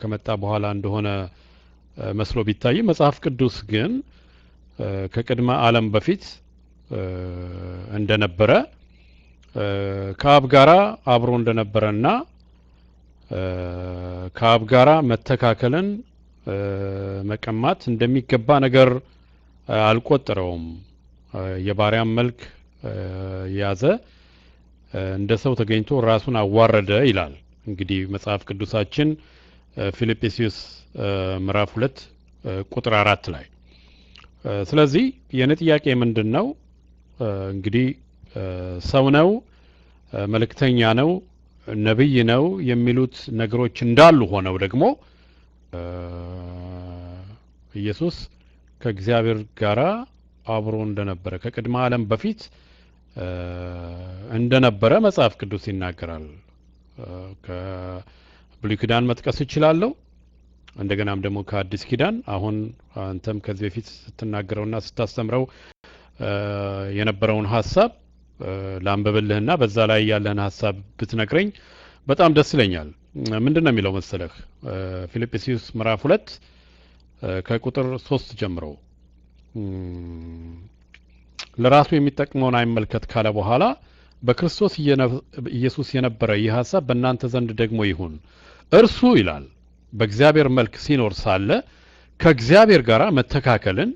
ከመጣ በኋላ እንደሆነ መስሎ ቢታይ መጽሐፍ ቅዱስ ግን ከቅድመ ዓለም በፊት እንደነበረ ከአብ ጋራ አብሮ እንደነበረና ከአብ ጋራ መተካከልን መቀማት እንደሚገባ ነገር አልቆጠረውም። የባሪያም መልክ የያዘ እንደ ሰው ተገኝቶ ራሱን አዋረደ ይላል። እንግዲህ መጽሐፍ ቅዱሳችን ፊልጵስዩስ ምዕራፍ ሁለት ቁጥር አራት ላይ ስለዚህ የኔ ጥያቄ ምንድን ነው? እንግዲህ ሰው ነው፣ መልእክተኛ ነው፣ ነብይ ነው የሚሉት ነገሮች እንዳሉ ሆነው ደግሞ ኢየሱስ ከእግዚአብሔር ጋራ አብሮ እንደነበረ ከቅድመ ዓለም በፊት እንደነበረ መጽሐፍ ቅዱስ ይናገራል። ከብሉይ ኪዳን መጥቀስ እችላለሁ። እንደገናም ደግሞ ከአዲስ ኪዳን አሁን አንተም ከዚህ በፊት ስትናገረውና ስታስተምረው የነበረውን ሀሳብ እ፣ ላንብብልህና በዛ ላይ ያለህን ሀሳብ ብትነግረኝ በጣም ደስ ይለኛል። ምንድን ነው የሚለው መሰለህ ፊልጵስዩስ ምዕራፍ ሁለት ከቁጥር ሶስት ጀምሮ ለራሱ የሚጠቅመውን አይመልከት ካለ በኋላ በክርስቶስ ኢየሱስ የነበረ ይህ ሀሳብ በእናንተ ዘንድ ደግሞ ይሁን። እርሱ ይላል በእግዚአብሔር መልክ ሲኖር ሳለ ከእግዚአብሔር ጋር መተካከልን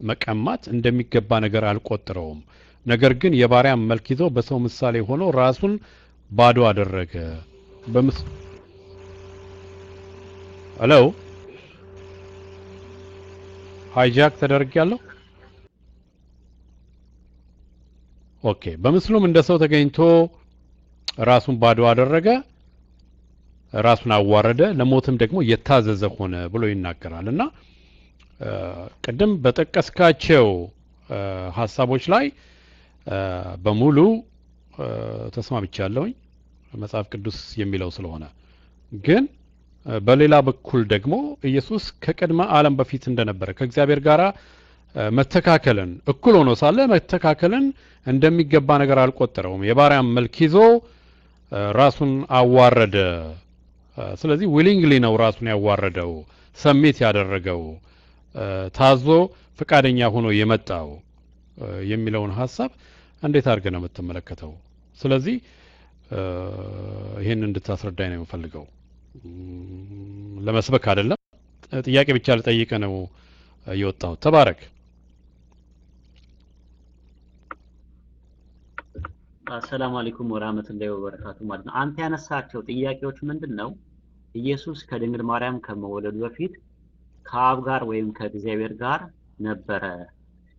መቀማት እንደሚገባ ነገር አልቆጠረውም። ነገር ግን የባሪያን መልክ ይዞ በሰው ምሳሌ ሆኖ ራሱን ባዶ አደረገ። በምስ hello hijack ተደርጊያለሁ። okay። በምስሉም እንደ ሰው ተገኝቶ ራሱን ባዶ አደረገ፣ ራሱን አዋረደ፣ ለሞትም ደግሞ የታዘዘ ሆነ ብሎ ይናገራል እና ቅድም በጠቀስካቸው ሀሳቦች ላይ በሙሉ ተስማምቻለሁኝ መጽሐፍ ቅዱስ የሚለው ስለሆነ ግን በሌላ በኩል ደግሞ ኢየሱስ ከቅድመ ዓለም በፊት እንደነበረ ከእግዚአብሔር ጋር መተካከልን እኩል ሆኖ ሳለ መተካከልን እንደሚገባ ነገር አልቆጠረውም። የባሪያም መልክ ይዞ ራሱን አዋረደ። ስለዚህ willingly ነው ራሱን ያዋረደው፣ submit ያደረገው፣ ታዞ ፈቃደኛ ሆኖ የመጣው የሚለውን ሀሳብ እንዴት አድርገህ ነው የምትመለከተው? ስለዚህ ይህን እንድታስረዳኝ ነው የምፈልገው። ለመስበክ አይደለም፣ ጥያቄ ብቻ ልጠይቅ ነው የወጣሁት። ተባረክ። አሰላሙ አለይኩም ወራህመቱላሂ ወበረካቱ ማለት ነው። አንተ ያነሳቸው ጥያቄዎች ምንድን ነው? ኢየሱስ ከድንግል ማርያም ከመወለዱ በፊት ከአብ ጋር ወይም ከእግዚአብሔር ጋር ነበረ።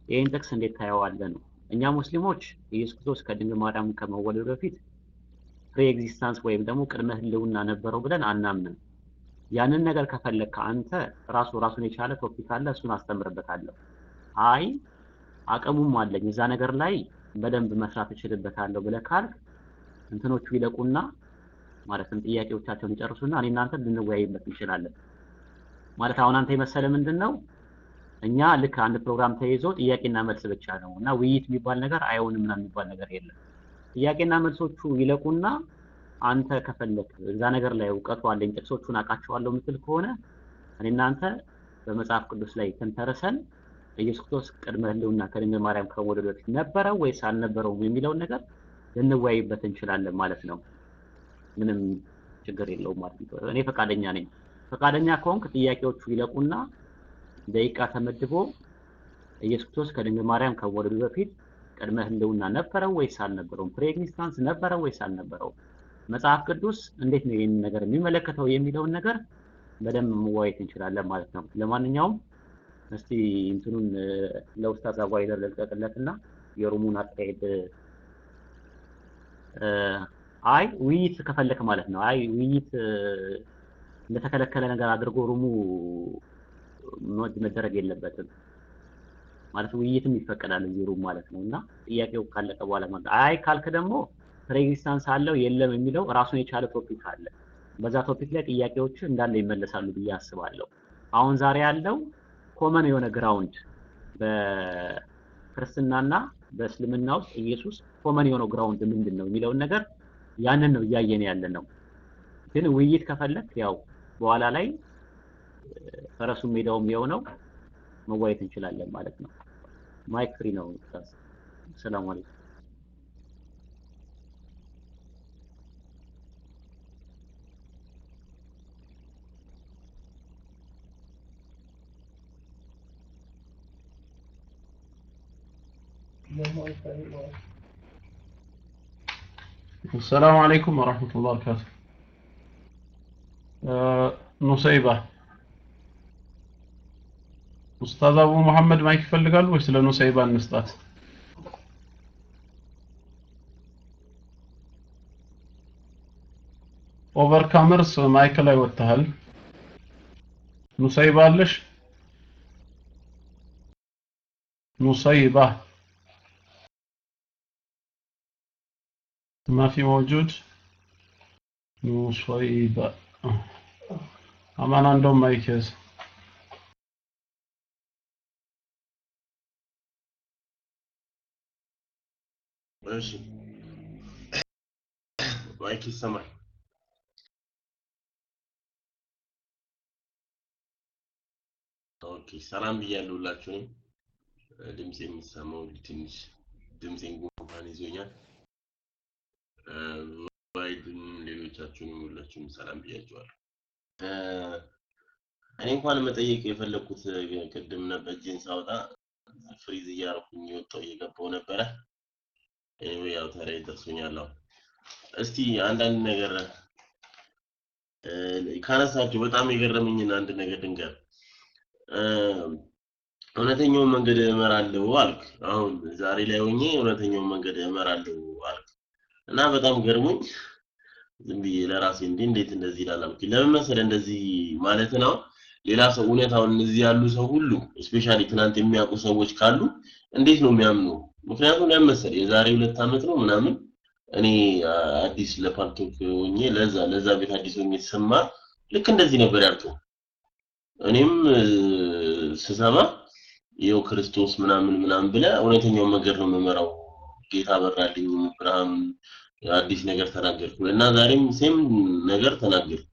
ይህን ጥቅስ እንዴት ታየዋለህ ነው። እኛ ሙስሊሞች ኢየሱስ ክርስቶስ ከድንግል ማርያም ከመወለዱ በፊት pre-existence ወይም ደግሞ ቅድመ ህልውና ነበረው ብለን አናምንም። ያንን ነገር ከፈለግክ አንተ ራሱ ራሱን የቻለ topic አለ፣ እሱን አስተምርበታለሁ። አይ አቅሙም አለኝ እዛ ነገር ላይ በደንብ መስራት እችልበታለሁ ብለህ ካልክ እንትኖቹ ይለቁና ማለትም ጥያቄዎቻቸውን ይጨርሱና እኔ እናንተ ልንወያይበት እንችላለን። ማለት አሁን አንተ የመሰለ ምንድን ነው እኛ ልክ አንድ ፕሮግራም ተይዞ ጥያቄና መልስ ብቻ ነው እና ውይይት የሚባል ነገር አይሆንም ምናምን የሚባል ነገር የለም። ጥያቄና መልሶቹ ይለቁና አንተ ከፈለክ እዛ ነገር ላይ እውቀቱ አለኝ ጥቅሶቹን አውቃቸዋለሁ የምትል ከሆነ እናንተ በመጽሐፍ ቅዱስ ላይ ተንተርሰን ኢየሱስ ክርስቶስ ቅድመ ሕልውና ከድንግል ማርያም ከመወለዱ በፊት ነበረው ወይስ አልነበረውም የሚለውን ነገር ልንወያይበት እንችላለን ማለት ነው። ምንም ችግር የለውም ማለት ነው። እኔ ፈቃደኛ ነኝ። ፈቃደኛ ከሆንክ ጥያቄዎቹ ይለቁና ደቂቃ ተመድቦ ኢየሱስ ክርስቶስ ከድንግል ማርያም ከመወለዱ በፊት ቅድመ ሕልውና ነበረው ወይስ አልነበረውም? ፕሬኤግዚስታንስ ነበረው ወይስ አልነበረውም? መጽሐፍ ቅዱስ እንዴት ነው ይህን ነገር የሚመለከተው የሚለውን ነገር በደንብ መወያየት እንችላለን ማለት ነው። ለማንኛውም እስቲ እንትኑን ለኡስታዝ አቡ ሃይደር ልልቀቅለትና የ room ኡን አካሄድ አይ ውይይት ከፈለክ ማለት ነው። አይ ውይይት እንደተከለከለ ነገር አድርጎ room ኡ መደረግ የለበትም ማለት ውይይትም ይፈቀዳል እዚህ room ማለት ነው። እና ጥያቄው ካለቀ በኋላ ማለት አይ ካልክ ደግሞ pre-existence አለው የለም የሚለው ራሱን የቻለ topic አለ። በዛ topic ላይ ጥያቄዎች እንዳለ ይመለሳሉ ብዬ አስባለሁ። አሁን ዛሬ ያለው common የሆነ ground በክርስትናና በእስልምና ውስጥ ኢየሱስ common የሆነው ground ምንድን ነው የሚለውን ነገር ያንን ነው እያየን ያለ ነው። ግን ውይይት ከፈለክ ያው በኋላ ላይ ፈረሱ ሜዳውም የሆነው መዋየት እንችላለን ማለት ነው። ማይክ ፍሪ ነው። ሰላም አለይኩም። السلام عليكم ورحمة الله وبركاته ኑሰይባ ኡስታዝ አቡ መሐመድ ማይክ ይፈልጋሉ ወይስ ለኑሰይባ እንስጣት? ኦቨርካመርስ ማይክ ላይ ወጥተሃል። ኑሰይባ አለሽ? ኑሰይባ ما في موجود نصيبة أمان عندهم مايكز እሺ ማይክ ይሰማል። ኦኬ ሰላም ብያለሁ ሁላችሁንም። ድምፅ የሚሰማው ትንሽ ድምፄን ጉንፋን ይዞኛል። ዋይድም ሌሎቻችሁንም ሁላችሁም ሰላም ብያችኋለሁ። እኔ እንኳን መጠየቅ የፈለግኩት ቅድም ነበር እጄን ሳወጣ ፍሪዝ እያደረኩኝ የወጣው እየገባው ነበረ። ያው ተራዬ ደርሶኛል። እስቲ አንዳንድ ነገር ካነሳችሁ በጣም የገረመኝን አንድ ነገር ድንገር እውነተኛውን መንገድ እመራለሁ አልክ። አሁን ዛሬ ላይ ሆኜ እውነተኛውን መንገድ እመራለሁ አልክ እና በጣም ገርሞኝ ዝም ብዬ ለራሴ እንዴ እንዴት እንደዚህ ይላል አልኩኝ። ለምን መሰለህ እንደዚህ ማለት ነው። ሌላ ሰው እውነታውን እዚህ ያሉ ሰው ሁሉ especially ትናንት የሚያውቁ ሰዎች ካሉ እንዴት ነው የሚያምኑ? ምክንያቱም መሰለህ የዛሬ ሁለት ዓመት ነው ምናምን እኔ አዲስ ለ Paltalk ሆኜ ለዛ ለዛ ቤት አዲስ ሆኜ ስማር ልክ እንደዚህ ነበር ያልከው። እኔም ስሰማ ይኸው ክርስቶስ ምናምን ምናምን ብለህ እውነተኛውን መንገድ ነው የምመራው ጌታ በራልኝ ብርሃን አዲስ ነገር ተናገርኩ እና ዛሬም ሴም ነገር ተናገርኩ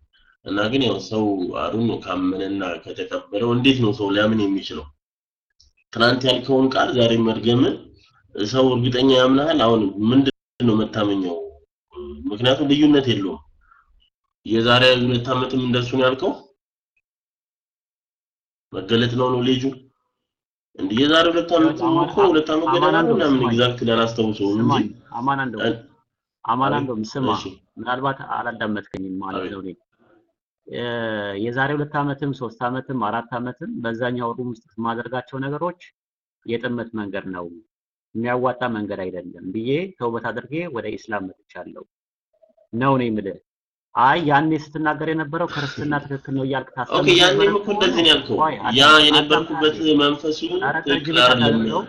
እና ግን ያው ሰው አሩን ነው ካመነና ከተቀበለው እንዴት ነው ሰው ሊያምን የሚችለው? ትናንት ያልከውን ቃል ዛሬ መድገምን ሰው እርግጠኛ ያምናል። አሁን ምንድን ነው መታመኛው? ምክንያቱም ልዩነት የለውም። የዛሬ ሁለት ዓመትም እንደሱ ነው ያልከው መገለጥ ነው ነው ልጁ እንዴ የዛሬ ሁለት ዓመት እኮ ሁለት ዓመት ገደማ ነው ምናምን exact ላላስታውሰው እንጂ አማን አንዶ አማን አንዶ ስማ፣ ምናልባት አላዳመጥከኝም ማለት ነው። የዛሬ ሁለት ዓመትም ሶስት ዓመትም አራት ዓመትም በዛኛው room ውስጥ የማደርጋቸው ነገሮች የጥመት መንገድ ነው የሚያዋጣ መንገድ አይደለም ብዬ ተውበት አድርጌ ወደ ኢስላም መጥቻለሁ ነው ነው የምልህ። አይ ያኔ ስትናገር የነበረው ክርስትና ትክክል ነው እያልክ ታስተምር okay፣ ያኔም እኮ እንደዚህ ነው ያልከው። ያ የነበርኩበት መንፈሱ ትክክል አይደለም።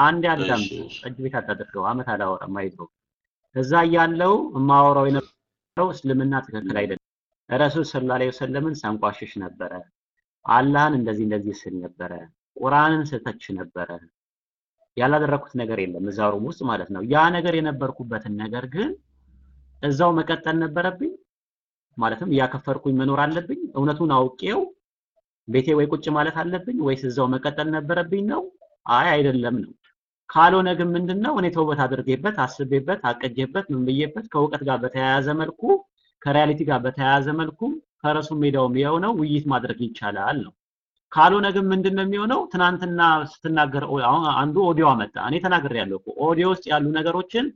አንድ አዳምጥ፣ ጠጅ ቤት አታድርገው። አመት አላወራም አይዞህ። እዛ እያለው የማወራው እስልምና ትክክል አይደለም። ረሱል ሰለላሁ ዐለይሂ ወሰለምን ሳንቋሽሽ ነበረ። አላህን እንደዚህ እንደዚህ ስል ነበረ። ቁርአንን ስተች ነበረ። ያላደረኩት ነገር የለም እዛ room ውስጥ ማለት ነው። ያ ነገር የነበርኩበትን ነገር ግን እዛው መቀጠል ነበረብኝ። ማለትም እያከፈርኩኝ መኖር አለብኝ። እውነቱን አውቄው ቤቴ ወይ ቁጭ ማለት አለብኝ ወይስ እዛው መቀጠል ነበረብኝ ነው? አይ አይደለም ነው። ካልሆነ ግን ምንድነው እኔ ተውበት አድርጌበት አስቤበት አቅጄበት ምን ብዬበት ከእውቀት ጋር በተያያዘ መልኩ ከ reality ጋር በተያያዘ መልኩ ፈረሱም ሜዳውም ይኸው ውይይት ማድረግ ይቻላል ነው። ካልሆነ ግን ምንድነው የሚሆነው? ትናንትና ስትናገር አንዱ ኦዲዮ አመጣ። እኔ ተናግሬያለሁ እኮ ኦዲዮ ውስጥ ያሉ ነገሮችን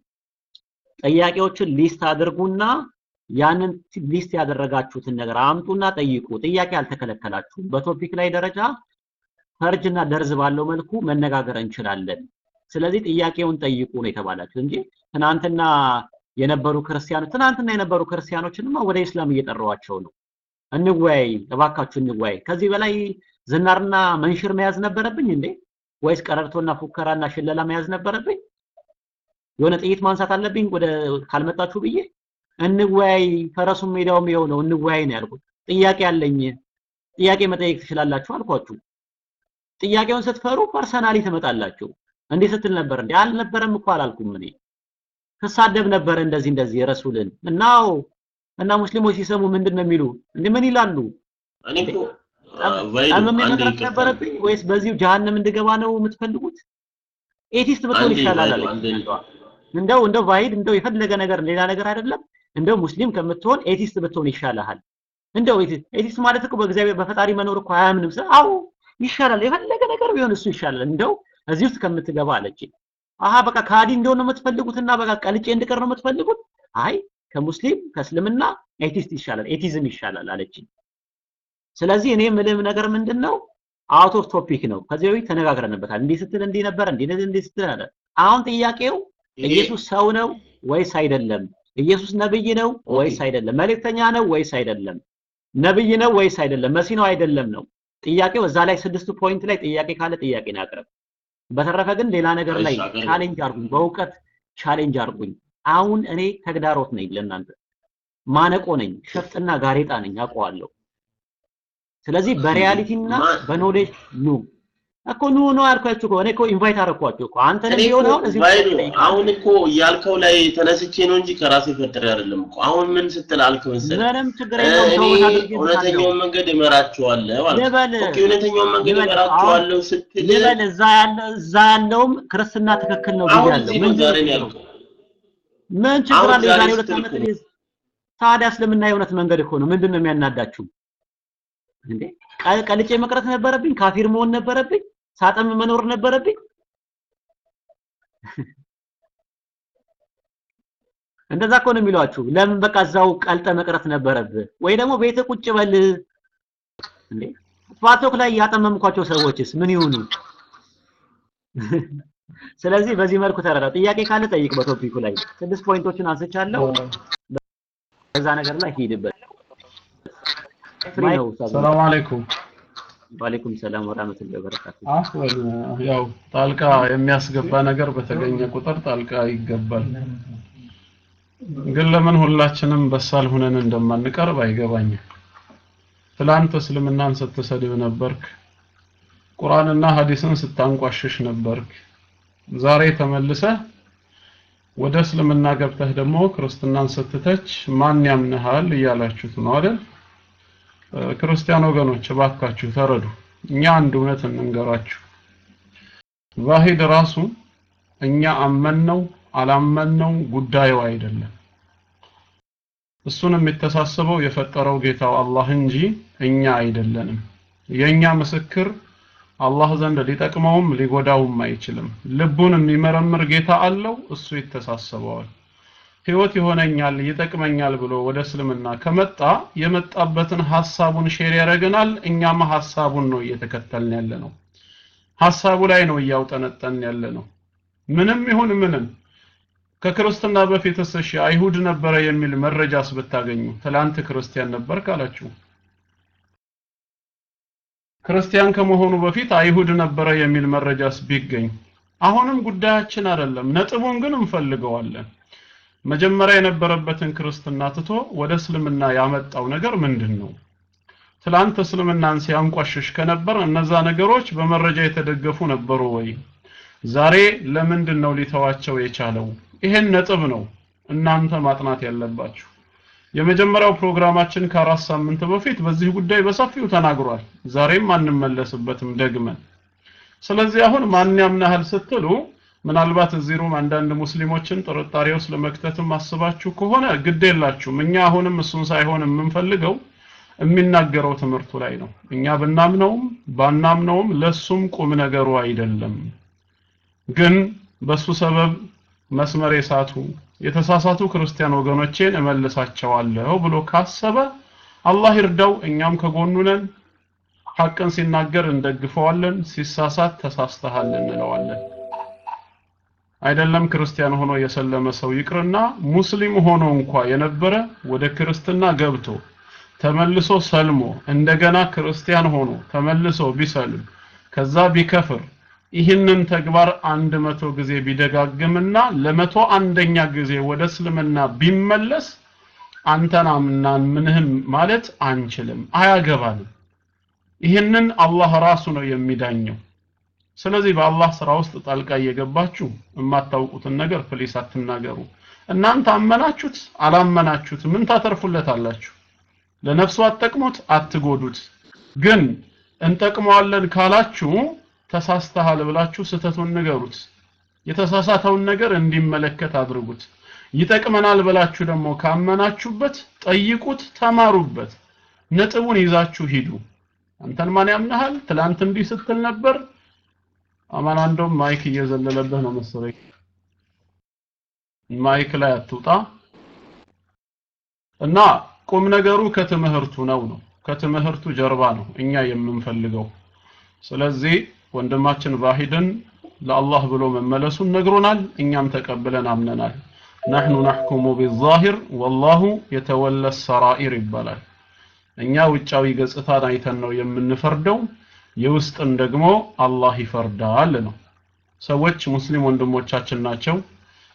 ጥያቄዎችን list አድርጉና ያንን list ያደረጋችሁትን ነገር አምጡና ጠይቁ። ጥያቄ አልተከለከላችሁም። በ topic ላይ ደረጃ ፈርጅና ደርዝ ባለው መልኩ መነጋገር እንችላለን። ስለዚህ ጥያቄውን ጠይቁ ነው የተባላችሁ እንጂ ትናንትና የነበሩ ክርስቲያኖች ትናንትና የነበሩ ክርስቲያኖችንማ ወደ ኢስላም እየጠሯቸው ነው። እንወያይ፣ እባካችሁ እንወያይ። ከዚህ በላይ ዝናርና መንሽር መያዝ ነበረብኝ እንዴ? ወይስ ቀረርቶና ፉከራና ሽለላ መያዝ ነበረብኝ? የሆነ ጥይት ማንሳት አለብኝ ወደ ካልመጣችሁ ብዬ እንወያይ፣ ፈረሱም ሜዳውም ይኸው ነው፣ እንወያይ ነው ያልኩት። ጥያቄ አለኝ፣ ጥያቄ መጠየቅ ትችላላችሁ አልኳችሁ። ጥያቄውን ስትፈሩ personally ትመጣላችሁ። እንዲህ ስትል ነበር እንዴ? አልነበረም እኮ አላልኩም እኔ ትሳደብ ነበር እንደዚህ እንደዚህ የረሱልን እናው እና ሙስሊሞች ሲሰሙ ምንድን ነው የሚሉ እንዴ ምን ይላሉ? መቅረት ነበረብኝ ወይስ በዚሁ ጀሃነም እንድገባ ነው የምትፈልጉት? atheist ብትሆን ይሻላል አለች። እንደው እንደው ቫሂድ እንደው የፈለገ ነገር ሌላ ነገር አይደለም። እንደው ሙስሊም ከምትሆን atheist ብትሆን ይሻልሃል። እንደው atheist ማለት እኮ በእግዚአብሔር በፈጣሪ መኖር እኮ አያምንም። ሰ አዎ ይሻላል፣ የፈለገ ነገር ቢሆን እሱ ይሻላል። እንደው እዚህ ውስጥ ከምትገባ አለች። አሀ በቃ ካፊር እንደሆን ነው የምትፈልጉትና በቃ ቀልጬ እንድቀር ነው የምትፈልጉት? አይ ከሙስሊም ከእስልምና atheist ይሻላል፣ atheism ይሻላል አለች። ስለዚህ እኔ የምልህ ነገር ምንድን ነው out of topic ነው። ከዚህ በፊት ተነጋግረንበታል። እንዲህ ስትል እንዲህ ነበር፣ እንዲህ እንዲህ ስትል ነበር። አሁን ጥያቄው ኢየሱስ ሰው ነው ወይስ አይደለም? ኢየሱስ ነብይ ነው ወይስ አይደለም? መልእክተኛ ነው ወይስ አይደለም? ነብይ ነው ወይስ አይደለም? መሲ ነው አይደለም ነው ጥያቄው። እዛ ላይ ስድስቱ point ላይ ጥያቄ ካለ ጥያቄ ነው ያቅርብ። በተረፈ ግን ሌላ ነገር ላይ challenge አርጉኝ፣ በእውቀት challenge አርጉኝ። አሁን እኔ ተግዳሮት ነኝ ለእናንተ፣ ማነቆ ነኝ፣ ሸፍጥና ጋሬጣ ነኝ፣ አውቀዋለሁ። ስለዚህ በ reality ና በ knowledge ኑ እኮ ኑ ነው ያልኳችሁ እኔ እኮ invite አደረኳችሁ እኮ እኔ ቢሆን እኮ አሁን እኮ ያልከው ላይ ተነስቼ ነው እንጂ ከራሴ ፈጥሬ አይደለም እኮ። አሁን ምን ስትል አልክ መሰለህ? ምንም ችግር የለውም። እውነተኛውን መንገድ እመራቸዋለሁ አልክ። ልበል okay፣ እውነተኛውን መንገድ ልበል እመራቸዋለሁ ስትል ልበል እዛ ያለ እዛ ያለውም ክርስትና ትክክል ነው ብያለሁ። ነው ምን ዛሬ ነው ችግር ያልከው። ምን ችግር አለ? ዛሬ የዛሬ ሁለት ዓመት ነው። ታዲያ እስልምና የእውነት መንገድ እኮ ነው። ምንድን ነው የሚያናዳችሁ እንዴ? ቀልጬ መቅረት ነበረብኝ? ካፊር መሆን ነበረብኝ? ሳጠም መኖር ነበረብኝ? እንደዛ እኮ ነው የሚሏችሁ። ለምን በቃ እዛው ቀልጠ መቅረት ነበረብህ? ወይ ደግሞ ቤት ቁጭ በል እንዴ? ላይ ያጠመምኳቸው ሰዎችስ ምን ይሁኑ? ስለዚህ በዚህ መልኩ ተረዳ። ጥያቄ ካለ ጠይቅ። በቶፒኩ ላይ ስድስት ፖይንቶችን አንስቻለሁ። በዛ ነገር ላይ ሂድበት። ሰላም አለይኩም። ወአለይኩም ሰላም ወራህመቱላሂ ወበረካቱ። ያው ጣልቃ የሚያስገባ ነገር በተገኘ ቁጥር ጣልቃ ይገባል። ግን ለምን ሁላችንም በሳል ሁነን እንደማንቀርብ አይገባኝም። ትላንት እስልምናን ስትሰድብ ነበርክ፣ ቁርአንና ሐዲስን ስታንቋሽሽ ነበርክ። ዛሬ ተመልሰህ ወደ እስልምና ገብተህ ደግሞ ክርስትናን ስትተች ማን ያምንሃል እያላችሁት ነው አይደል? ክርስቲያን ወገኖች እባካችሁ ተረዱ። እኛ አንድ እውነት እንንገራችሁ። ዛሂድ ራሱ እኛ አመንነው አላመንነው ጉዳዩ አይደለም። እሱን የሚተሳሰበው የፈጠረው ጌታው አላህ እንጂ እኛ አይደለንም። የኛ ምስክር አላህ ዘንድ ሊጠቅመውም ሊጎዳውም አይችልም። ልቡን የሚመረምር ጌታ አለው፣ እሱ ይተሳሰበዋል። ህይወት ይሆነኛል ይጠቅመኛል ብሎ ወደ እስልምና ከመጣ የመጣበትን ሐሳቡን share ያደርገናል። እኛም ሐሳቡን ነው እየተከተልን ያለ ነው። ሐሳቡ ላይ ነው እያውጠነጠን ያለ ነው። ምንም ይሁን ምንም ከክርስትና በፊትስ እሺ አይሁድ ነበረ የሚል መረጃስ ብታገኙ ትላንት ክርስቲያን ነበር ካላችሁ ክርስቲያን ከመሆኑ በፊት አይሁድ ነበረ የሚል መረጃስ ቢገኝ አሁንም ጉዳያችን አይደለም። ነጥቡን ግን እንፈልገዋለን። መጀመሪያ የነበረበትን ክርስትና ትቶ ወደ እስልምና ያመጣው ነገር ምንድን ነው? ትላንት እስልምናን ሲያንቋሽሽ ከነበር እነዛ ነገሮች በመረጃ የተደገፉ ነበሩ ወይ? ዛሬ ለምንድን ነው ሊተዋቸው የቻለው? ይሄን ነጥብ ነው እናንተ ማጥናት ያለባችሁ። የመጀመሪያው ፕሮግራማችን ከአራት ሳምንት በፊት በዚህ ጉዳይ በሰፊው ተናግሯል። ዛሬም አንመለስበትም ደግመን። ስለዚህ አሁን ማን ያምናሃል ስትሉ ምናልባት እዚህ room አንዳንድ ሙስሊሞችን ጥርጣሬ ውስጥ ለመክተትም አስባችሁ ከሆነ ግድ የላችሁም። እኛ አሁንም እሱን ሳይሆን የምንፈልገው የሚናገረው ትምህርቱ ላይ ነው። እኛ ብናምነውም ባናምነውም ለሱም ቁም ነገሩ አይደለም። ግን በሱ ሰበብ መስመር የሳቱ የተሳሳቱ ክርስቲያን ወገኖቼን እመልሳቸዋለሁ ብሎ ካሰበ አላህ ይርዳው፣ እኛም ከጎኑ ነን። ሐቅን ሲናገር እንደግፈዋለን፣ ሲሳሳት ተሳስተሃል እንለዋለን። አይደለም ክርስቲያን ሆኖ የሰለመ ሰው ይቅርና ሙስሊም ሆኖ እንኳ የነበረ ወደ ክርስትና ገብቶ ተመልሶ ሰልሞ እንደገና ክርስቲያን ሆኖ ተመልሶ ቢሰልም ከዛ ቢከፍር ይህንን ተግባር አንድ መቶ ጊዜ ቢደጋግምና ለመቶ አንደኛ ጊዜ ወደ እስልምና ቢመለስ አንተን አምናን ምንህም ማለት አንችልም፣ አያገባንም። ይህንን አላህ ራሱ ነው የሚዳኘው። ስለዚህ በአላህ ስራ ውስጥ ጣልቃ እየገባችሁ የማታውቁትን ነገር please አትናገሩ። እናንተ አመናችሁት አላመናችሁት ምን ታተርፉለታላችሁ? ለነፍሱ አትጠቅሙት፣ አትጎዱት። ግን እንጠቅመዋለን ካላችሁ ተሳስተሃል ብላችሁ ስህተቱን ንገሩት። የተሳሳተውን ነገር እንዲመለከት አድርጉት። ይጠቅመናል ብላችሁ ደግሞ ካመናችሁበት ጠይቁት፣ ተማሩበት። ነጥቡን ይዛችሁ ሂዱ። አንተን ማን ያምናሃል? ትላንት እንዲህ ስትል ነበር። አማን አንዶም mic እየዘለለብህ ነው መሰለኝ። mic ላይ አትውጣ እና ቁም ነገሩ ከትምህርቱ ነው ነው ከትምህርቱ ጀርባ ነው እኛ የምንፈልገው። ስለዚህ ወንድማችን ቫሂድን ለአላህ ብሎ መመለሱን ነግሮናል። እኛም ተቀብለን አምነናል። نحن نحكم بالظاهر والله የተወለ ሰራኢር ይባላል። እኛ ውጫዊ ገጽታን አይተን ነው የምንፈርደው፣ የውስጥን ደግሞ አላህ ይፈርዳል ነው። ሰዎች ሙስሊም ወንድሞቻችን ናቸው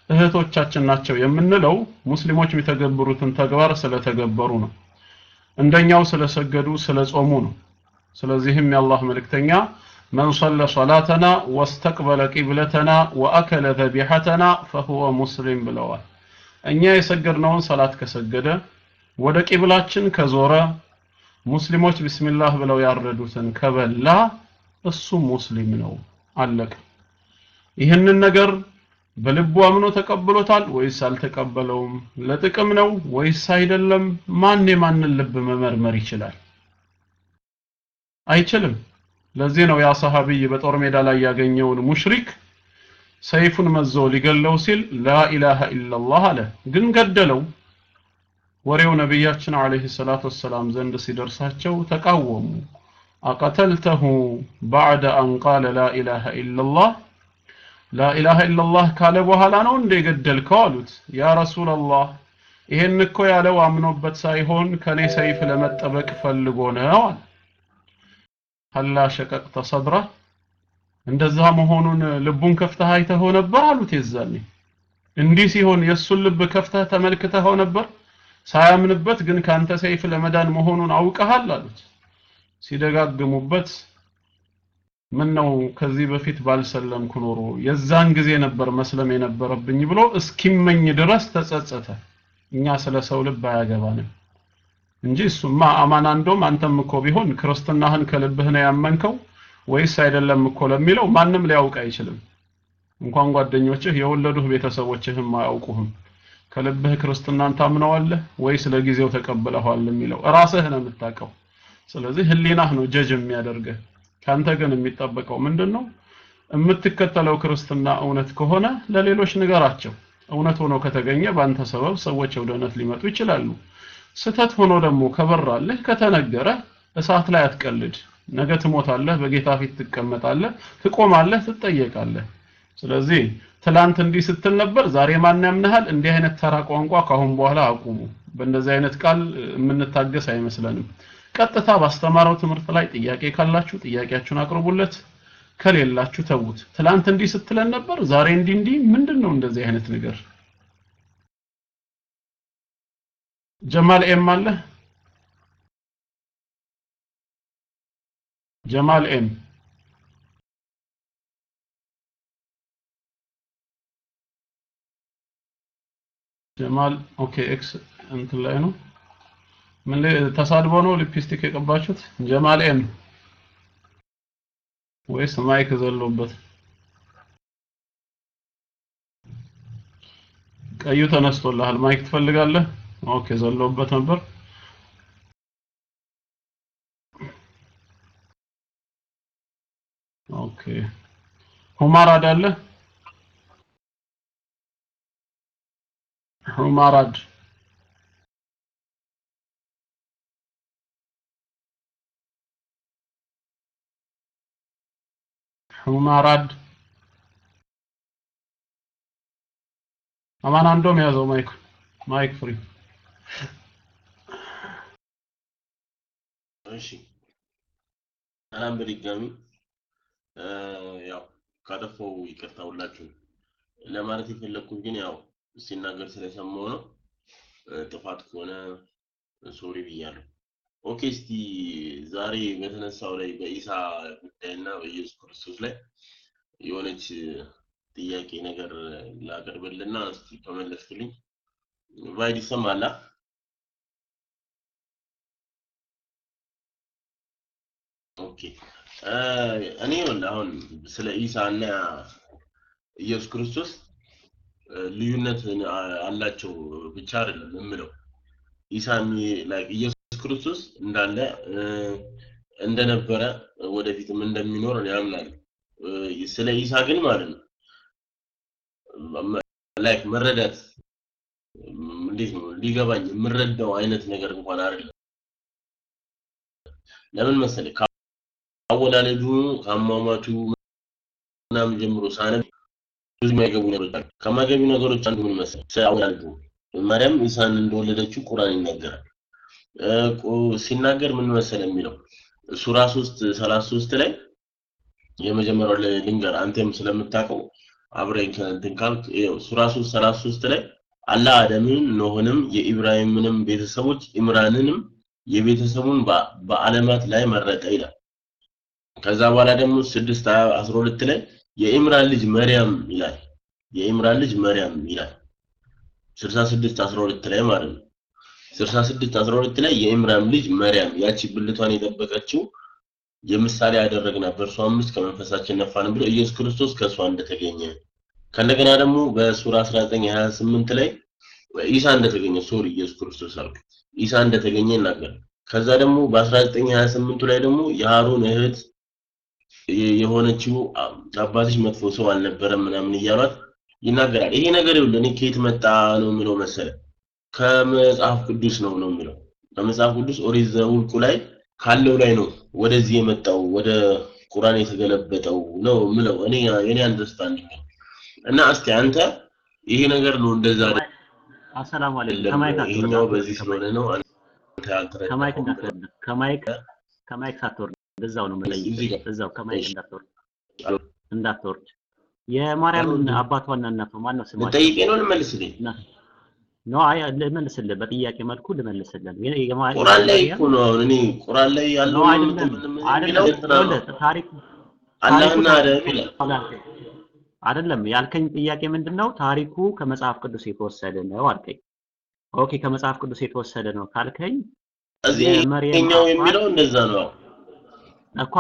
እህቶቻችን ናቸው የምንለው ሙስሊሞች የሚተገብሩትን ተግባር ስለተገበሩ ነው። እንደኛው ስለሰገዱ ስለጾሙ ነው። ስለዚህም የአላህ መልእክተኛ መን ሰለ ሶላተና ወስተቅበለ ቂብለተና ወአከለ ዘቢሐተና ፈሁወ ሙስሊም ብለዋል። እኛ የሰገድነውን ሰላት ከሰገደ ወደ ቂብላችን ከዞረ ሙስሊሞች ቢስሚላህ ብለው ያረዱትን ከበላ እሱ ሙስሊም ነው። አለቀ። ይህንን ነገር በልቡ አምኖ ተቀብሎታል ወይስ አልተቀበለውም? ለጥቅም ነው ወይስ አይደለም? ማን የማንን ልብ መመርመር ይችላል? አይችልም። ለዚህ ነው ያ ሰሃቢይ በጦር ሜዳ ላይ ያገኘውን ሙሽሪክ ሰይፉን መዞ ሊገለው ሲል ላኢላሃ ኢላላህ አለ፣ ግን ገደለው። ወሬው ነቢያችን አለይሂ ሰላቱ ወሰላም ዘንድ ሲደርሳቸው ተቃወሙ። አቀተልተሁ ባዕደ አን ቃለ ላኢላሃ ኢላላህ ላኢላሃ ኢላላህ ካለ በኋላ ነው እንደ ገደልከው አሉት። ያ ረሱላላህ ይሄን እኮ ያለው አምኖበት ሳይሆን ከኔ ሰይፍ ለመጠበቅ ፈልጎ ነው አለ። ሀላ ሸቀቅተ እንደዛ መሆኑን ልቡን ከፍተህ አይተኸው ነበር አሉት። የዛኔ እንዲህ ሲሆን የእሱን ልብ ከፍተህ ተመልክተኸው ነበር ሳያምንበት ግን ካንተ ሰይፍ ለመዳን መሆኑን አውቀሃል አሉት። ሲደጋግሙበት ምን ነው ከዚህ በፊት ባልሰለምኩ ኖሮ የዛን ጊዜ ነበር መስለም የነበረብኝ ብሎ እስኪመኝ ድረስ ተጸጸተ። እኛ ስለ ሰው ልብ አያገባንም እንጂ እሱማ አማን አንዶም አንተም እኮ ቢሆን ክርስትናህን ከልብህ ነው ያመንከው ወይስ አይደለም እኮ ለሚለው ማንም ሊያውቅ አይችልም። እንኳን ጓደኞችህ የወለዱህ ቤተሰቦችህም አያውቁህም። ከልብህ ክርስትናን ታምነዋለህ ወይስ ለጊዜው ተቀብለዋል የሚለው ራስህ ነው የምታውቀው። ስለዚህ ህሊናህ ነው ጀጅ የሚያደርግህ። ካንተ ግን የሚጠበቀው ምንድን ነው? የምትከተለው ክርስትና እውነት ከሆነ ለሌሎች ንገራቸው። እውነት ሆኖ ከተገኘ በአንተ ሰበብ ሰዎች ወደ እውነት ሊመጡ ይችላሉ። ስተት ሆኖ ደግሞ ከበራልህ ከተነገረ እሳት ላይ አትቀልድ። ነገ ትሞታለህ፣ በጌታ ፊት ትቀመጣለህ፣ ትቆማለህ፣ ትጠየቃለህ። ስለዚህ ትላንት እንዲህ ስትል ነበር፣ ዛሬ ማን ያምንሃል? እንዲህ አይነት ተራ ቋንቋ ካሁን በኋላ አቁሙ። በእንደዚህ አይነት ቃል የምንታገስ አይመስለንም። ቀጥታ ባስተማረው ትምህርት ላይ ጥያቄ ካላችሁ ጥያቄያችሁን አቅርቡለት። ከሌላችሁ ተዉት። ትላንት እንዲህ ስትለን ነበር፣ ዛሬ እንዲህ እንዲህ ምንድን ነው እንደዚህ አይነት ነገር? ጀማል M አለ ጀማል M ጀማል okay X እንትን ላይ ነው። ምን ላይ ተሳድቦ ነው ሊፕስቲክ የቀባችሁት? ጀማል M ወይስ mic ዘሎበት? ቀዩ ተነስቶልሃል። mic ትፈልጋለህ? okay ዘሎበት ነበር። okay ሁማራድ አለ ሁማራድ ሁማራድ አማን አንዶም ያዘው mic mic free። እሺ። ሰላም በድጋሚ። ያው ካጠፋው ይቅርታ ለማለት የፈለግኩት ግን ያው ሲናገር ስለሰማው ነው። ጥፋት ከሆነ sorry ብያለሁ። okay እስቲ ዛሬ በተነሳው ላይ በኢሳ ጉዳይና በኢየሱስ ክርስቶስ ላይ የሆነች ጥያቄ ነገር ላቀርብልና እስቲ ከመለስክልኝ ቫይድ ይሰማላ okay። እኔ አሁን ስለ ኢሳ እና ኢየሱስ ክርስቶስ ልዩነት አላቸው ብቻ አይደለም የምለው ኢሳ ኢየሱስ ክርስቶስ እንዳለ እንደነበረ ወደፊትም እንደሚኖር አምናለሁ። ስለ ኢሳ ግን ማለት ነው like መረዳት እንዴት ነው ሊገባኝ የምረዳው አይነት ነገር እንኳን አይደለም። ለምን መሰለህ ካወላለዱ ከአሟሟቱ ምናምን ጀምሮ ሳነብ ብዙ የማይገቡ ነገሮች አሉ። ከማይገቡ ነገሮች አንዱ ምን መሰለህ ስለ አወላለዱ ማርያም ኢሳን እንደወለደችው ቁርአን ይናገራል። ሲናገር ምን መሰለ የሚለው ሱራ 3 33 ላይ የመጀመሪያው ልንገር አንተም ስለምታውቀው አብረኝ ከእንትን ካልክ ይኸው ሱራ 3 33 ላይ አላህ አደምን ኖህንም የኢብራሂምንም ቤተሰቦች ኢምራንንም የቤተሰቡን በዓለማት ላይ መረጠ ይላል። ከዛ በኋላ ደግሞ 6 12 ላይ የኢምራን ልጅ መርያም ይላል። የኢምራን ልጅ መርያም ይላል። 66 12 ላይ ማለት ነው። 66 12 ላይ የኢምራን ልጅ መርያም ያቺ ብልቷን የጠበቀችው የምሳሌ ያደረግናት በእርሷ አምስት ከመንፈሳችን ነፋን ብሎ ኢየሱስ ክርስቶስ ከእሷ እንደተገኘ ከእንደገና ደግሞ በሱራ 1928 ላይ ኢሳ እንደተገኘ ሶሪ ኢየሱስ ክርስቶስ አልኩ ኢሳ እንደተገኘ ይናገራል። ከዛ ደግሞ በ1928 ላይ ደግሞ የሃሩን እህት የሆነችው አባትሽ መጥፎ ሰው አልነበረም ምናምን እያሏት ይናገራል። ይሄ ነገር ይኸውልህ እኔ ከየት መጣ ነው የሚለው መሰለ ከመጽሐፍ ቅዱስ ነው ነው የሚለው ከመጽሐፍ ቅዱስ ኦሪት ዘኍልቍ ላይ ካለው ላይ ነው ወደዚህ የመጣው ወደ ቁርአን የተገለበጠው ነው ምለው እኔ የኔ አንደርስታንዲንግ እና እስቲ አንተ ይሄ ነገር ነው እንደዛ አሰላሙ አለይኩም። ከ mic ይሄኛው በዚህ ስለሆነ ነው። አንተ ያልተረዳኸው ከ mic ከ mic ከ mic ሳትወርድ እዛው ነው መለየት እዛው ከ mic እንዳትወርድ እንዳትወርድ የማርያምን አባቷና እናቷ ማን ነው ስማቸው? ልጠይቄ ነው ልመልስልኝ? no አይ ልመልስልህ፣ በጥያቄ መልኩ ልመልስልህ። ቁርአን ላይ እኮ ነው እኔ ቁርአን ላይ ያለው ታሪክ አላህና አይደለም ያልከኝ ጥያቄ ምንድነው? ታሪኩ ከመጽሐፍ ቅዱስ የተወሰደ ነው አልከኝ። okay ከመጽሐፍ ቅዱስ የተወሰደ ነው ካልከኝ እዚህ የሚለው እንደዛ ነው። እኮ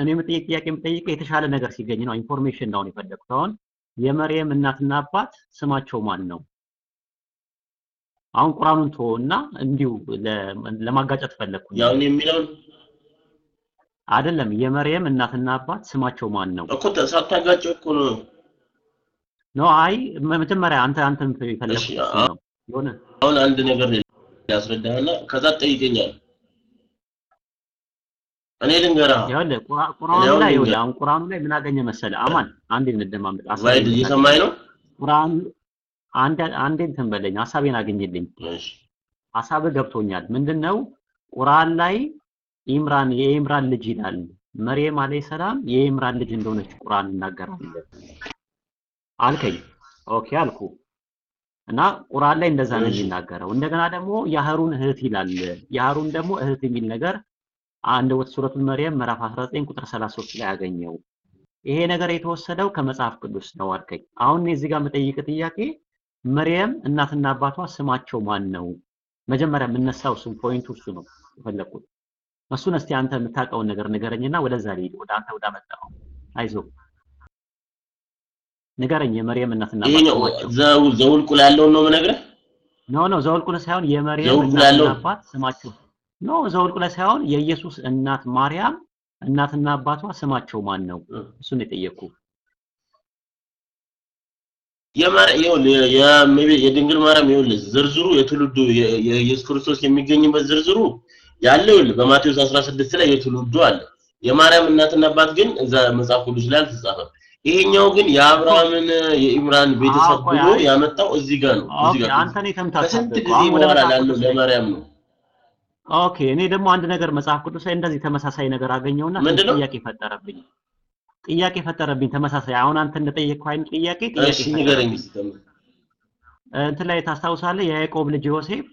እኔ የምጠይቅ ጥያቄ የምጠይቀው የተሻለ ነገር ሲገኝ ነው። information ነው የፈለኩት። አሁን የመርየም እናትና አባት ስማቸው ማን ነው? አሁን ቁርአኑን ተወውና እንዲሁ ለማጋጨት ፈለኩ። ያው የሚለው አይደለም የመርየም እናትና አባት ስማቸው ማን ነው እኮ ሳታጋጨው እኮ ነው። no አይ መጀመሪያ አንተ አንተም የፈለኩት ነው የሆነ አሁን አንድ ነገር ያስረዳህና ከዛ ትጠይቀኛለህ። እኔ ልንገርህ ይኸውልህ ቁርአኑ ላይ ይኸውልህ አሁን ቁርአኑ ላይ ምን አገኘ መሰለህ? አማን አንዴ እንደማመጥ ዋይድ እየሰማኝ ነው። ቁርአን አንድ አንዴ እንትን በለኝ ሀሳቤን እሺ ሀሳብ ገብቶኛል። ምንድነው ቁርአን ላይ ኢምራን የኢምራን ልጅ ይላል። መርየም አለይሂ ሰላም የኢምራን ልጅ እንደሆነች ቁርአን ይናገራል አልከኝ። okay አልኩ። እና ቁርአን ላይ እንደዛ ነው የሚናገረው። እንደገና ደግሞ የሃሩን እህት ይላል። የሃሩን ደግሞ እህት የሚል ነገር አንድ ወት ሱረቱል መርየም ምዕራፍ 19 ቁጥር 33 ላይ ያገኘው። ይሄ ነገር የተወሰደው ከመጽሐፍ ቅዱስ ነው አልከኝ። አሁን እዚህ ጋር የምጠይቅ ጥያቄ መርየም እናትና አባቷ ስማቸው ማን ነው? መጀመሪያ የምነሳው እሱን point ኡ እሱ ነው የፈለኩት። እሱን እስቲ አንተ የምታውቀውን ነገር ንገረኝና ወደዛ ልሂድ። ወደ አንተ ወደ አመጣው አይዞ ንገረኝ። የመርየም እናትና ዘው ዘውልቁ ላይ ያለውን ነው የምነግርህ። no no ዘውልቁ ላይ ሳይሆን የመርየም እናትና አባት ስማቸው no ዘውልቁ ላይ ሳይሆን የኢየሱስ እናት ማርያም እናትና አባቷ ስማቸው ማን ነው? እሱን የእመቤ- የድንግል ማርያም ይኸውልህ ዝርዝሩ የትውልዱ የኢየሱስ ክርስቶስ የሚገኝበት ዝርዝሩ ያለው ይኸውልህ በማቴዎስ 16 ላይ የትውልዱ አለ። የማርያም እናትና አባት ግን እዛ መጽሐፍ ቅዱስ ላይ አልተጻፈም። ይሄኛው ግን የአብርሃምን የኢምራን ቤተሰብ ብሎ ያመጣው እዚህ ጋር ነው። እዚህ ጋር አንተ ነው ከስንት የተምታታብህ እኮ። ጊዜ በኋላ ላለው ለማርያም ነው። okay እኔ ደግሞ አንድ ነገር መጽሐፍ ቅዱስ ላይ እንደዚህ ተመሳሳይ ነገር አገኘውና? ጥያቄ ፈጠረብኝ። ጥያቄ ፈጠረብኝ ተመሳሳይ አሁን አንተ እንደጠየቅከው አይነት ጥያቄ ጥያቄ ንገረኝ እንትን ላይ ታስታውሳለህ? የያዕቆብ ልጅ ዮሴፍ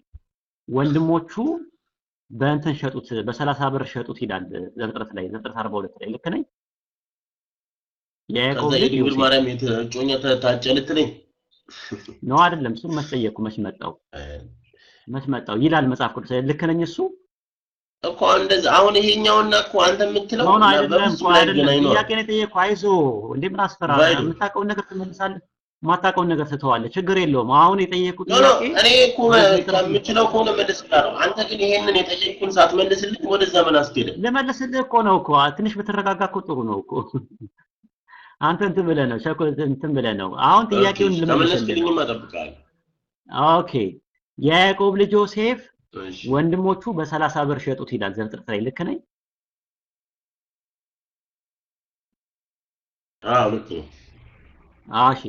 ወንድሞቹ በእንትን ሸጡት፣ በሰላሳ ብር ሸጡት ይላል ዘፍጥረት ላይ ዘፍጥረት 42 ላይ ልክ ነኝ? የያዕቆብ ልጅ ማርያም ተ- ታጨ ልትለኝ ነው አይደለም? እሱም መች ጠየቅኩ፣ መች መጣው መች መጣው ይላል መጽሐፍ ቅዱስ ልክ ነኝ? እሱ እኮ እንደዛ አሁን ይሄኛውና እኮ አንተ የምትለው ነው እና አይደለም? አይደለም፣ ጥያቄ ነው የጠየቅኩህ። አይዞህ እንዴ ምን አስፈራራ? ቫይዱ የምታውቀውን ነገር ትመልሳለህ፣ የማታውቀውን ነገር ትተዋለህ። ችግር የለውም። አሁን የጠየቅኩህ ጥያቄ እኔ እኮ ከምችለው ከሆነ መልስልሃለሁ። አንተ ግን ይሄንን የጠየቅኩን ሳትመልስልኝ ወደዛ ምን አስኬደ? ልመልስልህ እኮ ነው እኮ ትንሽ ብትረጋጋ እኮ ጥሩ ነው እኮ። አንተ እንትን ብለህ ነው ሸኮ እንትን ብለህ ነው። አሁን ጥያቄውን ልመልስልህ okay የያዕቆብ ልጅ ዮሴፍ ወንድሞቹ በሰላሳ ብር ሸጡት ይላል ዘፍጥረት ላይ ልክ ነኝ? አዎ ልክ ነው። እሺ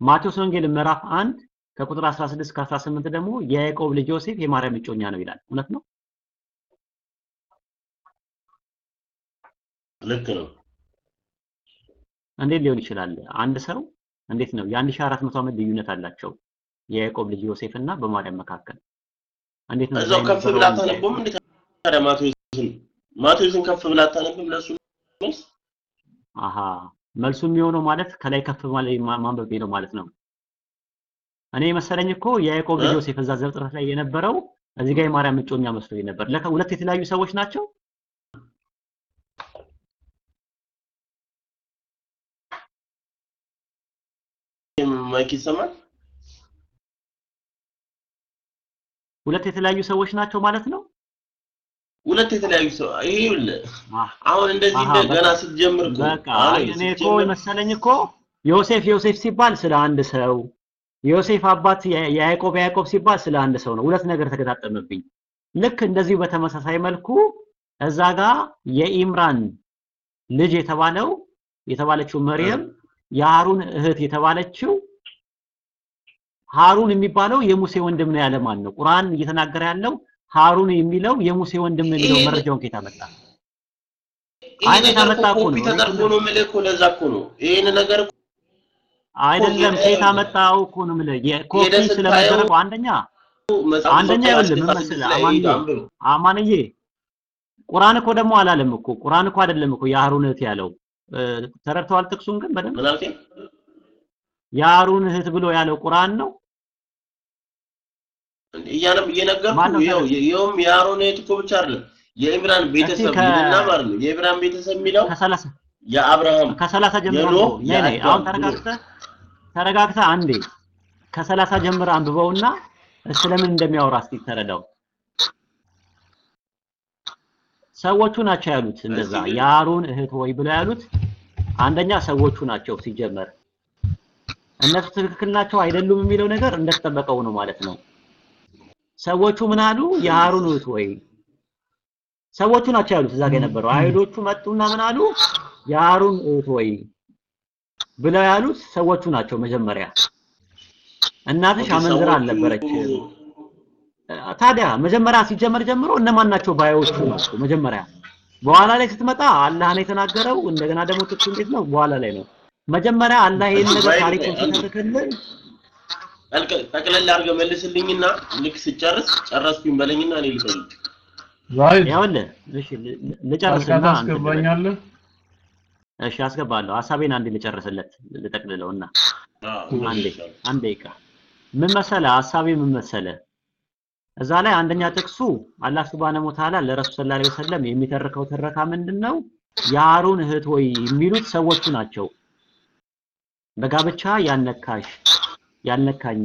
ማቴዎስ ወንጌል ምዕራፍ አንድ ከቁጥር 16 እስከ 18 ደግሞ የያዕቆብ ልጅ ዮሴፍ የማርያም እጮኛ ነው ይላል። እውነት ነው? ልክ ነው። እንዴት ሊሆን ይችላል? አንድ ሰው እንዴት ነው የአንድ ሺህ አራት መቶ ዓመት ልዩነት አላቸው የያዕቆብ ልጅ ዮሴፍ እና በማርያም መካከል እንዴት ነው እዛ እዛው ከፍ ብላ የነበረውን አታነብም እንዴ? ታዲያ ማቴዎስን ማቴዎስን ከፍ ብላ አታነብም? ለሱ መልስ አሃ መልሱ የሚሆነው ማለት ከላይ ከፍ ማለት ማንበብ ነው ማለት ነው። እኔ መሰለኝ እኮ የያዕቆብ ልጅ? ዮሴፍ እዛ ዘፍጥረት ላይ የነበረው እዚህ ጋር የማርያም እጮኛ መስሎኝ ነበር። ለካ ሁለት የተለያዩ ሰዎች ናቸው። ማይክ ይሰማል? ሁለት የተለያዩ ሰዎች ናቸው ማለት ነው። ሁለት የተለያዩ ሰው ይሄ ይኸውልህ አህ አሁን እንደዚህ ገና ስትጀምር እኮ እኔ እኮ ስትጀምር መሰለኝ እኮ ዮሴፍ ዮሴፍ ሲባል ስለ አንድ ሰው የዮሴፍ አባት የያዕቆብ ያዕቆብ ሲባል ስለ አንድ ሰው ነው። ሁለት ነገር ተገጣጠመብኝ። ልክ እንደዚሁ በተመሳሳይ መልኩ እዛ ጋር የኢምራን ልጅ የተባለው የተባለችው መርየም የሃሩን እህት የተባለችው ሃሩን የሚባለው የሙሴ ወንድም ነው ያለ ማን ነው? ቁርአን እየተናገረ ያለው ሃሩን የሚለው የሙሴ ወንድም ነው የሚለው መረጃውን ከየት አመጣ? ይሄ አይ ከየት ነገር እኮ አመጣ እኮ ነው። ተደርጎ ነው የምልህ እኮ ለዛ እኮ ነው ይሄን ነገር አይደለም ከየት አመጣው እኮ ነው የምልህ። የኮፒ ስለመደረጉ አንደኛ አንደኛ ይኸውልህ ምን 16 መሰለህ አማንዬ አማንዬ ቁርአን እኮ ደግሞ አላለም እኮ ቁርአን እኮ አይደለም እኮ የሃሩን እህት ያለው ተረድተዋል ጥቅሱን ግን በደንብ? የሃሩን እህት ብሎ ያለው ቁርአን ነው ይኸው ተረ ይኸውም የአሮን እህት እኮ ብቻ አይደለም የኢምራን ቤተሰብ ይልና ማለት ነው። የኢምራን ቤተሰብ የሚለው የአብርሃም ከሰላሳ ጀምሮ አሁን ተረጋግተህ ተረጋግተህ አንዴ ከሰላሳ ጀምረህ አንብበውና ስለምን እንደሚያወራ እስኪ ተረዳው። ሰዎቹ ናቸው ያሉት እንደዛ የሃሩን እህት ወይ ብለው ያሉት አንደኛ ሰዎቹ ናቸው ሲጀመር። እነሱ ትክክል ናቸው አይደሉም የሚለው ነገር እንደተጠበቀው ነው ማለት ነው ሰዎቹ ምን አሉ? የሃሩን እህት ወይ? ሰዎቹ ናቸው ያሉት እዛ ጋ የነበረው። አይሁዶቹ መጡና ምን አሉ? የሃሩን እህት ወይ? ብለው ያሉት ሰዎቹ ናቸው መጀመሪያ። እናትሽ አመንዝራ ሰዎቹ አልነበረችም ታዲያ መጀመሪያ ሲጀመር ጀምሮ እነማን ናቸው ባዮቹ እኮ መጀመሪያ? በኋላ ላይ ስትመጣ አላህ ነው የተናገረው እንደገና ደግሞ ጥቅሱ እንዴት ነው? በኋላ ላይ ነው። መጀመሪያ አላህ ይሄን ነገር ታሪኩን ሲተርክልን ጠቅለል አድርገህ መልስልኝና ልክ ስጨርስ ጨረስኩኝ በለኝና እኔ ልጠይቅ። ዛሂድ ይኸውልህ እሺ ልጨርስና ታስገባኛለህ? አስገባለሁ። ሀሳቤን አንዴ ልጨርስለት ልጠቅልለውና አዎ፣ አንዴ አንድ ደቂቃ ምን መሰለህ ሀሳቤ ምን መሰለህ እዛ ላይ አንደኛ ጥቅሱ አላህ ሱብሃነሁ ወተዓላ ለረሱል ሰለላሁ ዐለይሂ ወሰለም የሚተርከው ትረካ ምንድነው? የሃሩን እህት ወይ የሚሉት ሰዎቹ ናቸው። በጋብቻ ያነካሽ ያልነካኝ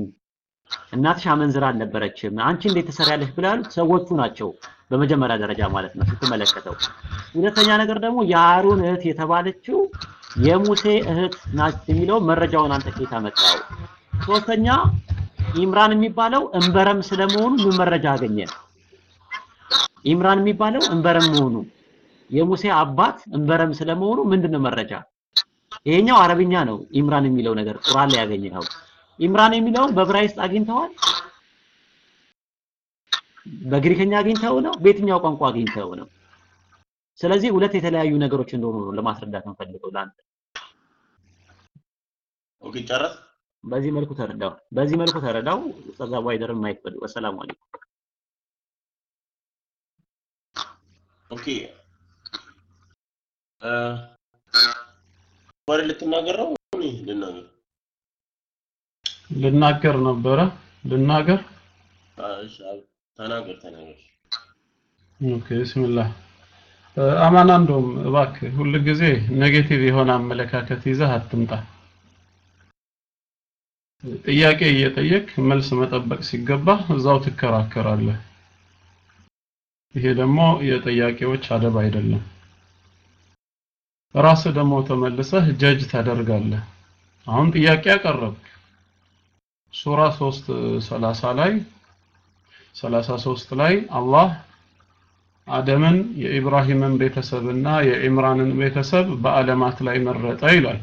እናትሽ አመንዝራ አልነበረችም፣ አንቺ እንዴት ትሰሪያለሽ ብለው ያሉት ሰዎቹ ናቸው። በመጀመሪያ ደረጃ ማለት ነው ስትመለከተው። ሁለተኛ ነገር ደግሞ የሃሩን እህት የተባለችው የሙሴ እህት ናት የሚለው መረጃውን አንተ ከየት አመጣው? ሶስተኛ ኢምራን የሚባለው እንበረም ስለመሆኑ ምን መረጃ አገኘ? ኢምራን የሚባለው እንበረም መሆኑ የሙሴ አባት እንበረም ስለመሆኑ ምንድነው መረጃ? ይሄኛው አረብኛ ነው። ኢምራን የሚለው ነገር ቁርአን ላይ ያገኘኸው። ኢምራን የሚለውን በዕብራይስጥ አግኝተዋል? በግሪከኛ አግኝተው ነው? በየትኛው ቋንቋ አግኝተው ነው? ስለዚህ ሁለት የተለያዩ ነገሮች እንደሆኑ ነው ለማስረዳት እንፈልገው ለአንተ። okay ጨረስ። በዚህ መልኩ ተረዳው። በዚህ መልኩ ተረዳው። ኡስታዝ አቡ ሀይደርም mic free። ወሰላሙ አለይኩም። okay ወሬ ልትናገር ነው? ልናገር? ልናገር ነበረ ልናገር ተናገር ተናገር። okay ቢስሚላህ እ፣ አማን አንዶም እባክህ ሁል ጊዜ negative የሆነ አመለካከት ይዘህ አትምጣ። ጥያቄ እየጠየቅ መልስ መጠበቅ ሲገባ እዛው ትከራከራለህ። ይሄ ደግሞ የጠያቂዎች አደብ አይደለም። ራስህ ደግሞ ተመልሰህ ጀጅ ታደርጋለህ። አሁን ጥያቄ ያቀረብክ ሱራ 3 30 ላይ 33 ላይ አላህ አደምን የኢብራሂምን ቤተሰብና የኢምራንን ቤተሰብ በዓለማት ላይ መረጠ ይላል።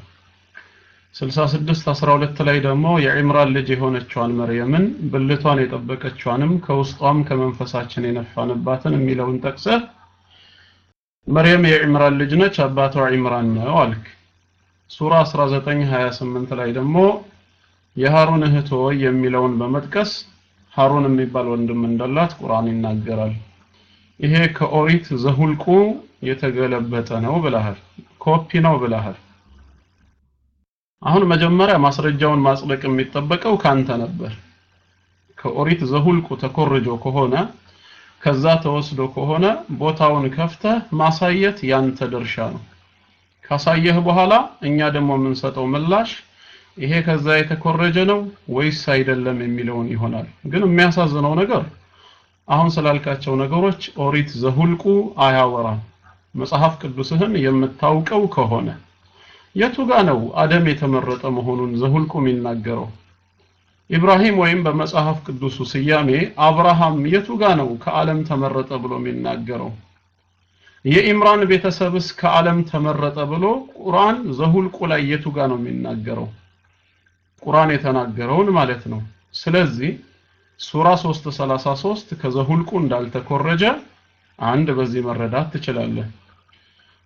66 12 ላይ ደግሞ የኢምራን ልጅ የሆነችዋን መርየምን ብልቷን የጠበቀችዋንም ከውስጧም ከመንፈሳችን የነፋንባትን የሚለውን ጠቅሰህ መርየም የኢምራን ልጅ ነች፣ አባቷ ኢምራን ነው አልክ። ሱራ 19 28 ላይ ደግሞ የሃሩን እህት ሆይ የሚለውን በመጥቀስ ሃሩን የሚባል ወንድም እንዳላት ቁርአን ይናገራል። ይሄ ከኦሪት ዘሁልቁ የተገለበጠ ነው ብለሃል። ኮፒ ነው ብለሃል። አሁን መጀመሪያ ማስረጃውን ማጽደቅ የሚጠበቀው ካንተ ነበር። ከኦሪት ዘሁልቁ ተኮርጆ ከሆነ ከዛ ተወስዶ ከሆነ ቦታውን ከፍተህ ማሳየት ያንተ ድርሻ ነው። ካሳየህ በኋላ እኛ ደግሞ የምንሰጠው ምላሽ ይሄ ከዛ የተኮረጀ ነው ወይስ አይደለም የሚለውን ይሆናል። ግን የሚያሳዝነው ነገር አሁን ስላልካቸው ነገሮች ኦሪት ዘሁልቁ አያወራም። መጽሐፍ ቅዱስህን የምታውቀው ከሆነ የቱ ጋ ነው አደም የተመረጠ መሆኑን ዘሁልቁ የሚናገረው? ኢብራሂም ወይም በመጽሐፍ ቅዱሱ ስያሜ አብርሃም የቱ ጋ ነው ከዓለም ተመረጠ ብሎ የሚናገረው? የኢምራን ቤተሰብስ ከዓለም ተመረጠ ብሎ ቁርአን ዘሁልቁ ላይ የቱ ጋ ነው የሚናገረው? ቁርአን የተናገረውን ማለት ነው። ስለዚህ ሱራ 333 ከዘሁልቁ እንዳልተኮረጀ አንድ በዚህ መረዳት ትችላለህ።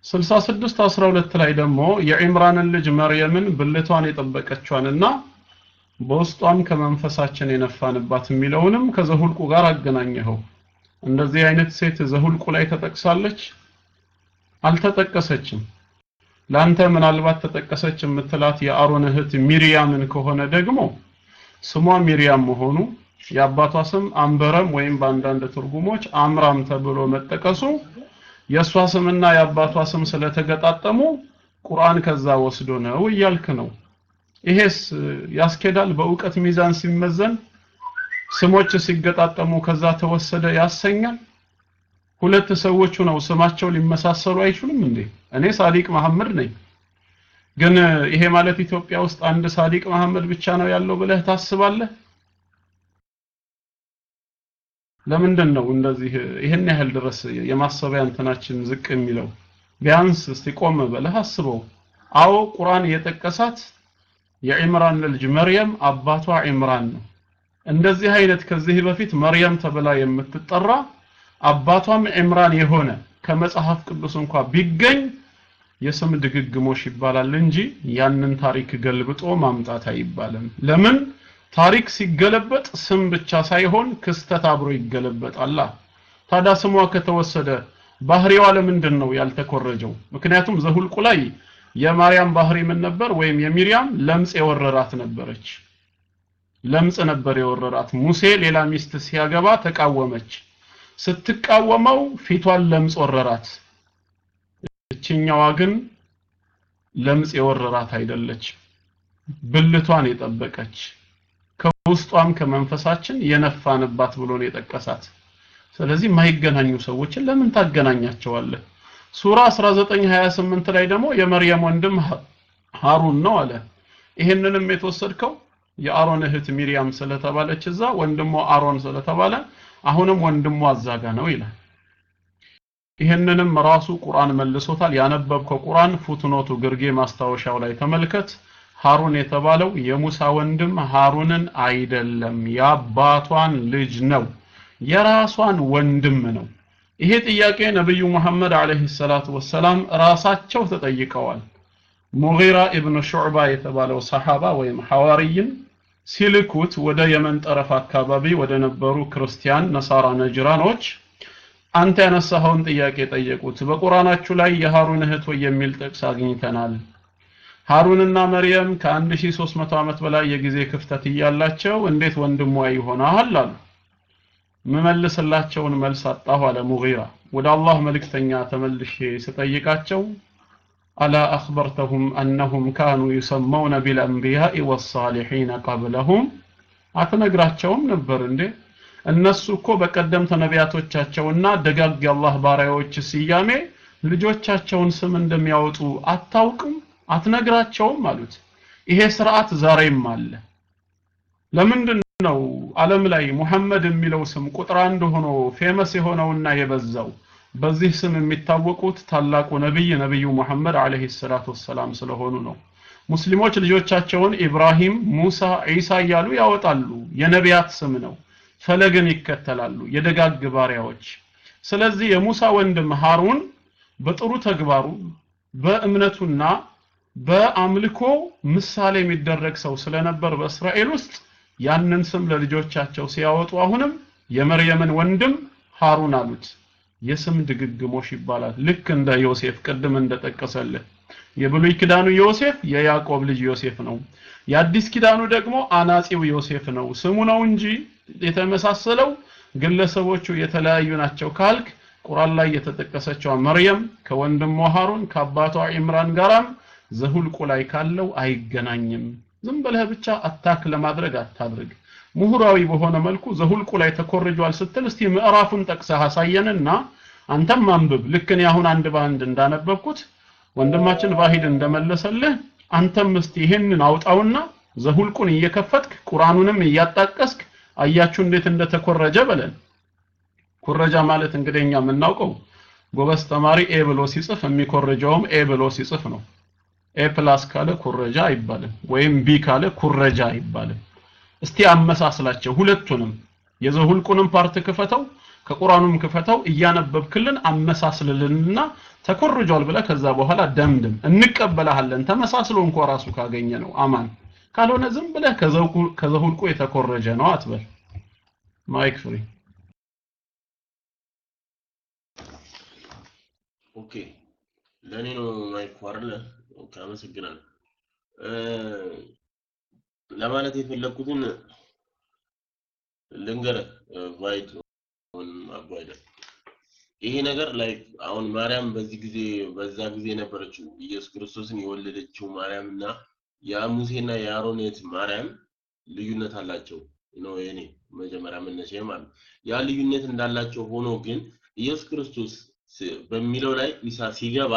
66 12 ላይ ደግሞ የኢምራንን ልጅ መርየምን ብልቷን የጠበቀችዋንና በውስጧም ከመንፈሳችን የነፋንባት የሚለውንም ከዘሁልቁ ጋር አገናኘኸው። እንደዚህ አይነት ሴት ዘሁልቁ ላይ ተጠቅሳለች? አልተጠቀሰችም። ላንተ ምናልባት ተጠቀሰች የምትላት የአሮን እህት ሚሪያምን ከሆነ ደግሞ ስሟ ሚሪያም መሆኑ የአባቷ ስም አንበረም ወይም በአንዳንድ ትርጉሞች አምራም ተብሎ መጠቀሱ የእሷ ስምና የአባቷ ስም ስለተገጣጠሙ ቁርአን ከዛ ወስዶ ነው እያልክ ነው። ይሄስ ያስኬዳል? በእውቀት ሚዛን ሲመዘን ስሞች ሲገጣጠሙ ከዛ ተወሰደ ያሰኛል? ሁለት ሰዎቹ ነው ስማቸው ሊመሳሰሉ አይችሉም እንዴ? እኔ ሳዲቅ መሐመድ ነኝ። ግን ይሄ ማለት ኢትዮጵያ ውስጥ አንድ ሳዲቅ መሐመድ ብቻ ነው ያለው ብለህ ታስባለህ? ለምንድን ነው እንደዚህ ይህን ያህል ድረስ የማሰቢያ እንትናችን ዝቅ የሚለው? ቢያንስ እስቲ ቆም ብለህ አስበው። አዎ ቁርአን የጠቀሳት የዒምራን ልጅ መርየም አባቷ ዒምራን ነው። እንደዚህ አይነት ከዚህ በፊት መርየም ተብላ የምትጠራ አባቷም ዒምራን የሆነ ከመጽሐፍ ቅዱስ እንኳ ቢገኝ የስም ድግግሞሽ ይባላል እንጂ ያንን ታሪክ ገልብጦ ማምጣት አይባልም። ለምን? ታሪክ ሲገለበጥ ስም ብቻ ሳይሆን ክስተት አብሮ ይገለበጣል። ታዲያ ስሟ ከተወሰደ ባህሪዋ ለምንድን ነው ያልተኮረጀው? ምክንያቱም ዘሁልቁ ላይ የማርያም ባህሪ ምን ነበር? ወይም የሚሪያም ለምጽ የወረራት ነበረች። ለምጽ ነበር የወረራት። ሙሴ ሌላ ሚስት ሲያገባ ተቃወመች። ስትቃወመው ፊቷን ለምጽ ወረራት። እችኛዋ ግን ለምጽ የወረራት አይደለች፣ ብልቷን የጠበቀች ከውስጧም ከመንፈሳችን የነፋንባት ብሎ ነው የጠቀሳት። ስለዚህ የማይገናኙ ሰዎችን ለምን ታገናኛቸዋለህ? ሱራ 1928 ላይ ደግሞ የመርየም ወንድም ሃሩን ነው አለ። ይሄንንም የተወሰድከው የአሮን እህት ሚሪያም ስለተባለች እዛ ወንድሟ አሮን ስለተባለ አሁንም ወንድሟ አዛጋ ነው ይላል። ይህንንም ራሱ ቁርአን መልሶታል። ያነበብከው ቁርአን ፉትኖቱ ግርጌ ማስታወሻው ላይ ተመልከት። ሃሩን የተባለው የሙሳ ወንድም ሃሩንን አይደለም፣ የአባቷን ልጅ ነው፣ የራሷን ወንድም ነው። ይሄ ጥያቄ ነብዩ መሐመድ አለይሂ ሰላቱ ወሰላም ራሳቸው ተጠይቀዋል። ሙጊራ ኢብኑ ሹዕባ የተባለው ሰሃባ ወይም ሐዋርይን ሲልኩት ወደ የመን ጠረፍ አካባቢ ወደ ነበሩ ክርስቲያን ነሳራ ነጅራኖች አንተ ያነሳኸውን ጥያቄ ጠየቁት። በቁርአናችሁ ላይ የሃሩን እህት ወይ የሚል ጥቅስ አግኝተናል። ሃሩንና መርየም ከ1300 ዓመት በላይ የጊዜ ክፍተት እያላቸው እንዴት ወንድሟ ይሆናል አሉ። ምመልስላቸውን መልስ አጣሁ አለ ሙጊራ። ወደ አላህ መልእክተኛ ተመልሼ ስጠይቃቸው አላ አኽበርተሁም አነሁም ካኑ ዩሰመውነ ቢልአንቢያኢ ወሳሊሒነ ቀብለሁም አትነግራቸውም ነበር እንዴ? እነሱ እኮ በቀደምት ነቢያቶቻቸውና ደጋግ የአላህ ባሪያዎች ስያሜ ልጆቻቸውን ስም እንደሚያወጡ አታውቅም? አትነግራቸውም አሉት። ይሄ ስርዓት ዛሬም አለ። ለምንድን ነው ዓለም ላይ ሙሐመድ የሚለው ስም ቁጥር አንድ ሆኖ ፌመስ የሆነውና የበዛው? በዚህ ስም የሚታወቁት ታላቁ ነቢይ ነቢዩ ሙሐመድ አለይሂ ሰላቱ ወሰላም ስለሆኑ ነው። ሙስሊሞች ልጆቻቸውን ኢብራሂም፣ ሙሳ፣ ዒሳ እያሉ ያወጣሉ። የነቢያት ስም ነው። ፈለግን ይከተላሉ የደጋግ ባሪያዎች። ስለዚህ የሙሳ ወንድም ሃሩን በጥሩ ተግባሩ በእምነቱና በአምልኮ ምሳሌ የሚደረግ ሰው ስለነበር በእስራኤል ውስጥ ያንን ስም ለልጆቻቸው ሲያወጡ አሁንም የመርየምን ወንድም ሃሩን አሉት። የስም ድግግሞሽ ይባላል። ልክ እንደ ዮሴፍ ቅድም እንደጠቀሰልህ የብሉይ ኪዳኑ ዮሴፍ የያዕቆብ ልጅ ዮሴፍ ነው። የአዲስ ኪዳኑ ደግሞ አናጺው ዮሴፍ ነው። ስሙ ነው እንጂ የተመሳሰለው ግለሰቦቹ የተለያዩ ናቸው ካልክ ቁርአን ላይ የተጠቀሰችው መርየም ከወንድሟ ሃሩን ከአባቷ ኢምራን ጋራም ዘሁልቁ ላይ ካለው አይገናኝም። ዝም ብለህ ብቻ attack ለማድረግ አታድርግ። ምሁራዊ በሆነ መልኩ ዘሁልቁ ላይ ተኮርጇል ስትል እስቲ ምዕራፉን ጠቅሰህ አሳየንና አንተም አንብብ። ልክ እኔ አሁን አንድ በአንድ እንዳነበብኩት ወንድማችን ባይድ እንደመለሰልህ አንተም እስቲ ይሄንን አውጣውና ዘሁልቁን እየከፈትክ ቁርአኑንም እያጣቀስክ አያችሁ እንዴት እንደተኮረጀ በለን። ኩረጃ ማለት እንግዲህ እኛ የምናውቀው ጎበዝ ተማሪ A ብሎ ሲጽፍ የሚኮረጀውም A ብሎ ሲጽፍ ነው። A plus ካለ ኩረጃ አይባልም፣ ወይም B ካለ ኩረጃ አይባልም። እስቲ አመሳስላቸው ሁለቱንም የዘሁልቁንም part ክፈተው ከቁርአኑም ክፈተው እያነበብክልን አመሳስልልንና ተኮርጇል ብለህ ከዛ በኋላ ደምድም እንቀበላለን። ተመሳስሎ እንኳ ራሱ ካገኘ ነው አማን። ካልሆነ ዝም ብለህ ከዘሁልቁ የተኮረጀ ነው አትበል። ማይክ ፍሪ ኦኬ ለእኔ ነው ማይኩ አይደለ? okay አመሰግናለሁ። ለማለት የፈለኩትን ልንገርህ ባይድ ወይም አባይድ ይሄ ነገር ላይ አሁን ማርያም በዚህ ጊዜ በዛ ጊዜ የነበረችው ኢየሱስ ክርስቶስን የወለደችው ማርያም እና የሙሴና የአሮን እህት ማርያም ልዩነት አላቸው። ነው የኔ መጀመሪያ መነሻ ማለት ያ ልዩነት እንዳላቸው ሆኖ ግን ኢየሱስ ክርስቶስ በሚለው ላይ ኢሳ ሲገባ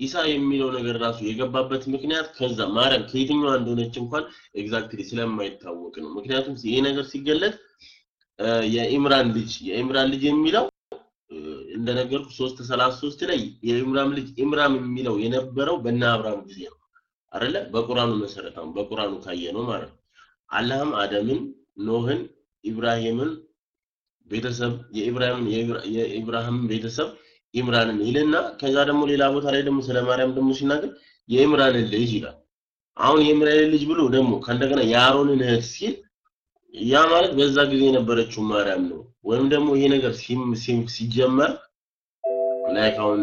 ኢሳ የሚለው ነገር ራሱ የገባበት ምክንያት ከዛ ማርያም ከየትኛዋ እንደሆነች እንኳን exactly ስለማይታወቅ ነው። ምክንያቱም ይሄ ነገር ሲገለጥ የኢምራን ልጅ የኢምራን ልጅ የሚለው እንደነገርኩ 333 ላይ የኢምራን ልጅ ኢምራም የሚለው የነበረው በእነ አብርሃም ጊዜ ነው አይደለ? በቁርአኑ መሰረት አሁን በቁርአኑ ካየ ነው ማለት ነው። አላህም አደምን፣ ኖህን፣ ኢብራሂምን ቤተሰብ የኢብራሂም የኢብራሂም ቤተሰብ ኢምራንን ይልና ከዛ ደግሞ ሌላ ቦታ ላይ ደግሞ ስለ ማርያም ደግሞ ሲናገር የኢምራንን ልጅ ይላል። አሁን የኢምራንን ልጅ ብሎ ደግሞ ከእንደገና የአሮንን እህት ሲል ያ ማለት በዛ ጊዜ የነበረችው ማርያም ነው ወይም ደግሞ ይሄ ነገር ሲጀመር like አሁን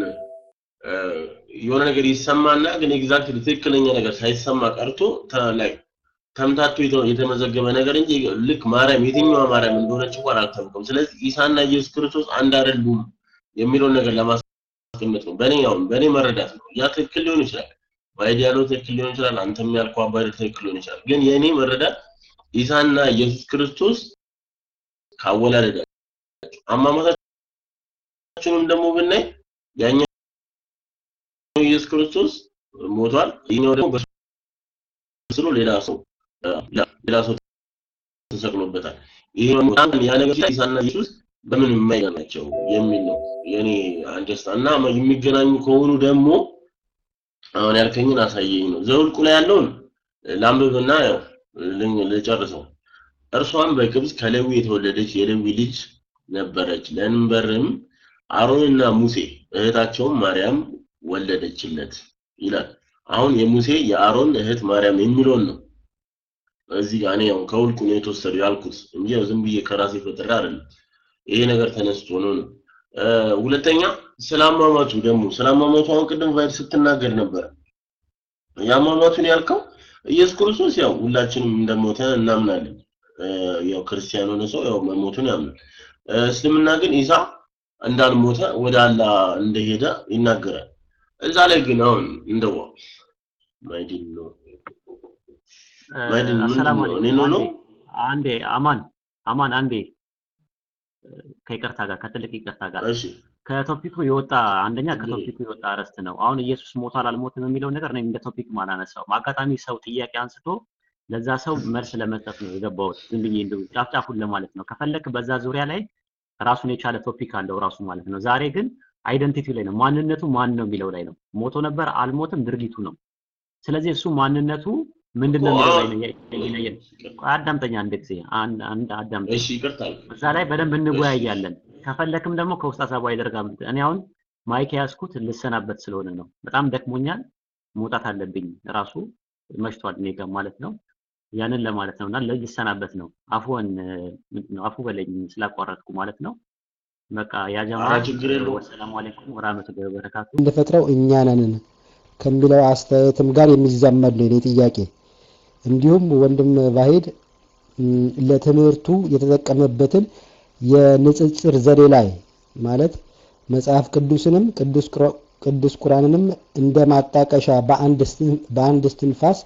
የሆነ ነገር ይሰማና ግን exactly ትክክለኛ ነገር ሳይሰማ ቀርቶ like ተምታቶ የተ- የተመዘገበ ነገር እንጂ ልክ ማርያም የትኛዋ ማርያም እንደሆነች እንኳን አልታወቀም። ስለዚህ ኢሳና ኢየሱስ ክርስቶስ አንድ አይደሉም የሚለውን ነገር ለማስቀመጥ ነው። በእኔ አሁን በእኔ መረዳት ነው። ያ ትክክል ሊሆን ይችላል፣ ባይድ ያለው ትክክል ሊሆን ይችላል፣ አንተም ያልከው አባይድ ትክክል ሊሆን ይችላል። ግን የእኔ መረዳት ኢሳና ኢየሱስ ክርስቶስ ካወላለዳቸው አሟሟታቸውንም ደግሞ ብናይ ያኛው ኢየሱስ ክርስቶስ ሞቷል፣ ይህኛው ደግሞ በስሎ ሌላ ሰው ሌላ ሰው ተሰቅሎበታል። ይሄ ያ ነገር ኢሳና ኢየሱስ በምን የማይገናቸው የሚል ነው የኔ አንጀስታ እና የሚገናኙ ከሆኑ ደግሞ አሁን ያልከኝን አሳየኝ ነው። ዘውልቁ ላይ ያለውን ላንብብና ልጨርሰው። እርሷም በግብፅ ከሌዊ የተወለደች የሌዊ ልጅ ነበረች። ለእንበርም አሮንና ሙሴ እህታቸውም ማርያም ወለደችለት ይላል። አሁን የሙሴ የአሮን እህት ማርያም የሚለውን ነው እዚህ ጋር እኔ ያው ከውልቁ ነው የተወሰዱ ያልኩት እንጂ ዝም ብዬ ከራሴ ፈጥሬ አይደለም። ይሄ ነገር ተነስቶ ነው ነው። ሁለተኛ ስለ አሟሟቱ ደግሞ ስለ አሟሟቱ አሁን ቅድም ባይድ ስትናገር ነበር። የአሟሟቱን ያልከው ኢየሱስ ክርስቶስ ያው ሁላችንም እንደሞተ እናምናለን። ያው ክርስቲያን ሆነ ሰው ያው መሞቱን ያምናል። እስልምና ግን ኢሳ እንዳልሞተ ወደ አላህ እንደሄደ ይናገራል። እዛ ላይ ግን አሁን እንደው ማይዲን ነው ማይዲን ነው? ነው አንዴ አማን አማን አንዴ ከይቅርታ ጋር ከትልቅ ይቅርታ ጋር ከቶፒኩ የወጣ አንደኛ ከቶፒኩ የወጣ አርዕስት ነው። አሁን ኢየሱስ ሞቷል አልሞትም የሚለው ነገር እኔ እንደ topic አላነሳውም። አጋጣሚ ሰው ጥያቄ አንስቶ ለዛ ሰው መልስ ለመስጠት ነው የገባሁት። ዝም ብዬ እንደው ጫፍ ጫፉን ለማለት ነው። ከፈለክ በዛ ዙሪያ ላይ ራሱን የቻለ topic አለው ራሱ ማለት ነው። ዛሬ ግን identity ላይ ነው፣ ማንነቱ ማን ነው የሚለው ላይ ነው። ሞቶ ነበር አልሞትም ድርጊቱ ነው። ስለዚህ እሱ ማንነቱ ምንድን ነው የሚለየን። አዳምጠኛ አንድ ጊዜ አንድ አንድ አዳምጠኝ። እዛ ላይ በደንብ እንወያያለን። ከፈለክም ደግሞ ከኡስታዝ አቡ አይደር ጋር እኔ አሁን ማይክ ያዝኩት ልሰናበት ስለሆነ ነው። በጣም ደክሞኛል፣ መውጣት አለብኝ። ራሱ መሽቷል እኔ ጋር ማለት ነው። ያንን ለማለት ነው እና ልሰናበት ነው። ነው አፉ በለኝ ስላቋረጥኩ ማለት ነው። በቃ ያ ጀማ ኧረ ችግር የለውም። ወሰላሙ አለይኩም ወራህመቱላሂ ወበረካቱ። እንደፈጥረው እኛ ነን ከሚለው አስተያየትም ጋር የሚዛመድ ነው የኔ ጥያቄ። እንዲሁም ወንድም ባሂድ ም፣ ለትምህርቱ የተጠቀመበትን የንጽጽር ዘዴ ላይ ማለት መጽሐፍ ቅዱስንም ቅዱስ ቁራ- ቅዱስ ቁርአንንም እንደ ማጣቀሻ በአንድ እስትን- በአንድ እስትንፋስ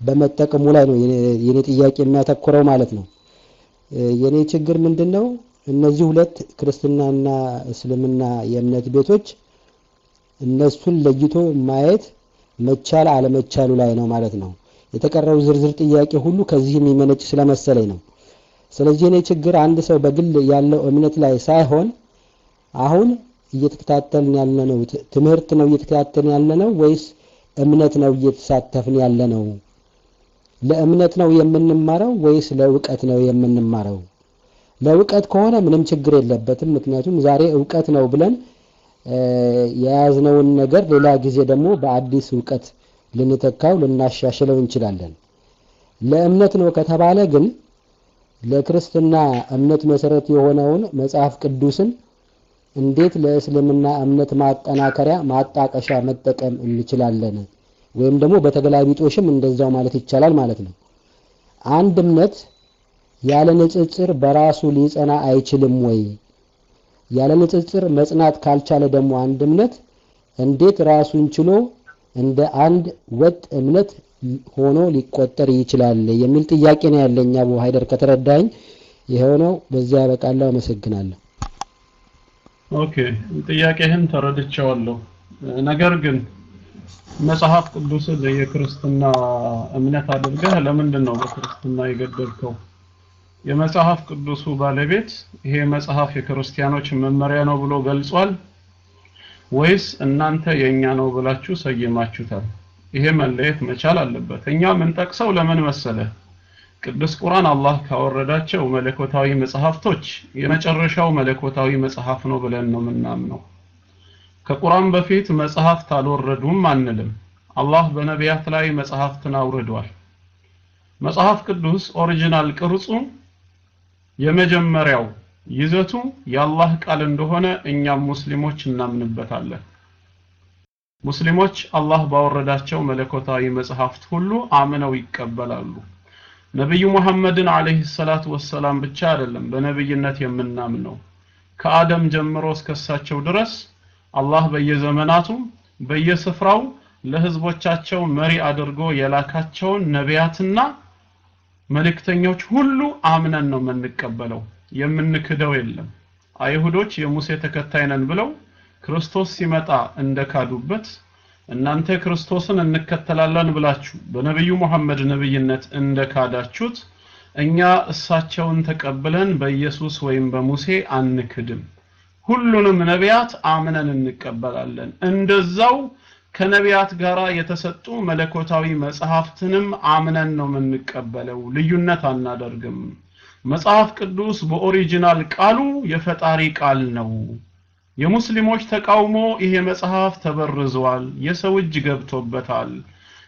በመጠቀሙ ላይ ነው የኔ- ጥያቄ የሚያተኩረው ማለት ነው። የኔ ችግር ምንድን ነው? እነዚህ ሁለት ክርስትናና እስልምና የእምነት ቤቶች እነሱን ለይቶ ማየት መቻል አለመቻሉ ላይ ነው ማለት ነው። የተቀረው ዝርዝር ጥያቄ ሁሉ ከዚህ የሚመነጭ ስለመሰለኝ ነው። ስለዚህ እኔ ችግር አንድ ሰው በግል ያለው እምነት ላይ ሳይሆን አሁን እየተከታተልን ያለነው ትምህርት ነው እየተከታተልን ያለነው ወይስ እምነት ነው እየተሳተፍን ያለነው? ለእምነት ነው የምንማረው ወይስ ለእውቀት ነው የምንማረው? ለእውቀት ከሆነ ምንም ችግር የለበትም። ምክንያቱም ዛሬ እውቀት ነው ብለን የያዝነውን ነገር ሌላ ጊዜ ደግሞ በአዲስ እውቀት ልንተካው ልናሻሽለው እንችላለን። ለእምነት ነው ከተባለ ግን ለክርስትና እምነት መሰረት የሆነውን መጽሐፍ ቅዱስን እንዴት ለእስልምና እምነት ማጠናከሪያ ማጣቀሻ መጠቀም እንችላለን? ወይም ደግሞ በተገላቢጦሽም እንደዛው ማለት ይቻላል ማለት ነው። አንድ እምነት ያለ ንጽጽር በራሱ ሊጸና አይችልም ወይ? ያለ ንጽጽር መጽናት ካልቻለ ደግሞ አንድ እምነት እንዴት ራሱን ችሎ እንደ አንድ ወጥ እምነት ሆኖ ሊቆጠር ይችላል የሚል ጥያቄ ነው ያለኝ። አቡ ሀይደር ከተረዳኝ ይኸው ነው። በዚያ ያበቃለሁ። አመሰግናለሁ። okay ጥያቄህን ተረድቼዋለሁ። ነገር ግን መጽሐፍ ቅዱስን የክርስትና እምነት አድርገህ ለምንድን ነው በክርስትና የገደልከው? የመጽሐፍ ቅዱሱ ባለቤት ይሄ መጽሐፍ የክርስቲያኖች መመሪያ ነው ብሎ ገልጿል ወይስ እናንተ የኛ ነው ብላችሁ ሰይማችሁታል? ይሄ መለየት መቻል አለበት። እኛ የምንጠቅሰው ለምን መሰለ? ቅዱስ ቁርአን አላህ ካወረዳቸው መለኮታዊ መጽሐፍቶች የመጨረሻው መለኮታዊ መጽሐፍ ነው ብለን ነው የምናምነው። ከቁርአን በፊት መጽሐፍት አልወረዱም አንልም። አላህ በነቢያት ላይ መጽሐፍትን አውርዷል። መጽሐፍ ቅዱስ ኦሪጂናል ቅርጹ የመጀመሪያው ይዘቱ የአላህ ቃል እንደሆነ እኛም ሙስሊሞች እናምንበታለን። ሙስሊሞች አላህ ባወረዳቸው መለኮታዊ መጽሐፍት ሁሉ አምነው ይቀበላሉ። ነብዩ ሙሐመድን አለይሂ ሰላቱ ወሰላም ብቻ አይደለም በነብይነት የምናምነው ከአደም ጀምሮ እስከሳቸው ድረስ አላህ በየዘመናቱ በየስፍራው ለህዝቦቻቸው መሪ አድርጎ የላካቸውን ነቢያትና መልእክተኞች ሁሉ አምነን ነው የምንቀበለው። የምንክደው የለም። አይሁዶች የሙሴ ተከታይ ነን ብለው ክርስቶስ ሲመጣ እንደካዱበት እናንተ ክርስቶስን እንከተላለን ብላችሁ በነብዩ መሐመድ ነብይነት እንደካዳችሁት እኛ እሳቸውን ተቀብለን በኢየሱስ ወይም በሙሴ አንክድም። ሁሉንም ነቢያት አምነን እንቀበላለን። እንደዛው ከነቢያት ጋር የተሰጡ መለኮታዊ መጽሐፍትንም አምነን ነው የምንቀበለው። ልዩነት አናደርግም። መጽሐፍ ቅዱስ በኦሪጂናል ቃሉ የፈጣሪ ቃል ነው። የሙስሊሞች ተቃውሞ ይሄ መጽሐፍ ተበርዟል፣ የሰው እጅ ገብቶበታል፣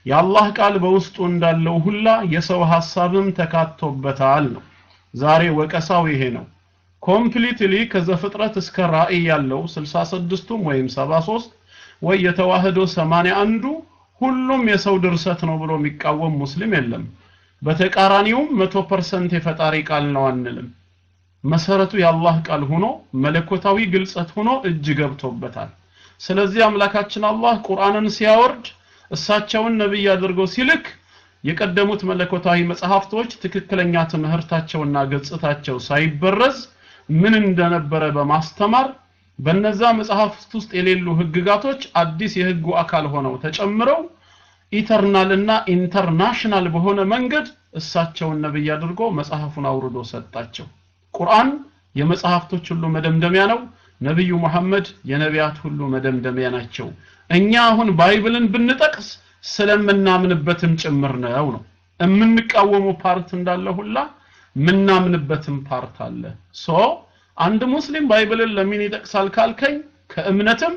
የአላህ ቃል በውስጡ እንዳለው ሁላ የሰው ሐሳብም ተካቶበታል ነው። ዛሬ ወቀሳው ይሄ ነው። completely ከዘፍጥረት እስከ ራእይ ያለው 66ቱም ወይም 73 ወይ የተዋህዶ 81ዱ ሁሉም የሰው ድርሰት ነው ብሎ የሚቃወም ሙስሊም የለም። በተቃራኒውም 100% የፈጣሪ ቃል ነው አንልም። መሰረቱ የአላህ ቃል ሆኖ መለኮታዊ ግልጸት ሆኖ እጅ ገብቶበታል። ስለዚህ አምላካችን አላህ ቁርአንን ሲያወርድ እሳቸውን ነብይ አድርጎ ሲልክ የቀደሙት መለኮታዊ መጽሐፍቶች ትክክለኛ ትምህርታቸውና ገጽታቸው ሳይበረዝ ምን እንደነበረ በማስተማር በነዛ መጽሐፍት ውስጥ የሌሉ ህግጋቶች አዲስ የህጉ አካል ሆነው ተጨምረው eternal እና international በሆነ መንገድ እሳቸውን ነብይ አድርጎ መጽሐፉን አውርዶ ሰጣቸው። ቁርአን የመጽሐፍቶች ሁሉ መደምደሚያ ነው። ነብዩ መሐመድ የነቢያት ሁሉ መደምደሚያ ናቸው። እኛ አሁን Bible ን ብንጠቅስ ስለምናምንበትም ጭምር ነው ነው የምንቃወመው part እንዳለ ሁላ ምናምንበትም part አለ። so አንድ ሙስሊም Bible ን ለምን ይጠቅሳል ካልከኝ ከእምነትም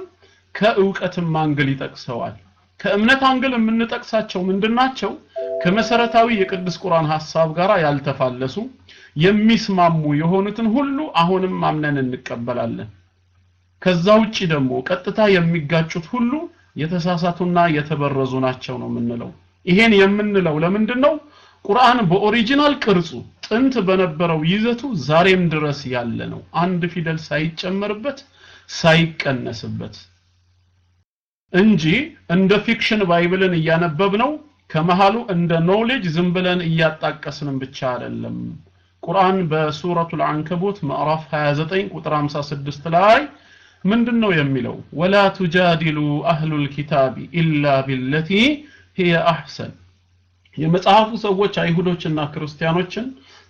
ከእውቀትም angle ይጠቅሰዋል። ከእምነት angle የምንጠቅሳቸው ምንድናቸው? ከመሰረታዊ የቅዱስ ቁርአን ሐሳብ ጋር ያልተፋለሱ የሚስማሙ የሆኑትን ሁሉ አሁንም አምነን እንቀበላለን። ከዛ ውጪ ደግሞ ቀጥታ የሚጋጩት ሁሉ የተሳሳቱና የተበረዙ ናቸው ነው የምንለው። ይሄን የምንለው ለምንድን ነው? ቁርአን በ original ቅርጹ ጥንት በነበረው ይዘቱ ዛሬም ድረስ ያለ ነው። አንድ ፊደል ሳይጨመርበት ሳይቀነስበት እንጂ እንደ fiction Bible ን እያነበብ ነው ከመሃሉ እንደ knowledge ዝም ብለን እያጣቀስንም ብቻ አይደለም። ቁርአን በሱረቱል አንከቡት ምዕራፍ 29 ቁጥር 56 ላይ ምንድን ነው የሚለው? ولا تجادلوا أهل الكتاب إلا بالتي هي أحسن የመጽሐፉ ሰዎች አይሁዶችና ክርስቲያኖችን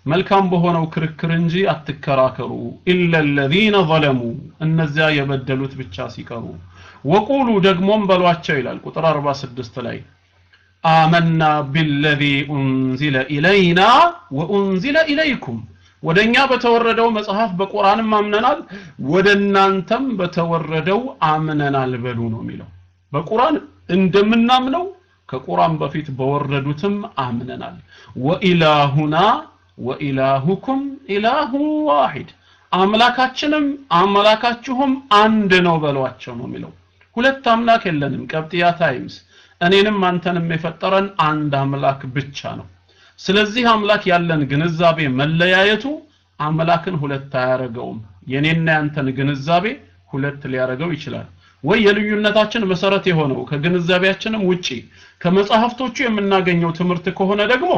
መልካም በሆነው ክርክር እንጂ አትከራከሩ إلا الذين ظلموا እነዚያ የበደሉት ብቻ ሲቀሩ ወቁሉ ደግሞም በሏቸው ይላል ቁጥር 46 ላይ። አመና ቢለዚ ኡንዚለ ኢለይና ወኡንዚለ ኢለይኩም። ወደኛ በተወረደው መጽሐፍ በቁርአንም አምነናል ወደ እናንተም በተወረደው አምነናል በሉ ነው የሚለው። በቁርአን እንደምናምነው ከቁርአን በፊት በወረዱትም አምነናል። ወኢላሁና ወኢላሁኩም ኢላሁ ዋሂድ። አምላካችንም አምላካችሁም አንድ ነው በሏቸው ነው የሚለው ሁለት አምላክ የለንም። ቀብጥያ ታይምስ እኔንም አንተንም የፈጠረን አንድ አምላክ ብቻ ነው። ስለዚህ አምላክ ያለን ግንዛቤ መለያየቱ አምላክን ሁለት አያረገውም። የኔና ያንተን ግንዛቤ ሁለት ሊያረገው ይችላል። ወይ የልዩነታችን መሰረት የሆነው ከግንዛቤያችንም ውጪ ከመጽሐፍቶቹ የምናገኘው ትምህርት ከሆነ ደግሞ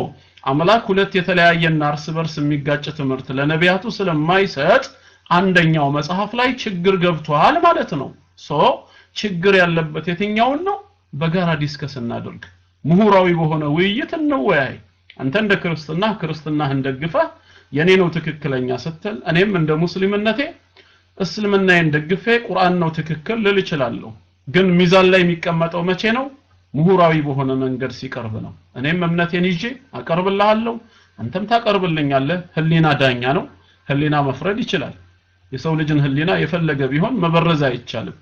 አምላክ ሁለት የተለያየና እርስ በርስ የሚጋጭ ትምህርት ለነቢያቱ ስለማይሰጥ አንደኛው መጽሐፍ ላይ ችግር ገብቷል ማለት ነው። so ችግር ያለበት የትኛውን ነው? በጋራ discuss እናድርግ። ምሁራዊ በሆነ ውይይት እንወያይ። አንተ እንደ ክርስትና ክርስትናህን ደግፈህ የኔ ነው ትክክለኛ ስትል እኔም እንደ ሙስሊምነቴ እስልምናዬን ደግፌ ቁርአን ነው ትክክል ልል እችላለሁ። ግን ሚዛን ላይ የሚቀመጠው መቼ ነው? ምሁራዊ በሆነ መንገድ ሲቀርብ ነው። እኔም እምነቴን ይዤ አቀርብልሃለሁ። አንተም ታቀርብልኛለህ። ህሊና ዳኛ ነው። ህሊና መፍረድ ይችላል። የሰው ልጅን ህሊና የፈለገ ቢሆን መበረዝ አይቻልም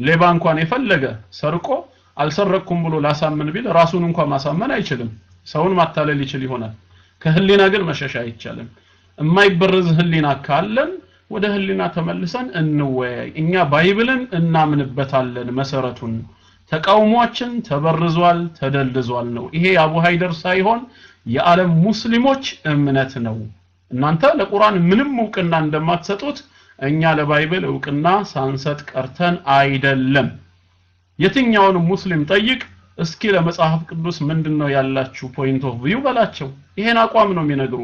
ሌባ እንኳን የፈለገ ሰርቆ አልሰረኩም ብሎ ላሳምን ቢል ራሱን እንኳን ማሳመን አይችልም ሰውን ማታለል ይችል ይሆናል ከህሊና ግን መሸሻ አይቻልም የማይበረዝ ህሊና ካለን ወደ ህሊና ተመልሰን እንወያይ። እኛ ባይብልን እናምንበታለን መሰረቱን ተቃውሟችን ተበርዟል፣ ተደልዟል ነው። ይሄ የአቡ ሃይደር ሳይሆን የዓለም ሙስሊሞች እምነት ነው። እናንተ ለቁርአን ምንም እውቅና እንደማትሰጡት እኛ ለ Bible እውቅና ሳንሰጥ ቀርተን አይደለም። የትኛውንም ሙስሊም ጠይቅ እስኪ ለመጽሐፍ ቅዱስ ምንድነው ያላችሁ point of view በላቸው። ይሄን አቋም ነው የሚነግሩ።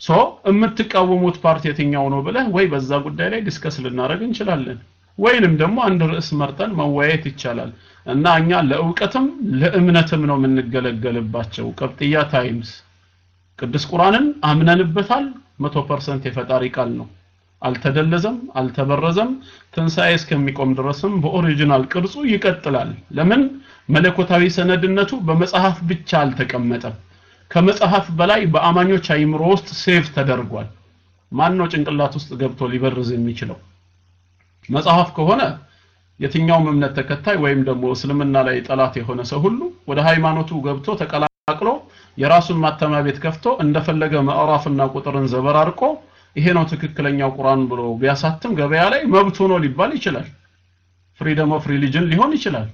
so የምትቃወሙት part የትኛው ነው ብለህ ወይ በዛ ጉዳይ ላይ discuss ልናደርግ እንችላለን፣ ወይንም ደግሞ አንድ ርዕስ መርጠን መወያየት ይቻላል እና እኛ ለእውቀትም ለእምነትም ነው የምንገለገልባቸው። ቅብጥያ ታይምስ ቅዱስ ቁርአንን አምነንበታል። መቶ percent የፈጣሪ ቃል ነው። አልተደለዘም፣ አልተበረዘም። ትንሣኤ እስከሚቆም ድረስም በ original ቅርጹ ይቀጥላል። ለምን? መለኮታዊ ሰነድነቱ በመጽሐፍ ብቻ አልተቀመጠም። ከመጽሐፍ በላይ በአማኞች አይምሮ ውስጥ save ተደርጓል። ማን ነው ጭንቅላት ውስጥ ገብቶ ሊበርዝ የሚችለው? መጽሐፍ ከሆነ የትኛውም እምነት ተከታይ ወይም ደግሞ እስልምና ላይ ጠላት የሆነ ሰው ሁሉ ወደ ሃይማኖቱ ገብቶ ተቀላቅሎ የራሱን ማተሚያ ቤት ከፍቶ እንደፈለገ ምዕራፍና ቁጥርን ዘበራርቆ ይሄ ነው ትክክለኛው ቁርአን ብሎ ቢያሳትም ገበያ ላይ መብቱ ነው ሊባል ይችላል። freedom of religion ሊሆን ይችላል።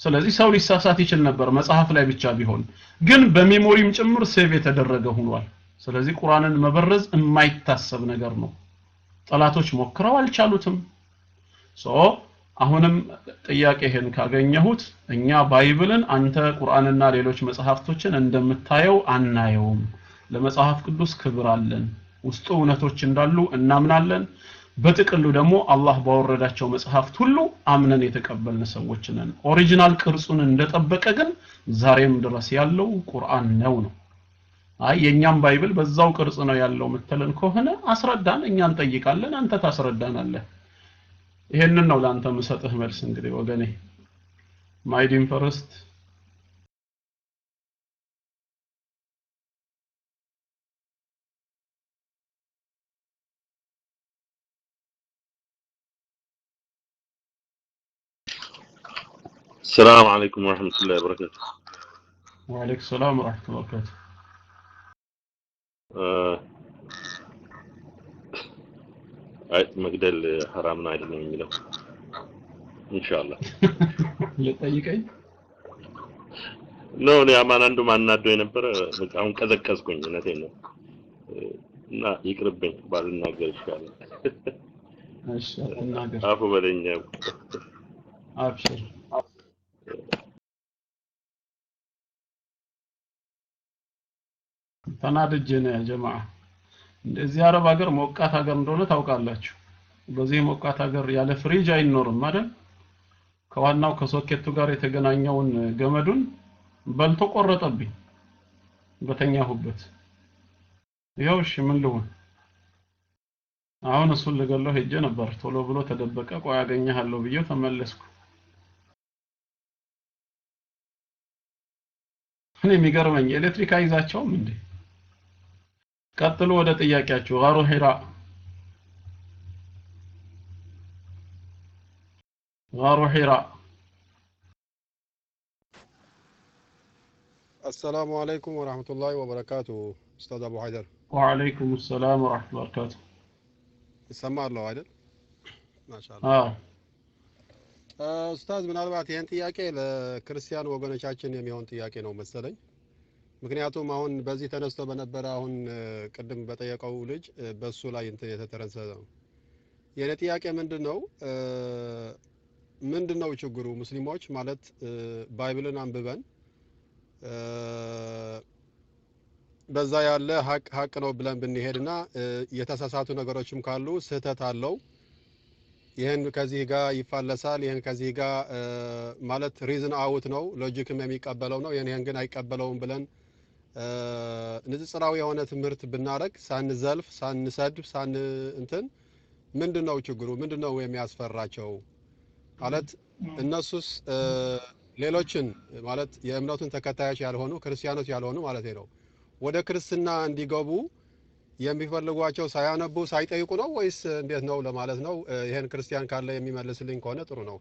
ስለዚህ ሰው ሊሳሳት ይችል ነበር መጽሐፍ ላይ ብቻ ቢሆን፣ ግን በ memory ም ጭምር save የተደረገ ሆኗል። ስለዚህ ቁርአንን መበረዝ የማይታሰብ ነገር ነው። ጠላቶች ሞክረው አልቻሉትም። so አሁንም ጥያቄህን ካገኘሁት እኛ Bible ን አንተ ቁርአንና ሌሎች መጽሐፍቶችን እንደምታየው አናየውም። ለመጽሐፍ ቅዱስ ክብር አለን። ውስጡ እውነቶች እንዳሉ እናምናለን። በጥቅሉ ደግሞ አላህ ባወረዳቸው መጽሐፍት ሁሉ አምነን የተቀበልን ሰዎች ነን። original ቅርጹን እንደጠበቀ ግን ዛሬም ድረስ ያለው ቁርአን ነው ነው። አይ የኛም Bible በዛው ቅርጽ ነው ያለው ምትለን ከሆነ አስረዳን፣ እኛ እንጠይቃለን፣ አንተ ታስረዳናለህ። ይሄንን ነው ለአንተ የምሰጥህ መልስ። እንግዲህ ወገኔ ማይዲን ፈርስት السلام عليكم ورحمة الله وبركاته وعليكم السلام ورحمة الله وبركاته آه، አይ መግደል ሐራም ነው አይደለም የሚለው። ኢንሻአላህ። ልጠይቀኝ? ኖ እኔ አማን አንዱ ማናዶ የነበረ በቃ አሁን ቀዘቀዝኩኝ እውነቴን ነው። እና ይቅርብኝ ባልናገር ይሻላል። እሺ አትናገር አፉ በለኛ አብሽር። ተናድጄ ነው ያ ጀማዓ እንደዚህ አረብ ሀገር ሞቃት ሀገር እንደሆነ ታውቃላችሁ። በዚህ ሞቃት ሀገር ያለ ፍሪጅ አይኖርም አይደል? ከዋናው ከሶኬቱ ጋር የተገናኘውን ገመዱን በልቶ ቆረጠብኝ በተኛሁበት። ይኸው እሺ ምን ልሁን? አሁን እሱን ልገለው ሄጄ ነበር። ቶሎ ብሎ ተደበቀ። ቆይ አገኘሃለሁ ብዬው ተመለስኩ። እኔ የሚገርመኝ ኤሌክትሪክ አይዛቸውም እንዴ ቀጥሎ ወደ ጥያቄያችሁ ጋሩ ሂራ ጋሩ ሂራ السلام عليكم ورحمة الله وبركاته أستاذ أبو حيدر وعليكم السلام ورحمة الله وبركاته ይሰማል ነው አይደል? ማሻአላ አዎ ኡስታዝ ምናልባት ይህን ጥያቄ ለክርስቲያን ወገኖቻችን የሚሆን ጥያቄ ነው መሰለኝ። ምክንያቱም አሁን በዚህ ተነስቶ በነበረ አሁን ቅድም በጠየቀው ልጅ በሱ ላይ እንትን የተተረሰ ነው። የእኔ ጥያቄ ምንድን ነው ምንድን ነው ችግሩ? ሙስሊሞች ማለት Bible ን አንብበን በዛ ያለ ሀቅ ሀቅ ነው ብለን ብንሄድና የተሳሳቱ ነገሮችም ካሉ ስህተት አለው ይህን ከዚህ ጋር ይፋለሳል፣ ይህን ከዚህ ጋር ማለት reason out ነው logic ም የሚቀበለው ነው፣ ይህን ግን አይቀበለውም ብለን ንጽጽራዊ የሆነ ትምህርት ብናደረግ ሳንዘልፍ፣ ሳንሰድብ፣ ሳን እንትን ምንድን ነው ችግሩ? ምንድን ነው የሚያስፈራቸው? ማለት እነሱስ ሌሎችን ማለት የእምነቱን ተከታዮች ያልሆኑ ክርስቲያኖች ያልሆኑ ማለት ነው ወደ ክርስትና እንዲገቡ የሚፈልጓቸው ሳያነቡ ሳይጠይቁ ነው ወይስ እንዴት ነው ለማለት ነው። ይሄን ክርስቲያን ካለ የሚመልስልኝ ከሆነ ጥሩ ነው።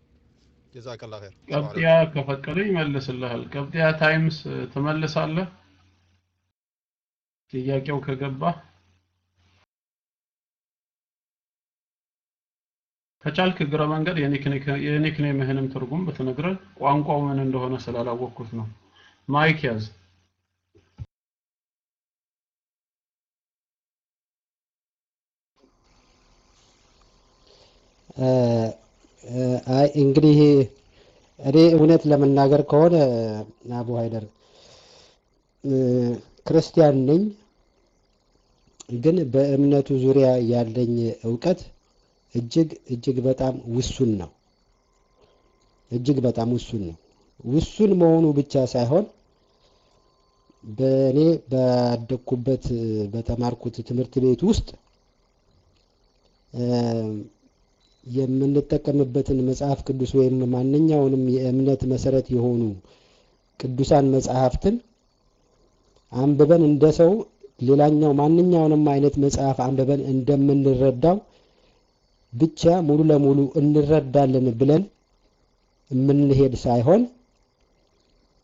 ጀዛከላ ኸይር። ቀብጢያ ከፈቀደ ይመልስልሃል። ቀብጢያ ታይምስ ትመልሳለህ። ጥያቄው ከገባ ከቻልክ እግረ መንገድ የኒክኔምህንም ትርጉም ብትነግረን ቋንቋው ምን እንደሆነ ስላላወቅኩት ነው። ማይክ ያዝ። አይ እንግዲህ እኔ እውነት ለመናገር ከሆነ አቡ ሀይደር ክርስቲያን ነኝ፣ ግን በእምነቱ ዙሪያ ያለኝ እውቀት እጅግ እጅግ በጣም ውሱን ነው። እጅግ በጣም ውሱን ነው። ውሱን መሆኑ ብቻ ሳይሆን በእኔ ባደግኩበት በተማርኩት ትምህርት ቤት ውስጥ የምንጠቀምበትን መጽሐፍ ቅዱስ ወይም ማንኛውንም የእምነት መሰረት የሆኑ ቅዱሳን መጽሐፍትን አንብበን እንደ ሰው ሌላኛው ማንኛውንም አይነት መጽሐፍ አንብበን እንደምንረዳው ብቻ ሙሉ ለሙሉ እንረዳለን ብለን የምንሄድ ሳይሆን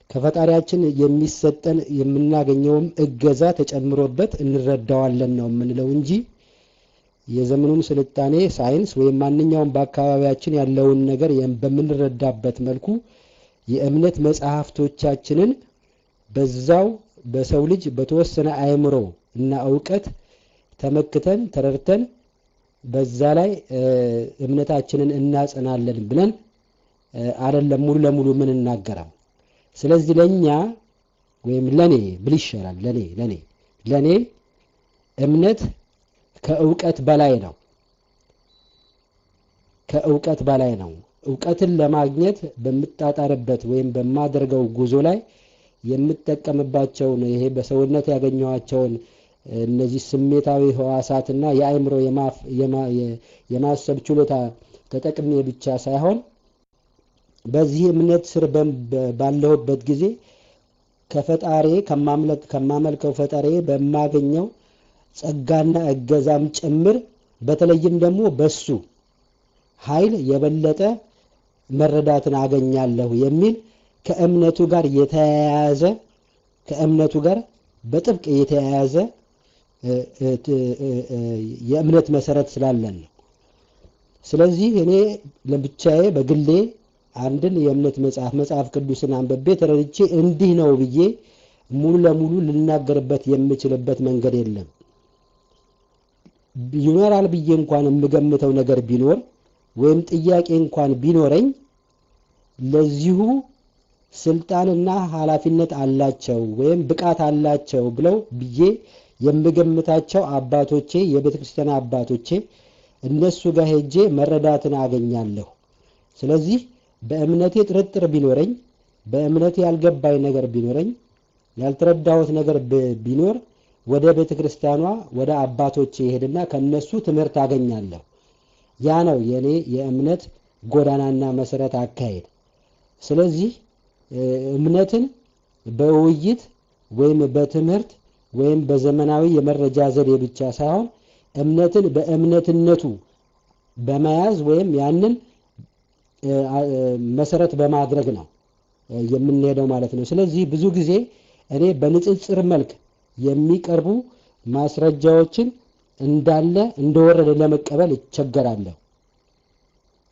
ከፈጣሪያችን የሚሰጠን የምናገኘውም እገዛ ተጨምሮበት እንረዳዋለን ነው የምንለው እንጂ የዘመኑን ስልጣኔ ሳይንስ ወይም ማንኛውም በአካባቢያችን ያለውን ነገር በምንረዳበት መልኩ የእምነት መጽሐፍቶቻችንን በዛው በሰው ልጅ በተወሰነ አእምሮ እና እውቀት ተመክተን ተረድተን በዛ ላይ እምነታችንን እናጸናለን ብለን አይደለም ሙሉ ለሙሉ ምን እናገረው። ስለዚህ ለኛ ወይም ለኔ ብል ይሻላል። ለኔ ለኔ ለኔ እምነት ከእውቀት በላይ ነው። ከእውቀት በላይ ነው። እውቀትን ለማግኘት በምጣጣርበት ወይም በማደርገው ጉዞ ላይ የምጠቀምባቸውን ይሄ በሰውነት ያገኘኋቸውን እነዚህ ስሜታዊ ህዋሳትና የአእምሮ የማሰብ ችሎታ ተጠቅሜ ብቻ ሳይሆን በዚህ እምነት ስር ባለሁበት ጊዜ ከፈጣሪ ከማመልከው ፈጣሪ በማገኘው ጸጋና እገዛም ጭምር በተለይም ደግሞ በሱ ኃይል የበለጠ መረዳትን አገኛለሁ የሚል ከእምነቱ ጋር የተያያዘ ከእምነቱ ጋር በጥብቅ የተያያዘ የእምነት መሰረት ስላለን ነው። ስለዚህ እኔ ለብቻዬ በግሌ አንድን የእምነት መጽሐፍ መጽሐፍ ቅዱስን አንብቤ ተረድቼ እንዲህ ነው ብዬ ሙሉ ለሙሉ ልናገርበት የምችልበት መንገድ የለም። ይኖራል ብዬ እንኳን የምገምተው ነገር ቢኖር ወይም ጥያቄ እንኳን ቢኖረኝ ለዚሁ ስልጣንና ኃላፊነት አላቸው ወይም ብቃት አላቸው ብለው ብዬ የምገምታቸው አባቶቼ የቤተ ክርስቲያን አባቶቼ እነሱ ጋር ሄጄ መረዳትን አገኛለሁ። ስለዚህ በእምነቴ ጥርጥር ቢኖረኝ፣ በእምነቴ ያልገባኝ ነገር ቢኖረኝ፣ ያልተረዳሁት ነገር ቢኖር ወደ ቤተ ክርስቲያኗ ወደ አባቶቼ ይሄድና ከነሱ ትምህርት አገኛለሁ። ያ ነው የኔ የእምነት ጎዳናና መሰረት አካሄድ። ስለዚህ እምነትን በውይይት ወይም በትምህርት ወይም በዘመናዊ የመረጃ ዘዴ ብቻ ሳይሆን እምነትን በእምነትነቱ በመያዝ ወይም ያንን መሰረት በማድረግ ነው የምንሄደው ማለት ነው። ስለዚህ ብዙ ጊዜ እኔ በንጽጽር መልክ የሚቀርቡ ማስረጃዎችን እንዳለ እንደወረደ ለመቀበል እቸገራለሁ።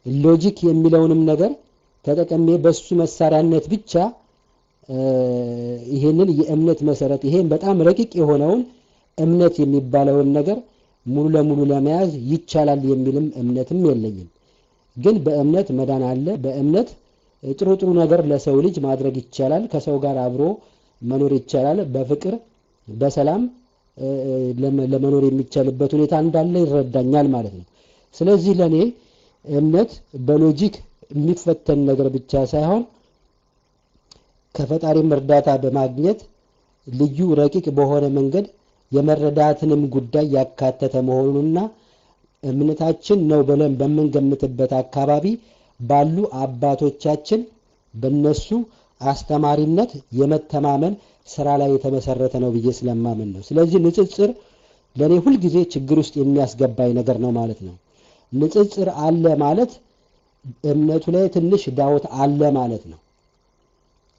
ሎጂክ የሚለውንም ነገር ተጠቀሜ በሱ መሳሪያነት ብቻ ይሄንን የእምነት መሰረት ይሄን በጣም ረቂቅ የሆነውን እምነት የሚባለውን ነገር ሙሉ ለሙሉ ለመያዝ ይቻላል የሚልም እምነትም የለኝም። ግን በእምነት መዳን አለ። በእምነት ጥሩ ጥሩ ነገር ለሰው ልጅ ማድረግ ይቻላል። ከሰው ጋር አብሮ መኖር ይቻላል። በፍቅር በሰላም ለመኖር የሚቻልበት ሁኔታ እንዳለ ይረዳኛል ማለት ነው። ስለዚህ ለእኔ እምነት በሎጂክ የሚፈተን ነገር ብቻ ሳይሆን ከፈጣሪም እርዳታ በማግኘት ልዩ ረቂቅ በሆነ መንገድ የመረዳትንም ጉዳይ ያካተተ መሆኑንና እምነታችን ነው ብለን በምንገምትበት አካባቢ ባሉ አባቶቻችን በነሱ አስተማሪነት የመተማመን ስራ ላይ የተመሰረተ ነው ብዬ ስለማምን ነው። ስለዚህ ንጽጽር ለእኔ ሁልጊዜ ችግር ውስጥ የሚያስገባኝ ነገር ነው ማለት ነው። ንጽጽር አለ ማለት እምነቱ ላይ ትንሽ ዳውት አለ ማለት ነው።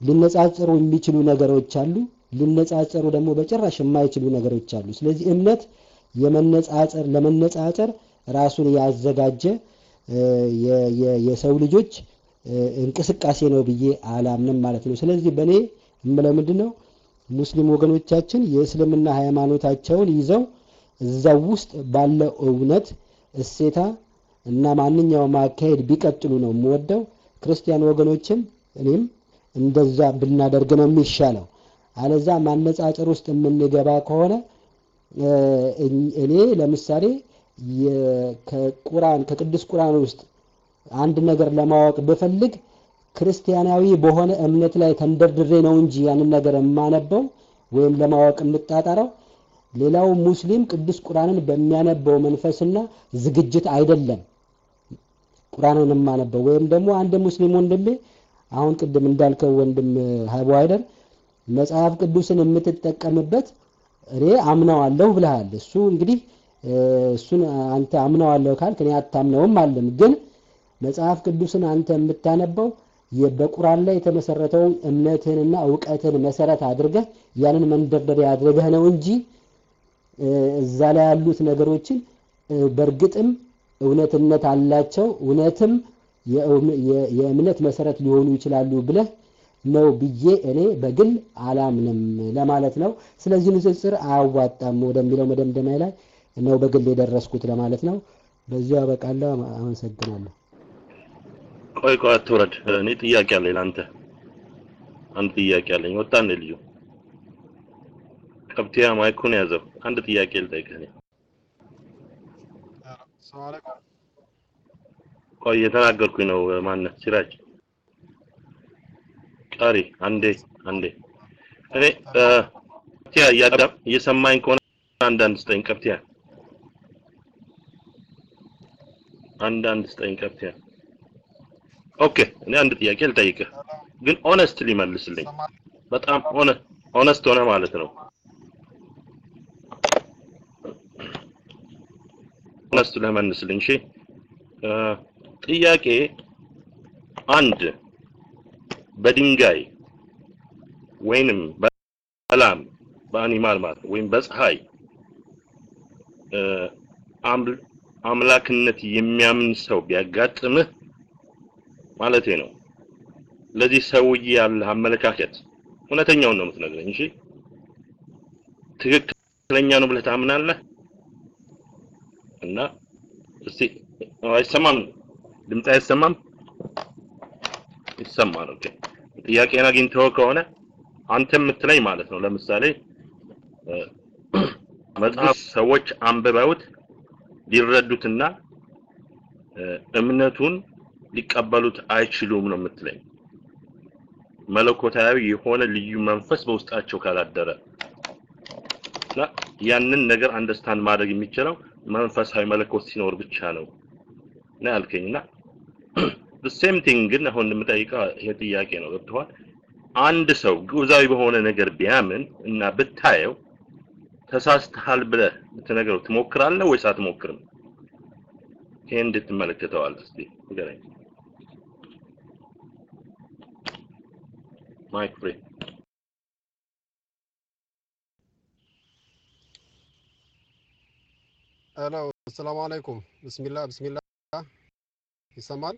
ሊነጻጽሩ የሚችሉ ነገሮች አሉ፣ ሊነጻጸሩ ደግሞ በጭራሽ የማይችሉ ነገሮች አሉ። ስለዚህ እምነት የመነጻጸር ለመነጻጸር ራሱን ያዘጋጀ የሰው ልጆች እንቅስቃሴ ነው ብዬ አላምንም ማለት ነው። ስለዚህ በእኔ የምለው ምንድን ነው ሙስሊም ወገኖቻችን የእስልምና ሃይማኖታቸውን ይዘው እዛው ውስጥ ባለው እውነት እሴታ እና ማንኛውም አካሄድ ቢቀጥሉ ነው የምወደው። ክርስቲያን ወገኖችም እኔም እንደዛ ብናደርግ ነው የሚሻለው። አለዛ ማነጻጸር ውስጥ የምንገባ ከሆነ እኔ ለምሳሌ ከቁርአን ከቅዱስ ቁርአን ውስጥ አንድ ነገር ለማወቅ ብፈልግ ክርስቲያናዊ በሆነ እምነት ላይ ተንደርድሬ ነው እንጂ ያንን ነገር የማነበው ወይም ለማወቅ የምጣጣረው ሌላው ሙስሊም ቅዱስ ቁርአንን በሚያነበው መንፈስና ዝግጅት አይደለም ቁርአንን የማነበው ወይም ደግሞ አንድ ሙስሊም ወንድሜ አሁን ቅድም እንዳልከው ወንድም ሀቡ አይደር መጽሐፍ ቅዱስን የምትጠቀምበት እኔ አምነዋለሁ ብለሃል። እሱ እንግዲህ እሱን አንተ አምነዋለሁ ካልክ እኔ አታምነውም አለም። ግን መጽሐፍ ቅዱስን አንተ የምታነበው በቁርአን ላይ የተመሰረተውን እምነትህንና እውቀትን መሰረት አድርገህ ያንን መንደርደሪያ አድርገህ ነው እንጂ እዛ ላይ ያሉት ነገሮችን በእርግጥም እውነትነት አላቸው እውነትም የእምነት መሰረት ሊሆኑ ይችላሉ ብለህ ነው ብዬ እኔ በግል አላምንም ለማለት ነው። ስለዚህ ንጽጽር አያዋጣም ወደሚለው መደምደሚያ ላይ ነው በግል የደረስኩት ለማለት ነው። በዚሁ አበቃለሁ። አመሰግናለሁ። ቆይ ቆይ አትውረድ። እኔ ጥያቄ አለኝ ለአንተ። አንድ ጥያቄ አለኝ። ወጣ ልዩ ከብቲያ ማይኩን ያዘው። አንድ ጥያቄ ልጠይቅህ እኔ። ቆይ እየተናገርኩኝ ነው። ማነህ ሲራጅ ቀሪ አንዴ አንዴ እኔ ከብቲያ እያዳም እየሰማኝ ከሆነ አንዳንድ ስጠኝ። ከብቲያ አንዳንድ ስጠኝ። ቅብጥያ OK። እኔ አንድ ጥያቄ ልጠይቅህ፣ ግን honestly መልስልኝ። በጣም honest ሆነህ ማለት ነው። honestly መልስልኝ። እሺ ጥያቄ አንድ በድንጋይ ወይንም በላም በ animal ማለት ወይም በፀሐይ አምላክነት የሚያምን ሰው ቢያጋጥምህ ማለቴ ነው። ለዚህ ሰውዬ ያለ አመለካከት እውነተኛውን ነው የምትነግረኝ። እሺ ትክክለኛ ነው ብለህ ታምናለህ? እና አይሰማም፣ ድምፅ አይሰማም? ይሰማል። OK ጥያቄን አግኝተው ከሆነ አንተ የምትለኝ ማለት ነው። ለምሳሌ መጽሐፍ ሰዎች አንብበውት ሊረዱትና እምነቱን ሊቀበሉት አይችሉም ነው የምትለኝ። መለኮታዊ የሆነ ልዩ መንፈስ በውስጣቸው ካላደረ እና ያንን ነገር understand ማድረግ የሚችለው መንፈሳዊ መለኮት ሲኖር ብቻ ነው ነው ያልከኝ እና same thing ግን አሁን የምጠይቀው ይሄ ጥያቄ ነው። ገብተዋል? አንድ ሰው ግዑዛዊ በሆነ ነገር ቢያምን እና ብታየው ተሳስተሃል ብለህ ብትነግረው ትሞክራለህ ወይስ አትሞክርም? ይሄን እንዴት? እስቲ ንገረኝ። mic free hello፣ السلام عليكم። بسم الله بسم الله። ይሰማል?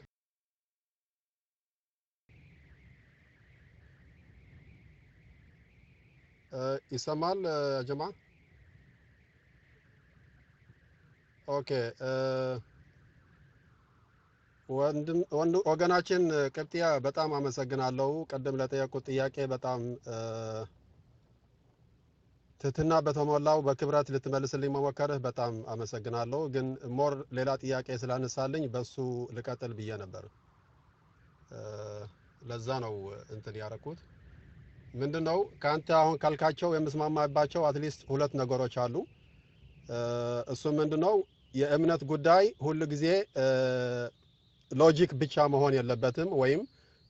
ይሰማል ጀማ? OK ወገናችን ቅብጥያ በጣም አመሰግናለሁ። ቅድም ለጠየቁት ጥያቄ በጣም ትህትና በተሞላው በክብር ልትመልስልኝ መሞከርህ በጣም አመሰግናለሁ። ግን more ሌላ ጥያቄ ስላነሳልኝ በሱ ልቀጥል ብዬ ነበር። ለዛ ነው እንትን ያረኩት። ምንድን ነው ከአንተ አሁን ካልካቸው የምስማማባቸው at least ሁለት ነገሮች አሉ። እሱም ምንድን ነው የእምነት ጉዳይ ሁል ጊዜ logic ብቻ መሆን የለበትም፣ ወይም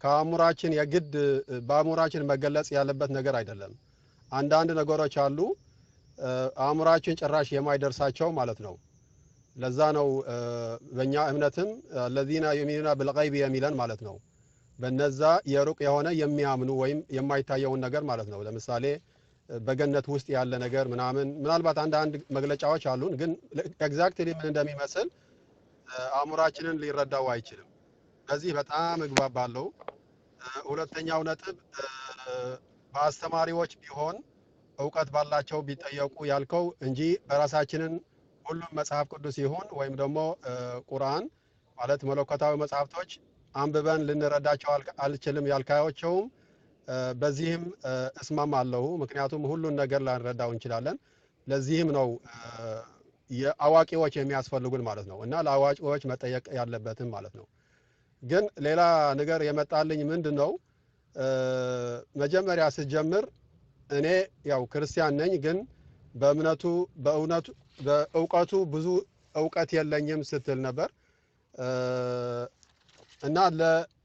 ከአእምሯችን የግድ በአእምሯችን መገለጽ ያለበት ነገር አይደለም። አንዳንድ ነገሮች አሉ አእምሯችን ጭራሽ የማይደርሳቸው ማለት ነው። ለዛ ነው በእኛ እምነትም الذين يؤمنون بالغيب የሚለን ማለት ነው። በነዛ የሩቅ የሆነ የሚያምኑ ወይም የማይታየውን ነገር ማለት ነው። ለምሳሌ በገነት ውስጥ ያለ ነገር ምናምን ምናልባት አንዳንድ መግለጫዎች አሉን፣ ግን exactly ምን እንደሚመስል አእምሯችንን ሊረዳው አይችልም። በዚህ በጣም እግባባለሁ። ሁለተኛው ነጥብ በአስተማሪዎች ቢሆን እውቀት ባላቸው ቢጠየቁ ያልከው እንጂ በራሳችንን ሁሉም መጽሐፍ ቅዱስ ይሁን ወይም ደግሞ ቁርአን ማለት መለኮታዊ መጽሐፍቶች አንብበን ልንረዳቸው አልችልም ያልካቸውም በዚህም እስማማለሁ። ምክንያቱም ሁሉን ነገር ላንረዳው እንችላለን። ለዚህም ነው የአዋቂዎች የሚያስፈልጉን ማለት ነው እና ለአዋቂዎች መጠየቅ ያለበትም ማለት ነው። ግን ሌላ ነገር የመጣልኝ ምንድን ነው መጀመሪያ ስጀምር እኔ ያው ክርስቲያን ነኝ፣ ግን በእምነቱ በእውነቱ በእውቀቱ ብዙ እውቀት የለኝም ስትል ነበር እና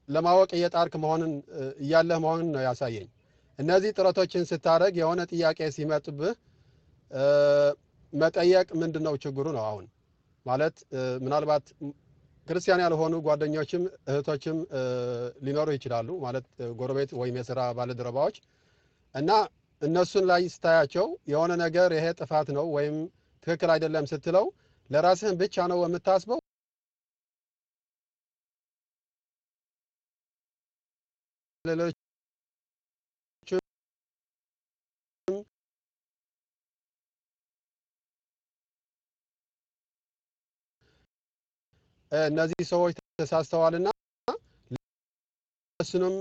ለማወቅ እየጣርክ መሆንን እያለህ መሆንን ነው ያሳየኝ። እነዚህ ጥረቶችን ስታደርግ የሆነ ጥያቄ ሲመጥብህ መጠየቅ ምንድን ነው ችግሩ ነው። አሁን ማለት ምናልባት ክርስቲያን ያልሆኑ ጓደኞችም እህቶችም ሊኖሩ ይችላሉ፣ ማለት ጎረቤት ወይም የስራ ባልደረባዎች እና እነሱን ላይ ስታያቸው የሆነ ነገር ይሄ ጥፋት ነው ወይም ትክክል አይደለም ስትለው ለራስህን ብቻ ነው የምታስበው? ሌሎች እነዚህ ሰዎች ተሳስተዋልና እሱንም